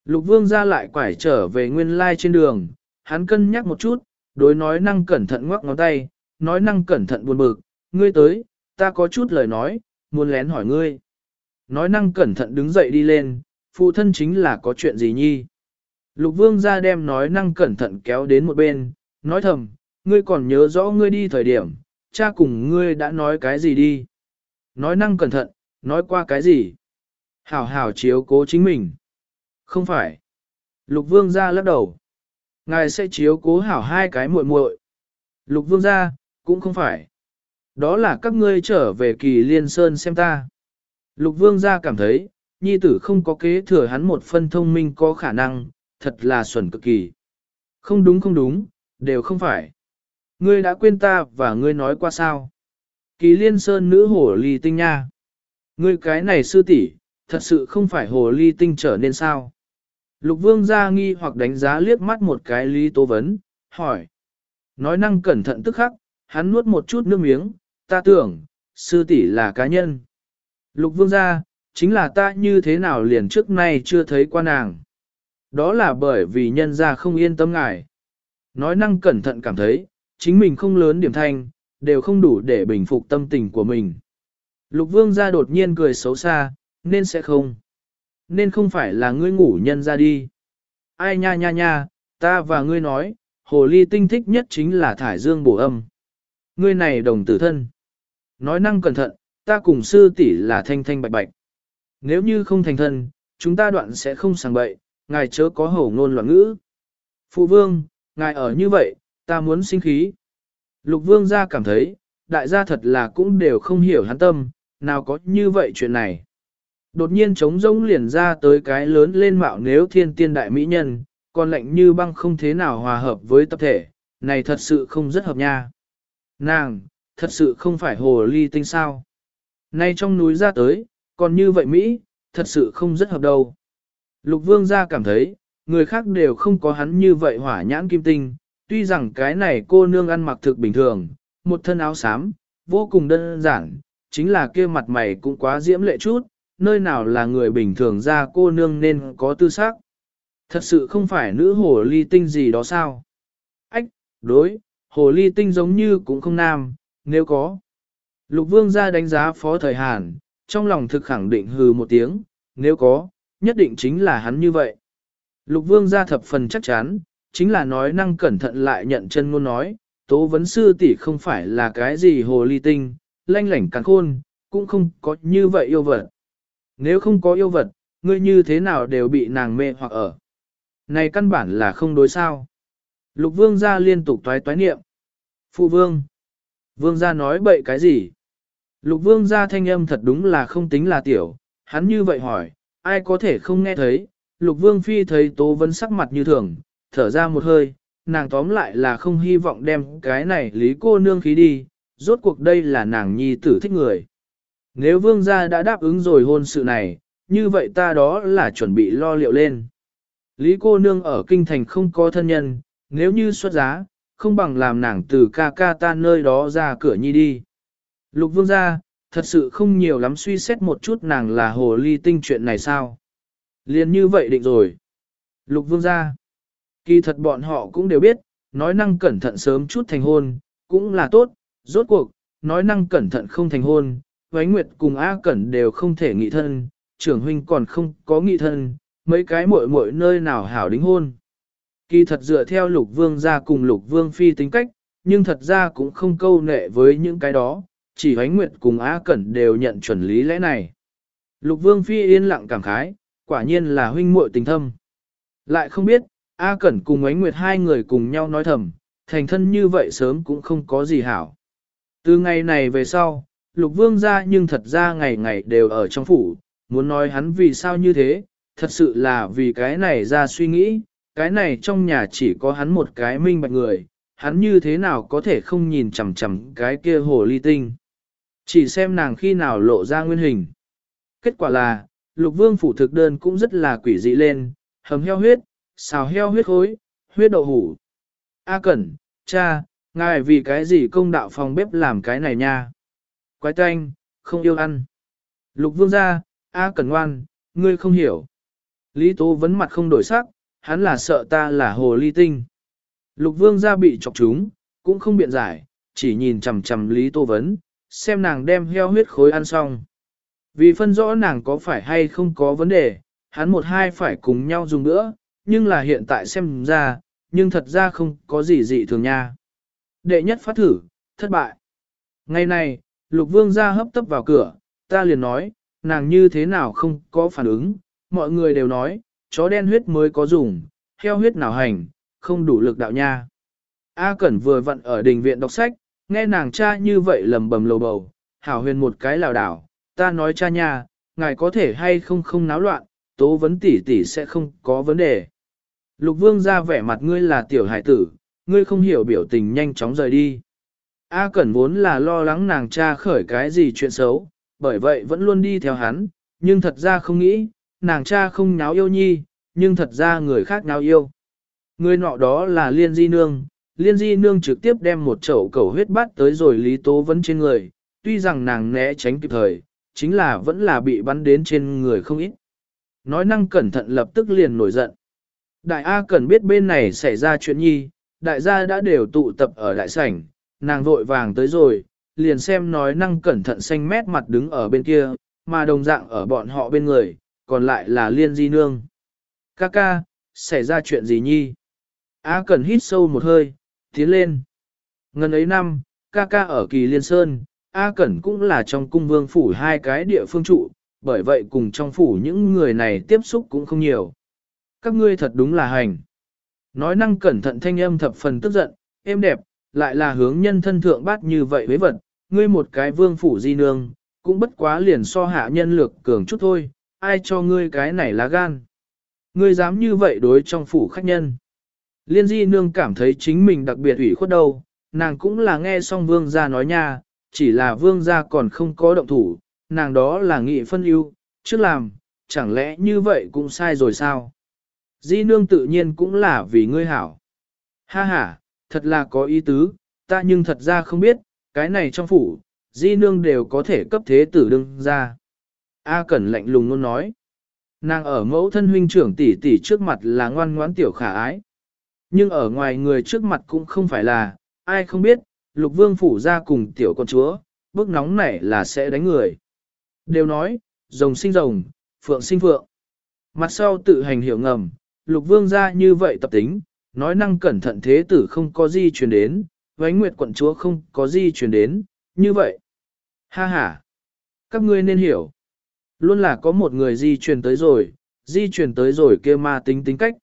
[SPEAKER 1] Lục vương ra lại quải trở về nguyên lai trên đường, hắn cân nhắc một chút, đối nói năng cẩn thận ngoắc ngón tay, nói năng cẩn thận buồn bực, ngươi tới, ta có chút lời nói, muốn lén hỏi ngươi. Nói năng cẩn thận đứng dậy đi lên, phụ thân chính là có chuyện gì nhi. Lục vương ra đem nói năng cẩn thận kéo đến một bên, nói thầm, ngươi còn nhớ rõ ngươi đi thời điểm, cha cùng ngươi đã nói cái gì đi. Nói năng cẩn thận, nói qua cái gì. Hảo hảo chiếu cố chính mình. Không phải. Lục vương ra lắc đầu. Ngài sẽ chiếu cố hảo hai cái muội muội. Lục vương ra, cũng không phải. Đó là các ngươi trở về kỳ liên sơn xem ta. Lục vương gia cảm thấy, nhi tử không có kế thừa hắn một phân thông minh có khả năng, thật là xuẩn cực kỳ. Không đúng không đúng, đều không phải. Ngươi đã quên ta và ngươi nói qua sao. Kỳ liên sơn nữ hồ ly tinh nha. Ngươi cái này sư tỷ, thật sự không phải hồ ly tinh trở nên sao. Lục vương gia nghi hoặc đánh giá liếc mắt một cái lý tố vấn, hỏi. Nói năng cẩn thận tức khắc, hắn nuốt một chút nước miếng, ta tưởng, sư tỷ là cá nhân. Lục vương gia, chính là ta như thế nào liền trước nay chưa thấy qua nàng. Đó là bởi vì nhân gia không yên tâm ngài. Nói năng cẩn thận cảm thấy, chính mình không lớn điểm thanh, đều không đủ để bình phục tâm tình của mình. Lục vương gia đột nhiên cười xấu xa, nên sẽ không. Nên không phải là ngươi ngủ nhân ra đi. Ai nha nha nha, ta và ngươi nói, hồ ly tinh thích nhất chính là thải dương bổ âm. Ngươi này đồng tử thân. Nói năng cẩn thận, ta cùng sư tỷ là thanh thanh bạch bạch. Nếu như không thành thân, chúng ta đoạn sẽ không sang bậy, ngài chớ có hổ ngôn loạn ngữ. Phụ vương, ngài ở như vậy, ta muốn sinh khí. Lục vương gia cảm thấy, đại gia thật là cũng đều không hiểu hắn tâm, nào có như vậy chuyện này. Đột nhiên trống rỗng liền ra tới cái lớn lên mạo nếu thiên tiên đại mỹ nhân, còn lạnh như băng không thế nào hòa hợp với tập thể, này thật sự không rất hợp nha. Nàng, thật sự không phải hồ ly tinh sao. Nay trong núi ra tới, còn như vậy Mỹ, thật sự không rất hợp đâu. Lục vương gia cảm thấy, người khác đều không có hắn như vậy hỏa nhãn kim tinh, tuy rằng cái này cô nương ăn mặc thực bình thường, một thân áo xám, vô cùng đơn giản, chính là kia mặt mày cũng quá diễm lệ chút, nơi nào là người bình thường ra cô nương nên có tư sắc. Thật sự không phải nữ hồ ly tinh gì đó sao? Ách, đối, hồ ly tinh giống như cũng không nam, nếu có. Lục vương ra đánh giá phó thời Hàn, trong lòng thực khẳng định hừ một tiếng, nếu có, nhất định chính là hắn như vậy. Lục vương ra thập phần chắc chắn, chính là nói năng cẩn thận lại nhận chân ngôn nói, tố vấn sư tỷ không phải là cái gì hồ ly tinh, lanh lảnh càng khôn, cũng không có như vậy yêu vật. Nếu không có yêu vật, ngươi như thế nào đều bị nàng mê hoặc ở. Này căn bản là không đối sao. Lục vương gia liên tục toái toái niệm. Phụ vương. Vương gia nói bậy cái gì? Lục vương gia thanh âm thật đúng là không tính là tiểu, hắn như vậy hỏi, ai có thể không nghe thấy, lục vương phi thấy tố vấn sắc mặt như thường, thở ra một hơi, nàng tóm lại là không hy vọng đem cái này lý cô nương khí đi, rốt cuộc đây là nàng nhi tử thích người. Nếu vương gia đã đáp ứng rồi hôn sự này, như vậy ta đó là chuẩn bị lo liệu lên. Lý cô nương ở kinh thành không có thân nhân, nếu như xuất giá, không bằng làm nàng từ ca ca ta nơi đó ra cửa nhi đi. Lục vương gia, thật sự không nhiều lắm suy xét một chút nàng là hồ ly tinh chuyện này sao. Liên như vậy định rồi. Lục vương gia, kỳ thật bọn họ cũng đều biết, nói năng cẩn thận sớm chút thành hôn, cũng là tốt, rốt cuộc, nói năng cẩn thận không thành hôn, Vánh Nguyệt cùng A Cẩn đều không thể nghị thân, trưởng huynh còn không có nghị thân, mấy cái muội muội nơi nào hảo đính hôn. Kỳ thật dựa theo lục vương gia cùng lục vương phi tính cách, nhưng thật ra cũng không câu nệ với những cái đó, chỉ Hoánh Nguyệt cùng A Cẩn đều nhận chuẩn lý lẽ này. Lục vương phi yên lặng cảm khái, quả nhiên là huynh muội tình thâm. Lại không biết, A Cẩn cùng Ánh Nguyệt hai người cùng nhau nói thầm, thành thân như vậy sớm cũng không có gì hảo. Từ ngày này về sau, lục vương ra nhưng thật ra ngày ngày đều ở trong phủ, muốn nói hắn vì sao như thế, thật sự là vì cái này ra suy nghĩ, cái này trong nhà chỉ có hắn một cái minh bạch người, hắn như thế nào có thể không nhìn chằm chằm cái kia hồ ly tinh. Chỉ xem nàng khi nào lộ ra nguyên hình. Kết quả là, lục vương phủ thực đơn cũng rất là quỷ dị lên, hầm heo huyết, xào heo huyết khối, huyết đậu hủ. A Cẩn, cha, ngài vì cái gì công đạo phòng bếp làm cái này nha? Quái tanh, không yêu ăn. Lục vương gia, A Cẩn ngoan, ngươi không hiểu. Lý Tố vấn mặt không đổi sắc, hắn là sợ ta là hồ ly tinh. Lục vương gia bị chọc chúng, cũng không biện giải, chỉ nhìn chằm chằm Lý Tô vấn, xem nàng đem heo huyết khối ăn xong. Vì phân rõ nàng có phải hay không có vấn đề, hắn một hai phải cùng nhau dùng nữa, nhưng là hiện tại xem ra, nhưng thật ra không có gì dị thường nha. Đệ nhất phát thử, thất bại. Ngày này, lục vương ra hấp tấp vào cửa, ta liền nói, nàng như thế nào không có phản ứng, mọi người đều nói, chó đen huyết mới có dùng, heo huyết nào hành, không đủ lực đạo nha. A Cẩn vừa vặn ở đình viện đọc sách, nghe nàng cha như vậy lầm bầm lầu bầu, hảo huyền một cái lào đảo, ta nói cha nha, ngài có thể hay không không náo loạn, tố vấn tỷ tỷ sẽ không có vấn đề. Lục vương ra vẻ mặt ngươi là tiểu hải tử, ngươi không hiểu biểu tình nhanh chóng rời đi. A Cẩn vốn là lo lắng nàng cha khởi cái gì chuyện xấu, bởi vậy vẫn luôn đi theo hắn, nhưng thật ra không nghĩ, nàng cha không nháo yêu nhi, nhưng thật ra người khác nháo yêu. Người nọ đó là Liên Di Nương, Liên Di Nương trực tiếp đem một chậu cầu huyết bát tới rồi Lý Tố Vân trên người, tuy rằng nàng né tránh kịp thời, chính là vẫn là bị bắn đến trên người không ít. Nói năng cẩn thận lập tức liền nổi giận. Đại A Cần biết bên này xảy ra chuyện nhi, đại gia đã đều tụ tập ở đại sảnh, nàng vội vàng tới rồi, liền xem nói năng cẩn thận xanh mét mặt đứng ở bên kia, mà đồng dạng ở bọn họ bên người, còn lại là liên di nương. Ca ca, xảy ra chuyện gì nhi? A Cần hít sâu một hơi, tiến lên. Ngân ấy năm, ca ca ở kỳ liên sơn, A Cẩn cũng là trong cung vương phủ hai cái địa phương trụ, bởi vậy cùng trong phủ những người này tiếp xúc cũng không nhiều. Các ngươi thật đúng là hành. Nói năng cẩn thận thanh âm thập phần tức giận, êm đẹp, lại là hướng nhân thân thượng bát như vậy với vật, ngươi một cái vương phủ di nương, cũng bất quá liền so hạ nhân lược cường chút thôi, ai cho ngươi cái này lá gan. Ngươi dám như vậy đối trong phủ khách nhân. Liên di nương cảm thấy chính mình đặc biệt ủy khuất đâu, nàng cũng là nghe xong vương gia nói nha, chỉ là vương gia còn không có động thủ, nàng đó là nghị phân ưu, chứ làm, chẳng lẽ như vậy cũng sai rồi sao? Di nương tự nhiên cũng là vì ngươi hảo. Ha ha, thật là có ý tứ, ta nhưng thật ra không biết, cái này trong phủ, di nương đều có thể cấp thế tử đương ra. A Cẩn lạnh lùng luôn nói. Nàng ở mẫu thân huynh trưởng tỷ tỷ trước mặt là ngoan ngoãn tiểu khả ái. Nhưng ở ngoài người trước mặt cũng không phải là, ai không biết, lục vương phủ ra cùng tiểu con chúa, bước nóng này là sẽ đánh người. Đều nói, rồng sinh rồng, phượng sinh phượng. Mặt sau tự hành hiểu ngầm, lục vương ra như vậy tập tính, nói năng cẩn thận thế tử không có gì truyền đến, vánh nguyệt quận chúa không có gì truyền đến, như vậy. Ha ha! Các ngươi nên hiểu. Luôn là có một người di truyền tới rồi, di truyền tới rồi kia ma tính tính cách.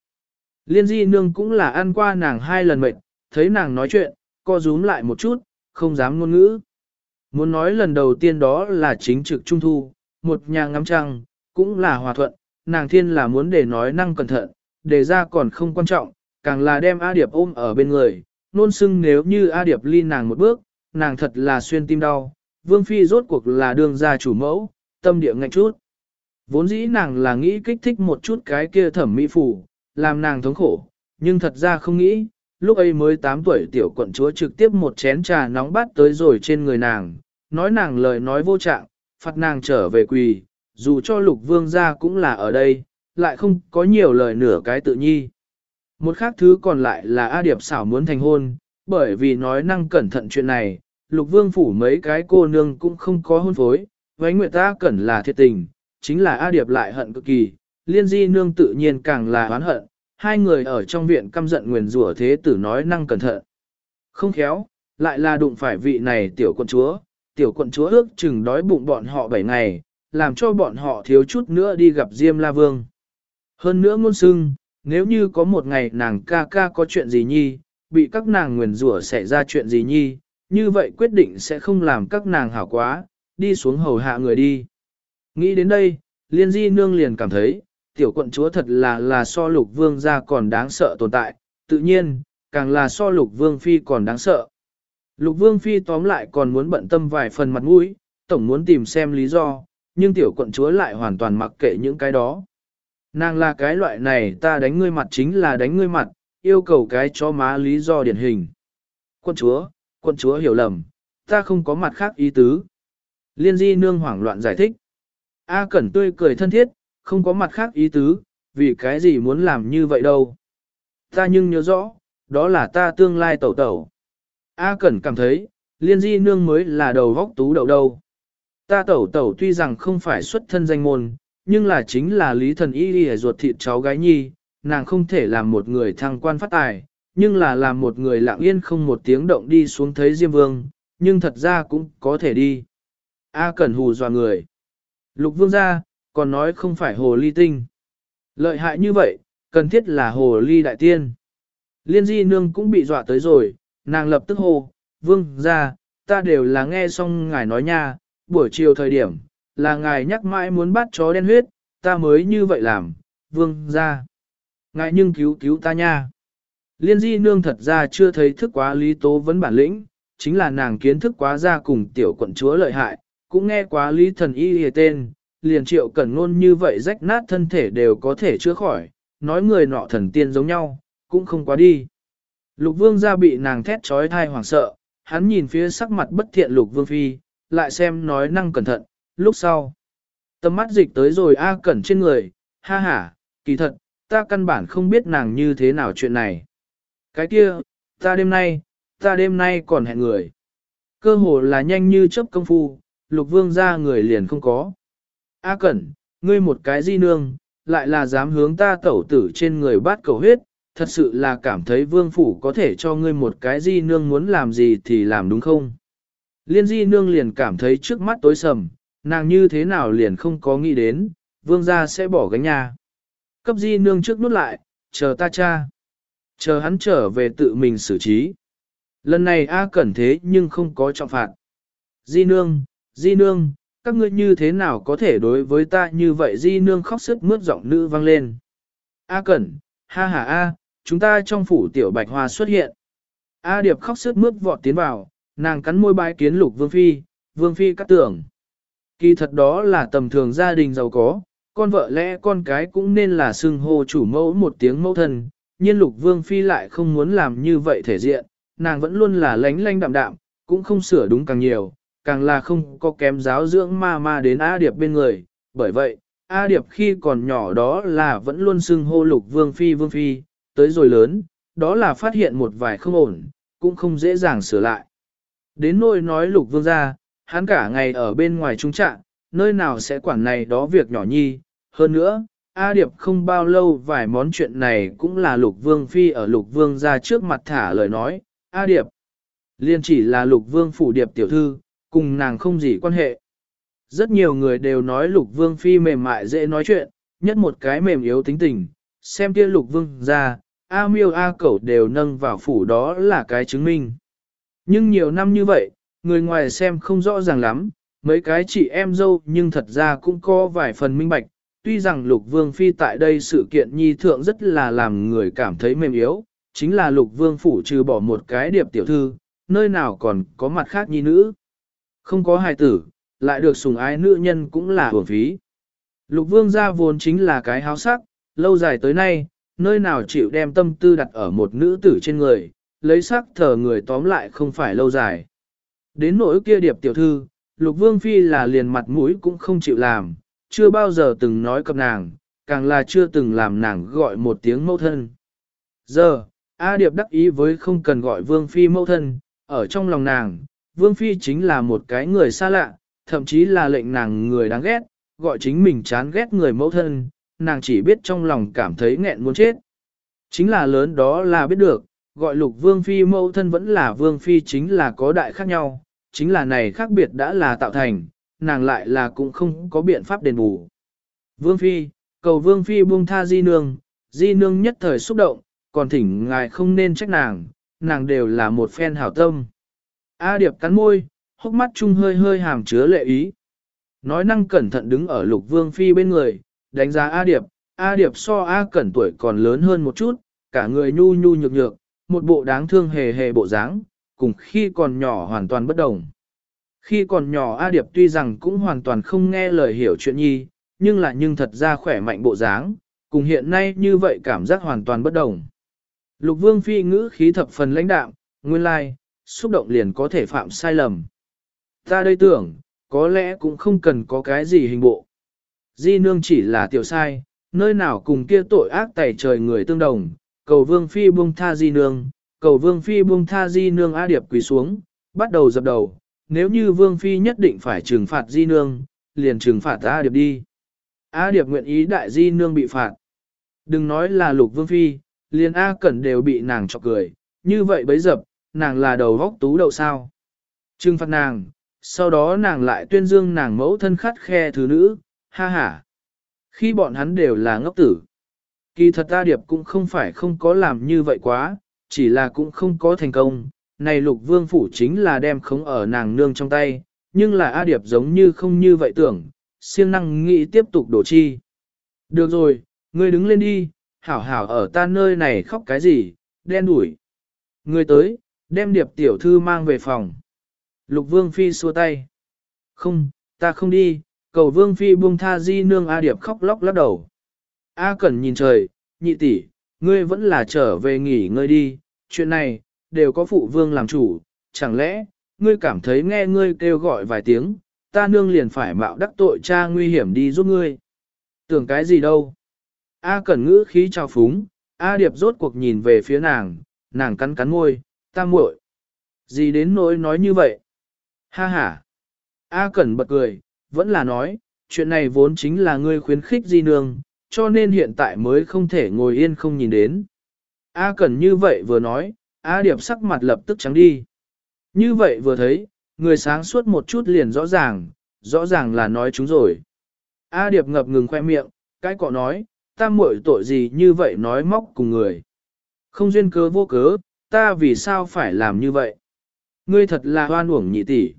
[SPEAKER 1] Liên di nương cũng là ăn qua nàng hai lần mệt, thấy nàng nói chuyện, co rúm lại một chút, không dám ngôn ngữ. Muốn nói lần đầu tiên đó là chính trực trung thu, một nhà ngắm trăng, cũng là hòa thuận, nàng thiên là muốn để nói năng cẩn thận, để ra còn không quan trọng, càng là đem A Điệp ôm ở bên người, nôn sưng nếu như A Điệp ly nàng một bước, nàng thật là xuyên tim đau, Vương Phi rốt cuộc là đường gia chủ mẫu, tâm địa ngạnh chút. Vốn dĩ nàng là nghĩ kích thích một chút cái kia thẩm mỹ phủ, làm nàng thống khổ, nhưng thật ra không nghĩ, lúc ấy mới 8 tuổi tiểu quận chúa trực tiếp một chén trà nóng bát tới rồi trên người nàng, nói nàng lời nói vô trạng, phạt nàng trở về quỳ, dù cho lục vương gia cũng là ở đây, lại không có nhiều lời nửa cái tự nhi. Một khác thứ còn lại là A Điệp xảo muốn thành hôn, bởi vì nói năng cẩn thận chuyện này, lục vương phủ mấy cái cô nương cũng không có hôn phối, với nguyệt ta cẩn là thiệt tình, chính là A Điệp lại hận cực kỳ, liên di nương tự nhiên càng là oán hận, hai người ở trong viện căm giận nguyền rủa thế tử nói năng cẩn thận. Không khéo, lại là đụng phải vị này tiểu quận chúa, tiểu quận chúa ước chừng đói bụng bọn họ bảy ngày, làm cho bọn họ thiếu chút nữa đi gặp Diêm La Vương. Hơn nữa ngôn sưng, nếu như có một ngày nàng ca ca có chuyện gì nhi, bị các nàng nguyền rủa xảy ra chuyện gì nhi, như vậy quyết định sẽ không làm các nàng hảo quá, đi xuống hầu hạ người đi. Nghĩ đến đây, liên di nương liền cảm thấy, tiểu quận chúa thật là là so lục vương ra còn đáng sợ tồn tại, tự nhiên, càng là so lục vương phi còn đáng sợ. Lục vương phi tóm lại còn muốn bận tâm vài phần mặt mũi, tổng muốn tìm xem lý do, nhưng tiểu quận chúa lại hoàn toàn mặc kệ những cái đó. Nàng là cái loại này ta đánh ngươi mặt chính là đánh ngươi mặt, yêu cầu cái cho má lý do điển hình. Quận chúa, quận chúa hiểu lầm, ta không có mặt khác ý tứ. Liên di nương hoảng loạn giải thích. A Cẩn tươi cười thân thiết, không có mặt khác ý tứ, vì cái gì muốn làm như vậy đâu. Ta nhưng nhớ rõ, đó là ta tương lai tẩu tẩu. A Cẩn cảm thấy, liên di nương mới là đầu vóc tú đầu đâu. Ta tẩu tẩu tuy rằng không phải xuất thân danh môn, nhưng là chính là lý thần y y ruột thịt cháu gái nhi, nàng không thể làm một người thăng quan phát tài, nhưng là làm một người lặng yên không một tiếng động đi xuống thấy Diêm Vương, nhưng thật ra cũng có thể đi. A Cẩn hù dọa người. Lục Vương ra, còn nói không phải hồ ly tinh. Lợi hại như vậy, cần thiết là hồ ly đại tiên. Liên di nương cũng bị dọa tới rồi, nàng lập tức hô, vương ra, ta đều là nghe xong ngài nói nha, buổi chiều thời điểm, là ngài nhắc mãi muốn bắt chó đen huyết, ta mới như vậy làm, vương ra. Ngài nhưng cứu cứu ta nha. Liên di nương thật ra chưa thấy thức quá lý tố vấn bản lĩnh, chính là nàng kiến thức quá ra cùng tiểu quận chúa lợi hại, cũng nghe quá lý thần y hề tên, liền triệu cẩn ngôn như vậy rách nát thân thể đều có thể chữa khỏi, nói người nọ thần tiên giống nhau, cũng không quá đi. Lục vương ra bị nàng thét trói thai hoảng sợ, hắn nhìn phía sắc mặt bất thiện lục vương phi, lại xem nói năng cẩn thận, lúc sau. Tầm mắt dịch tới rồi A cẩn trên người, ha ha, kỳ thật, ta căn bản không biết nàng như thế nào chuyện này. Cái kia, ta đêm nay, ta đêm nay còn hẹn người. Cơ hồ là nhanh như chớp công phu, lục vương ra người liền không có. A Cẩn, ngươi một cái di nương, lại là dám hướng ta tẩu tử trên người bát cầu huyết, thật sự là cảm thấy vương phủ có thể cho ngươi một cái di nương muốn làm gì thì làm đúng không? Liên di nương liền cảm thấy trước mắt tối sầm, nàng như thế nào liền không có nghĩ đến, vương gia sẽ bỏ gánh nhà. Cấp di nương trước nút lại, chờ ta cha. Chờ hắn trở về tự mình xử trí. Lần này A cẩn thế nhưng không có trọng phạt. Di nương, di nương, các ngươi như thế nào có thể đối với ta như vậy di nương khóc sức mướt giọng nữ vang lên. A cẩn, ha ha a, chúng ta trong phủ tiểu bạch hoa xuất hiện. A điệp khóc sức mướt vọt tiến vào, nàng cắn môi bái kiến lục vương phi, vương phi cắt tưởng. Kỳ thật đó là tầm thường gia đình giàu có, con vợ lẽ con cái cũng nên là xưng hô chủ mẫu một tiếng mẫu thân, nhiên lục vương phi lại không muốn làm như vậy thể diện, nàng vẫn luôn là lánh lánh đạm đạm, cũng không sửa đúng càng nhiều, càng là không có kém giáo dưỡng ma ma đến A Điệp bên người, bởi vậy, A Điệp khi còn nhỏ đó là vẫn luôn xưng hô lục vương phi vương phi, tới rồi lớn, đó là phát hiện một vài không ổn, cũng không dễ dàng sửa lại. Đến nỗi nói lục vương ra, hắn cả ngày ở bên ngoài trung trạng, nơi nào sẽ quản này đó việc nhỏ nhi, hơn nữa, A Điệp không bao lâu vài món chuyện này cũng là lục vương phi ở lục vương ra trước mặt thả lời nói, A Điệp, liên chỉ là lục vương phủ điệp tiểu thư, cùng nàng không gì quan hệ. Rất nhiều người đều nói lục vương phi mềm mại dễ nói chuyện, nhất một cái mềm yếu tính tình, xem kia lục vương ra, A miêu A cẩu đều nâng vào phủ đó là cái chứng minh. Nhưng nhiều năm như vậy, người ngoài xem không rõ ràng lắm, mấy cái chị em dâu nhưng thật ra cũng có vài phần minh bạch, tuy rằng lục vương phi tại đây sự kiện nhi thượng rất là làm người cảm thấy mềm yếu, chính là lục vương phủ trừ bỏ một cái điệp tiểu thư, nơi nào còn có mặt khác nhi nữ. Không có hài tử, lại được sủng ái nữ nhân cũng là hưởng phí. Lục vương gia vốn chính là cái háo sắc, lâu dài tới nay, nơi nào chịu đem tâm tư đặt ở một nữ tử trên người, lấy sắc thờ người tóm lại không phải lâu dài. Đến nỗi kia điệp tiểu thư, lục vương phi là liền mặt mũi cũng không chịu làm, chưa bao giờ từng nói cập nàng, càng là chưa từng làm nàng gọi một tiếng mẫu thân. Giờ, A Điệp đắc ý với không cần gọi Vương Phi mẫu thân, ở trong lòng nàng, Vương Phi chính là một cái người xa lạ, thậm chí là lệnh nàng người đáng ghét, gọi chính mình chán ghét người mẫu thân, nàng chỉ biết trong lòng cảm thấy nghẹn muốn chết. Chính là lớn đó là biết được, gọi lục Vương Phi mẫu thân vẫn là Vương Phi chính là có đại khác nhau, chính là này khác biệt đã là tạo thành, nàng lại là cũng không có biện pháp đền bù. Vương Phi, cầu Vương Phi buông tha di nương, di nương nhất thời xúc động, còn thỉnh ngài không nên trách nàng, nàng đều là một phen hảo tâm. A Điệp cắn môi, hốc mắt chung hơi hơi hàm chứa lệ ý. Nói năng cẩn thận đứng ở lục vương phi bên người, đánh giá A Điệp, A Điệp so A Cẩn tuổi còn lớn hơn một chút, cả người nhu nhu nhược nhược, một bộ đáng thương hề hề bộ dáng, cùng khi còn nhỏ hoàn toàn bất đồng. Khi còn nhỏ A Điệp tuy rằng cũng hoàn toàn không nghe lời hiểu chuyện nhi, nhưng là nhưng thật ra khỏe mạnh bộ dáng, cùng hiện nay như vậy cảm giác hoàn toàn bất đồng. Lục vương phi ngữ khí thập phần lãnh đạm, nguyên lai, xúc động liền có thể phạm sai lầm. Ta đây tưởng, có lẽ cũng không cần có cái gì hình bộ. Di nương chỉ là tiểu sai, nơi nào cùng kia tội ác tẩy trời người tương đồng, cầu vương phi buông tha di nương, cầu vương phi buông tha di nương A Điệp quỳ xuống, bắt đầu dập đầu, nếu như vương phi nhất định phải trừng phạt di nương, liền trừng phạt A Điệp đi. A Điệp nguyện ý đại di nương bị phạt. Đừng nói là lục vương phi, liền A Cẩn đều bị nàng chọc cười, như vậy bấy dập, nàng là đầu góc tú đậu sao. Trừng phạt nàng, sau đó nàng lại tuyên dương nàng mẫu thân khắt khe thứ nữ, ha ha. Khi bọn hắn đều là ngốc tử. Kỳ thật ta Điệp cũng không phải không có làm như vậy quá, chỉ là cũng không có thành công. Này lục vương phủ chính là đem khống ở nàng nương trong tay, nhưng là A Điệp giống như không như vậy tưởng, siêng năng nghĩ tiếp tục đổ chi. Được rồi, ngươi đứng lên đi, hảo hảo ở ta nơi này khóc cái gì, đen đuổi. Ngươi tới, đem điệp tiểu thư mang về phòng. Lục vương phi xua tay. Không, ta không đi, cầu vương phi buông tha di nương A điệp khóc lóc lắc đầu. A cẩn nhìn trời, nhị tỷ, ngươi vẫn là trở về nghỉ ngơi đi, chuyện này, đều có phụ vương làm chủ, chẳng lẽ, ngươi cảm thấy nghe ngươi kêu gọi vài tiếng, ta nương liền phải mạo đắc tội cha nguy hiểm đi giúp ngươi. Tưởng cái gì đâu? A cẩn ngữ khí trao phúng, A điệp rốt cuộc nhìn về phía nàng, nàng cắn cắn môi, ta muội. Gì đến nỗi nói như vậy? Ha ha. A cẩn bật cười, vẫn là nói, chuyện này vốn chính là ngươi khuyến khích di nương, cho nên hiện tại mới không thể ngồi yên không nhìn đến. A cẩn như vậy vừa nói, A điệp sắc mặt lập tức trắng đi. Như vậy vừa thấy, người sáng suốt một chút liền rõ ràng, rõ ràng là nói chúng rồi. A điệp ngập ngừng khoe miệng, cái cọ nói, ta muội tội gì như vậy nói móc cùng người. Không duyên cớ vô cớ, ta vì sao phải làm như vậy? Ngươi thật là hoan uổng nhị tỷ.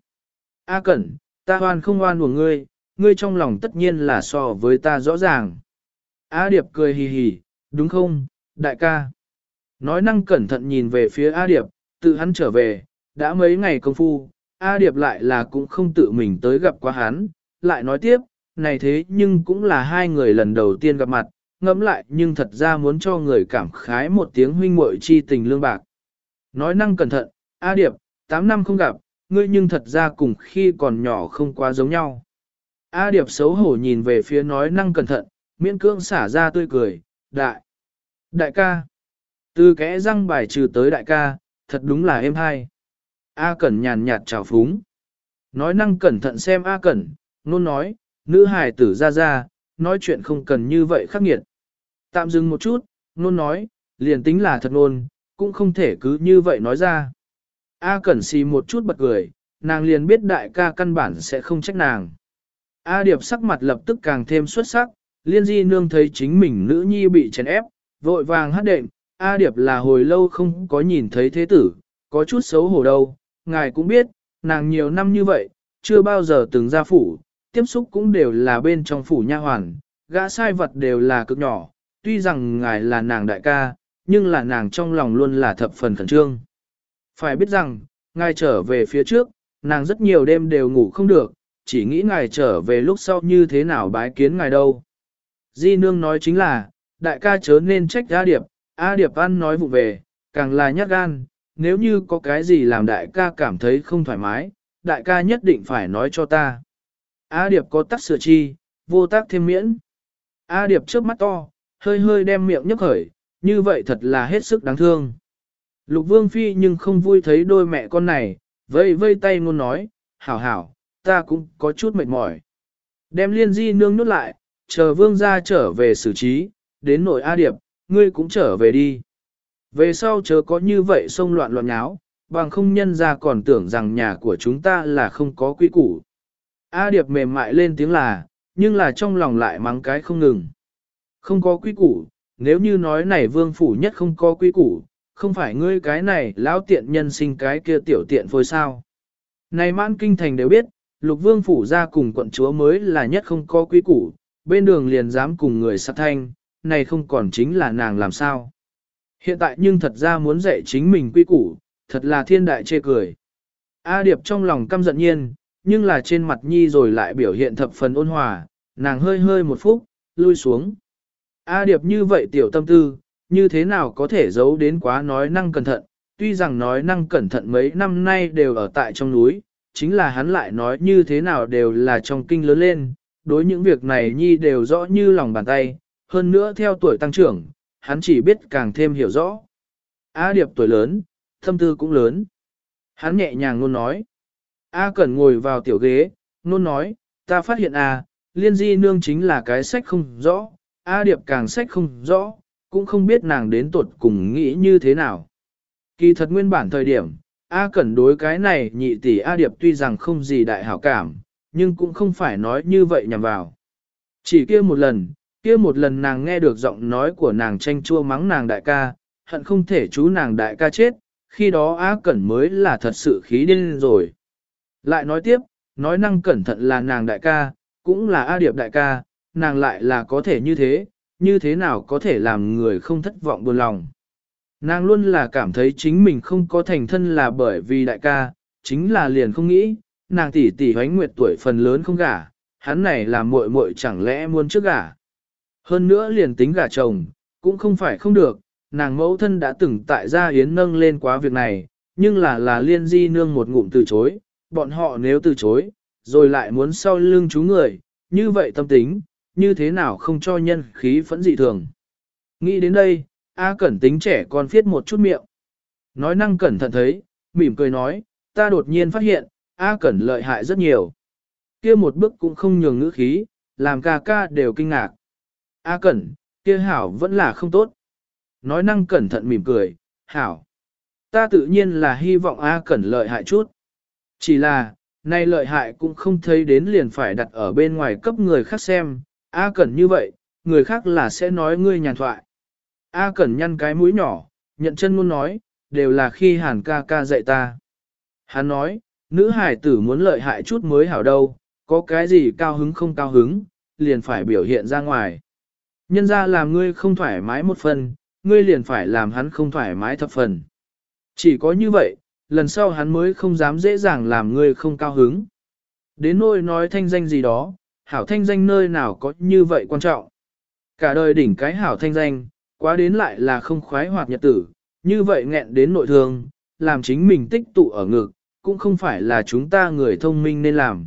[SPEAKER 1] A cẩn, ta hoan không hoan uổng ngươi, ngươi trong lòng tất nhiên là so với ta rõ ràng. A điệp cười hì hì, đúng không, đại ca? Nói năng cẩn thận nhìn về phía A điệp, tự hắn trở về, đã mấy ngày công phu, A điệp lại là cũng không tự mình tới gặp qua hắn, lại nói tiếp, này thế nhưng cũng là hai người lần đầu tiên gặp mặt, ngẫm lại nhưng thật ra muốn cho người cảm khái một tiếng huynh muội chi tình lương bạc. Nói năng cẩn thận, A Điệp, 8 năm không gặp, ngươi nhưng thật ra cùng khi còn nhỏ không quá giống nhau. A Điệp xấu hổ nhìn về phía nói năng cẩn thận, miễn cưỡng xả ra tươi cười, đại, đại ca. Từ kẽ răng bài trừ tới đại ca, thật đúng là êm hay. A Cẩn nhàn nhạt chào phúng. Nói năng cẩn thận xem A Cẩn, nôn nói, nữ hài tử ra ra, nói chuyện không cần như vậy khắc nghiệt. Tạm dừng một chút, nôn nói, liền tính là thật nôn, cũng không thể cứ như vậy nói ra. A Cẩn xì một chút bật cười, nàng liền biết đại ca căn bản sẽ không trách nàng. A Điệp sắc mặt lập tức càng thêm xuất sắc, liên di nương thấy chính mình nữ nhi bị chèn ép, vội vàng hát đệm, A Điệp là hồi lâu không có nhìn thấy thế tử, có chút xấu hổ đâu, ngài cũng biết, nàng nhiều năm như vậy, chưa bao giờ từng ra phủ, tiếp xúc cũng đều là bên trong phủ nha hoàn, gã sai vật đều là cực nhỏ, tuy rằng ngài là nàng đại ca, nhưng là nàng trong lòng luôn là thập phần khẩn trương. Phải biết rằng, ngài trở về phía trước, nàng rất nhiều đêm đều ngủ không được, chỉ nghĩ ngài trở về lúc sau như thế nào bái kiến ngài đâu. Di nương nói chính là, đại ca chớ nên trách A Điệp, A Điệp ăn nói vụ về, càng là nhát gan, nếu như có cái gì làm đại ca cảm thấy không thoải mái, đại ca nhất định phải nói cho ta. A Điệp có tắc sửa chi, vô tác thêm miễn. A Điệp trước mắt to, hơi hơi đem miệng nhấp khởi, như vậy thật là hết sức đáng thương. Lục Vương Phi nhưng không vui thấy đôi mẹ con này, vây vây tay ngôn nói, hảo hảo, ta cũng có chút mệt mỏi. Đem liên di nương nút lại, chờ Vương ra trở về xử trí, đến nội A Điệp, ngươi cũng trở về đi. Về sau chớ có như vậy xông loạn loạn nháo, bằng không nhân ra còn tưởng rằng nhà của chúng ta là không có quy củ. A Điệp mềm mại lên tiếng là, nhưng là trong lòng lại mắng cái không ngừng. Không có quy củ, nếu như nói này vương phủ nhất không có quy củ, không phải ngươi cái này lão tiện nhân sinh cái kia tiểu tiện phôi sao. Này mãn kinh thành đều biết, lục vương phủ ra cùng quận chúa mới là nhất không có quy củ, bên đường liền dám cùng người sát thanh, này không còn chính là nàng làm sao. Hiện tại nhưng thật ra muốn dạy chính mình quy củ, thật là thiên đại chê cười. A Điệp trong lòng căm giận nhiên, nhưng là trên mặt nhi rồi lại biểu hiện thập phần ôn hòa, nàng hơi hơi một phút, lui xuống. A Điệp như vậy tiểu tâm tư, như thế nào có thể giấu đến quá nói năng cẩn thận, tuy rằng nói năng cẩn thận mấy năm nay đều ở tại trong núi, chính là hắn lại nói như thế nào đều là trong kinh lớn lên, đối những việc này nhi đều rõ như lòng bàn tay, hơn nữa theo tuổi tăng trưởng, hắn chỉ biết càng thêm hiểu rõ. A Điệp tuổi lớn, thâm tư cũng lớn. Hắn nhẹ nhàng luôn nói. A Cẩn ngồi vào tiểu ghế, nôn nói, ta phát hiện à, liên di nương chính là cái sách không rõ, A Điệp càng sách không rõ, cũng không biết nàng đến tuột cùng nghĩ như thế nào. Kỳ thật nguyên bản thời điểm, A Cẩn đối cái này nhị tỷ A Điệp tuy rằng không gì đại hảo cảm, nhưng cũng không phải nói như vậy nhằm vào. Chỉ kia một lần, kia một lần nàng nghe được giọng nói của nàng tranh chua mắng nàng đại ca, hận không thể chú nàng đại ca chết, khi đó A Cẩn mới là thật sự khí điên rồi. Lại nói tiếp, nói năng cẩn thận là nàng đại ca, cũng là A Điệp đại ca, nàng lại là có thể như thế, như thế nào có thể làm người không thất vọng buồn lòng. Nàng luôn là cảm thấy chính mình không có thành thân là bởi vì đại ca, chính là liền không nghĩ, nàng tỷ tỷ hoánh nguyệt tuổi phần lớn không gả, hắn này là muội muội chẳng lẽ muốn trước gả. Hơn nữa liền tính gả chồng, cũng không phải không được, nàng mẫu thân đã từng tại gia yến nâng lên quá việc này, nhưng là là liên di nương một ngụm từ chối, bọn họ nếu từ chối, rồi lại muốn sau lưng chú người, như vậy tâm tính, như thế nào không cho nhân khí phẫn dị thường. Nghĩ đến đây, A Cẩn tính trẻ con phiết một chút miệng. Nói năng cẩn thận thấy, mỉm cười nói, ta đột nhiên phát hiện, A Cẩn lợi hại rất nhiều. Kia một bước cũng không nhường ngữ khí, làm ca ca đều kinh ngạc. A Cẩn, kia hảo vẫn là không tốt. Nói năng cẩn thận mỉm cười, hảo. Ta tự nhiên là hy vọng A Cẩn lợi hại chút. Chỉ là, nay lợi hại cũng không thấy đến liền phải đặt ở bên ngoài cấp người khác xem, A Cẩn như vậy, người khác là sẽ nói ngươi nhàn thoại. A Cẩn nhăn cái mũi nhỏ, nhận chân luôn nói, đều là khi hàn ca ca dạy ta. Hắn nói, nữ hải tử muốn lợi hại chút mới hảo đâu, có cái gì cao hứng không cao hứng, liền phải biểu hiện ra ngoài. Nhân ra làm ngươi không thoải mái một phần, ngươi liền phải làm hắn không thoải mái thập phần. Chỉ có như vậy, lần sau hắn mới không dám dễ dàng làm ngươi không cao hứng. Đến nỗi nói thanh danh gì đó, hảo thanh danh nơi nào có như vậy quan trọng. Cả đời đỉnh cái hảo thanh danh, quá đến lại là không khoái hoạt nhật tử, như vậy nghẹn đến nội thương, làm chính mình tích tụ ở ngực, cũng không phải là chúng ta người thông minh nên làm.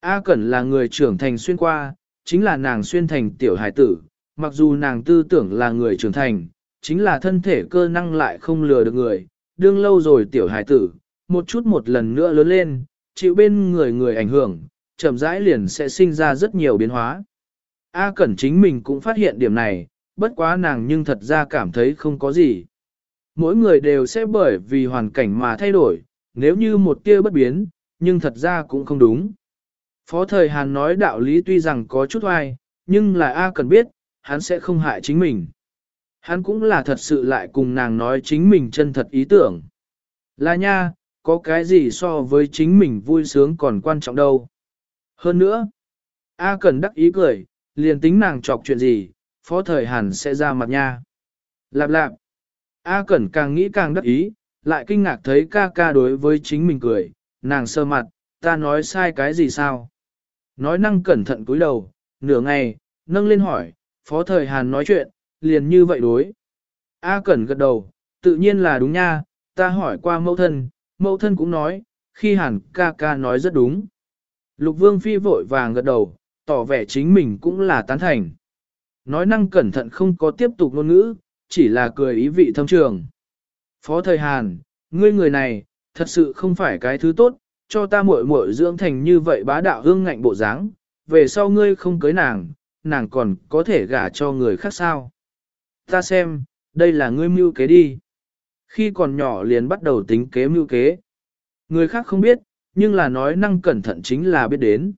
[SPEAKER 1] A Cẩn là người trưởng thành xuyên qua, chính là nàng xuyên thành tiểu hải tử, mặc dù nàng tư tưởng là người trưởng thành, chính là thân thể cơ năng lại không lừa được người, đương lâu rồi tiểu hải tử, một chút một lần nữa lớn lên, chịu bên người người ảnh hưởng, chậm rãi liền sẽ sinh ra rất nhiều biến hóa. A Cẩn chính mình cũng phát hiện điểm này, bất quá nàng nhưng thật ra cảm thấy không có gì. Mỗi người đều sẽ bởi vì hoàn cảnh mà thay đổi, nếu như một tia bất biến, nhưng thật ra cũng không đúng. Phó thời Hàn nói đạo lý tuy rằng có chút oai, nhưng là A cẩn biết, hắn sẽ không hại chính mình. Hắn cũng là thật sự lại cùng nàng nói chính mình chân thật ý tưởng. Là nha, có cái gì so với chính mình vui sướng còn quan trọng đâu. Hơn nữa, A cần đắc ý cười, liền tính nàng chọc chuyện gì, phó thời Hàn sẽ ra mặt nha. Lạp lạp, A Cẩn càng nghĩ càng đắc ý, lại kinh ngạc thấy ca ca đối với chính mình cười, nàng sơ mặt, ta nói sai cái gì sao? Nói năng cẩn thận cúi đầu, nửa ngày, nâng lên hỏi, phó thời Hàn nói chuyện, liền như vậy đối. A Cẩn gật đầu, tự nhiên là đúng nha, ta hỏi qua mẫu thân, mẫu thân cũng nói, khi Hàn ca ca nói rất đúng. Lục Vương Phi vội vàng gật đầu, tỏ vẻ chính mình cũng là tán thành. Nói năng cẩn thận không có tiếp tục ngôn ngữ, chỉ là cười ý vị thâm trường. Phó thời Hàn, ngươi người này, thật sự không phải cái thứ tốt, cho ta muội muội dưỡng thành như vậy bá đạo hương ngạnh bộ dáng, về sau ngươi không cưới nàng, nàng còn có thể gả cho người khác sao. Ta xem, đây là ngươi mưu kế đi. Khi còn nhỏ liền bắt đầu tính kế mưu kế. Người khác không biết, nhưng là nói năng cẩn thận chính là biết đến.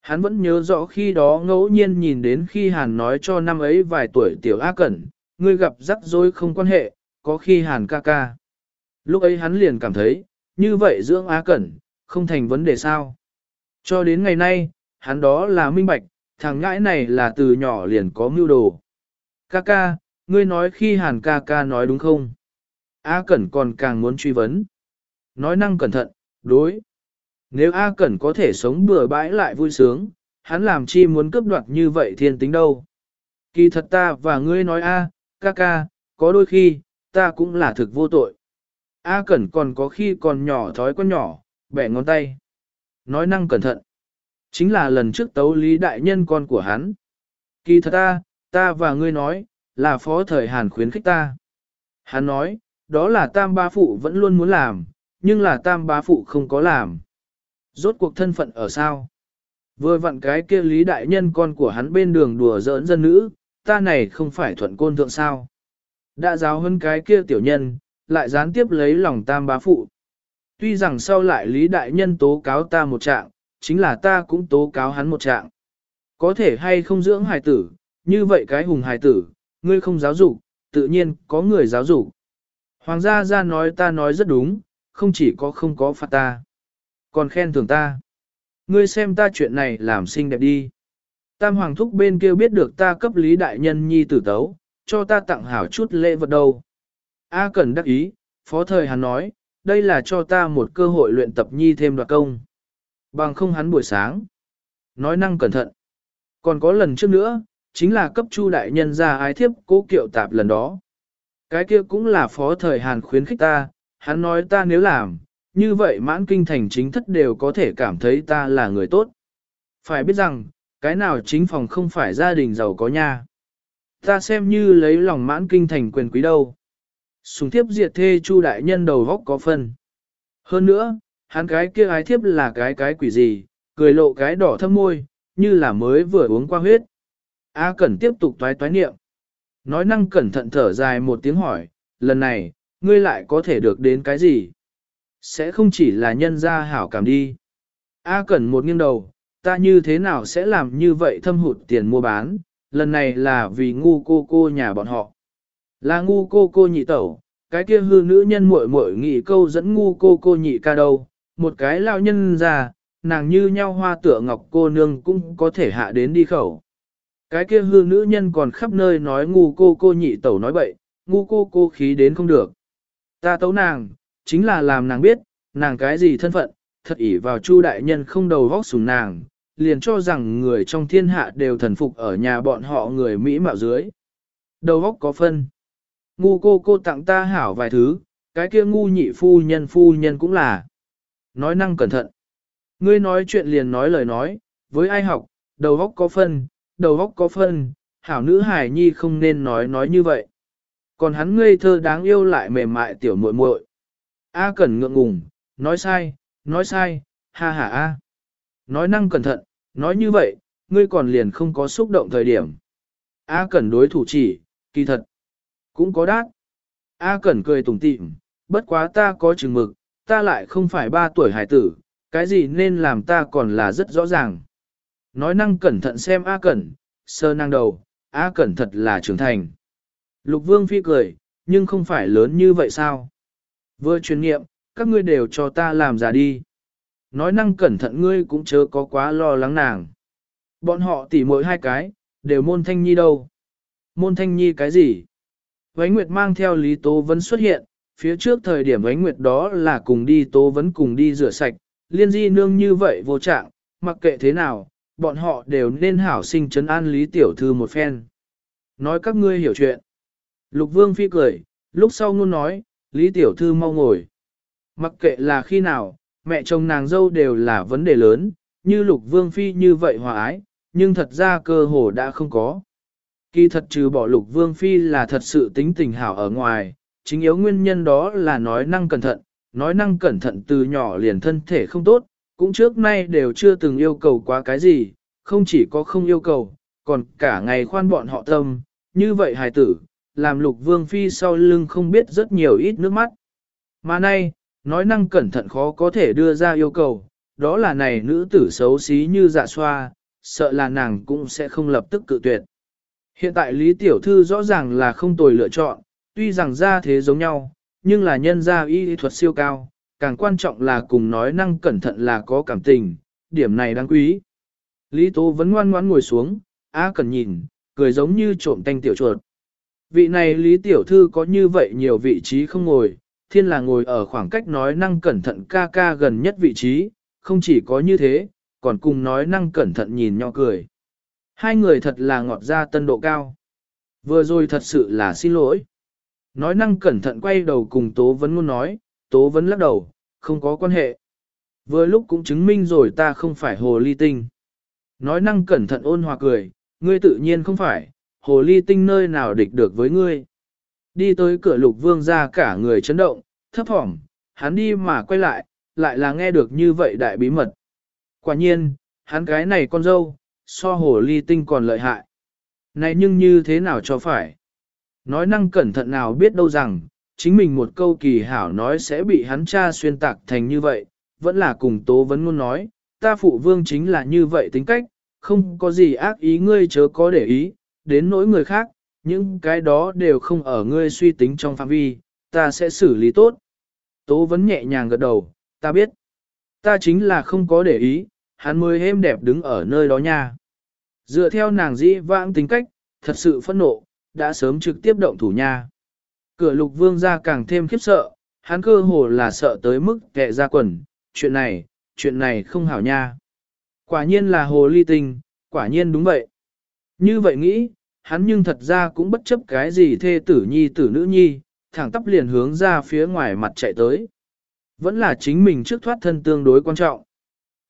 [SPEAKER 1] Hắn vẫn nhớ rõ khi đó ngẫu nhiên nhìn đến khi Hàn nói cho năm ấy vài tuổi tiểu A Cẩn, ngươi gặp rắc rối không quan hệ, có khi Hàn ca ca. Lúc ấy hắn liền cảm thấy, như vậy dưỡng A Cẩn, không thành vấn đề sao. Cho đến ngày nay, hắn đó là minh bạch, thằng ngãi này là từ nhỏ liền có mưu đồ. Ca ca, ngươi nói khi Hàn ca ca nói đúng không? A Cẩn còn càng muốn truy vấn. Nói năng cẩn thận, đối. Nếu A Cẩn có thể sống bừa bãi lại vui sướng, hắn làm chi muốn cướp đoạt như vậy thiên tính đâu. Kỳ thật ta và ngươi nói A, ca ca, có đôi khi, ta cũng là thực vô tội. A Cẩn còn có khi còn nhỏ thói quen nhỏ, bẻ ngón tay. Nói năng cẩn thận. Chính là lần trước tấu lý đại nhân con của hắn. Kỳ thật ta, ta và ngươi nói, là phó thời Hàn khuyến khích ta. Hắn nói, đó là tam ba phụ vẫn luôn muốn làm, nhưng là tam ba phụ không có làm. Rốt cuộc thân phận ở sao? Vừa vặn cái kia lý đại nhân con của hắn bên đường đùa giỡn dân nữ, ta này không phải thuận côn thượng sao. Đã giáo hơn cái kia tiểu nhân, lại gián tiếp lấy lòng tam bá phụ. Tuy rằng sau lại lý đại nhân tố cáo ta một trạng, chính là ta cũng tố cáo hắn một trạng. Có thể hay không dưỡng hài tử, như vậy cái hùng hài tử, ngươi không giáo dục, tự nhiên có người giáo dục. Hoàng gia ra nói ta nói rất đúng, không chỉ có không có phạt ta, còn khen thưởng ta. Ngươi xem ta chuyện này làm xinh đẹp đi. Tam hoàng thúc bên kia biết được ta cấp lý đại nhân nhi tử tấu, cho ta tặng hảo chút lễ vật đâu. A cần đắc ý, phó thời hắn nói, đây là cho ta một cơ hội luyện tập nhi thêm đoạt công. Bằng không hắn buổi sáng. Nói năng cẩn thận. Còn có lần trước nữa, chính là cấp chu đại nhân ra ái thiếp cố kiệu tạp lần đó. Cái kia cũng là phó thời Hàn khuyến khích ta, hắn nói ta nếu làm, như vậy mãn kinh thành chính thất đều có thể cảm thấy ta là người tốt. Phải biết rằng, cái nào chính phòng không phải gia đình giàu có nha. Ta xem như lấy lòng mãn kinh thành quyền quý đâu. Sùng thiếp diệt thê chu đại nhân đầu góc có phân. Hơn nữa, hắn cái kia ái thiếp là cái cái quỷ gì, cười lộ cái đỏ thâm môi, như là mới vừa uống qua huyết. A Cẩn tiếp tục toái toái niệm. Nói năng cẩn thận thở dài một tiếng hỏi, lần này, ngươi lại có thể được đến cái gì? Sẽ không chỉ là nhân gia hảo cảm đi. A Cẩn một nghiêng đầu, ta như thế nào sẽ làm như vậy thâm hụt tiền mua bán, lần này là vì ngu cô cô nhà bọn họ. Là ngu cô cô nhị tẩu, cái kia hư nữ nhân muội muội nghị câu dẫn ngu cô cô nhị ca đâu, một cái lao nhân già, nàng như nhau hoa tựa ngọc cô nương cũng có thể hạ đến đi khẩu. Cái kia hư nữ nhân còn khắp nơi nói ngu cô cô nhị tẩu nói bậy, ngu cô cô khí đến không được. Ta tấu nàng, chính là làm nàng biết, nàng cái gì thân phận, thật ỷ vào chu đại nhân không đầu vóc sủng nàng, liền cho rằng người trong thiên hạ đều thần phục ở nhà bọn họ người Mỹ mạo dưới. Đầu vóc có phân. Ngu cô cô tặng ta hảo vài thứ, cái kia ngu nhị phu nhân phu nhân cũng là. Nói năng cẩn thận. Ngươi nói chuyện liền nói lời nói, với ai học, đầu vóc có phân, đầu vóc có phân, hảo nữ hải nhi không nên nói nói như vậy. Còn hắn ngây thơ đáng yêu lại mềm mại tiểu muội muội. A cẩn ngượng ngùng, nói sai, nói sai, ha ha a. Nói năng cẩn thận, nói như vậy, ngươi còn liền không có xúc động thời điểm. A cẩn đối thủ chỉ, kỳ thật, cũng có đát. A cẩn cười tủm tỉm, bất quá ta có chừng mực, ta lại không phải ba tuổi hải tử, Cái gì nên làm ta còn là rất rõ ràng. Nói năng cẩn thận xem A Cẩn, sơ năng đầu, A Cẩn thật là trưởng thành. Lục Vương Phi cười, nhưng không phải lớn như vậy sao? Vừa truyền nghiệm, các ngươi đều cho ta làm giả đi. Nói năng cẩn thận ngươi cũng chớ có quá lo lắng nàng. Bọn họ tỉ mỗi hai cái, đều môn thanh nhi đâu. Môn thanh nhi cái gì? Vánh Nguyệt mang theo Lý Tố Vấn xuất hiện, phía trước thời điểm Vánh Nguyệt đó là cùng đi Tố Vấn cùng đi rửa sạch, liên di nương như vậy vô trạng, mặc kệ thế nào, bọn họ đều nên hảo sinh trấn an Lý Tiểu Thư một phen. Nói các ngươi hiểu chuyện. Lục Vương Phi cười, lúc sau ngôn nói, Lý Tiểu Thư mau ngồi. Mặc kệ là khi nào, mẹ chồng nàng dâu đều là vấn đề lớn, như Lục Vương Phi như vậy hòa ái, nhưng thật ra cơ hồ đã không có. Kỳ thật trừ bỏ Lục Vương Phi là thật sự tính tình hảo ở ngoài, chính yếu nguyên nhân đó là nói năng cẩn thận, nói năng cẩn thận từ nhỏ liền thân thể không tốt, cũng trước nay đều chưa từng yêu cầu quá cái gì, không chỉ có không yêu cầu, còn cả ngày khoan bọn họ tâm, như vậy hài tử, làm lục vương phi sau lưng không biết rất nhiều ít nước mắt. Mà nay, nói năng cẩn thận khó có thể đưa ra yêu cầu, đó là này nữ tử xấu xí như dạ xoa, sợ là nàng cũng sẽ không lập tức cự tuyệt. Hiện tại Lý Tiểu Thư rõ ràng là không tồi lựa chọn, tuy rằng ra thế giống nhau, nhưng là nhân gia y thuật siêu cao, càng quan trọng là cùng nói năng cẩn thận là có cảm tình, điểm này đáng quý. Lý Tố vẫn ngoan ngoãn ngồi xuống, A Cẩn nhìn, cười giống như trộm tanh tiểu chuột. Vị này Lý Tiểu Thư có như vậy nhiều vị trí không ngồi, thiên là ngồi ở khoảng cách nói năng cẩn thận ca ca gần nhất vị trí, không chỉ có như thế, còn cùng nói năng cẩn thận nhìn nhau cười. Hai người thật là ngọt ra tân độ cao. Vừa rồi thật sự là xin lỗi. Nói năng cẩn thận quay đầu cùng Tố Vấn muốn nói, Tố Vấn lắc đầu, không có quan hệ. Vừa lúc cũng chứng minh rồi ta không phải hồ ly tinh. Nói năng cẩn thận ôn hòa cười, ngươi tự nhiên không phải, hồ ly tinh nơi nào địch được với ngươi. Đi tới cửa lục vương ra cả người chấn động, thấp thỏm, hắn đi mà quay lại, lại là nghe được như vậy đại bí mật. Quả nhiên, hắn cái này con dâu, so hồ ly tinh còn lợi hại. Này nhưng như thế nào cho phải? Nói năng cẩn thận nào biết đâu rằng, chính mình một câu kỳ hảo nói sẽ bị hắn cha xuyên tạc thành như vậy, vẫn là cùng tố vấn ngôn nói, ta phụ vương chính là như vậy tính cách, không có gì ác ý ngươi chớ có để ý, đến nỗi người khác, những cái đó đều không ở ngươi suy tính trong phạm vi, ta sẽ xử lý tốt. Tố vấn nhẹ nhàng gật đầu, ta biết. Ta chính là không có để ý, hắn mới êm đẹp đứng ở nơi đó nha. Dựa theo nàng dĩ vãng tính cách, thật sự phẫn nộ, đã sớm trực tiếp động thủ nha. Cửa lục vương ra càng thêm khiếp sợ, hắn cơ hồ là sợ tới mức kẹ ra quần, chuyện này, chuyện này không hảo nha. Quả nhiên là hồ ly tinh, quả nhiên đúng vậy. Như vậy nghĩ, hắn nhưng thật ra cũng bất chấp cái gì thê tử nhi tử nữ nhi, thẳng tắp liền hướng ra phía ngoài mặt chạy tới. Vẫn là chính mình trước thoát thân tương đối quan trọng.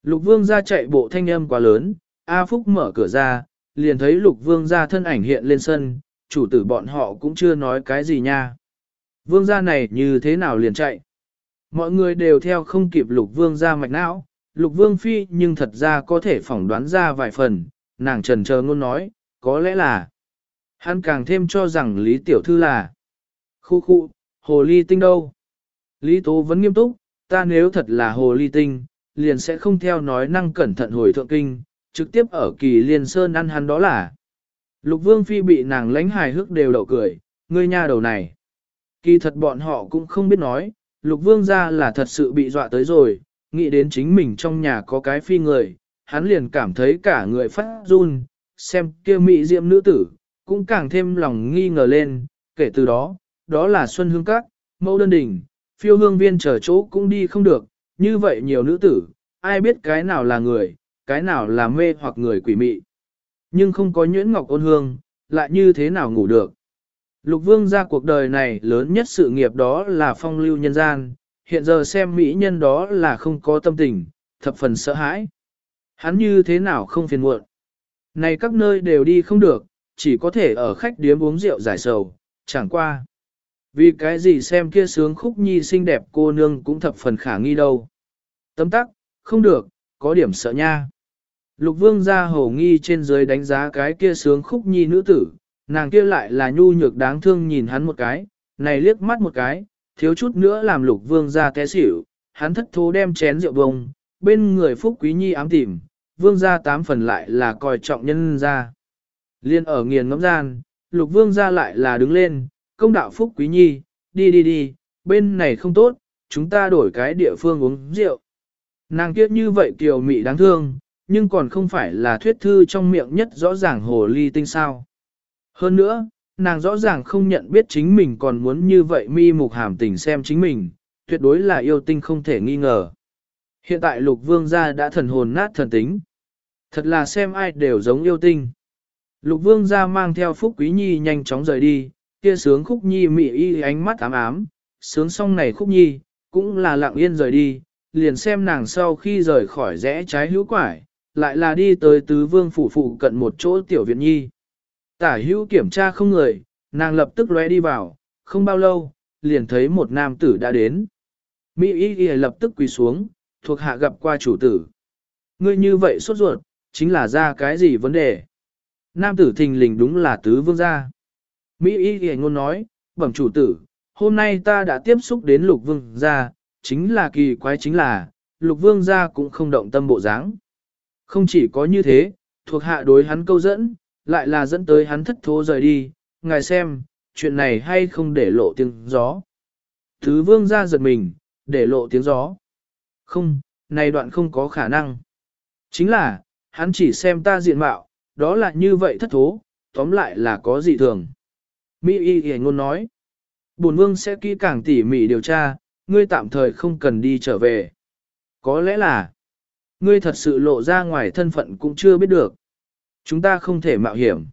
[SPEAKER 1] Lục vương ra chạy bộ thanh âm quá lớn, A Phúc mở cửa ra, liền thấy lục vương ra thân ảnh hiện lên sân, chủ tử bọn họ cũng chưa nói cái gì nha. Vương gia này như thế nào liền chạy? Mọi người đều theo không kịp lục vương gia mạch não, lục vương phi nhưng thật ra có thể phỏng đoán ra vài phần, nàng trần chờ ngôn nói, có lẽ là. Hắn càng thêm cho rằng Lý Tiểu Thư là. Khu khu, hồ ly tinh đâu? Lý Tố vẫn nghiêm túc, ta nếu thật là hồ ly tinh, liền sẽ không theo nói năng cẩn thận hồi thượng kinh, trực tiếp ở kỳ liên sơn ăn hắn đó là. Lục vương phi bị nàng lánh hài hước đều đậu cười, ngươi nha đầu này. Kỳ thật bọn họ cũng không biết nói, lục vương ra là thật sự bị dọa tới rồi, nghĩ đến chính mình trong nhà có cái phi người, hắn liền cảm thấy cả người phát run, xem kia mỹ diệm nữ tử, cũng càng thêm lòng nghi ngờ lên, kể từ đó, đó là Xuân Hương Các, mẫu đơn đình phiêu hương viên chờ chỗ cũng đi không được, như vậy nhiều nữ tử, ai biết cái nào là người, cái nào là mê hoặc người quỷ mị. Nhưng không có nhuyễn ngọc ôn hương, lại như thế nào ngủ được. Lục vương ra cuộc đời này lớn nhất sự nghiệp đó là phong lưu nhân gian, hiện giờ xem mỹ nhân đó là không có tâm tình, thập phần sợ hãi. Hắn như thế nào không phiền muộn. Này các nơi đều đi không được, chỉ có thể ở khách điếm uống rượu giải sầu, chẳng qua. Vì cái gì xem kia sướng khúc nhi xinh đẹp cô nương cũng thập phần khả nghi đâu. Tấm tắc, không được, có điểm sợ nha. Lục vương ra hổ nghi trên dưới đánh giá cái kia sướng khúc nhi nữ tử, nàng kia lại là nhu nhược đáng thương nhìn hắn một cái, này liếc mắt một cái, thiếu chút nữa làm lục vương ra té xỉu, hắn thất thố đem chén rượu bông, bên người Phúc Quý Nhi ám tìm, vương gia tám phần lại là coi trọng nhân gia. Liên ở nghiền ngẫm gian, lục vương gia lại là đứng lên, công đạo Phúc Quý Nhi, đi đi đi, bên này không tốt, chúng ta đổi cái địa phương uống rượu. Nàng kiếp như vậy kiều mị đáng thương, nhưng còn không phải là thuyết thư trong miệng nhất rõ ràng hồ ly tinh sao. Hơn nữa, nàng rõ ràng không nhận biết chính mình còn muốn như vậy mi mục hàm tình xem chính mình, tuyệt đối là yêu tinh không thể nghi ngờ. Hiện tại lục vương gia đã thần hồn nát thần tính. Thật là xem ai đều giống yêu tinh. Lục vương gia mang theo phúc quý nhi nhanh chóng rời đi, kia sướng khúc nhi mị y ánh mắt ám ám, sướng xong này khúc nhi, cũng là lặng yên rời đi, liền xem nàng sau khi rời khỏi rẽ trái hữu quải, lại là đi tới tứ vương phủ phụ cận một chỗ tiểu viện nhi. Tả hữu kiểm tra không người, nàng lập tức lóe đi vào, không bao lâu, liền thấy một nam tử đã đến. Mỹ y y lập tức quỳ xuống, thuộc hạ gặp qua chủ tử. Ngươi như vậy sốt ruột, chính là ra cái gì vấn đề? Nam tử thình lình đúng là tứ vương gia. Mỹ y hề ngôn nói, bẩm chủ tử, hôm nay ta đã tiếp xúc đến lục vương gia, chính là kỳ quái chính là, lục vương gia cũng không động tâm bộ dáng. Không chỉ có như thế, thuộc hạ đối hắn câu dẫn, lại là dẫn tới hắn thất thố rời đi, ngài xem, chuyện này hay không để lộ tiếng gió. Thứ vương gia giật mình, để lộ tiếng gió. Không, này đoạn không có khả năng. Chính là, hắn chỉ xem ta diện mạo, đó là như vậy thất thố, tóm lại là có dị thường. Mỹ y hề ngôn nói, bổn vương sẽ kỹ càng tỉ mỉ điều tra, ngươi tạm thời không cần đi trở về. Có lẽ là, ngươi thật sự lộ ra ngoài thân phận cũng chưa biết được. Chúng ta không thể mạo hiểm.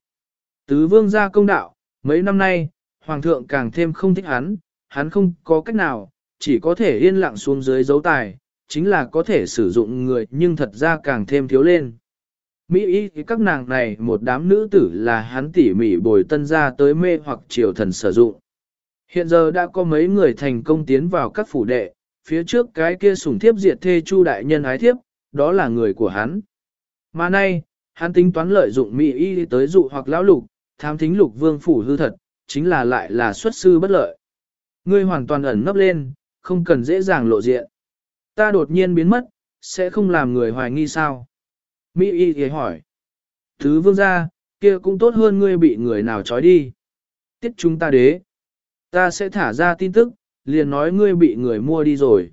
[SPEAKER 1] Tứ vương gia công đạo, mấy năm nay, hoàng thượng càng thêm không thích hắn, hắn không có cách nào, chỉ có thể yên lặng xuống dưới dấu tài, chính là có thể sử dụng người nhưng thật ra càng thêm thiếu lên. Mỹ y thì các nàng này một đám nữ tử là hắn tỉ mỉ bồi tân ra tới mê hoặc triều thần sử dụng. Hiện giờ đã có mấy người thành công tiến vào các phủ đệ, phía trước cái kia sủng thiếp diệt thê chu đại nhân ái thiếp, đó là người của hắn. Mà nay, hắn tính toán lợi dụng Mỹ y tới dụ hoặc lão lục, tham thính lục vương phủ hư thật, chính là lại là xuất sư bất lợi. Ngươi hoàn toàn ẩn nấp lên, không cần dễ dàng lộ diện. Ta đột nhiên biến mất, sẽ không làm người hoài nghi sao? Mỹ y thì hỏi. Thứ vương gia, kia cũng tốt hơn ngươi bị người nào trói đi. Tiết chúng ta đế. Ta sẽ thả ra tin tức, liền nói ngươi bị người mua đi rồi.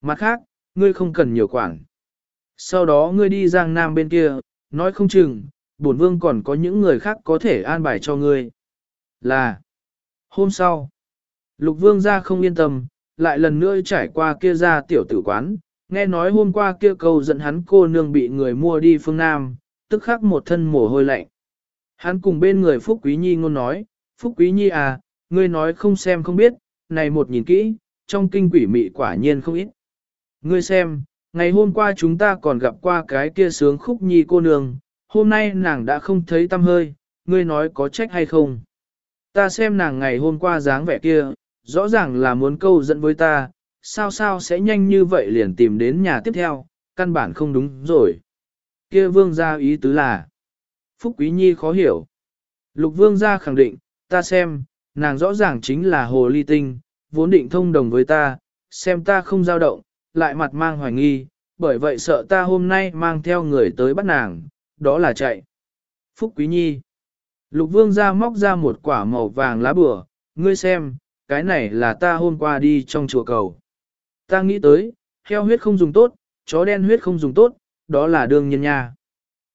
[SPEAKER 1] Mặt khác, ngươi không cần nhiều quản. Sau đó ngươi đi giang nam bên kia, nói không chừng, bổn vương còn có những người khác có thể an bài cho ngươi. Là, hôm sau, lục vương ra không yên tâm, lại lần nữa trải qua kia ra tiểu tử quán, nghe nói hôm qua kia câu dẫn hắn cô nương bị người mua đi phương Nam, tức khắc một thân mồ hôi lạnh. Hắn cùng bên người Phúc Quý Nhi ngôn nói, Phúc Quý Nhi à, ngươi nói không xem không biết, này một nhìn kỹ, trong kinh quỷ mị quả nhiên không ít. Ngươi xem, ngày hôm qua chúng ta còn gặp qua cái kia sướng khúc nhi cô nương, hôm nay nàng đã không thấy tâm hơi, ngươi nói có trách hay không. Ta xem nàng ngày hôm qua dáng vẻ kia, rõ ràng là muốn câu dẫn với ta, sao sao sẽ nhanh như vậy liền tìm đến nhà tiếp theo, căn bản không đúng rồi. Kia vương gia ý tứ là, Phúc Quý Nhi khó hiểu. Lục vương gia khẳng định, ta xem, nàng rõ ràng chính là hồ ly tinh, vốn định thông đồng với ta, xem ta không dao động, lại mặt mang hoài nghi, bởi vậy sợ ta hôm nay mang theo người tới bắt nàng, đó là chạy. Phúc Quý Nhi Lục vương ra móc ra một quả màu vàng lá bừa, ngươi xem, cái này là ta hôm qua đi trong chùa cầu. Ta nghĩ tới, heo huyết không dùng tốt, chó đen huyết không dùng tốt, đó là đương nhiên nha.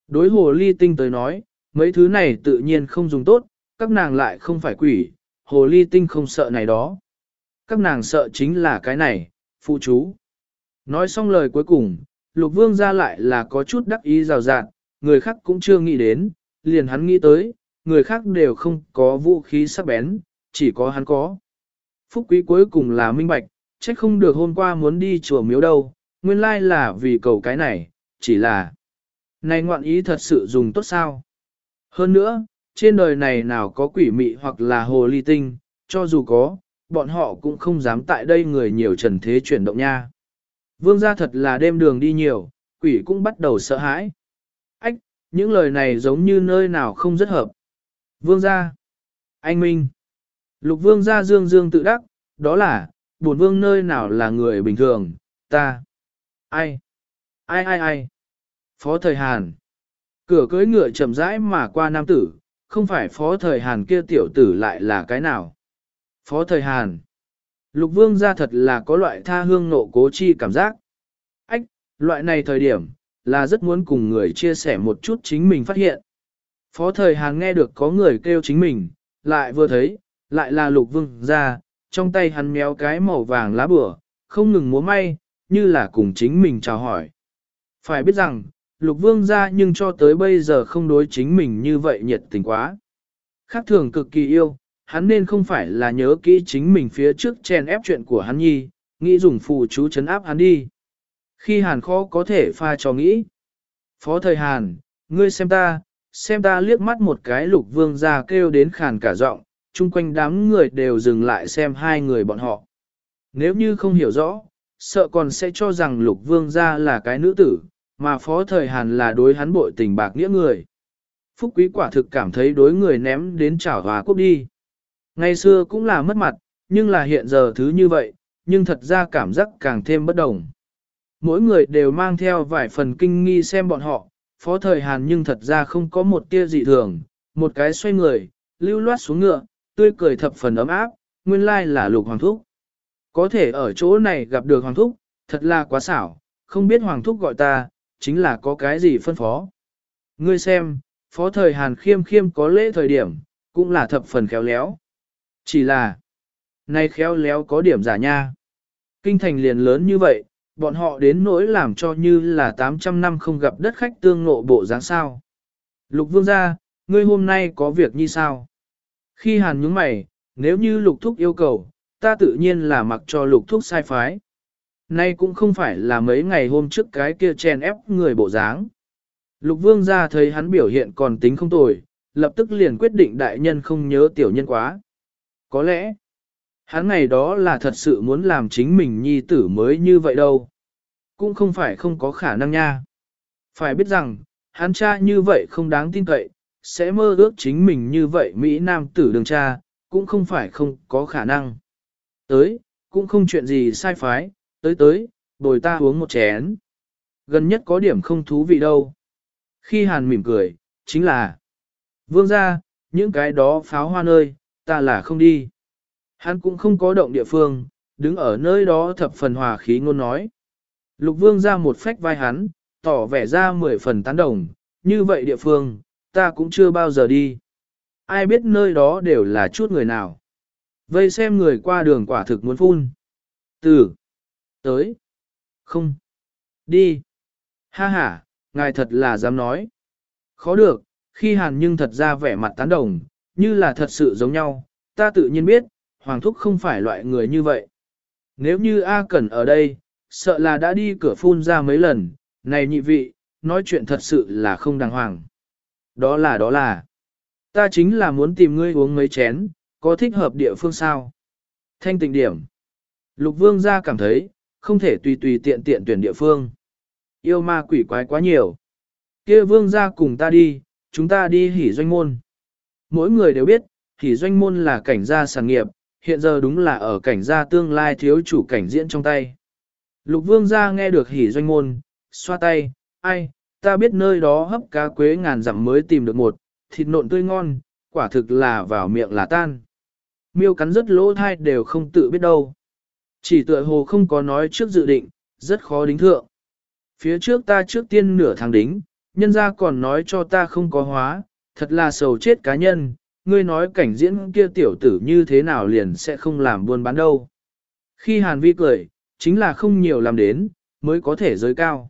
[SPEAKER 1] Đối hồ ly tinh tới nói, mấy thứ này tự nhiên không dùng tốt, các nàng lại không phải quỷ, hồ ly tinh không sợ này đó. Các nàng sợ chính là cái này, phụ chú. Nói xong lời cuối cùng, lục vương ra lại là có chút đắc ý rào rạt, người khác cũng chưa nghĩ đến, liền hắn nghĩ tới, người khác đều không có vũ khí sắc bén, chỉ có hắn có. Phúc quý cuối cùng là minh bạch, trách không được hôm qua muốn đi chùa miếu đâu, nguyên lai là vì cầu cái này, chỉ là này ngoạn ý thật sự dùng tốt sao. Hơn nữa, trên đời này nào có quỷ mị hoặc là hồ ly tinh, cho dù có, bọn họ cũng không dám tại đây người nhiều trần thế chuyển động nha. Vương gia thật là đêm đường đi nhiều, quỷ cũng bắt đầu sợ hãi. Ách, những lời này giống như nơi nào không rất hợp. Vương gia, anh Minh, lục vương gia dương dương tự đắc, đó là, buồn vương nơi nào là người bình thường, ta. Ai? Ai ai ai? Phó thời Hàn. Cửa cưới ngựa chậm rãi mà qua nam tử, không phải phó thời Hàn kia tiểu tử lại là cái nào. Phó thời Hàn. Lục vương ra thật là có loại tha hương nộ cố chi cảm giác. Ách, loại này thời điểm, là rất muốn cùng người chia sẻ một chút chính mình phát hiện. Phó thời Hàn nghe được có người kêu chính mình, lại vừa thấy, lại là lục vương ra, trong tay hắn méo cái màu vàng lá bửa, không ngừng múa may, như là cùng chính mình chào hỏi. Phải biết rằng, lục vương ra nhưng cho tới bây giờ không đối chính mình như vậy nhiệt tình quá. Khác thường cực kỳ yêu, hắn nên không phải là nhớ kỹ chính mình phía trước chen ép chuyện của hắn nhi, nghĩ dùng phù chú chấn áp hắn đi. Khi hàn khó có thể pha cho nghĩ. Phó thời hàn, ngươi xem ta, xem ta liếc mắt một cái lục vương ra kêu đến khàn cả giọng, chung quanh đám người đều dừng lại xem hai người bọn họ. Nếu như không hiểu rõ, sợ còn sẽ cho rằng lục vương gia là cái nữ tử, mà phó thời Hàn là đối hắn bội tình bạc nghĩa người. Phúc quý quả thực cảm thấy đối người ném đến chảo hòa quốc đi. Ngày xưa cũng là mất mặt, nhưng là hiện giờ thứ như vậy, nhưng thật ra cảm giác càng thêm bất đồng. Mỗi người đều mang theo vài phần kinh nghi xem bọn họ, phó thời Hàn nhưng thật ra không có một tia dị thường, một cái xoay người, lưu loát xuống ngựa, tươi cười thập phần ấm áp, nguyên lai là lục hoàng thúc. Có thể ở chỗ này gặp được hoàng thúc, thật là quá xảo, không biết hoàng thúc gọi ta, chính là có cái gì phân phó. Ngươi xem, phó thời Hàn khiêm khiêm có lễ thời điểm, cũng là thập phần khéo léo. Chỉ là, nay khéo léo có điểm giả nha. Kinh thành liền lớn như vậy, bọn họ đến nỗi làm cho như là 800 năm không gặp đất khách tương ngộ bộ dáng sao. Lục vương gia, ngươi hôm nay có việc như sao? Khi hàn nhướng mày, nếu như lục thúc yêu cầu, ta tự nhiên là mặc cho lục thúc sai phái. Nay cũng không phải là mấy ngày hôm trước cái kia chen ép người bộ dáng. Lục vương ra thấy hắn biểu hiện còn tính không tồi, lập tức liền quyết định đại nhân không nhớ tiểu nhân quá. Có lẽ, hắn ngày đó là thật sự muốn làm chính mình nhi tử mới như vậy đâu. Cũng không phải không có khả năng nha. Phải biết rằng, hắn cha như vậy không đáng tin cậy, sẽ mơ ước chính mình như vậy Mỹ Nam tử đường cha, cũng không phải không có khả năng. Tới, cũng không chuyện gì sai phái, tới tới, bồi ta uống một chén. Gần nhất có điểm không thú vị đâu. Khi Hàn mỉm cười, chính là Vương ra, những cái đó pháo hoa nơi, ta là không đi. Hắn cũng không có động địa phương, đứng ở nơi đó thập phần hòa khí ngôn nói. Lục vương ra một phách vai hắn, tỏ vẻ ra mười phần tán đồng, như vậy địa phương, ta cũng chưa bao giờ đi. Ai biết nơi đó đều là chút người nào. Vây xem người qua đường quả thực muốn phun. Từ. Tới. Không. Đi. Ha ha, ngài thật là dám nói. Khó được, khi hàn nhưng thật ra vẻ mặt tán đồng, như là thật sự giống nhau, ta tự nhiên biết, Hoàng Thúc không phải loại người như vậy. Nếu như A Cẩn ở đây, sợ là đã đi cửa phun ra mấy lần, này nhị vị, nói chuyện thật sự là không đàng hoàng. Đó là đó là. Ta chính là muốn tìm ngươi uống mấy chén, có thích hợp địa phương sao? Thanh tịnh điểm. Lục vương gia cảm thấy, không thể tùy tùy tiện tiện tuyển địa phương. Yêu ma quỷ quái quá nhiều. kia vương gia cùng ta đi, chúng ta đi hỉ doanh môn. Mỗi người đều biết, hỉ doanh môn là cảnh gia sản nghiệp, hiện giờ đúng là ở cảnh gia tương lai thiếu chủ cảnh diễn trong tay. Lục vương gia nghe được hỉ doanh môn, xoa tay, ai, ta biết nơi đó hấp cá quế ngàn dặm mới tìm được một, thịt nộn tươi ngon, quả thực là vào miệng là tan. Miêu cắn rất lỗ thai đều không tự biết đâu. Chỉ tựa hồ không có nói trước dự định, rất khó đính thượng. Phía trước ta trước tiên nửa tháng đính, nhân ra còn nói cho ta không có hóa, thật là sầu chết cá nhân, ngươi nói cảnh diễn kia tiểu tử như thế nào liền sẽ không làm buôn bán đâu. Khi Hàn Vi cười, chính là không nhiều làm đến, mới có thể giới cao.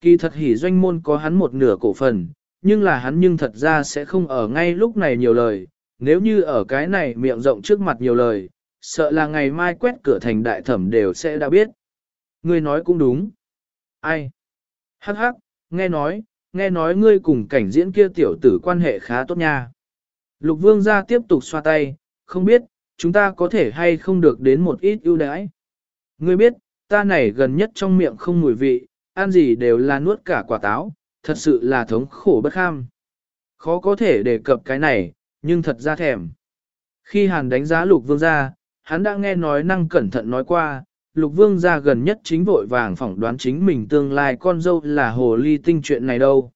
[SPEAKER 1] Kỳ thật hỉ doanh môn có hắn một nửa cổ phần, nhưng là hắn nhưng thật ra sẽ không ở ngay lúc này nhiều lời, nếu như ở cái này miệng rộng trước mặt nhiều lời, sợ là ngày mai quét cửa thành đại thẩm đều sẽ đã biết. Ngươi nói cũng đúng. Ai? Hắc hắc, nghe nói, nghe nói ngươi cùng cảnh diễn kia tiểu tử quan hệ khá tốt nha. Lục vương gia tiếp tục xoa tay, không biết, chúng ta có thể hay không được đến một ít ưu đãi. Ngươi biết, ta này gần nhất trong miệng không mùi vị, ăn gì đều là nuốt cả quả táo, thật sự là thống khổ bất kham. Khó có thể đề cập cái này, nhưng thật ra thèm. Khi Hàn đánh giá lục vương gia, hắn đã nghe nói năng cẩn thận nói qua, lục vương gia gần nhất chính vội vàng phỏng đoán chính mình tương lai con dâu là hồ ly tinh chuyện này đâu.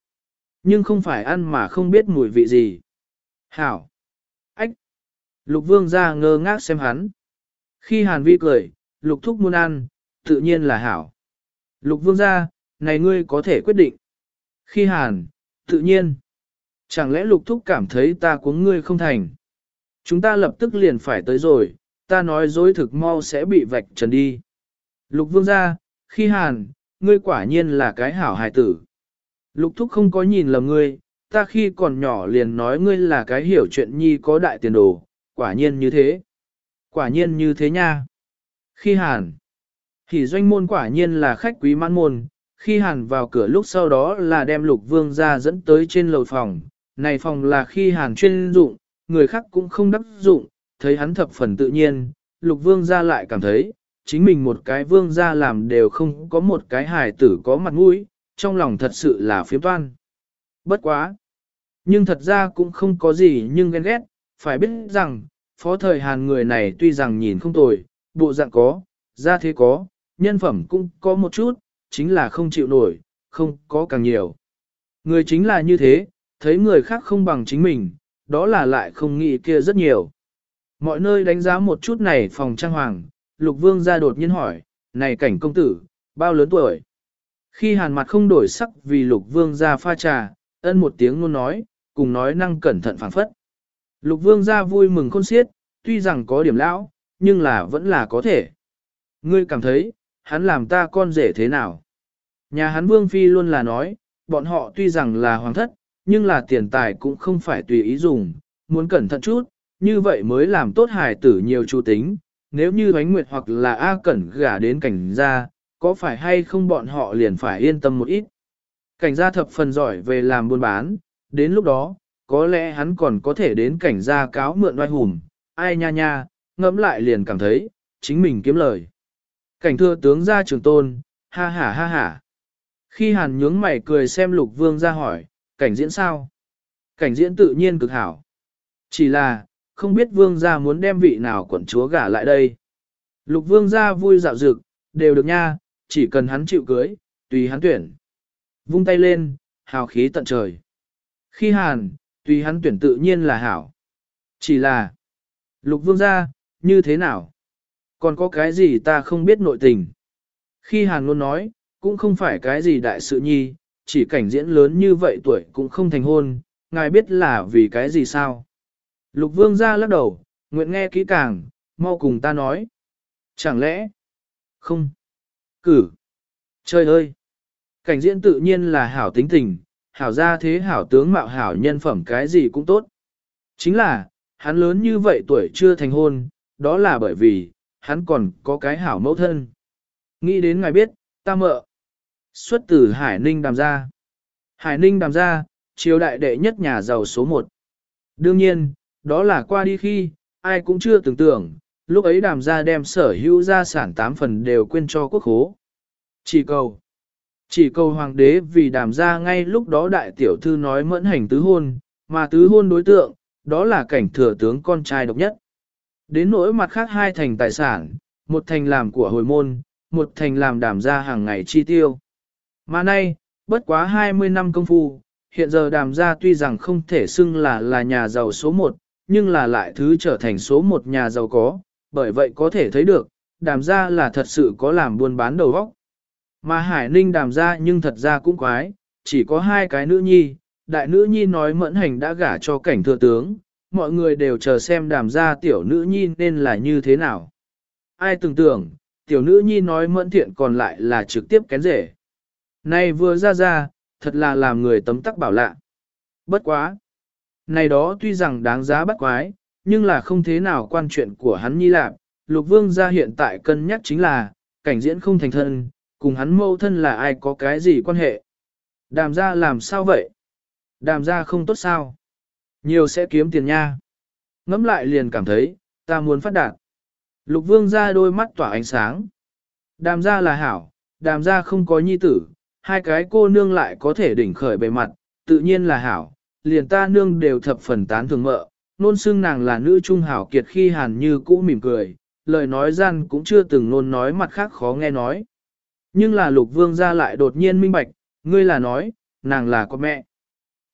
[SPEAKER 1] Nhưng không phải ăn mà không biết mùi vị gì. Hảo! Ách! Lục vương gia ngơ ngác xem hắn. Khi hàn vi cười, lục thúc muốn ăn, tự nhiên là hảo. Lục vương gia này ngươi có thể quyết định. Khi hàn, tự nhiên. Chẳng lẽ lục thúc cảm thấy ta cuống ngươi không thành? Chúng ta lập tức liền phải tới rồi, ta nói dối thực mau sẽ bị vạch trần đi. Lục vương ra, khi hàn, ngươi quả nhiên là cái hảo hài tử. Lục thúc không có nhìn lầm ngươi, ta khi còn nhỏ liền nói ngươi là cái hiểu chuyện nhi có đại tiền đồ, quả nhiên như thế. Quả nhiên như thế nha. Khi hàn, thì doanh môn quả nhiên là khách quý mãn môn, khi hàn vào cửa lúc sau đó là đem lục vương ra dẫn tới trên lầu phòng. Này phòng là khi hàn chuyên dụng, người khác cũng không đắc dụng, thấy hắn thập phần tự nhiên, lục vương ra lại cảm thấy, chính mình một cái vương ra làm đều không có một cái hài tử có mặt mũi, trong lòng thật sự là phiếm toan. Bất quá. Nhưng thật ra cũng không có gì nhưng ghen ghét, phải biết rằng, phó thời hàn người này tuy rằng nhìn không tồi, bộ dạng có, ra thế có, nhân phẩm cũng có một chút, chính là không chịu nổi, không có càng nhiều. Người chính là như thế, thấy người khác không bằng chính mình, đó là lại không nghĩ kia rất nhiều. Mọi nơi đánh giá một chút này phòng trang hoàng, lục vương ra đột nhiên hỏi, này cảnh công tử, bao lớn tuổi? Khi hàn mặt không đổi sắc vì lục vương ra pha trà, ân một tiếng luôn nói, cùng nói năng cẩn thận phản phất. Lục vương ra vui mừng khôn xiết, tuy rằng có điểm lão, nhưng là vẫn là có thể. Ngươi cảm thấy, hắn làm ta con rể thế nào? Nhà hắn vương phi luôn là nói, bọn họ tuy rằng là hoàng thất, nhưng là tiền tài cũng không phải tùy ý dùng, muốn cẩn thận chút, như vậy mới làm tốt hài tử nhiều chu tính. Nếu như Huánh Nguyệt hoặc là A Cẩn gả đến cảnh gia, có phải hay không bọn họ liền phải yên tâm một ít. Cảnh gia thập phần giỏi về làm buôn bán, đến lúc đó, có lẽ hắn còn có thể đến cảnh gia cáo mượn oai hùm, ai nha nha, ngẫm lại liền cảm thấy, chính mình kiếm lời. Cảnh thưa tướng gia trường tôn, ha ha ha ha. Khi hàn nhướng mày cười xem lục vương ra hỏi, cảnh diễn sao? Cảnh diễn tự nhiên cực hảo. Chỉ là, không biết vương gia muốn đem vị nào quận chúa gả lại đây. Lục vương gia vui dạo dực, đều được nha, chỉ cần hắn chịu cưới, tùy hắn tuyển. Vung tay lên, hào khí tận trời. Khi hàn, tùy hắn tuyển tự nhiên là hảo. Chỉ là, lục vương gia, như thế nào? Còn có cái gì ta không biết nội tình? Khi hàn luôn nói, cũng không phải cái gì đại sự nhi, chỉ cảnh diễn lớn như vậy tuổi cũng không thành hôn, ngài biết là vì cái gì sao? Lục vương ra lắc đầu, nguyện nghe kỹ càng, mau cùng ta nói. Chẳng lẽ? Không. Cử. Trời ơi! Cảnh diễn tự nhiên là hảo tính tình, hảo gia thế hảo tướng mạo hảo nhân phẩm cái gì cũng tốt. Chính là, hắn lớn như vậy tuổi chưa thành hôn, đó là bởi vì, hắn còn có cái hảo mẫu thân. Nghĩ đến ngài biết, ta mợ. Xuất từ Hải Ninh đàm gia. Hải Ninh đàm gia, triều đại đệ nhất nhà giàu số 1. Đương nhiên, đó là qua đi khi, ai cũng chưa tưởng tượng, lúc ấy đàm gia đem sở hữu gia sản 8 phần đều quên cho quốc khố. Chỉ cầu. Chỉ cầu hoàng đế vì đàm gia ngay lúc đó đại tiểu thư nói mẫn hành tứ hôn, mà tứ hôn đối tượng, đó là cảnh thừa tướng con trai độc nhất. Đến nỗi mặt khác hai thành tài sản, một thành làm của hồi môn, một thành làm đàm gia hàng ngày chi tiêu. Mà nay, bất quá 20 năm công phu, hiện giờ đàm gia tuy rằng không thể xưng là là nhà giàu số 1, nhưng là lại thứ trở thành số 1 nhà giàu có, bởi vậy có thể thấy được, đàm gia là thật sự có làm buôn bán đầu óc. Mà Hải Ninh đàm gia nhưng thật ra cũng quái, chỉ có hai cái nữ nhi, đại nữ nhi nói mẫn hành đã gả cho cảnh thừa tướng, mọi người đều chờ xem đàm gia tiểu nữ nhi nên là như thế nào. Ai tưởng tưởng, tiểu nữ nhi nói mẫn thiện còn lại là trực tiếp kén rể. Này vừa ra ra, thật là làm người tấm tắc bảo lạ. Bất quá. Này đó tuy rằng đáng giá bắt quái, nhưng là không thế nào quan chuyện của hắn nhi lạc. Lục vương gia hiện tại cân nhắc chính là, cảnh diễn không thành thân, cùng hắn mâu thân là ai có cái gì quan hệ. Đàm gia làm sao vậy? Đàm gia không tốt sao? Nhiều sẽ kiếm tiền nha. Ngắm lại liền cảm thấy, ta muốn phát đạt. Lục vương ra đôi mắt tỏa ánh sáng. Đàm gia là hảo, đàm gia không có nhi tử, hai cái cô nương lại có thể đỉnh khởi bề mặt, tự nhiên là hảo, liền ta nương đều thập phần tán thường mợ, nôn xưng nàng là nữ trung hảo kiệt khi hàn như cũ mỉm cười, lời nói gian cũng chưa từng nôn nói mặt khác khó nghe nói. Nhưng là lục vương ra lại đột nhiên minh bạch, ngươi là nói, nàng là con mẹ.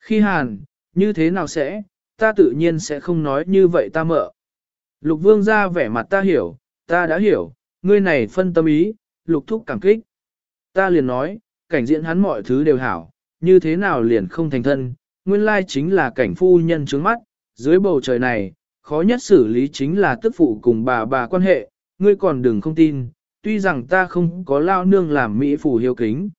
[SPEAKER 1] Khi hàn, như thế nào sẽ, ta tự nhiên sẽ không nói như vậy ta mợ. Lục vương ra vẻ mặt ta hiểu, ta đã hiểu, ngươi này phân tâm ý, lục thúc cảm kích. Ta liền nói, cảnh diễn hắn mọi thứ đều hảo, như thế nào liền không thành thân, nguyên lai chính là cảnh phu nhân trướng mắt, dưới bầu trời này, khó nhất xử lý chính là tức phụ cùng bà bà quan hệ, ngươi còn đừng không tin, tuy rằng ta không có lao nương làm mỹ phù hiếu kính.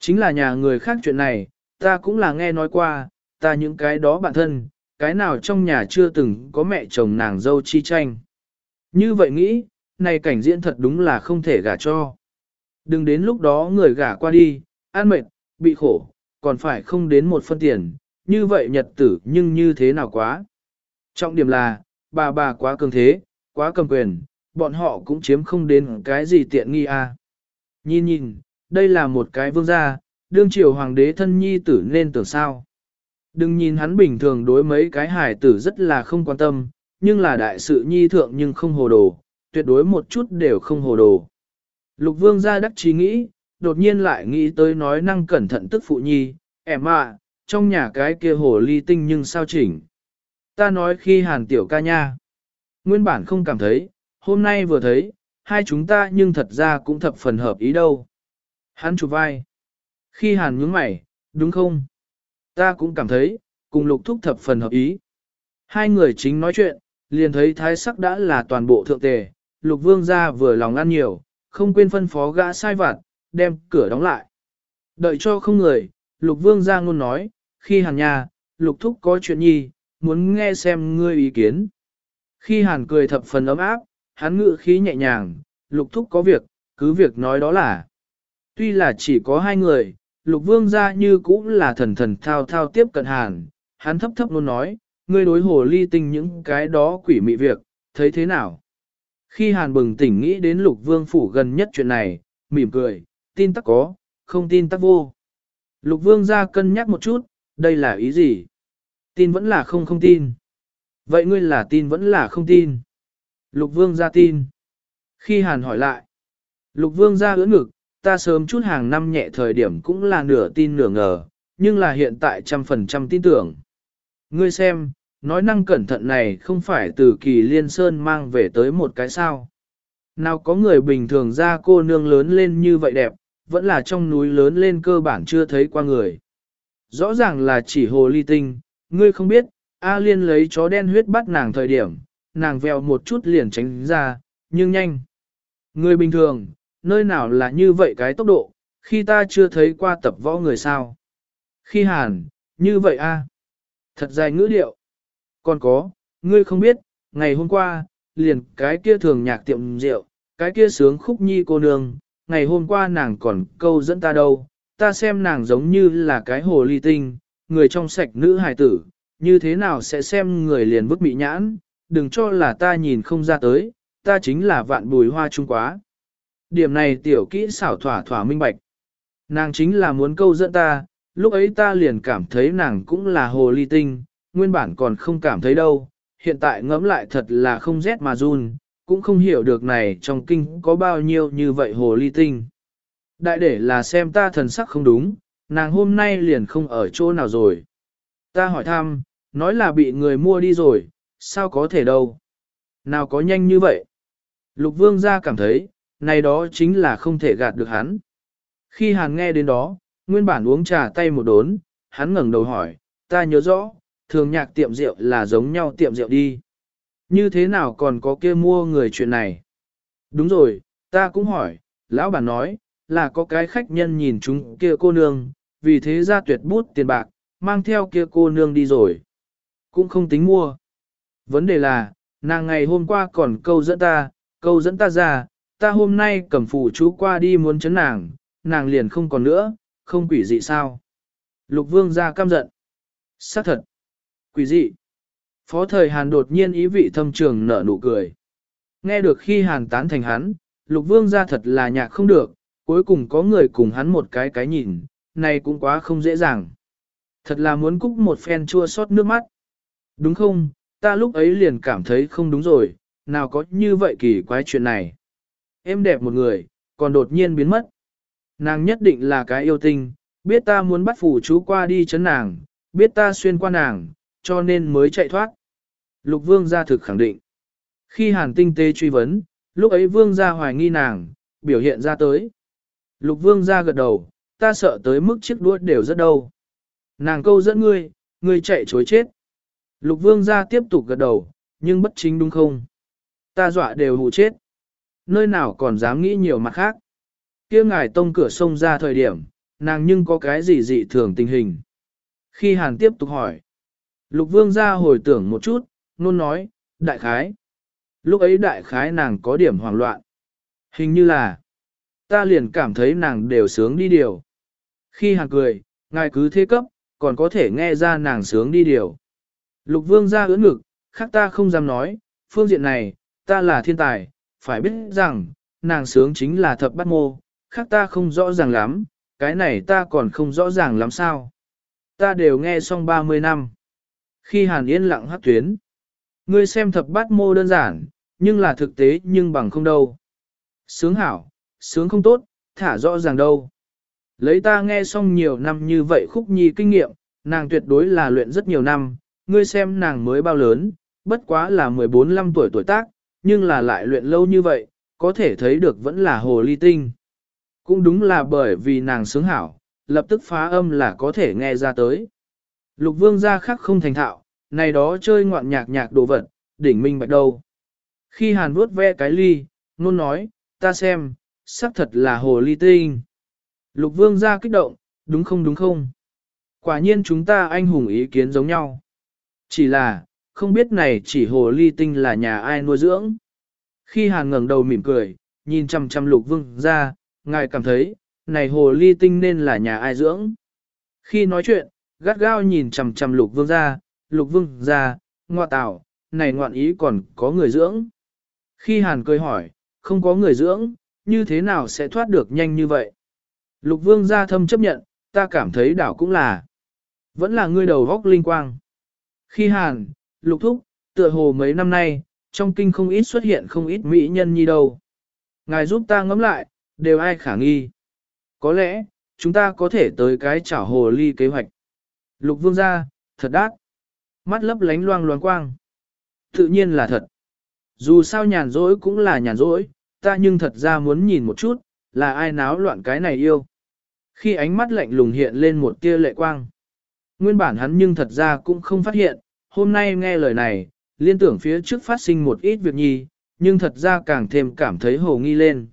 [SPEAKER 1] Chính là nhà người khác chuyện này, ta cũng là nghe nói qua, ta những cái đó bạn thân, cái nào trong nhà chưa từng có mẹ chồng nàng dâu chi tranh. Như vậy nghĩ, này cảnh diễn thật đúng là không thể gả cho. Đừng đến lúc đó người gả qua đi, an mệt, bị khổ, còn phải không đến một phân tiền, như vậy nhật tử nhưng như thế nào quá. Trọng điểm là, bà bà quá cường thế, quá cầm quyền, bọn họ cũng chiếm không đến cái gì tiện nghi à. Nhìn nhìn, đây là một cái vương gia, đương triều hoàng đế thân nhi tử nên tưởng sao. Đừng nhìn hắn bình thường đối mấy cái hài tử rất là không quan tâm, nhưng là đại sự nhi thượng nhưng không hồ đồ, tuyệt đối một chút đều không hồ đồ. Lục vương gia đắc trí nghĩ, đột nhiên lại nghĩ tới nói năng cẩn thận tức phụ nhi, em ạ, trong nhà cái kia hồ ly tinh nhưng sao chỉnh. Ta nói khi hàn tiểu ca nha. Nguyên bản không cảm thấy, hôm nay vừa thấy, hai chúng ta nhưng thật ra cũng thập phần hợp ý đâu. Hắn chụp vai. Khi hàn nhướng mày, đúng không? Ta cũng cảm thấy, cùng lục thúc thập phần hợp ý. Hai người chính nói chuyện, liền thấy thái sắc đã là toàn bộ thượng tề, lục vương ra vừa lòng ăn nhiều, không quên phân phó gã sai vặt, đem cửa đóng lại. Đợi cho không người, lục vương ra ngôn nói, khi hàn nhà, lục thúc có chuyện nhi, muốn nghe xem ngươi ý kiến. Khi hàn cười thập phần ấm áp, hắn ngự khí nhẹ nhàng, lục thúc có việc, cứ việc nói đó là. Tuy là chỉ có hai người, lục vương ra như cũng là thần thần thao thao tiếp cận hàn, hắn thấp thấp luôn nói, ngươi đối hồ ly tinh những cái đó quỷ mị việc, thấy thế nào? Khi hàn bừng tỉnh nghĩ đến lục vương phủ gần nhất chuyện này, mỉm cười, tin tắc có, không tin tắc vô. Lục vương ra cân nhắc một chút, đây là ý gì? Tin vẫn là không không tin. Vậy ngươi là tin vẫn là không tin? Lục vương ra tin. Khi hàn hỏi lại, lục vương ra ưỡn ngực, ta sớm chút hàng năm nhẹ thời điểm cũng là nửa tin nửa ngờ, nhưng là hiện tại trăm phần trăm tin tưởng. Ngươi xem, nói năng cẩn thận này không phải từ kỳ liên sơn mang về tới một cái sao. Nào có người bình thường ra cô nương lớn lên như vậy đẹp, vẫn là trong núi lớn lên cơ bản chưa thấy qua người. Rõ ràng là chỉ hồ ly tinh, ngươi không biết, A Liên lấy chó đen huyết bắt nàng thời điểm, nàng vèo một chút liền tránh ra, nhưng nhanh. Người bình thường, nơi nào là như vậy cái tốc độ, khi ta chưa thấy qua tập võ người sao. Khi hàn, như vậy a Thật dài ngữ điệu. Còn có, ngươi không biết, ngày hôm qua, liền cái kia thường nhạc tiệm rượu, cái kia sướng khúc nhi cô nương, ngày hôm qua nàng còn câu dẫn ta đâu, ta xem nàng giống như là cái hồ ly tinh, người trong sạch nữ hài tử, như thế nào sẽ xem người liền vứt bị nhãn, đừng cho là ta nhìn không ra tới, ta chính là vạn bùi hoa trung quá. Điểm này tiểu kỹ xảo thỏa thỏa minh bạch. Nàng chính là muốn câu dẫn ta, lúc ấy ta liền cảm thấy nàng cũng là hồ ly tinh, nguyên bản còn không cảm thấy đâu, hiện tại ngẫm lại thật là không rét mà run, cũng không hiểu được này trong kinh có bao nhiêu như vậy hồ ly tinh. Đại để là xem ta thần sắc không đúng, nàng hôm nay liền không ở chỗ nào rồi. Ta hỏi thăm, nói là bị người mua đi rồi, sao có thể đâu. Nào có nhanh như vậy. Lục vương gia cảm thấy, này đó chính là không thể gạt được hắn. Khi hàn nghe đến đó, nguyên bản uống trà tay một đốn, hắn ngẩng đầu hỏi, ta nhớ rõ, thường nhạc tiệm rượu là giống nhau tiệm rượu đi. Như thế nào còn có kia mua người chuyện này? Đúng rồi, ta cũng hỏi, lão bản nói, là có cái khách nhân nhìn chúng kia cô nương, vì thế ra tuyệt bút tiền bạc, mang theo kia cô nương đi rồi. Cũng không tính mua. Vấn đề là, nàng ngày hôm qua còn câu dẫn ta, câu dẫn ta ra, ta hôm nay cầm phù chú qua đi muốn chấn nàng, nàng liền không còn nữa, không quỷ dị sao. Lục vương ra căm giận. xác thật. Quỷ dị. Phó thời Hàn đột nhiên ý vị thâm trường nở nụ cười. Nghe được khi Hàn tán thành hắn, lục vương ra thật là nhạc không được, cuối cùng có người cùng hắn một cái cái nhìn, này cũng quá không dễ dàng. Thật là muốn cúc một phen chua xót nước mắt. Đúng không, ta lúc ấy liền cảm thấy không đúng rồi, nào có như vậy kỳ quái chuyện này. Em đẹp một người, còn đột nhiên biến mất. Nàng nhất định là cái yêu tinh, biết ta muốn bắt phủ chú qua đi chấn nàng, biết ta xuyên qua nàng, cho nên mới chạy thoát. Lục vương gia thực khẳng định. Khi hàn tinh tế truy vấn, lúc ấy vương gia hoài nghi nàng, biểu hiện ra tới. Lục vương gia gật đầu, ta sợ tới mức chiếc đuốt đều rất đau. Nàng câu dẫn ngươi, ngươi chạy chối chết. Lục vương gia tiếp tục gật đầu, nhưng bất chính đúng không? Ta dọa đều hù chết. Nơi nào còn dám nghĩ nhiều mặt khác. kia ngài tông cửa sông ra thời điểm, nàng nhưng có cái gì dị thường tình hình. Khi hàn tiếp tục hỏi, lục vương gia hồi tưởng một chút, nôn nói, đại khái. Lúc ấy đại khái nàng có điểm hoảng loạn. Hình như là, ta liền cảm thấy nàng đều sướng đi điều. Khi hàn cười, ngài cứ thế cấp, còn có thể nghe ra nàng sướng đi điều. Lục vương ra ưỡn ngực, khác ta không dám nói, phương diện này, ta là thiên tài, phải biết rằng, nàng sướng chính là thập bát mô, khác ta không rõ ràng lắm, cái này ta còn không rõ ràng lắm sao. Ta đều nghe xong 30 năm. Khi hàn yên lặng hát tuyến, ngươi xem thập bát mô đơn giản, nhưng là thực tế nhưng bằng không đâu. Sướng hảo, sướng không tốt, thả rõ ràng đâu. Lấy ta nghe xong nhiều năm như vậy khúc nhi kinh nghiệm, nàng tuyệt đối là luyện rất nhiều năm, ngươi xem nàng mới bao lớn, bất quá là 14-15 tuổi tuổi tác, nhưng là lại luyện lâu như vậy, có thể thấy được vẫn là hồ ly tinh. Cũng đúng là bởi vì nàng sướng hảo, lập tức phá âm là có thể nghe ra tới. Lục vương gia khác không thành thạo, này đó chơi ngoạn nhạc nhạc đồ vật, đỉnh minh bạch đâu. Khi hàn vuốt ve cái ly, nôn nói, ta xem, xác thật là hồ ly tinh. Lục vương gia kích động, đúng không đúng không? Quả nhiên chúng ta anh hùng ý kiến giống nhau. Chỉ là, không biết này chỉ hồ ly tinh là nhà ai nuôi dưỡng. Khi hàn ngẩng đầu mỉm cười, nhìn chăm chăm lục vương ra, ngài cảm thấy, này hồ ly tinh nên là nhà ai dưỡng. Khi nói chuyện, gắt gao nhìn chằm chằm lục vương ra, lục vương ra, ngoa tạo, này ngoạn ý còn có người dưỡng. Khi hàn cười hỏi, không có người dưỡng, như thế nào sẽ thoát được nhanh như vậy? Lục vương ra thâm chấp nhận, ta cảm thấy đảo cũng là. Vẫn là ngươi đầu góc linh quang. Khi hàn, lục thúc, tựa hồ mấy năm nay, trong kinh không ít xuất hiện không ít mỹ nhân như đâu. Ngài giúp ta ngẫm lại, đều ai khả nghi. Có lẽ, chúng ta có thể tới cái chảo hồ ly kế hoạch. Lục vương gia, thật đát. Mắt lấp lánh loang loáng quang. Tự nhiên là thật. Dù sao nhàn rỗi cũng là nhàn rỗi, ta nhưng thật ra muốn nhìn một chút, là ai náo loạn cái này yêu. Khi ánh mắt lạnh lùng hiện lên một tia lệ quang. Nguyên bản hắn nhưng thật ra cũng không phát hiện, hôm nay nghe lời này, liên tưởng phía trước phát sinh một ít việc nhi, nhưng thật ra càng thêm cảm thấy hồ nghi lên.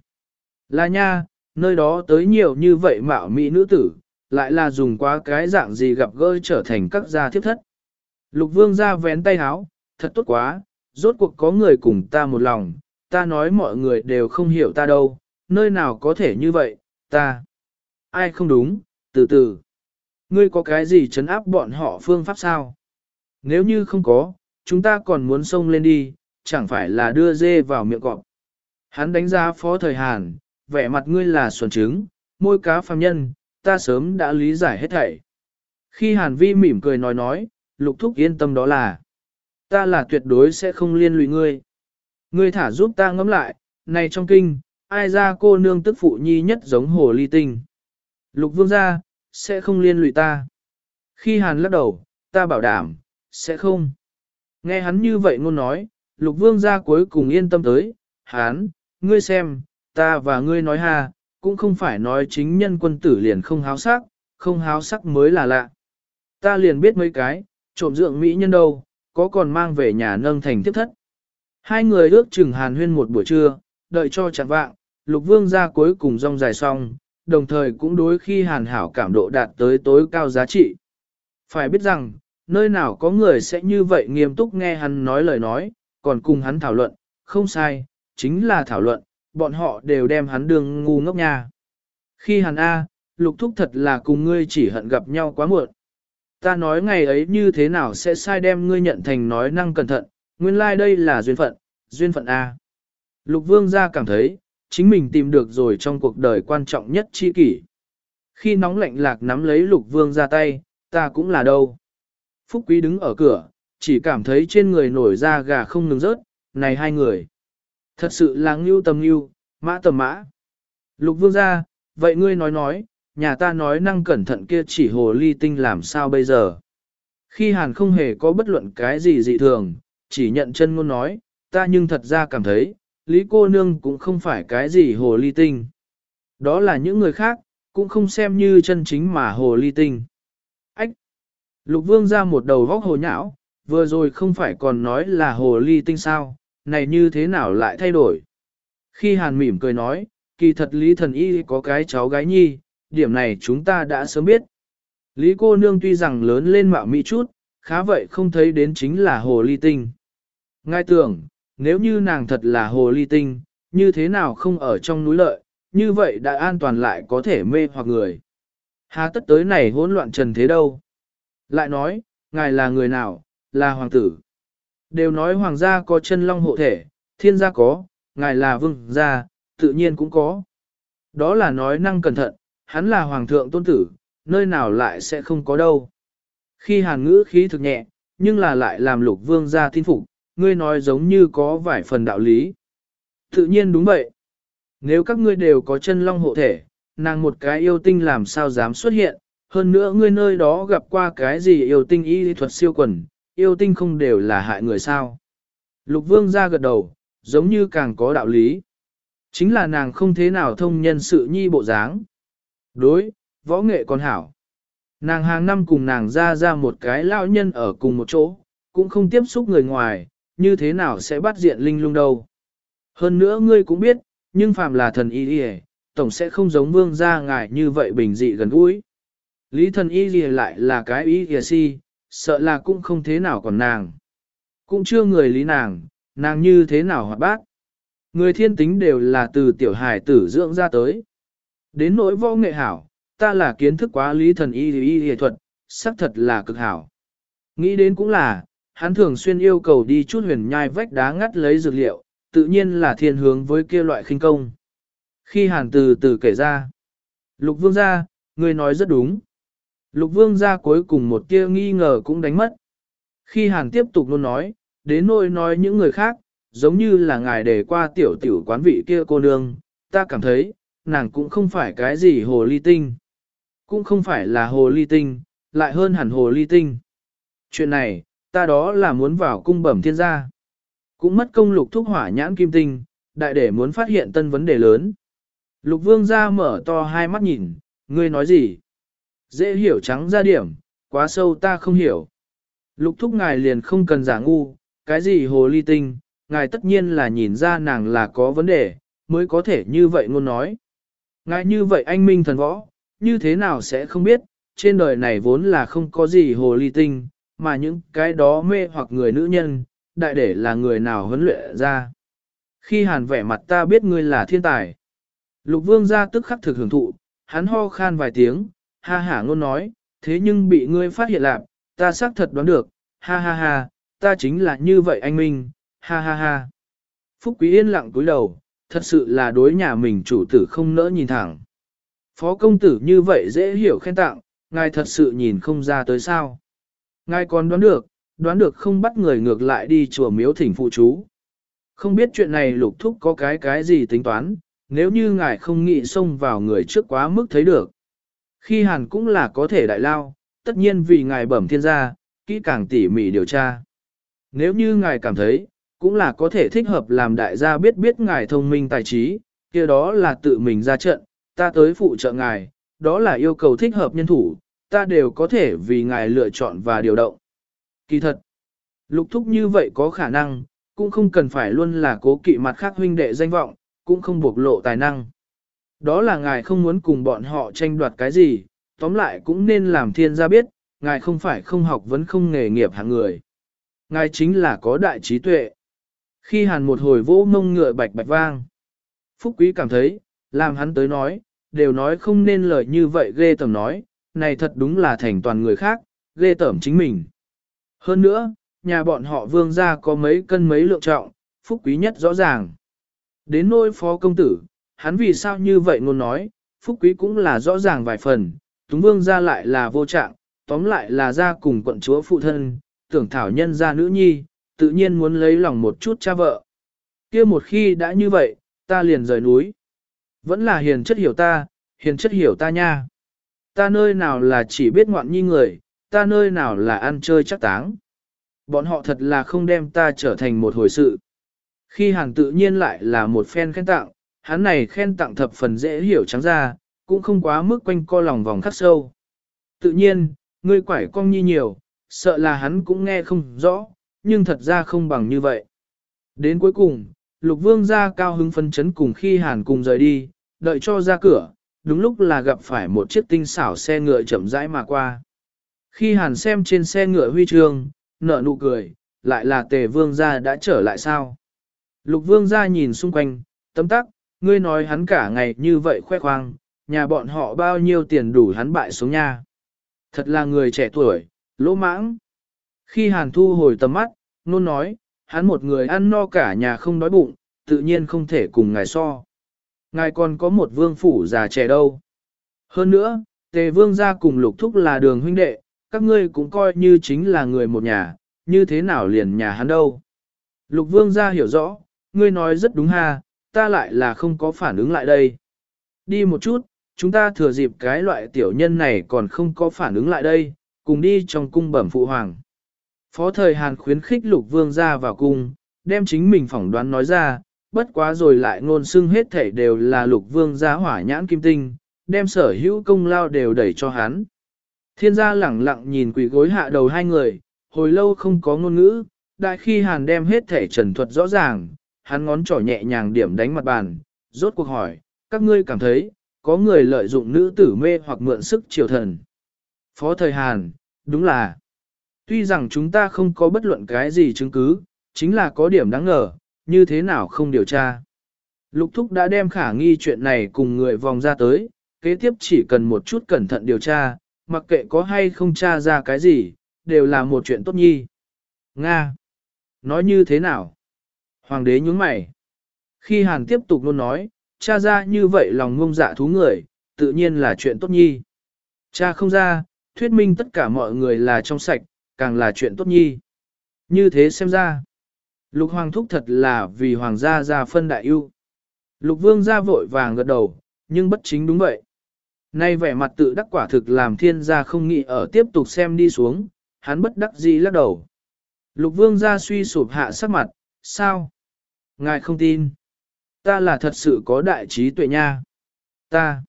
[SPEAKER 1] Là nha, nơi đó tới nhiều như vậy mạo mỹ nữ tử, lại là dùng quá cái dạng gì gặp gỡ trở thành các gia thiếp thất. Lục vương ra vén tay háo, thật tốt quá, rốt cuộc có người cùng ta một lòng, ta nói mọi người đều không hiểu ta đâu, nơi nào có thể như vậy, ta. Ai không đúng, từ từ. Ngươi có cái gì chấn áp bọn họ phương pháp sao? Nếu như không có, chúng ta còn muốn xông lên đi, chẳng phải là đưa dê vào miệng cọp. Hắn đánh giá phó thời Hàn, vẻ mặt ngươi là xuẩn trứng, môi cá phàm nhân, ta sớm đã lý giải hết thảy. Khi Hàn Vi mỉm cười nói nói, lục thúc yên tâm đó là, ta là tuyệt đối sẽ không liên lụy ngươi. Ngươi thả giúp ta ngẫm lại, này trong kinh, ai ra cô nương tức phụ nhi nhất giống hồ ly tinh. Lục vương gia, sẽ không liên lụy ta. Khi Hàn lắc đầu, ta bảo đảm, sẽ không. Nghe hắn như vậy ngôn nói, lục vương gia cuối cùng yên tâm tới, hắn, ngươi xem, ta và ngươi nói ha, cũng không phải nói chính nhân quân tử liền không háo sắc, không háo sắc mới là lạ. Ta liền biết mấy cái, trộm dưỡng mỹ nhân đâu, có còn mang về nhà nâng thành tiếp thất. Hai người ước chừng hàn huyên một buổi trưa, đợi cho chặn vạng, lục vương gia cuối cùng rong dài xong, đồng thời cũng đối khi hàn hảo cảm độ đạt tới tối cao giá trị. Phải biết rằng, nơi nào có người sẽ như vậy nghiêm túc nghe hắn nói lời nói, còn cùng hắn thảo luận, không sai, chính là thảo luận, bọn họ đều đem hắn đường ngu ngốc nha. Khi hắn A, lục thúc thật là cùng ngươi chỉ hận gặp nhau quá muộn. Ta nói ngày ấy như thế nào sẽ sai đem ngươi nhận thành nói năng cẩn thận, nguyên lai like đây là duyên phận, duyên phận A. Lục vương gia cảm thấy, chính mình tìm được rồi trong cuộc đời quan trọng nhất chi kỷ. Khi nóng lạnh lạc nắm lấy lục vương ra tay, ta cũng là đâu. Phúc quý đứng ở cửa, chỉ cảm thấy trên người nổi da gà không ngừng rớt, này hai người. Thật sự là ngưu tầm ngưu, mã tầm mã. Lục vương ra, vậy ngươi nói nói, nhà ta nói năng cẩn thận kia chỉ hồ ly tinh làm sao bây giờ. Khi hàn không hề có bất luận cái gì dị thường, chỉ nhận chân ngôn nói, ta nhưng thật ra cảm thấy, Lý cô nương cũng không phải cái gì hồ ly tinh. Đó là những người khác, cũng không xem như chân chính mà hồ ly tinh. Lục vương ra một đầu vóc hồ nhão, vừa rồi không phải còn nói là hồ ly tinh sao, này như thế nào lại thay đổi. Khi hàn mỉm cười nói, kỳ thật Lý thần y có cái cháu gái nhi, điểm này chúng ta đã sớm biết. Lý cô nương tuy rằng lớn lên mạo mỹ chút, khá vậy không thấy đến chính là hồ ly tinh. Ngài tưởng, nếu như nàng thật là hồ ly tinh, như thế nào không ở trong núi lợi, như vậy đã an toàn lại có thể mê hoặc người. Hà tất tới này hỗn loạn trần thế đâu. Lại nói, ngài là người nào, là hoàng tử. Đều nói hoàng gia có chân long hộ thể, thiên gia có, ngài là vương gia, tự nhiên cũng có. Đó là nói năng cẩn thận, hắn là hoàng thượng tôn tử, nơi nào lại sẽ không có đâu. Khi hàn ngữ khí thực nhẹ, nhưng là lại làm lục vương gia tin phục, ngươi nói giống như có vài phần đạo lý. Tự nhiên đúng vậy. Nếu các ngươi đều có chân long hộ thể, nàng một cái yêu tinh làm sao dám xuất hiện, hơn nữa ngươi nơi đó gặp qua cái gì yêu tinh y thuật siêu quần, yêu tinh không đều là hại người sao. Lục vương ra gật đầu, giống như càng có đạo lý. Chính là nàng không thế nào thông nhân sự nhi bộ dáng. Đối, võ nghệ còn hảo. Nàng hàng năm cùng nàng ra ra một cái lão nhân ở cùng một chỗ, cũng không tiếp xúc người ngoài, như thế nào sẽ bắt diện linh lung đâu. Hơn nữa ngươi cũng biết, nhưng phàm là thần y y tổng sẽ không giống vương gia ngài như vậy bình dị gần gũi. Lý thần y gì lại là cái y y si, sợ là cũng không thế nào còn nàng. Cũng chưa người lý nàng, nàng như thế nào hoạt bác. Người thiên tính đều là từ tiểu hài tử dưỡng ra tới. Đến nỗi võ nghệ hảo, ta là kiến thức quá lý thần y y y thuật, xác thật là cực hảo. Nghĩ đến cũng là, hắn thường xuyên yêu cầu đi chút huyền nhai vách đá ngắt lấy dược liệu, tự nhiên là thiên hướng với kia loại khinh công. Khi hàn từ từ kể ra, lục vương gia, người nói rất đúng. Lục vương gia cuối cùng một kia nghi ngờ cũng đánh mất. Khi hàn tiếp tục luôn nói, đến nỗi nói những người khác, giống như là ngài để qua tiểu tiểu quán vị kia cô nương, ta cảm thấy, nàng cũng không phải cái gì hồ ly tinh. Cũng không phải là hồ ly tinh, lại hơn hẳn hồ ly tinh. Chuyện này, ta đó là muốn vào cung bẩm thiên gia. Cũng mất công lục thúc hỏa nhãn kim tinh, đại để muốn phát hiện tân vấn đề lớn. Lục vương ra mở to hai mắt nhìn, ngươi nói gì? Dễ hiểu trắng ra điểm, quá sâu ta không hiểu. Lục thúc ngài liền không cần giả ngu, cái gì hồ ly tinh, ngài tất nhiên là nhìn ra nàng là có vấn đề, mới có thể như vậy ngôn nói. Ngài như vậy anh minh thần võ, như thế nào sẽ không biết, trên đời này vốn là không có gì hồ ly tinh, mà những cái đó mê hoặc người nữ nhân, đại để là người nào huấn luyện ra. Khi hàn vẻ mặt ta biết ngươi là thiên tài. Lục vương ra tức khắc thực hưởng thụ, hắn ho khan vài tiếng, ha hả ngôn nói, thế nhưng bị ngươi phát hiện lạc, ta xác thật đoán được, ha ha ha, ta chính là như vậy anh Minh, ha ha ha. Phúc Quý yên lặng cúi đầu, thật sự là đối nhà mình chủ tử không nỡ nhìn thẳng. Phó công tử như vậy dễ hiểu khen tặng, ngài thật sự nhìn không ra tới sao. Ngài còn đoán được, đoán được không bắt người ngược lại đi chùa miếu thỉnh phụ chú. Không biết chuyện này lục thúc có cái cái gì tính toán, nếu như ngài không nghĩ xông vào người trước quá mức thấy được. Khi hàn cũng là có thể đại lao, tất nhiên vì ngài bẩm thiên gia, kỹ càng tỉ mỉ điều tra. Nếu như ngài cảm thấy, cũng là có thể thích hợp làm đại gia biết biết ngài thông minh tài trí, kia đó là tự mình ra trận, ta tới phụ trợ ngài, đó là yêu cầu thích hợp nhân thủ, ta đều có thể vì ngài lựa chọn và điều động. Kỳ thật, lục thúc như vậy có khả năng, cũng không cần phải luôn là cố kỵ mặt khác huynh đệ danh vọng, cũng không bộc lộ tài năng. Đó là ngài không muốn cùng bọn họ tranh đoạt cái gì, tóm lại cũng nên làm thiên gia biết, ngài không phải không học vẫn không nghề nghiệp hạng người. Ngài chính là có đại trí tuệ. Khi hàn một hồi vỗ mông ngựa bạch bạch vang, Phúc Quý cảm thấy, làm hắn tới nói, đều nói không nên lời như vậy ghê tởm nói, này thật đúng là thành toàn người khác, ghê tởm chính mình. Hơn nữa, nhà bọn họ vương gia có mấy cân mấy lượng trọng, phúc quý nhất rõ ràng. Đến nôi phó công tử, hắn vì sao như vậy ngôn nói, phúc quý cũng là rõ ràng vài phần, túng vương gia lại là vô trạng, tóm lại là gia cùng quận chúa phụ thân, tưởng thảo nhân gia nữ nhi, tự nhiên muốn lấy lòng một chút cha vợ. kia một khi đã như vậy, ta liền rời núi. Vẫn là hiền chất hiểu ta, hiền chất hiểu ta nha. Ta nơi nào là chỉ biết ngoạn nhi người, ta nơi nào là ăn chơi chắc táng. Bọn họ thật là không đem ta trở thành một hồi sự. Khi hàng tự nhiên lại là một phen khen tặng, hắn này khen tặng thập phần dễ hiểu trắng ra, cũng không quá mức quanh co lòng vòng khắc sâu. Tự nhiên, ngươi quải cong nhi nhiều, sợ là hắn cũng nghe không rõ, nhưng thật ra không bằng như vậy. Đến cuối cùng, lục vương ra cao hứng phân chấn cùng khi hàn cùng rời đi, đợi cho ra cửa, đúng lúc là gặp phải một chiếc tinh xảo xe ngựa chậm rãi mà qua. Khi hàn xem trên xe ngựa huy chương, nở nụ cười, lại là tề vương gia đã trở lại sao? Lục vương gia nhìn xung quanh, tấm tắc, ngươi nói hắn cả ngày như vậy khoe khoang, nhà bọn họ bao nhiêu tiền đủ hắn bại xuống nha. Thật là người trẻ tuổi, lỗ mãng. Khi hàn thu hồi tầm mắt, nôn nói, hắn một người ăn no cả nhà không đói bụng, tự nhiên không thể cùng ngài so. Ngài còn có một vương phủ già trẻ đâu. Hơn nữa, tề vương gia cùng lục thúc là đường huynh đệ, các ngươi cũng coi như chính là người một nhà, như thế nào liền nhà hắn đâu. Lục vương gia hiểu rõ, ngươi nói rất đúng ha, ta lại là không có phản ứng lại đây. Đi một chút, chúng ta thừa dịp cái loại tiểu nhân này còn không có phản ứng lại đây, cùng đi trong cung bẩm phụ hoàng. Phó thời Hàn khuyến khích lục vương ra vào cung, đem chính mình phỏng đoán nói ra, bất quá rồi lại ngôn xưng hết thể đều là lục vương gia hỏa nhãn kim tinh, đem sở hữu công lao đều đẩy cho hắn. Thiên gia lẳng lặng nhìn quỷ gối hạ đầu hai người, hồi lâu không có ngôn ngữ, đại khi hàn đem hết thể trần thuật rõ ràng, hắn ngón trỏ nhẹ nhàng điểm đánh mặt bàn, rốt cuộc hỏi, các ngươi cảm thấy, có người lợi dụng nữ tử mê hoặc mượn sức triều thần. Phó thời Hàn, đúng là, tuy rằng chúng ta không có bất luận cái gì chứng cứ, chính là có điểm đáng ngờ, như thế nào không điều tra. Lục Thúc đã đem khả nghi chuyện này cùng người vòng ra tới, kế tiếp chỉ cần một chút cẩn thận điều tra, mặc kệ có hay không tra ra cái gì, đều là một chuyện tốt nhi. Nga! Nói như thế nào? Hoàng đế nhướng mày. Khi Hàn tiếp tục luôn nói, cha ra như vậy lòng ngông dạ thú người, tự nhiên là chuyện tốt nhi. Cha không ra, thuyết minh tất cả mọi người là trong sạch, càng là chuyện tốt nhi. Như thế xem ra, lục hoàng thúc thật là vì hoàng gia ra phân đại ưu. Lục vương ra vội vàng gật đầu, nhưng bất chính đúng vậy. Nay vẻ mặt tự đắc quả thực làm thiên gia không nghĩ ở tiếp tục xem đi xuống, hắn bất đắc dĩ lắc đầu. Lục vương ra suy sụp hạ sắc mặt, sao? Ngài không tin. Ta là thật sự có đại trí tuệ nha. Ta.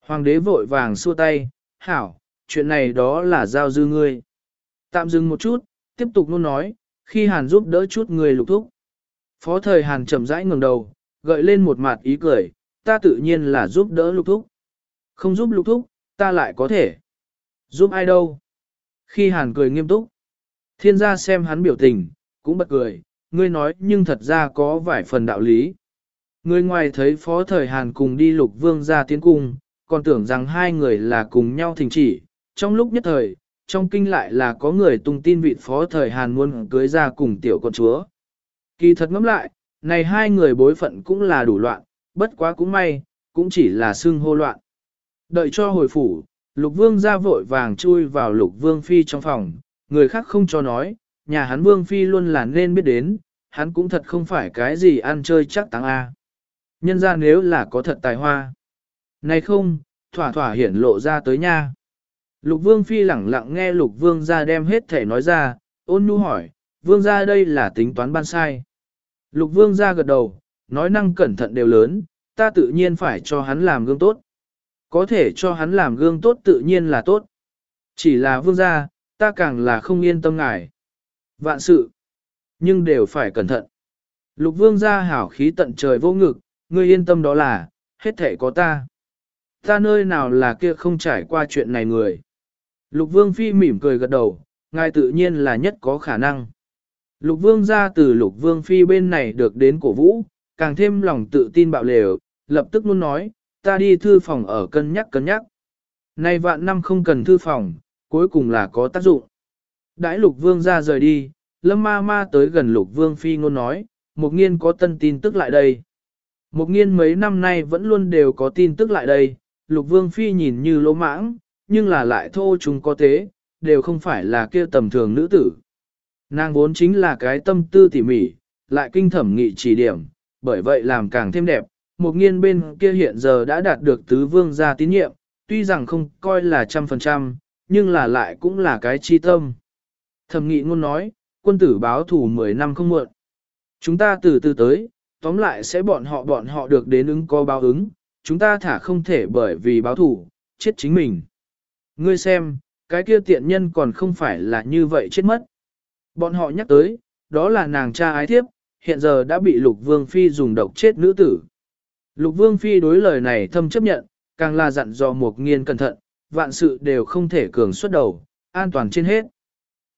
[SPEAKER 1] Hoàng đế vội vàng xua tay, hảo, chuyện này đó là giao dư ngươi. Tạm dừng một chút, tiếp tục luôn nói, khi Hàn giúp đỡ chút người lục thúc. Phó thời Hàn chậm rãi ngẩng đầu, gợi lên một mặt ý cười, ta tự nhiên là giúp đỡ lục thúc. Không giúp lục thúc, ta lại có thể. Giúp ai đâu? Khi Hàn cười nghiêm túc, thiên gia xem hắn biểu tình, cũng bật cười, ngươi nói nhưng thật ra có vài phần đạo lý. Người ngoài thấy phó thời Hàn cùng đi lục vương ra tiến cung, còn tưởng rằng hai người là cùng nhau thỉnh chỉ. Trong lúc nhất thời, trong kinh lại là có người tung tin vị phó thời Hàn muốn cưới ra cùng tiểu con chúa. Kỳ thật ngẫm lại, này hai người bối phận cũng là đủ loạn, bất quá cũng may, cũng chỉ là xương hô loạn. Đợi cho hồi phủ, lục vương ra vội vàng chui vào lục vương phi trong phòng, người khác không cho nói, nhà hắn vương phi luôn là nên biết đến, hắn cũng thật không phải cái gì ăn chơi chắc tăng A. Nhân ra nếu là có thật tài hoa. Này không, thỏa thỏa hiển lộ ra tới nha. Lục vương phi lẳng lặng nghe lục vương ra đem hết thể nói ra, ôn nhu hỏi, vương ra đây là tính toán ban sai. Lục vương ra gật đầu, nói năng cẩn thận đều lớn, ta tự nhiên phải cho hắn làm gương tốt. Có thể cho hắn làm gương tốt tự nhiên là tốt. Chỉ là vương gia, ta càng là không yên tâm ngài. Vạn sự, nhưng đều phải cẩn thận. Lục vương gia hảo khí tận trời vô ngực, ngươi yên tâm đó là, hết thể có ta. Ta nơi nào là kia không trải qua chuyện này người. Lục vương phi mỉm cười gật đầu, ngài tự nhiên là nhất có khả năng. Lục vương ra từ lục vương phi bên này được đến cổ vũ, càng thêm lòng tự tin bạo lều, lập tức luôn nói, ta đi thư phòng ở cân nhắc cân nhắc. Nay vạn năm không cần thư phòng, cuối cùng là có tác dụng. Đãi lục vương ra rời đi, lâm ma ma tới gần lục vương phi ngôn nói, một nghiên có tân tin tức lại đây. Một nghiên mấy năm nay vẫn luôn đều có tin tức lại đây, lục vương phi nhìn như lỗ mãng, nhưng là lại thô chúng có thế, đều không phải là kia tầm thường nữ tử. Nàng vốn chính là cái tâm tư tỉ mỉ, lại kinh thẩm nghị chỉ điểm, bởi vậy làm càng thêm đẹp. Một nghiên bên kia hiện giờ đã đạt được tứ vương gia tín nhiệm, tuy rằng không coi là trăm phần trăm, nhưng là lại cũng là cái chi tâm. Thẩm nghị ngôn nói, quân tử báo thủ 10 năm không muộn. Chúng ta từ từ tới, tóm lại sẽ bọn họ bọn họ được đến ứng có báo ứng, chúng ta thả không thể bởi vì báo thủ, chết chính mình. Ngươi xem, cái kia tiện nhân còn không phải là như vậy chết mất. Bọn họ nhắc tới, đó là nàng cha ái thiếp, hiện giờ đã bị Lục Vương Phi dùng độc chết nữ tử. Lục Vương Phi đối lời này thâm chấp nhận, càng là dặn dò một nghiên cẩn thận, vạn sự đều không thể cường xuất đầu, an toàn trên hết.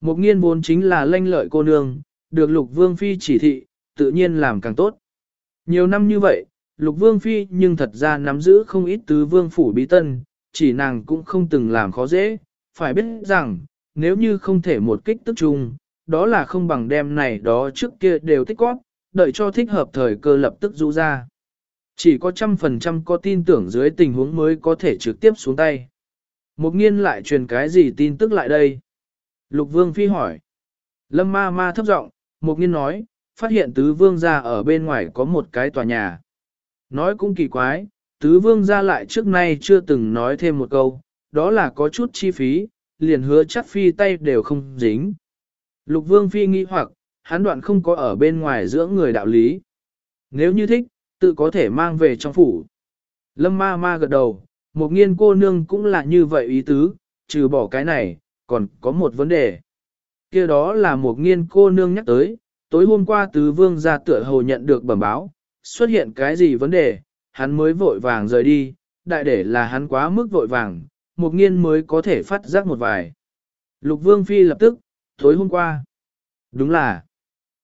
[SPEAKER 1] Một nghiên vốn chính là lanh lợi cô nương, được Lục Vương Phi chỉ thị, tự nhiên làm càng tốt. Nhiều năm như vậy, Lục Vương Phi nhưng thật ra nắm giữ không ít tứ vương phủ bí tân, chỉ nàng cũng không từng làm khó dễ, phải biết rằng, nếu như không thể một kích tức chung, đó là không bằng đem này đó trước kia đều tích góp, đợi cho thích hợp thời cơ lập tức rũ ra. Chỉ có trăm phần trăm có tin tưởng dưới tình huống mới có thể trực tiếp xuống tay. Một nghiên lại truyền cái gì tin tức lại đây? Lục vương phi hỏi. Lâm ma ma thấp giọng, một nghiên nói, phát hiện tứ vương gia ở bên ngoài có một cái tòa nhà. Nói cũng kỳ quái, tứ vương gia lại trước nay chưa từng nói thêm một câu, đó là có chút chi phí, liền hứa chắc phi tay đều không dính. Lục vương phi nghi hoặc, hắn đoạn không có ở bên ngoài dưỡng người đạo lý. Nếu như thích, tự có thể mang về trong phủ. Lâm ma ma gật đầu, một nghiên cô nương cũng là như vậy ý tứ, trừ bỏ cái này, còn có một vấn đề. kia đó là một nghiên cô nương nhắc tới, tối hôm qua tứ vương ra tựa hồ nhận được bẩm báo, xuất hiện cái gì vấn đề, hắn mới vội vàng rời đi, đại để là hắn quá mức vội vàng, một nghiên mới có thể phát giác một vài. Lục vương phi lập tức, tối hôm qua. Đúng là,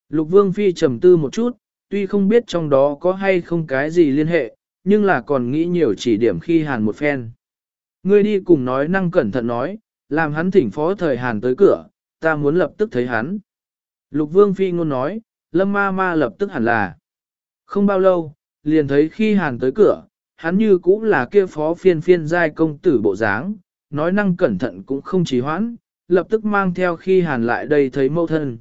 [SPEAKER 1] lục vương phi trầm tư một chút, tuy không biết trong đó có hay không cái gì liên hệ, nhưng là còn nghĩ nhiều chỉ điểm khi hàn một phen. Ngươi đi cùng nói năng cẩn thận nói, làm hắn thỉnh phó thời hàn tới cửa, ta muốn lập tức thấy hắn. Lục vương phi ngôn nói, lâm ma ma lập tức hẳn là. Không bao lâu, liền thấy khi hàn tới cửa, hắn như cũng là kia phó phiên phiên giai công tử bộ dáng, nói năng cẩn thận cũng không trì hoãn, lập tức mang theo khi hàn lại đây thấy mâu thân.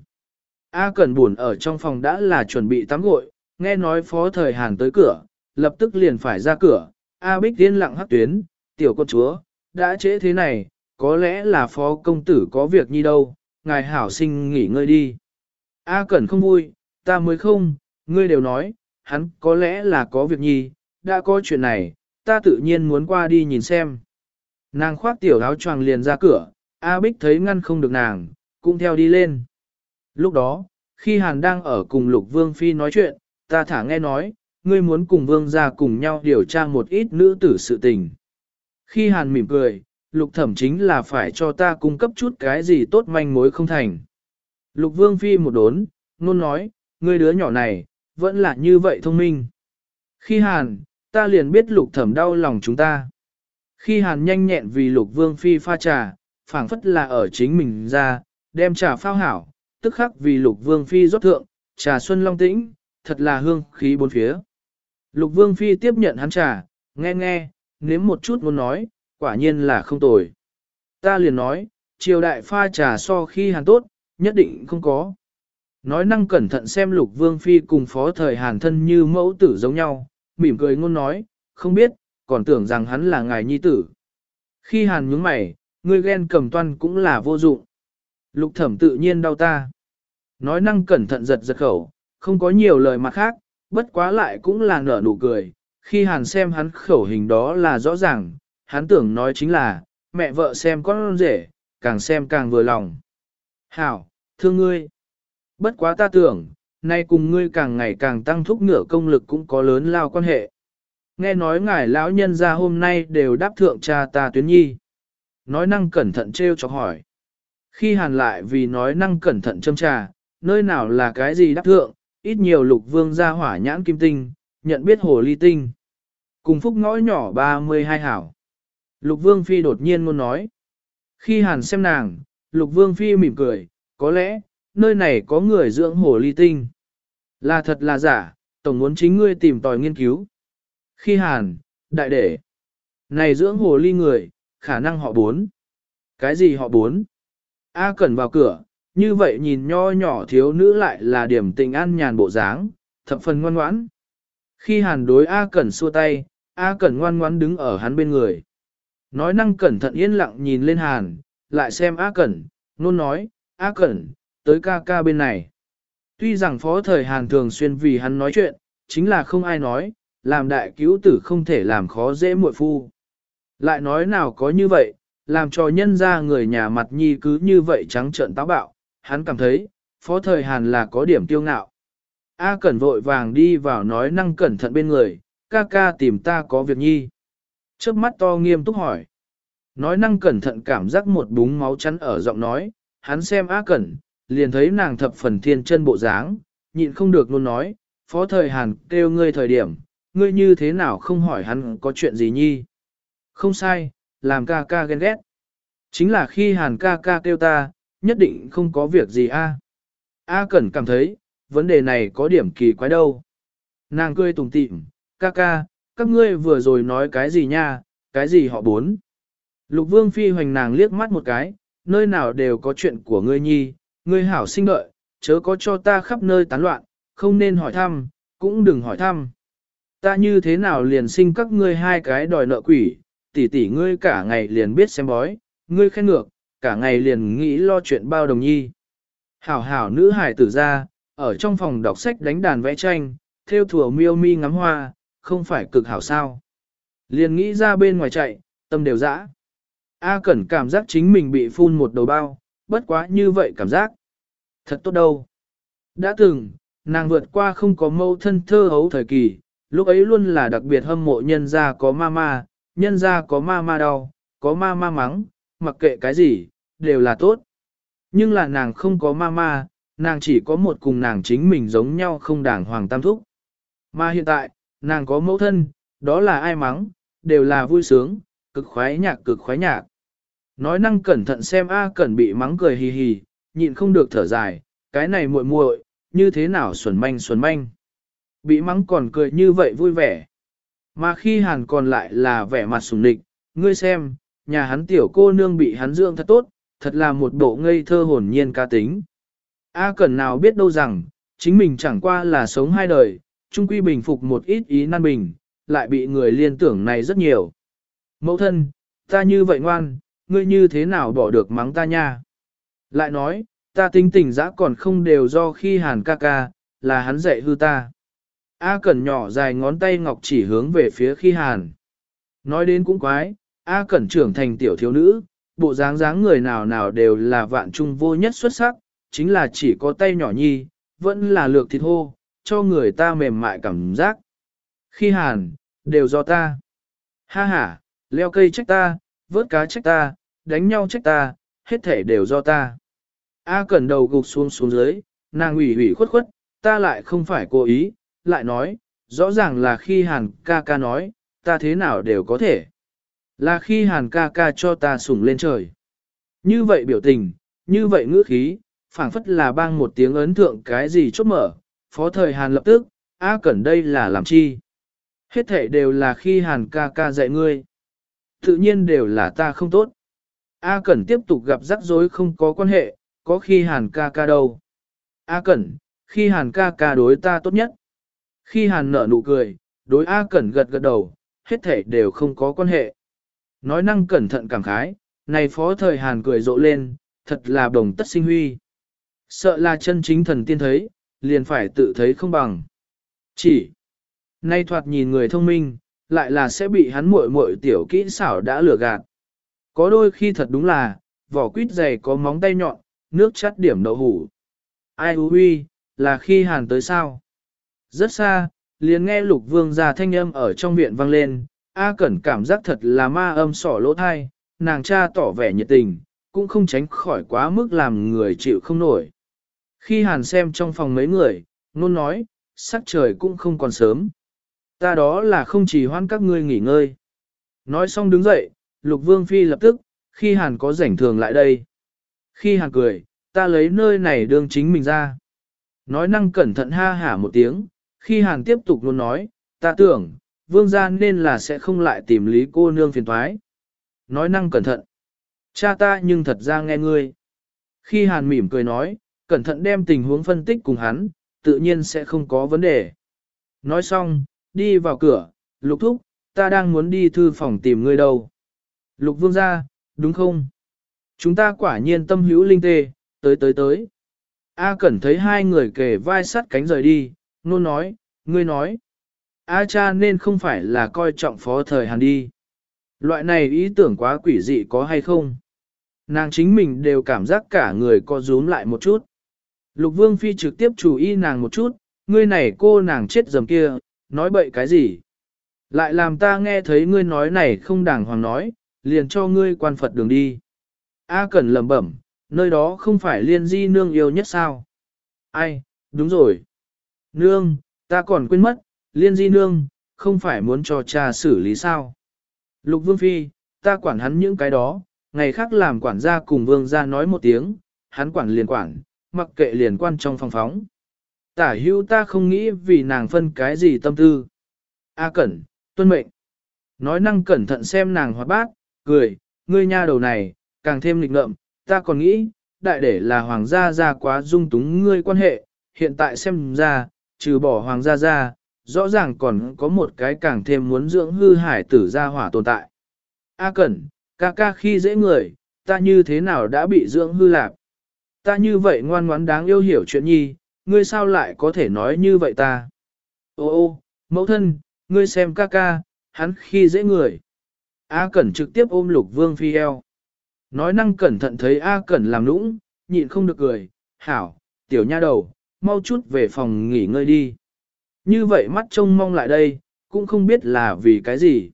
[SPEAKER 1] A Cẩn buồn ở trong phòng đã là chuẩn bị tắm gội, nghe nói phó thời hàn tới cửa, lập tức liền phải ra cửa. A Bích tiên lặng hắc tuyến, tiểu con chúa, đã trễ thế này, có lẽ là phó công tử có việc nhi đâu, ngài hảo sinh nghỉ ngơi đi. A Cẩn không vui, ta mới không, ngươi đều nói, hắn có lẽ là có việc nhi, đã có chuyện này, ta tự nhiên muốn qua đi nhìn xem. Nàng khoác tiểu áo choàng liền ra cửa, A Bích thấy ngăn không được nàng, cũng theo đi lên. Lúc đó, khi Hàn đang ở cùng Lục Vương Phi nói chuyện, ta thả nghe nói, ngươi muốn cùng Vương ra cùng nhau điều tra một ít nữ tử sự tình. Khi Hàn mỉm cười, Lục thẩm chính là phải cho ta cung cấp chút cái gì tốt manh mối không thành. Lục Vương Phi một đốn, nôn nói, ngươi đứa nhỏ này, vẫn là như vậy thông minh. Khi Hàn, ta liền biết Lục thẩm đau lòng chúng ta. Khi Hàn nhanh nhẹn vì Lục Vương Phi pha trà, phảng phất là ở chính mình ra, đem trà phao hảo, tức khắc vì lục vương phi rót thượng, trà xuân long tĩnh, thật là hương khí bốn phía. Lục vương phi tiếp nhận hắn trà, nghe nghe, nếm một chút muốn nói, quả nhiên là không tồi. Ta liền nói, triều đại pha trà so khi hàn tốt, nhất định không có. Nói năng cẩn thận xem lục vương phi cùng phó thời hàn thân như mẫu tử giống nhau, mỉm cười ngôn nói, không biết, còn tưởng rằng hắn là ngài nhi tử. Khi hàn nhướng mày, ngươi ghen cầm toan cũng là vô dụng. Lục thẩm tự nhiên đau ta. Nói năng cẩn thận giật giật khẩu, không có nhiều lời mặt khác, bất quá lại cũng là nở nụ cười. Khi hàn xem hắn khẩu hình đó là rõ ràng, hắn tưởng nói chính là, mẹ vợ xem con rể, càng xem càng vừa lòng. Hảo, thương ngươi. Bất quá ta tưởng, nay cùng ngươi càng ngày càng tăng thúc ngựa công lực cũng có lớn lao quan hệ. Nghe nói ngài lão nhân ra hôm nay đều đáp thượng cha ta tuyến nhi. Nói năng cẩn thận trêu chọc hỏi. Khi hàn lại vì nói năng cẩn thận châm trà, nơi nào là cái gì đáp thượng, ít nhiều lục vương ra hỏa nhãn kim tinh, nhận biết hồ ly tinh. Cùng phúc ngõ nhỏ 32 hảo. Lục vương phi đột nhiên muốn nói. Khi hàn xem nàng, lục vương phi mỉm cười, có lẽ, nơi này có người dưỡng hồ ly tinh. Là thật là giả, tổng muốn chính ngươi tìm tòi nghiên cứu. Khi hàn, đại đệ, này dưỡng hồ ly người, khả năng họ bốn. Cái gì họ bốn? A Cẩn vào cửa, như vậy nhìn nho nhỏ thiếu nữ lại là điểm tình an nhàn bộ dáng, thập phần ngoan ngoãn. Khi hàn đối A Cẩn xua tay, A Cẩn ngoan ngoãn đứng ở hắn bên người. Nói năng cẩn thận yên lặng nhìn lên hàn, lại xem A Cẩn, nôn nói, A Cẩn, tới ca ca bên này. Tuy rằng phó thời hàn thường xuyên vì hắn nói chuyện, chính là không ai nói, làm đại cứu tử không thể làm khó dễ muội phu. Lại nói nào có như vậy, làm cho nhân ra người nhà mặt nhi cứ như vậy trắng trợn táo bạo, hắn cảm thấy, phó thời hàn là có điểm tiêu ngạo. A Cẩn vội vàng đi vào nói năng cẩn thận bên người, ca ca tìm ta có việc nhi. Trước mắt to nghiêm túc hỏi. Nói năng cẩn thận cảm giác một búng máu chắn ở giọng nói, hắn xem A Cẩn, liền thấy nàng thập phần thiên chân bộ dáng, nhịn không được luôn nói, phó thời Hàn kêu ngươi thời điểm, ngươi như thế nào không hỏi hắn có chuyện gì nhi. Không sai, làm ca ca ghen ghét. Chính là khi Hàn ca ca kêu ta, nhất định không có việc gì a. A Cẩn cảm thấy, vấn đề này có điểm kỳ quái đâu. Nàng cười tùng tịm, ca ca, các ngươi vừa rồi nói cái gì nha, cái gì họ bốn. Lục vương phi hoành nàng liếc mắt một cái, nơi nào đều có chuyện của ngươi nhi, ngươi hảo sinh đợi, chớ có cho ta khắp nơi tán loạn, không nên hỏi thăm, cũng đừng hỏi thăm. Ta như thế nào liền sinh các ngươi hai cái đòi nợ quỷ, tỷ tỷ ngươi cả ngày liền biết xem bói, ngươi khen ngược, cả ngày liền nghĩ lo chuyện bao đồng nhi. Hảo hảo nữ hải tử ra, ở trong phòng đọc sách đánh đàn vẽ tranh, theo thùa miêu mi ngắm hoa, không phải cực hảo sao. Liền nghĩ ra bên ngoài chạy, tâm đều dã. A Cẩn cảm giác chính mình bị phun một đầu bao, bất quá như vậy cảm giác. Thật tốt đâu. Đã từng, nàng vượt qua không có mâu thân thơ hấu thời kỳ, lúc ấy luôn là đặc biệt hâm mộ nhân gia có mama, nhân gia có mama đau, có mama mắng, mặc kệ cái gì, đều là tốt. Nhưng là nàng không có mama, nàng chỉ có một cùng nàng chính mình giống nhau không đàng hoàng tam thúc. Mà hiện tại, nàng có mẫu thân, đó là ai mắng, đều là vui sướng, cực khoái nhạc cực khoái nhạc. Nói năng cẩn thận xem A Cẩn bị mắng cười hì hì, nhịn không được thở dài, cái này muội muội, như thế nào xuẩn manh xuẩn manh. Bị mắng còn cười như vậy vui vẻ. Mà khi hàn còn lại là vẻ mặt sùng nịch, ngươi xem, nhà hắn tiểu cô nương bị hắn dưỡng thật tốt, thật là một bộ ngây thơ hồn nhiên ca tính. A Cẩn nào biết đâu rằng, chính mình chẳng qua là sống hai đời, trung quy bình phục một ít ý nan bình, lại bị người liên tưởng này rất nhiều. Mẫu thân, ta như vậy ngoan, ngươi như thế nào bỏ được mắng ta nha? Lại nói, ta tính tình dã còn không đều do khi hàn ca ca, là hắn dạy hư ta. A Cẩn nhỏ dài ngón tay ngọc chỉ hướng về phía khi hàn. Nói đến cũng quái, A Cẩn trưởng thành tiểu thiếu nữ, bộ dáng dáng người nào nào đều là vạn trung vô nhất xuất sắc, chính là chỉ có tay nhỏ nhi, vẫn là lược thịt hô, cho người ta mềm mại cảm giác. Khi hàn, đều do ta. Ha ha, leo cây trách ta, vớt cá trách ta, đánh nhau trách ta, hết thể đều do ta. A cẩn đầu gục xuống xuống dưới, nàng ủy ủy khuất khuất, ta lại không phải cố ý, lại nói, rõ ràng là khi hàn ca ca nói, ta thế nào đều có thể. Là khi hàn ca ca cho ta sủng lên trời. Như vậy biểu tình, như vậy ngữ khí, phảng phất là bang một tiếng ấn thượng cái gì chốt mở, phó thời hàn lập tức, A cẩn đây là làm chi. Hết thể đều là khi hàn ca ca dạy ngươi. Tự nhiên đều là ta không tốt. A Cẩn tiếp tục gặp rắc rối không có quan hệ, có khi hàn ca ca đâu. A Cẩn, khi hàn ca ca đối ta tốt nhất. Khi hàn nở nụ cười, đối A Cẩn gật gật đầu, hết thể đều không có quan hệ. Nói năng cẩn thận cảm khái, này phó thời hàn cười rộ lên, thật là đồng tất sinh huy. Sợ là chân chính thần tiên thấy, liền phải tự thấy không bằng. Chỉ, nay thoạt nhìn người thông minh, lại là sẽ bị hắn muội muội tiểu kỹ xảo đã lừa gạt. Có đôi khi thật đúng là, vỏ quýt dày có móng tay nhọn, nước chắt điểm đậu hủ. Ai hú huy, là khi hàn tới sao? Rất xa, liền nghe lục vương ra thanh âm ở trong viện vang lên, A Cẩn cảm giác thật là ma âm sỏ lỗ thai, nàng cha tỏ vẻ nhiệt tình, cũng không tránh khỏi quá mức làm người chịu không nổi. Khi hàn xem trong phòng mấy người, nôn nói, sắc trời cũng không còn sớm. Ta đó là không chỉ hoan các ngươi nghỉ ngơi. Nói xong đứng dậy, lục vương phi lập tức, khi hàn có rảnh thường lại đây. Khi hàn cười, ta lấy nơi này đương chính mình ra. Nói năng cẩn thận ha hả một tiếng, khi hàn tiếp tục luôn nói, ta tưởng, vương gia nên là sẽ không lại tìm lý cô nương phiền thoái. Nói năng cẩn thận. Cha ta nhưng thật ra nghe ngươi. Khi Hàn mỉm cười nói, cẩn thận đem tình huống phân tích cùng hắn, tự nhiên sẽ không có vấn đề. Nói xong, đi vào cửa, lục thúc, ta đang muốn đi thư phòng tìm ngươi đâu. Lục vương ra, đúng không? Chúng ta quả nhiên tâm hữu linh tê, tới tới tới. A Cẩn thấy hai người kề vai sắt cánh rời đi, nôn nói, ngươi nói. A cha nên không phải là coi trọng phó thời Hàn đi. Loại này ý tưởng quá quỷ dị có hay không? Nàng chính mình đều cảm giác cả người co rúm lại một chút. Lục Vương Phi trực tiếp chú ý nàng một chút, ngươi này cô nàng chết dầm kia, nói bậy cái gì? Lại làm ta nghe thấy ngươi nói này không đàng hoàng nói, liền cho ngươi quan Phật đường đi. A Cẩn lẩm bẩm, nơi đó không phải liên di nương yêu nhất sao? Ai, đúng rồi. Nương, ta còn quên mất, liên di nương, không phải muốn cho cha xử lý sao? Lục Vương Phi, ta quản hắn những cái đó, ngày khác làm quản gia cùng Vương gia nói một tiếng, hắn quản liền quản, mặc kệ liền quan trong phòng phóng. Tả hưu ta không nghĩ vì nàng phân cái gì tâm tư. A Cẩn, tuân mệnh. Nói năng cẩn thận xem nàng hoạt bát, cười, ngươi nha đầu này, càng thêm lịch ngợm, ta còn nghĩ, đại để là hoàng gia gia quá dung túng ngươi quan hệ, hiện tại xem ra, trừ bỏ hoàng gia gia, rõ ràng còn có một cái càng thêm muốn dưỡng hư hải tử gia hỏa tồn tại. A Cẩn, ca ca khi dễ người, ta như thế nào đã bị dưỡng hư lạc? Ta như vậy ngoan ngoãn đáng yêu hiểu chuyện nhi, ngươi sao lại có thể nói như vậy ta? Ô ô, mẫu thân, ngươi xem ca ca, hắn khi dễ người. A Cẩn trực tiếp ôm lục vương phi eo. Nói năng cẩn thận thấy A Cẩn làm nũng, nhịn không được cười, hảo, tiểu nha đầu, mau chút về phòng nghỉ ngơi đi. Như vậy mắt trông mong lại đây, cũng không biết là vì cái gì.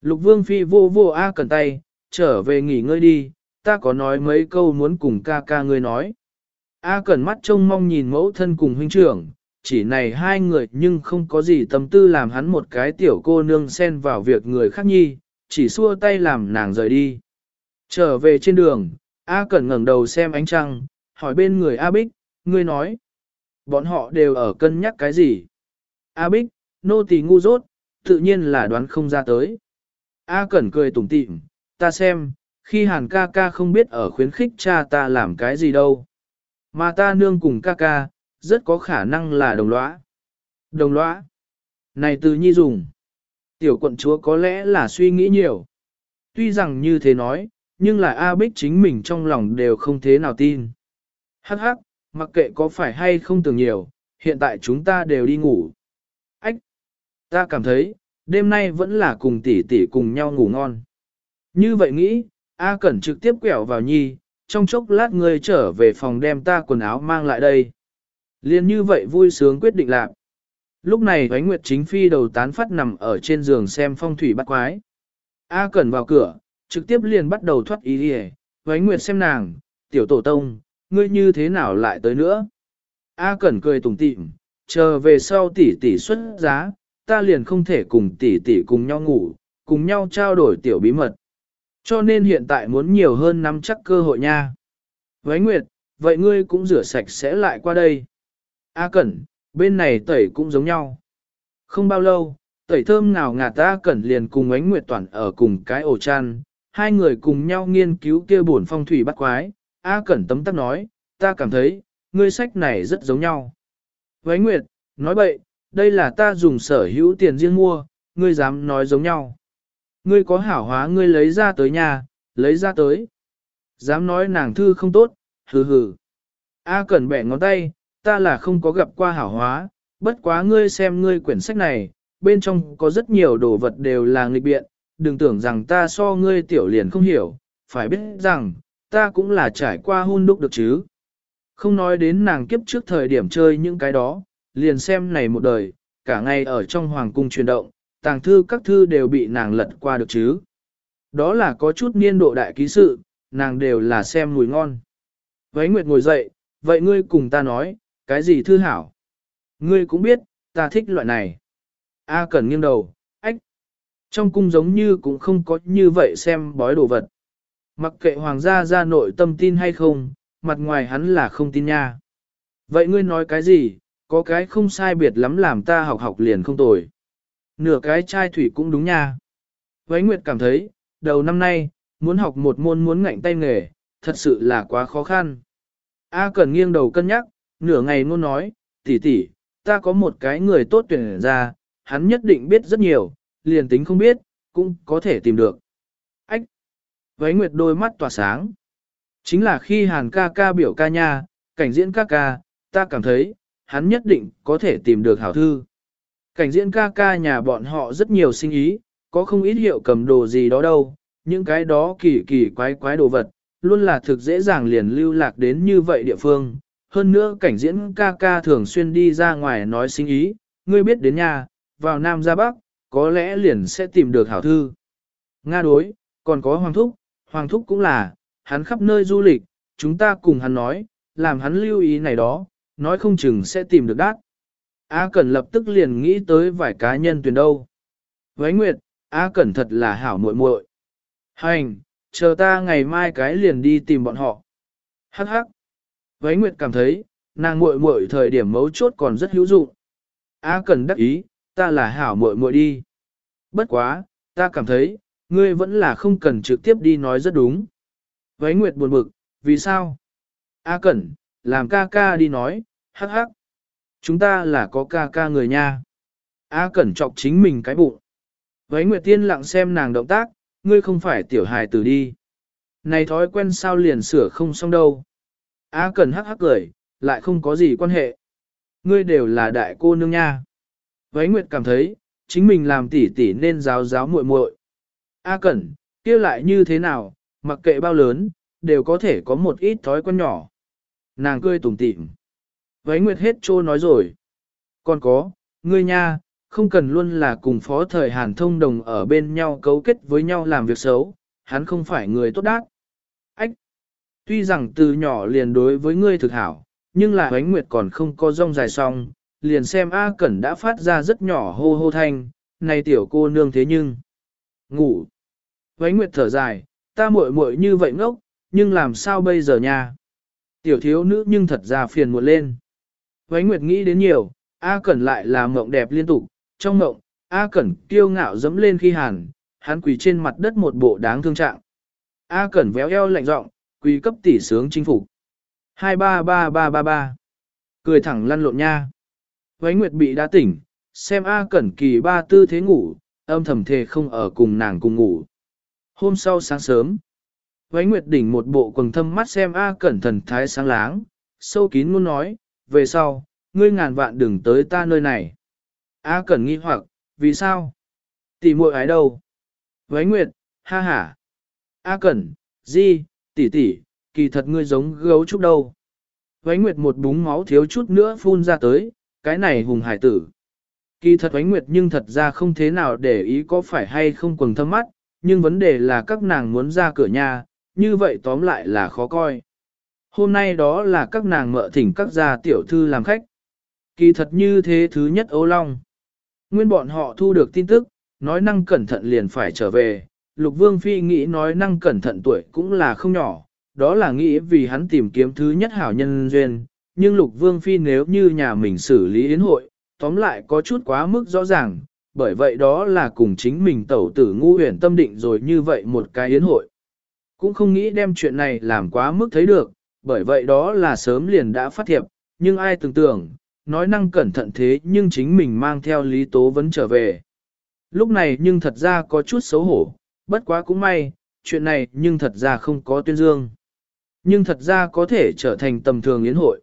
[SPEAKER 1] Lục vương phi vô vô A Cẩn tay, trở về nghỉ ngơi đi, ta có nói mấy câu muốn cùng ca ca ngươi nói. A Cẩn mắt trông mong nhìn mẫu thân cùng huynh trưởng, chỉ này hai người nhưng không có gì tâm tư làm hắn một cái tiểu cô nương xen vào việc người khác nhi, chỉ xua tay làm nàng rời đi. Trở về trên đường, A Cẩn ngẩng đầu xem ánh trăng, hỏi bên người A Bích, ngươi nói. Bọn họ đều ở cân nhắc cái gì? A Bích, nô tỳ ngu dốt, tự nhiên là đoán không ra tới. A Cẩn cười tủm tỉm, ta xem, khi hàn ca ca không biết ở khuyến khích cha ta làm cái gì đâu. Mà ta nương cùng ca ca, rất có khả năng là đồng lõa. Đồng lõa. Này từ nhi dùng. Tiểu quận chúa có lẽ là suy nghĩ nhiều. Tuy rằng như thế nói, nhưng là A Bích chính mình trong lòng đều không thế nào tin. Hắc hắc, mặc kệ có phải hay không tưởng nhiều, hiện tại chúng ta đều đi ngủ. Ách! Ta cảm thấy, đêm nay vẫn là cùng tỷ tỷ cùng nhau ngủ ngon. Như vậy nghĩ, A Cẩn trực tiếp quẹo vào nhi, trong chốc lát người trở về phòng đem ta quần áo mang lại đây. Liên như vậy vui sướng quyết định lạc. Lúc này Thoái Nguyệt chính phi đầu tán phát nằm ở trên giường xem phong thủy bắt quái. A Cẩn vào cửa, trực tiếp liền bắt đầu thoát ý đi Thoái Nguyệt xem nàng, tiểu tổ tông, ngươi như thế nào lại tới nữa. A Cẩn cười tủm tỉm, chờ về sau tỷ tỷ xuất giá, ta liền không thể cùng tỷ tỷ cùng nhau ngủ, cùng nhau trao đổi tiểu bí mật. Cho nên hiện tại muốn nhiều hơn nắm chắc cơ hội nha. Với Nguyệt, vậy ngươi cũng rửa sạch sẽ lại qua đây. A Cẩn, bên này tẩy cũng giống nhau. Không bao lâu, tẩy thơm nào ngạt A Cẩn liền cùng ánh Nguyệt Toàn ở cùng cái ổ chăn, hai người cùng nhau nghiên cứu kia bổn phong thủy bắt quái. A Cẩn tấm tắc nói, ta cảm thấy, ngươi sách này rất giống nhau. Với Nguyệt, nói bậy, đây là ta dùng sở hữu tiền riêng mua, ngươi dám nói giống nhau. Ngươi có hảo hóa ngươi lấy ra tới nhà, lấy ra tới. Dám nói nàng thư không tốt, hừ hừ. A cẩn bẻ ngón tay, ta là không có gặp qua hảo hóa, bất quá ngươi xem ngươi quyển sách này, bên trong có rất nhiều đồ vật đều là nghịch biện, đừng tưởng rằng ta so ngươi tiểu liền không hiểu, phải biết rằng, ta cũng là trải qua hôn đúc được chứ. Không nói đến nàng kiếp trước thời điểm chơi những cái đó, liền xem này một đời, cả ngày ở trong hoàng cung chuyển động, tàng thư các thư đều bị nàng lật qua được chứ. Đó là có chút niên độ đại ký sự, nàng đều là xem mùi ngon. Vấy Nguyệt ngồi dậy, vậy ngươi cùng ta nói, cái gì thư hảo? Ngươi cũng biết, ta thích loại này. A Cần nghiêng đầu, ách. Trong cung giống như cũng không có như vậy xem bói đồ vật. Mặc kệ hoàng gia ra nội tâm tin hay không, mặt ngoài hắn là không tin nha. Vậy ngươi nói cái gì, có cái không sai biệt lắm làm ta học học liền không tồi nửa cái chai thủy cũng đúng nha. Vấy Nguyệt cảm thấy, đầu năm nay, muốn học một môn muốn ngạnh tay nghề, thật sự là quá khó khăn. A Cẩn nghiêng đầu cân nhắc, nửa ngày luôn nói, tỷ tỷ, ta có một cái người tốt tuyển ra, hắn nhất định biết rất nhiều, liền tính không biết, cũng có thể tìm được. Ách! Váy Nguyệt đôi mắt tỏa sáng. Chính là khi hàn ca ca biểu ca nha, cảnh diễn ca ca, ta cảm thấy, hắn nhất định có thể tìm được hảo thư. Cảnh diễn ca ca nhà bọn họ rất nhiều sinh ý, có không ít hiệu cầm đồ gì đó đâu, những cái đó kỳ kỳ quái quái đồ vật, luôn là thực dễ dàng liền lưu lạc đến như vậy địa phương. Hơn nữa cảnh diễn ca ca thường xuyên đi ra ngoài nói sinh ý, ngươi biết đến nhà, vào Nam ra Bắc, có lẽ liền sẽ tìm được hảo thư. Nga đối, còn có Hoàng Thúc, Hoàng Thúc cũng là, hắn khắp nơi du lịch, chúng ta cùng hắn nói, làm hắn lưu ý này đó, nói không chừng sẽ tìm được đát. A Cẩn lập tức liền nghĩ tới vài cá nhân tuyển đâu. Với Nguyệt, A Cẩn thật là hảo muội muội. Hành, chờ ta ngày mai cái liền đi tìm bọn họ. Hắc hắc. Với Nguyệt cảm thấy, nàng muội muội thời điểm mấu chốt còn rất hữu dụng. A Cẩn đắc ý, ta là hảo muội muội đi. Bất quá, ta cảm thấy, ngươi vẫn là không cần trực tiếp đi nói rất đúng. Với Nguyệt buồn bực, vì sao? A Cẩn, làm ca ca đi nói, hắc hắc. Chúng ta là có ca ca người nha. A Cẩn trọng chính mình cái bụng. Vấy Nguyệt Tiên lặng xem nàng động tác, ngươi không phải tiểu hài tử đi. Này thói quen sao liền sửa không xong đâu. A Cẩn hắc hắc cười, lại không có gì quan hệ. Ngươi đều là đại cô nương nha. Vấy Nguyệt cảm thấy, chính mình làm tỷ tỷ nên giáo giáo muội muội. A Cẩn, kia lại như thế nào, mặc kệ bao lớn, đều có thể có một ít thói quen nhỏ. Nàng cười tủm tỉm. Vấy Nguyệt hết trô nói rồi. Còn có, ngươi nha, không cần luôn là cùng phó thời Hàn thông đồng ở bên nhau cấu kết với nhau làm việc xấu, hắn không phải người tốt đác. Ách! Tuy rằng từ nhỏ liền đối với ngươi thực hảo, nhưng là Vấy Nguyệt còn không có rong dài song, liền xem A Cẩn đã phát ra rất nhỏ hô hô thanh, này tiểu cô nương thế nhưng. Ngủ! Vấy Nguyệt thở dài, ta muội muội như vậy ngốc, nhưng làm sao bây giờ nha? Tiểu thiếu nữ nhưng thật ra phiền muộn lên. Vánh Nguyệt nghĩ đến nhiều, A Cẩn lại là mộng đẹp liên tục, trong mộng, A Cẩn kiêu ngạo dẫm lên khi hàn, hắn quỳ trên mặt đất một bộ đáng thương trạng. A Cẩn véo eo lạnh giọng, quỳ cấp tỷ sướng chinh phục. 233333 Cười thẳng lăn lộn nha. Vánh Nguyệt bị đã tỉnh, xem A Cẩn kỳ ba tư thế ngủ, âm thầm thề không ở cùng nàng cùng ngủ. Hôm sau sáng sớm, Vánh Nguyệt đỉnh một bộ quần thâm mắt xem A Cẩn thần thái sáng láng, sâu kín muốn nói, về sau, ngươi ngàn vạn đừng tới ta nơi này. A Cẩn nghi hoặc, vì sao? Tỷ muội ái đâu? Vánh Nguyệt, ha ha. A Cẩn, di, tỷ tỷ, kỳ thật ngươi giống gấu trúc đâu. Vánh Nguyệt một búng máu thiếu chút nữa phun ra tới, cái này hùng hải tử. Kỳ thật Vánh Nguyệt nhưng thật ra không thế nào để ý có phải hay không quần thâm mắt, nhưng vấn đề là các nàng muốn ra cửa nhà, như vậy tóm lại là khó coi. Hôm nay đó là các nàng mợ thỉnh các gia tiểu thư làm khách. Kỳ thật như thế thứ nhất ấu long. Nguyên bọn họ thu được tin tức, nói năng cẩn thận liền phải trở về. Lục Vương Phi nghĩ nói năng cẩn thận tuổi cũng là không nhỏ, đó là nghĩ vì hắn tìm kiếm thứ nhất hảo nhân duyên. Nhưng Lục Vương Phi nếu như nhà mình xử lý yến hội, tóm lại có chút quá mức rõ ràng, bởi vậy đó là cùng chính mình tẩu tử ngu huyền tâm định rồi như vậy một cái yến hội. Cũng không nghĩ đem chuyện này làm quá mức thấy được, bởi vậy đó là sớm liền đã phát thiệp, nhưng ai tưởng tưởng, nói năng cẩn thận thế nhưng chính mình mang theo lý tố vẫn trở về. Lúc này nhưng thật ra có chút xấu hổ, bất quá cũng may, chuyện này nhưng thật ra không có tuyên dương. Nhưng thật ra có thể trở thành tầm thường yến hội.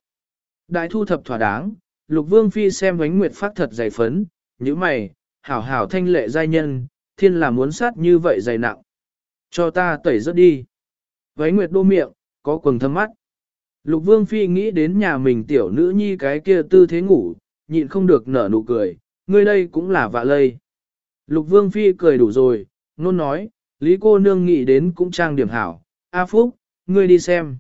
[SPEAKER 1] Đại thu thập thỏa đáng, lục vương phi xem ánh nguyệt phát thật dày phấn, như mày, hảo hảo thanh lệ giai nhân, thiên là muốn sát như vậy dày nặng. Cho ta tẩy rớt đi. Vánh nguyệt đô miệng, có quần thâm mắt. Lục vương phi nghĩ đến nhà mình tiểu nữ nhi cái kia tư thế ngủ, nhịn không được nở nụ cười, ngươi đây cũng là vạ lây. Lục vương phi cười đủ rồi, nôn nói, lý cô nương nghĩ đến cũng trang điểm hảo, A Phúc, ngươi đi xem.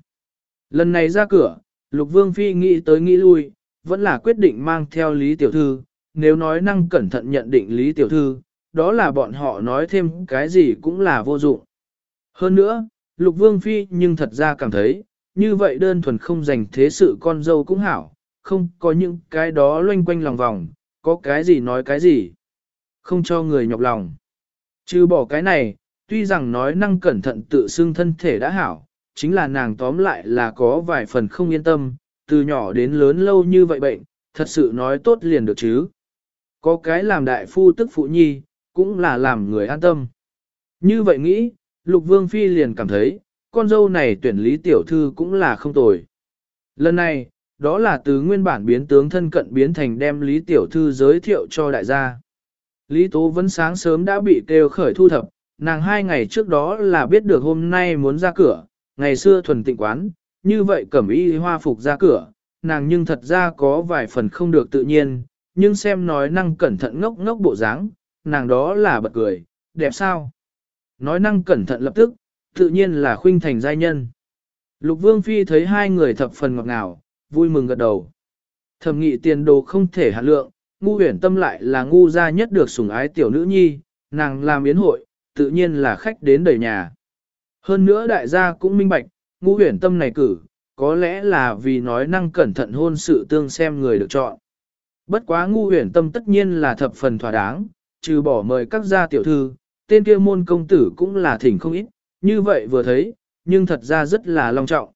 [SPEAKER 1] Lần này ra cửa, lục vương phi nghĩ tới nghĩ lui, vẫn là quyết định mang theo lý tiểu thư, nếu nói năng cẩn thận nhận định lý tiểu thư, đó là bọn họ nói thêm cái gì cũng là vô dụng. Hơn nữa, Lục Vương Phi nhưng thật ra cảm thấy, như vậy đơn thuần không dành thế sự con dâu cũng hảo, không có những cái đó loanh quanh lòng vòng, có cái gì nói cái gì, không cho người nhọc lòng. Trừ bỏ cái này, tuy rằng nói năng cẩn thận tự xưng thân thể đã hảo, chính là nàng tóm lại là có vài phần không yên tâm, từ nhỏ đến lớn lâu như vậy bệnh, thật sự nói tốt liền được chứ. Có cái làm đại phu tức phụ nhi, cũng là làm người an tâm. Như vậy nghĩ, Lục Vương Phi liền cảm thấy, con dâu này tuyển lý tiểu thư cũng là không tồi. Lần này, đó là từ nguyên bản biến tướng thân cận biến thành đem lý tiểu thư giới thiệu cho đại gia. Lý Tố vẫn sáng sớm đã bị kêu khởi thu thập, nàng hai ngày trước đó là biết được hôm nay muốn ra cửa, ngày xưa thuần tịnh quán, như vậy cẩm y hoa phục ra cửa, nàng nhưng thật ra có vài phần không được tự nhiên, nhưng xem nói năng cẩn thận ngốc ngốc bộ dáng, nàng đó là bật cười, đẹp sao? Nói năng cẩn thận lập tức, tự nhiên là khuynh thành giai nhân. Lục Vương Phi thấy hai người thập phần ngọt ngào, vui mừng gật đầu. Thẩm nghị tiền đồ không thể hạ lượng, ngu huyền tâm lại là ngu gia nhất được sủng ái tiểu nữ nhi, nàng làm yến hội, tự nhiên là khách đến đầy nhà. Hơn nữa đại gia cũng minh bạch, ngu huyền tâm này cử, có lẽ là vì nói năng cẩn thận hôn sự tương xem người được chọn. Bất quá ngu huyền tâm tất nhiên là thập phần thỏa đáng, trừ bỏ mời các gia tiểu thư, tên kia môn công tử cũng là thỉnh không ít, như vậy vừa thấy, nhưng thật ra rất là long trọng.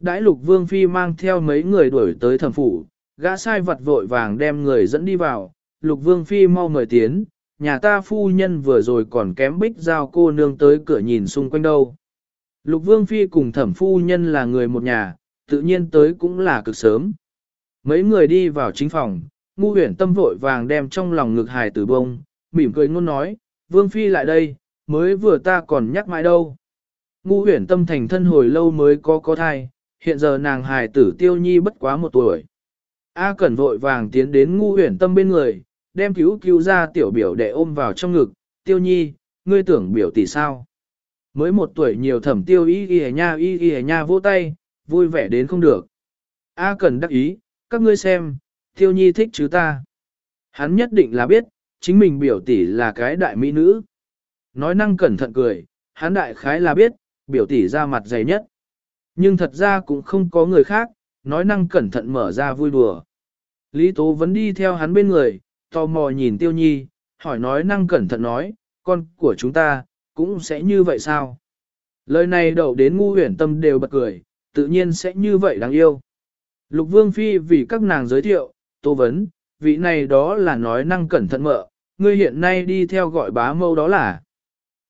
[SPEAKER 1] Đãi lục vương phi mang theo mấy người đuổi tới thẩm phủ, gã sai vật vội vàng đem người dẫn đi vào, lục vương phi mau mời tiến, nhà ta phu nhân vừa rồi còn kém bích giao cô nương tới cửa nhìn xung quanh đâu. Lục vương phi cùng thẩm phu nhân là người một nhà, tự nhiên tới cũng là cực sớm. Mấy người đi vào chính phòng, ngu huyển tâm vội vàng đem trong lòng ngực hài tử bông, mỉm cười ngôn nói, vương phi lại đây, mới vừa ta còn nhắc mãi đâu. Ngu huyển tâm thành thân hồi lâu mới có có thai, hiện giờ nàng hài tử tiêu nhi bất quá một tuổi. A Cẩn vội vàng tiến đến ngu huyển tâm bên người, đem cứu cứu ra tiểu biểu để ôm vào trong ngực, tiêu nhi, ngươi tưởng biểu tỷ sao. Mới một tuổi nhiều thẩm tiêu y y nha y y nha vỗ tay, vui vẻ đến không được. A Cẩn đắc ý, các ngươi xem, tiêu nhi thích chứ ta. Hắn nhất định là biết, chính mình biểu tỷ là cái đại mỹ nữ. Nói năng cẩn thận cười, hắn đại khái là biết, biểu tỷ ra mặt dày nhất. Nhưng thật ra cũng không có người khác, nói năng cẩn thận mở ra vui đùa. Lý Tố vẫn đi theo hắn bên người, tò mò nhìn Tiêu Nhi, hỏi nói năng cẩn thận nói, con của chúng ta, cũng sẽ như vậy sao? Lời này đậu đến ngu huyển tâm đều bật cười, tự nhiên sẽ như vậy đáng yêu. Lục Vương Phi vì các nàng giới thiệu, Tô Vấn, vị này đó là nói năng cẩn thận mợ, ngươi hiện nay đi theo gọi bá mâu đó là.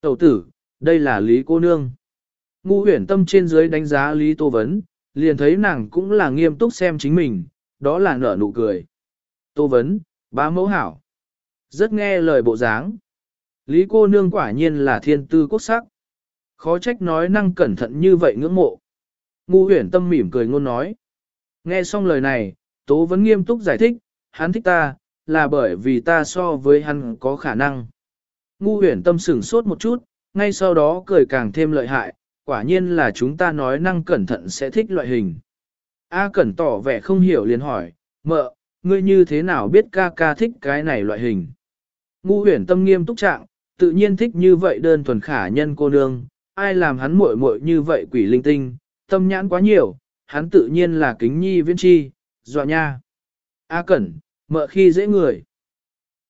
[SPEAKER 1] Tẩu tử, đây là Lý cô nương. Ngu huyển tâm trên dưới đánh giá Lý Tô Vấn, liền thấy nàng cũng là nghiêm túc xem chính mình, đó là nở nụ cười. Tô Vấn, bá mẫu hảo. Rất nghe lời bộ dáng. Lý cô nương quả nhiên là thiên tư quốc sắc. Khó trách nói năng cẩn thận như vậy ngưỡng mộ. Ngu huyển tâm mỉm cười ngôn nói. Nghe xong lời này, Tố Vấn nghiêm túc giải thích, hắn thích ta, là bởi vì ta so với hắn có khả năng. Ngu huyển tâm sửng sốt một chút, ngay sau đó cười càng thêm lợi hại, quả nhiên là chúng ta nói năng cẩn thận sẽ thích loại hình. A cẩn tỏ vẻ không hiểu liền hỏi, mợ, ngươi như thế nào biết ca ca thích cái này loại hình? Ngu huyển tâm nghiêm túc trạng, tự nhiên thích như vậy đơn thuần khả nhân cô nương, ai làm hắn muội muội như vậy quỷ linh tinh, tâm nhãn quá nhiều, hắn tự nhiên là kính nhi viên chi, dọa nha. A cẩn, mợ khi dễ người.